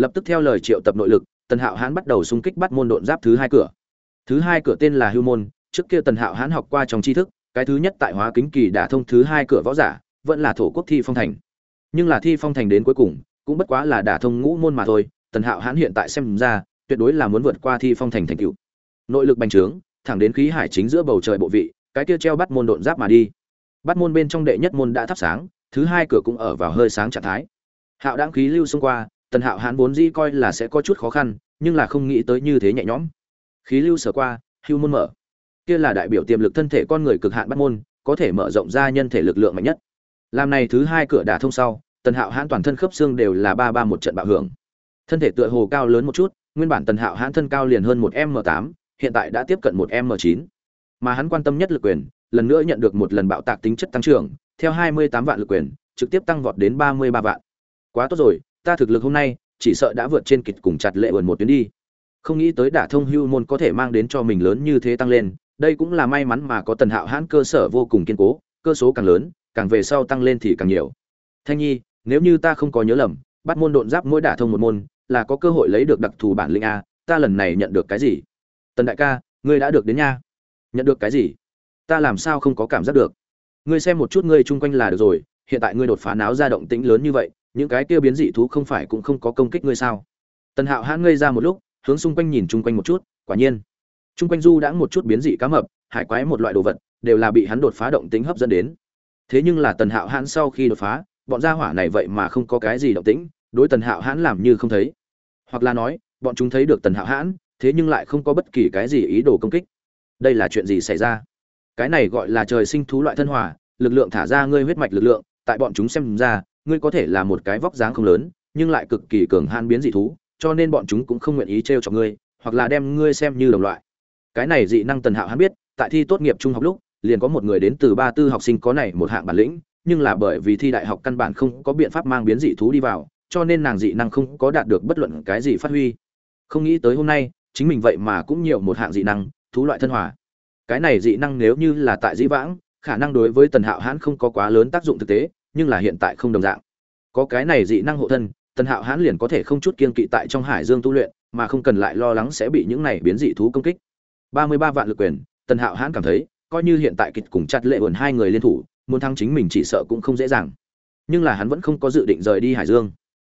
S1: lập tức theo lời triệu tập nội lực, tần hạo hán bắt đầu xung kích bắt môn độn giáp thứ hai cửa. Thứ hai cửa tên là hưu môn, trước kia tần hạo hán học qua trong tri thức, cái thứ nhất tại hóa kính kỳ đả thông thứ hai cửa võ giả, vẫn là thổ quốc thi phong thành. Nhưng là thi phong thành đến cuối cùng, cũng bất quá là đả thông ngũ môn mà thôi, tần hạo hán hiện tại xem ra, tuyệt đối là muốn vượt qua thi phong thành thành cựu nội lực bành trướng, thẳng đến khí hải chính giữa bầu trời bộ vị, cái kia treo bắt môn độn giáp mà đi. Bắt môn bên trong đệ nhất môn đã thắp sáng, thứ hai cửa cũng ở vào hơi sáng trạng thái. Hạo đáng khí lưu xung qua tần hạo hãn vốn dĩ coi là sẽ có chút khó khăn, nhưng là không nghĩ tới như thế nhẹ nhõm. Khí lưu sở qua, hưu môn mở. Kia là đại biểu tiềm lực thân thể con người cực hạn bắt môn, có thể mở rộng ra nhân thể lực lượng mạnh nhất. Làm này thứ hai cửa đả thông sau, tần hạo hãn toàn thân khớp xương đều là ba ba một trận bạo hưởng. Thân thể tựa hồ cao lớn một chút, nguyên bản tần hạo hãn thân cao liền hơn một m tám, hiện tại đã tiếp cận một m chín. Mà hắn quan tâm nhất lực quyền, lần nữa nhận được một lần bạo tạc tính chất tăng trưởng, theo hai mươi tám vạn lực quyền, trực tiếp tăng vọt đến ba mươi ba vạn. Quá tốt rồi ta thực lực hôm nay, chỉ sợ đã vượt trên kịch cùng chặt lệ ườn một tuyến đi. Không nghĩ tới đả thông hưu môn có thể mang đến cho mình lớn như thế tăng lên, đây cũng là may mắn mà có tần hạo hãn cơ sở vô cùng kiên cố, cơ số càng lớn, càng về sau tăng lên thì càng nhiều. Thanh nhi, nếu như ta không có nhớ lầm, bắt môn độn giáp mỗi đả thông một môn, là có cơ hội lấy được đặc thù bản linh a, ta lần này nhận được cái gì? Tần đại ca, ngươi đã được đến nha. Nhận được cái gì? Ta làm sao không có cảm giác được? Ngươi xem một chút ngươi chung quanh là được rồi, hiện tại ngươi đột phá náo ra động tĩnh lớn như vậy những cái kia biến dị thú không phải cũng không có công kích ngươi sao? Tần hạo hãn ngây ra một lúc, hướng xung quanh nhìn chung quanh một chút, quả nhiên, chung quanh du đã một chút biến dị cá mập, hải quái một loại đồ vật, đều là bị hắn đột phá động tính hấp dẫn đến. Thế nhưng là tần hạo hãn sau khi đột phá, bọn gia hỏa này vậy mà không có cái gì động tĩnh, đối tần hạo hãn làm như không thấy. Hoặc là nói, bọn chúng thấy được tần hạo hãn, thế nhưng lại không có bất kỳ cái gì ý đồ công kích. Đây là chuyện gì xảy ra? Cái này gọi là trời sinh thú loại thân hòa, lực lượng thả ra ngươi huyết mạch lực lượng, tại bọn chúng xem ra ngươi có thể là một cái vóc dáng không lớn, nhưng lại cực kỳ cường han biến dị thú, cho nên bọn chúng cũng không nguyện ý trêu chọc cho ngươi, hoặc là đem ngươi xem như đồng loại. Cái này dị năng tần hạo hắn biết, tại thi tốt nghiệp trung học lúc, liền có một người đến từ ba tư học sinh có này một hạng bản lĩnh, nhưng là bởi vì thi đại học căn bản không có biện pháp mang biến dị thú đi vào, cho nên nàng dị năng không có đạt được bất luận cái gì phát huy. Không nghĩ tới hôm nay, chính mình vậy mà cũng nhiều một hạng dị năng, thú loại thân hòa. Cái này dị năng nếu như là tại dĩ vãng, khả năng đối với tần hạo hãn không có quá lớn tác dụng thực tế nhưng là hiện tại không đồng dạng. Có cái này dị năng hộ thân, tần hạo hãn liền có thể không chút kiên kỵ tại trong hải dương tu luyện, mà không cần lại lo lắng sẽ bị những này biến dị thú công kích. Ba mươi ba vạn lực quyền, tần hạo hãn cảm thấy, coi như hiện tại kịch cùng chặt lệ ổn hai người liên thủ, muốn thắng chính mình chỉ sợ cũng không dễ dàng. Nhưng là hắn vẫn không có dự định rời đi hải dương.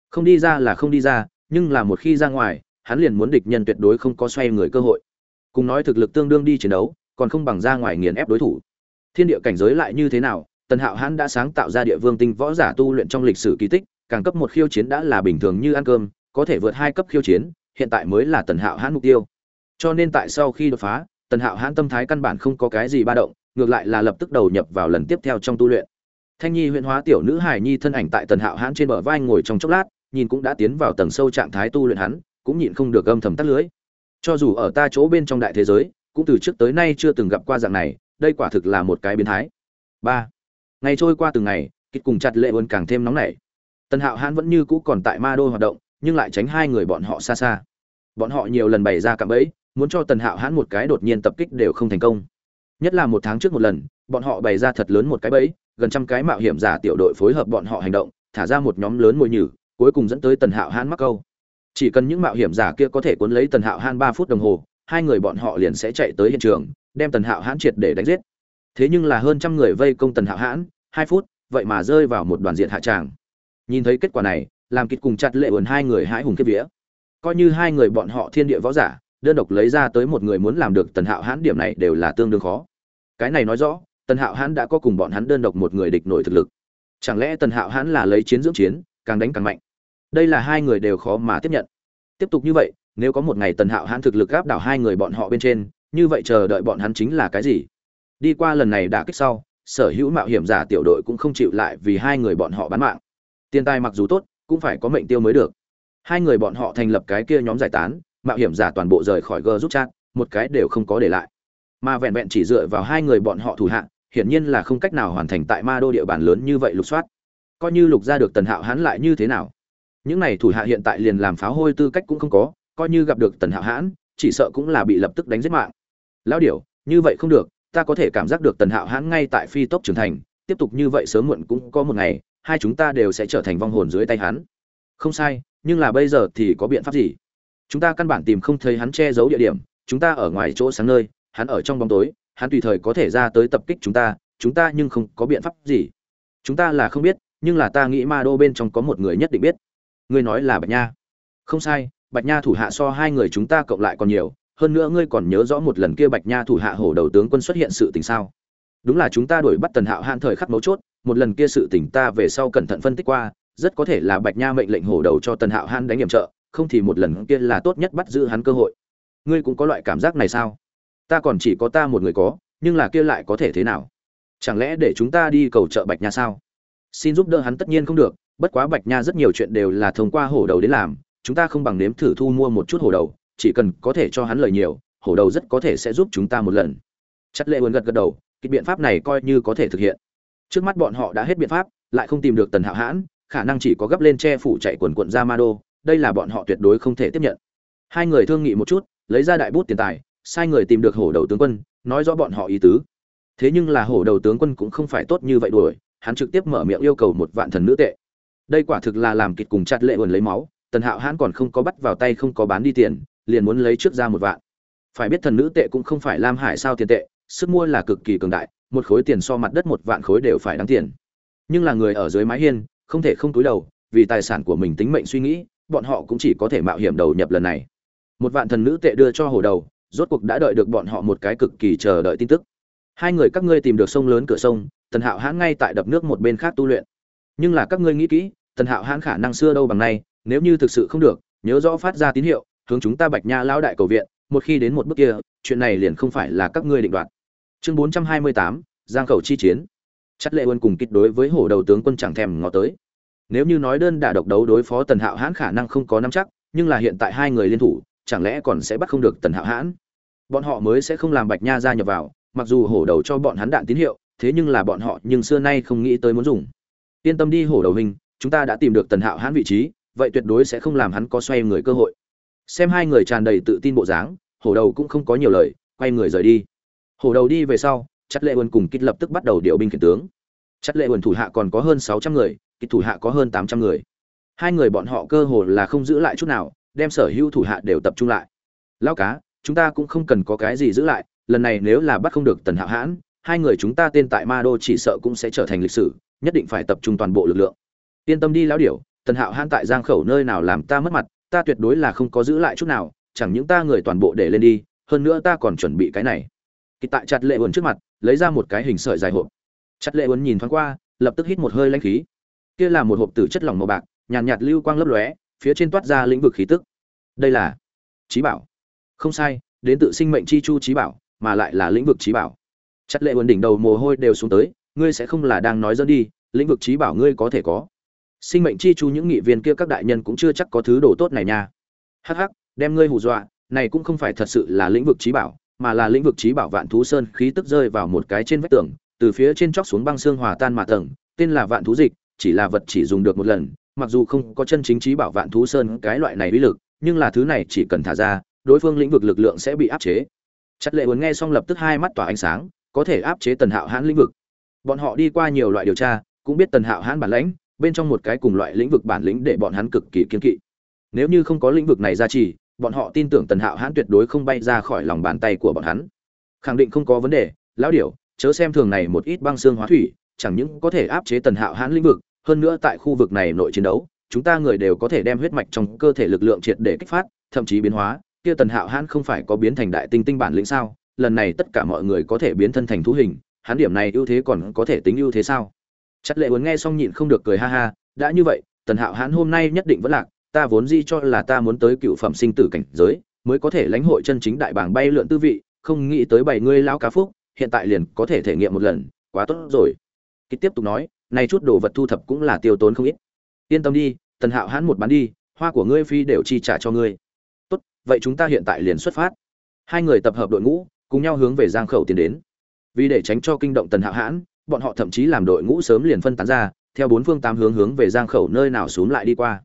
S1: Không đi ra là không đi ra, nhưng là một khi ra ngoài, hắn liền muốn địch nhân tuyệt đối không có xoay người cơ hội. Cùng nói thực lực tương đương đi chiến đấu, còn không bằng ra ngoài nghiền ép đối thủ. Thiên địa cảnh giới lại như thế nào tần hạo hãn đã sáng tạo ra địa vương tinh võ giả tu luyện trong lịch sử kỳ tích, càng cấp một khiêu chiến đã là bình thường như ăn cơm, có thể vượt hai cấp khiêu chiến, hiện tại mới là tần hạo hãn mục tiêu. Cho nên tại sau khi đột phá, tần hạo hãn tâm thái căn bản không có cái gì ba động, ngược lại là lập tức đầu nhập vào lần tiếp theo trong tu luyện. Thanh nhi huyện hóa tiểu nữ hải nhi thân ảnh tại tần hạo hãn trên bờ vai ngồi trong chốc lát, nhìn cũng đã tiến vào tầng sâu trạng thái tu luyện hắn, cũng nhịn không được âm thầm tắt lưới. Cho dù ở ta chỗ bên trong đại thế giới, cũng từ trước tới nay chưa từng gặp qua dạng này, đây quả thực là một cái biến thái. Ba ngày trôi qua từng ngày kịch cùng chặt lệ ơn càng thêm nóng nảy. Tần hạo hãn vẫn như cũ còn tại ma đô hoạt động, nhưng lại tránh hai người bọn họ xa xa. Bọn họ nhiều lần bày ra cạm bẫy, muốn cho tần hạo hãn một cái đột nhiên tập kích đều không thành công. Nhất là một tháng trước một lần, bọn họ bày ra thật lớn một cái bẫy, gần trăm cái mạo hiểm giả tiểu đội phối hợp bọn họ hành động, thả ra một nhóm lớn mồi nhử, cuối cùng dẫn tới tần hạo hãn mắc câu. Chỉ cần những mạo hiểm giả kia có thể cuốn lấy tần hạo hãn ba phút đồng hồ, hai người bọn họ liền sẽ chạy tới hiện trường, đem tần hạo hãn triệt để đánh giết. Thế nhưng là hơn trăm người vây công tần hạo hãn hai phút, vậy mà rơi vào một đoàn diện hạ tràng. Nhìn thấy kết quả này, làm kịch cùng chặt lệ ẩn hai người hãi hùng kết vía. Coi như hai người bọn họ thiên địa võ giả, đơn độc lấy ra tới một người muốn làm được tần hạo hãn điểm này đều là tương đương khó. Cái này nói rõ, tần hạo hãn đã có cùng bọn hắn đơn độc một người địch nổi thực lực. Chẳng lẽ tần hạo hãn là lấy chiến dưỡng chiến, càng đánh càng mạnh? Đây là hai người đều khó mà tiếp nhận. Tiếp tục như vậy, nếu có một ngày tần hạo hãn thực lực gáp đảo hai người bọn họ bên trên, như vậy chờ đợi bọn hắn chính là cái gì? Đi qua lần này đã kích sau sở hữu mạo hiểm giả tiểu đội cũng không chịu lại vì hai người bọn họ bán mạng. Tiền tài mặc dù tốt, cũng phải có mệnh tiêu mới được. Hai người bọn họ thành lập cái kia nhóm giải tán, mạo hiểm giả toàn bộ rời khỏi gờ giúp chat, một cái đều không có để lại. Mà vẹn vẹn chỉ dựa vào hai người bọn họ thủ hạ, hiển nhiên là không cách nào hoàn thành tại ma đô địa bàn lớn như vậy lục soát. Coi như lục ra được tần hạo hãn lại như thế nào? Những này thủ hạ hiện tại liền làm pháo hôi tư cách cũng không có, coi như gặp được tần hạo hãn, chỉ sợ cũng là bị lập tức đánh giết mạng. Lão điểu, như vậy không được ta có thể cảm giác được tần hạo hãn ngay tại phi tốc trưởng thành, tiếp tục như vậy sớm muộn cũng có một ngày, hai chúng ta đều sẽ trở thành vong hồn dưới tay hắn. Không sai, nhưng là bây giờ thì có biện pháp gì? Chúng ta căn bản tìm không thấy hắn che giấu địa điểm, chúng ta ở ngoài chỗ sáng nơi, hắn ở trong bóng tối, hắn tùy thời có thể ra tới tập kích chúng ta chúng ta nhưng không có biện pháp gì. Chúng ta là không biết, nhưng là ta nghĩ ma đô bên trong có một người nhất định biết. Ngươi nói là bạch nha. Không sai, bạch nha thủ hạ so hai người chúng ta cộng lại còn nhiều hơn nữa ngươi còn nhớ rõ một lần kia bạch nha thủ hạ hổ đầu tướng quân xuất hiện sự tình sao? Đúng là chúng ta đuổi bắt tần hạo hạn thời khắc mấu chốt, một lần kia sự tình ta về sau cẩn thận phân tích qua, rất có thể là bạch nha mệnh lệnh hổ đầu cho tần hạo hạn đánh nhiệm trợ, không thì một lần kia là tốt nhất bắt giữ hắn cơ hội. Ngươi cũng có loại cảm giác này sao? Ta còn chỉ có ta một người có, nhưng là kia lại có thể thế nào? Chẳng lẽ để chúng ta đi cầu trợ bạch nha sao? Xin giúp đỡ hắn tất nhiên không được, bất quá bạch nha rất nhiều chuyện đều là thông qua hổ đầu đến làm, chúng ta không bằng nếm thử thu mua một chút hổ đầu chỉ cần có thể cho hắn lời nhiều, hổ đầu rất có thể sẽ giúp chúng ta một lần. Chất lệ huấn gật gật đầu kịch biện pháp này coi như có thể thực hiện. Trước mắt bọn họ đã hết biện pháp, lại không tìm được tần hạo hãn, khả năng chỉ có gấp lên che phủ chạy quần quận ra ma đô, đây là bọn họ tuyệt đối không thể tiếp nhận. Hai người thương nghị một chút, lấy ra đại bút tiền tài, sai người tìm được hổ đầu tướng quân, nói rõ bọn họ ý tứ. Thế nhưng là hổ đầu tướng quân cũng không phải tốt như vậy đuổi, hắn trực tiếp mở miệng yêu cầu một vạn thần nữ tệ. Đây quả thực là làm kịch cùng chặt lệ uẩn lấy máu, tần hạo hãn còn không có bắt vào tay không có bán đi tiền liền muốn lấy trước ra một vạn. Phải biết thần nữ tệ cũng không phải lam hải sao tiền tệ, sức mua là cực kỳ cường đại, một khối tiền so mặt đất một vạn khối đều phải đáng tiền. Nhưng là người ở dưới mái hiên, không thể không túi đầu, vì tài sản của mình tính mệnh suy nghĩ, bọn họ cũng chỉ có thể mạo hiểm đầu nhập lần này. Một vạn thần nữ tệ đưa cho hồ đầu, rốt cuộc đã đợi được bọn họ một cái cực kỳ chờ đợi tin tức. Hai người các ngươi tìm được sông lớn cửa sông, tần hạo hãn ngay tại đập nước một bên khác tu luyện. Nhưng là các ngươi nghĩ kỹ, tần hạo hãn khả năng xưa đâu bằng nay, nếu như thực sự không được, nhớ rõ phát ra tín hiệu hướng chúng ta bạch nha lão đại cầu viện, một khi đến một bước kia, chuyện này liền không phải là các ngươi định đoạt. Chương bốn trăm hai mươi tám, giang khẩu chi chiến. Chắc lệ quân cùng kịch đối với hổ đầu tướng quân chẳng thèm ngó tới. Nếu như nói đơn đả độc đấu đối phó tần hạo hãn khả năng không có nắm chắc, nhưng là hiện tại hai người liên thủ, chẳng lẽ còn sẽ bắt không được tần hạo hãn? Bọn họ mới sẽ không làm bạch nha gia nhập vào, mặc dù hổ đầu cho bọn hắn đạn tín hiệu, thế nhưng là bọn họ nhưng xưa nay không nghĩ tới muốn dùng. Yên tâm đi hổ đầu hình, chúng ta đã tìm được tần hạo hãn vị trí, vậy tuyệt đối sẽ không làm hắn có xoay người cơ hội xem hai người tràn đầy tự tin bộ dáng, hổ đầu cũng không có nhiều lời, quay người rời đi. Hổ đầu đi về sau chất lệ uẩn cùng kích lập tức bắt đầu điều binh khiển tướng. Chất lệ uẩn thủ hạ còn có hơn sáu trăm người kích thủ hạ có hơn tám trăm người. Hai người bọn họ cơ hồ là không giữ lại chút nào, đem sở hữu thủ hạ đều tập trung lại. Lao cá, chúng ta cũng không cần có cái gì giữ lại, lần này nếu là bắt không được tần hạo hãn, hai người chúng ta tên tại ma đô chỉ sợ cũng sẽ trở thành lịch sử, nhất định phải tập trung toàn bộ lực lượng. Yên tâm đi lão điểu, tần hạo hãn tại giang khẩu nơi nào làm ta mất mặt ta tuyệt đối là không có giữ lại chút nào chẳng những ta người toàn bộ để lên đi hơn nữa ta còn chuẩn bị cái này. Kỳ tại chặt lệ uẩn trước mặt lấy ra một cái hình sợi dài hộp. Chặt lệ uẩn nhìn thoáng qua lập tức hít một hơi lanh khí. Kia là một hộp từ chất lỏng màu bạc nhàn nhạt, nhạt lưu quang lấp lóe phía trên toát ra lĩnh vực khí tức. Đây là trí bảo. Không sai đến tự sinh mệnh chi chu trí bảo mà lại là lĩnh vực trí bảo. Chặt lệ uẩn đỉnh đầu mồ hôi đều xuống tới ngươi sẽ không là đang nói dẫn đi lĩnh vực trí bảo ngươi có thể có sinh mệnh chi chu những nghị viên kia các đại nhân cũng chưa chắc có thứ đồ tốt này nha. Hắc hắc, đem ngươi hù dọa, này cũng không phải thật sự là lĩnh vực trí bảo, mà là lĩnh vực trí bảo vạn thú sơn khí tức rơi vào một cái trên vách tường, từ phía trên chóc xuống băng xương hòa tan mà tầng, tên là vạn thú dịch, chỉ là vật chỉ dùng được một lần, mặc dù không có chân chính trí bảo vạn thú sơn cái loại này uy lực, nhưng là thứ này chỉ cần thả ra, đối phương lĩnh vực lực lượng sẽ bị áp chế. Chất lệ muốn nghe xong lập tức hai mắt tỏa ánh sáng, có thể áp chế tần hạo hãn lĩnh vực. Bọn họ đi qua nhiều loại điều tra, cũng biết tần hạo hãn bản lãnh bên trong một cái cùng loại lĩnh vực bản lĩnh để bọn hắn cực kỳ kiên kỵ. Nếu như không có lĩnh vực này ra trì bọn họ tin tưởng tần hạo hãn tuyệt đối không bay ra khỏi lòng bàn tay của bọn hắn. Khẳng định không có vấn đề, lão điểu, chớ xem thường này một ít băng xương hóa thủy, chẳng những có thể áp chế tần hạo hãn lĩnh vực, hơn nữa tại khu vực này nội chiến đấu, chúng ta người đều có thể đem huyết mạch trong cơ thể lực lượng triệt để kích phát, thậm chí biến hóa. Kia tần hạo hãn không phải có biến thành đại tinh tinh bản lĩnh sao? Lần này tất cả mọi người có thể biến thân thành thú hình, hắn điểm này ưu thế còn có thể tính ưu thế sao? Chất lệ huấn nghe xong nhịn không được cười ha ha, đã như vậy, tần hạo hãn hôm nay nhất định vẫn lạc, ta vốn di cho là ta muốn tới cựu phẩm sinh tử cảnh giới, mới có thể lãnh hội chân chính đại bảng bay lượn tư vị, không nghĩ tới bảy ngươi lao cá phúc, hiện tại liền có thể thể nghiệm một lần, quá tốt rồi. Kích tiếp tục nói, này chút đồ vật thu thập cũng là tiêu tốn không ít. Yên tâm đi, tần hạo hãn một bán đi, hoa của ngươi phi đều chi trả cho ngươi. Tốt, vậy chúng ta hiện tại liền xuất phát. Hai người tập hợp đội ngũ, cùng nhau hướng về giang khẩu tiến đến. Vì để tránh cho kinh động tần hạo hãn bọn họ thậm chí làm đội ngũ sớm liền phân tán ra, theo bốn phương tám hướng hướng về giang khẩu nơi nào xuống lại đi qua.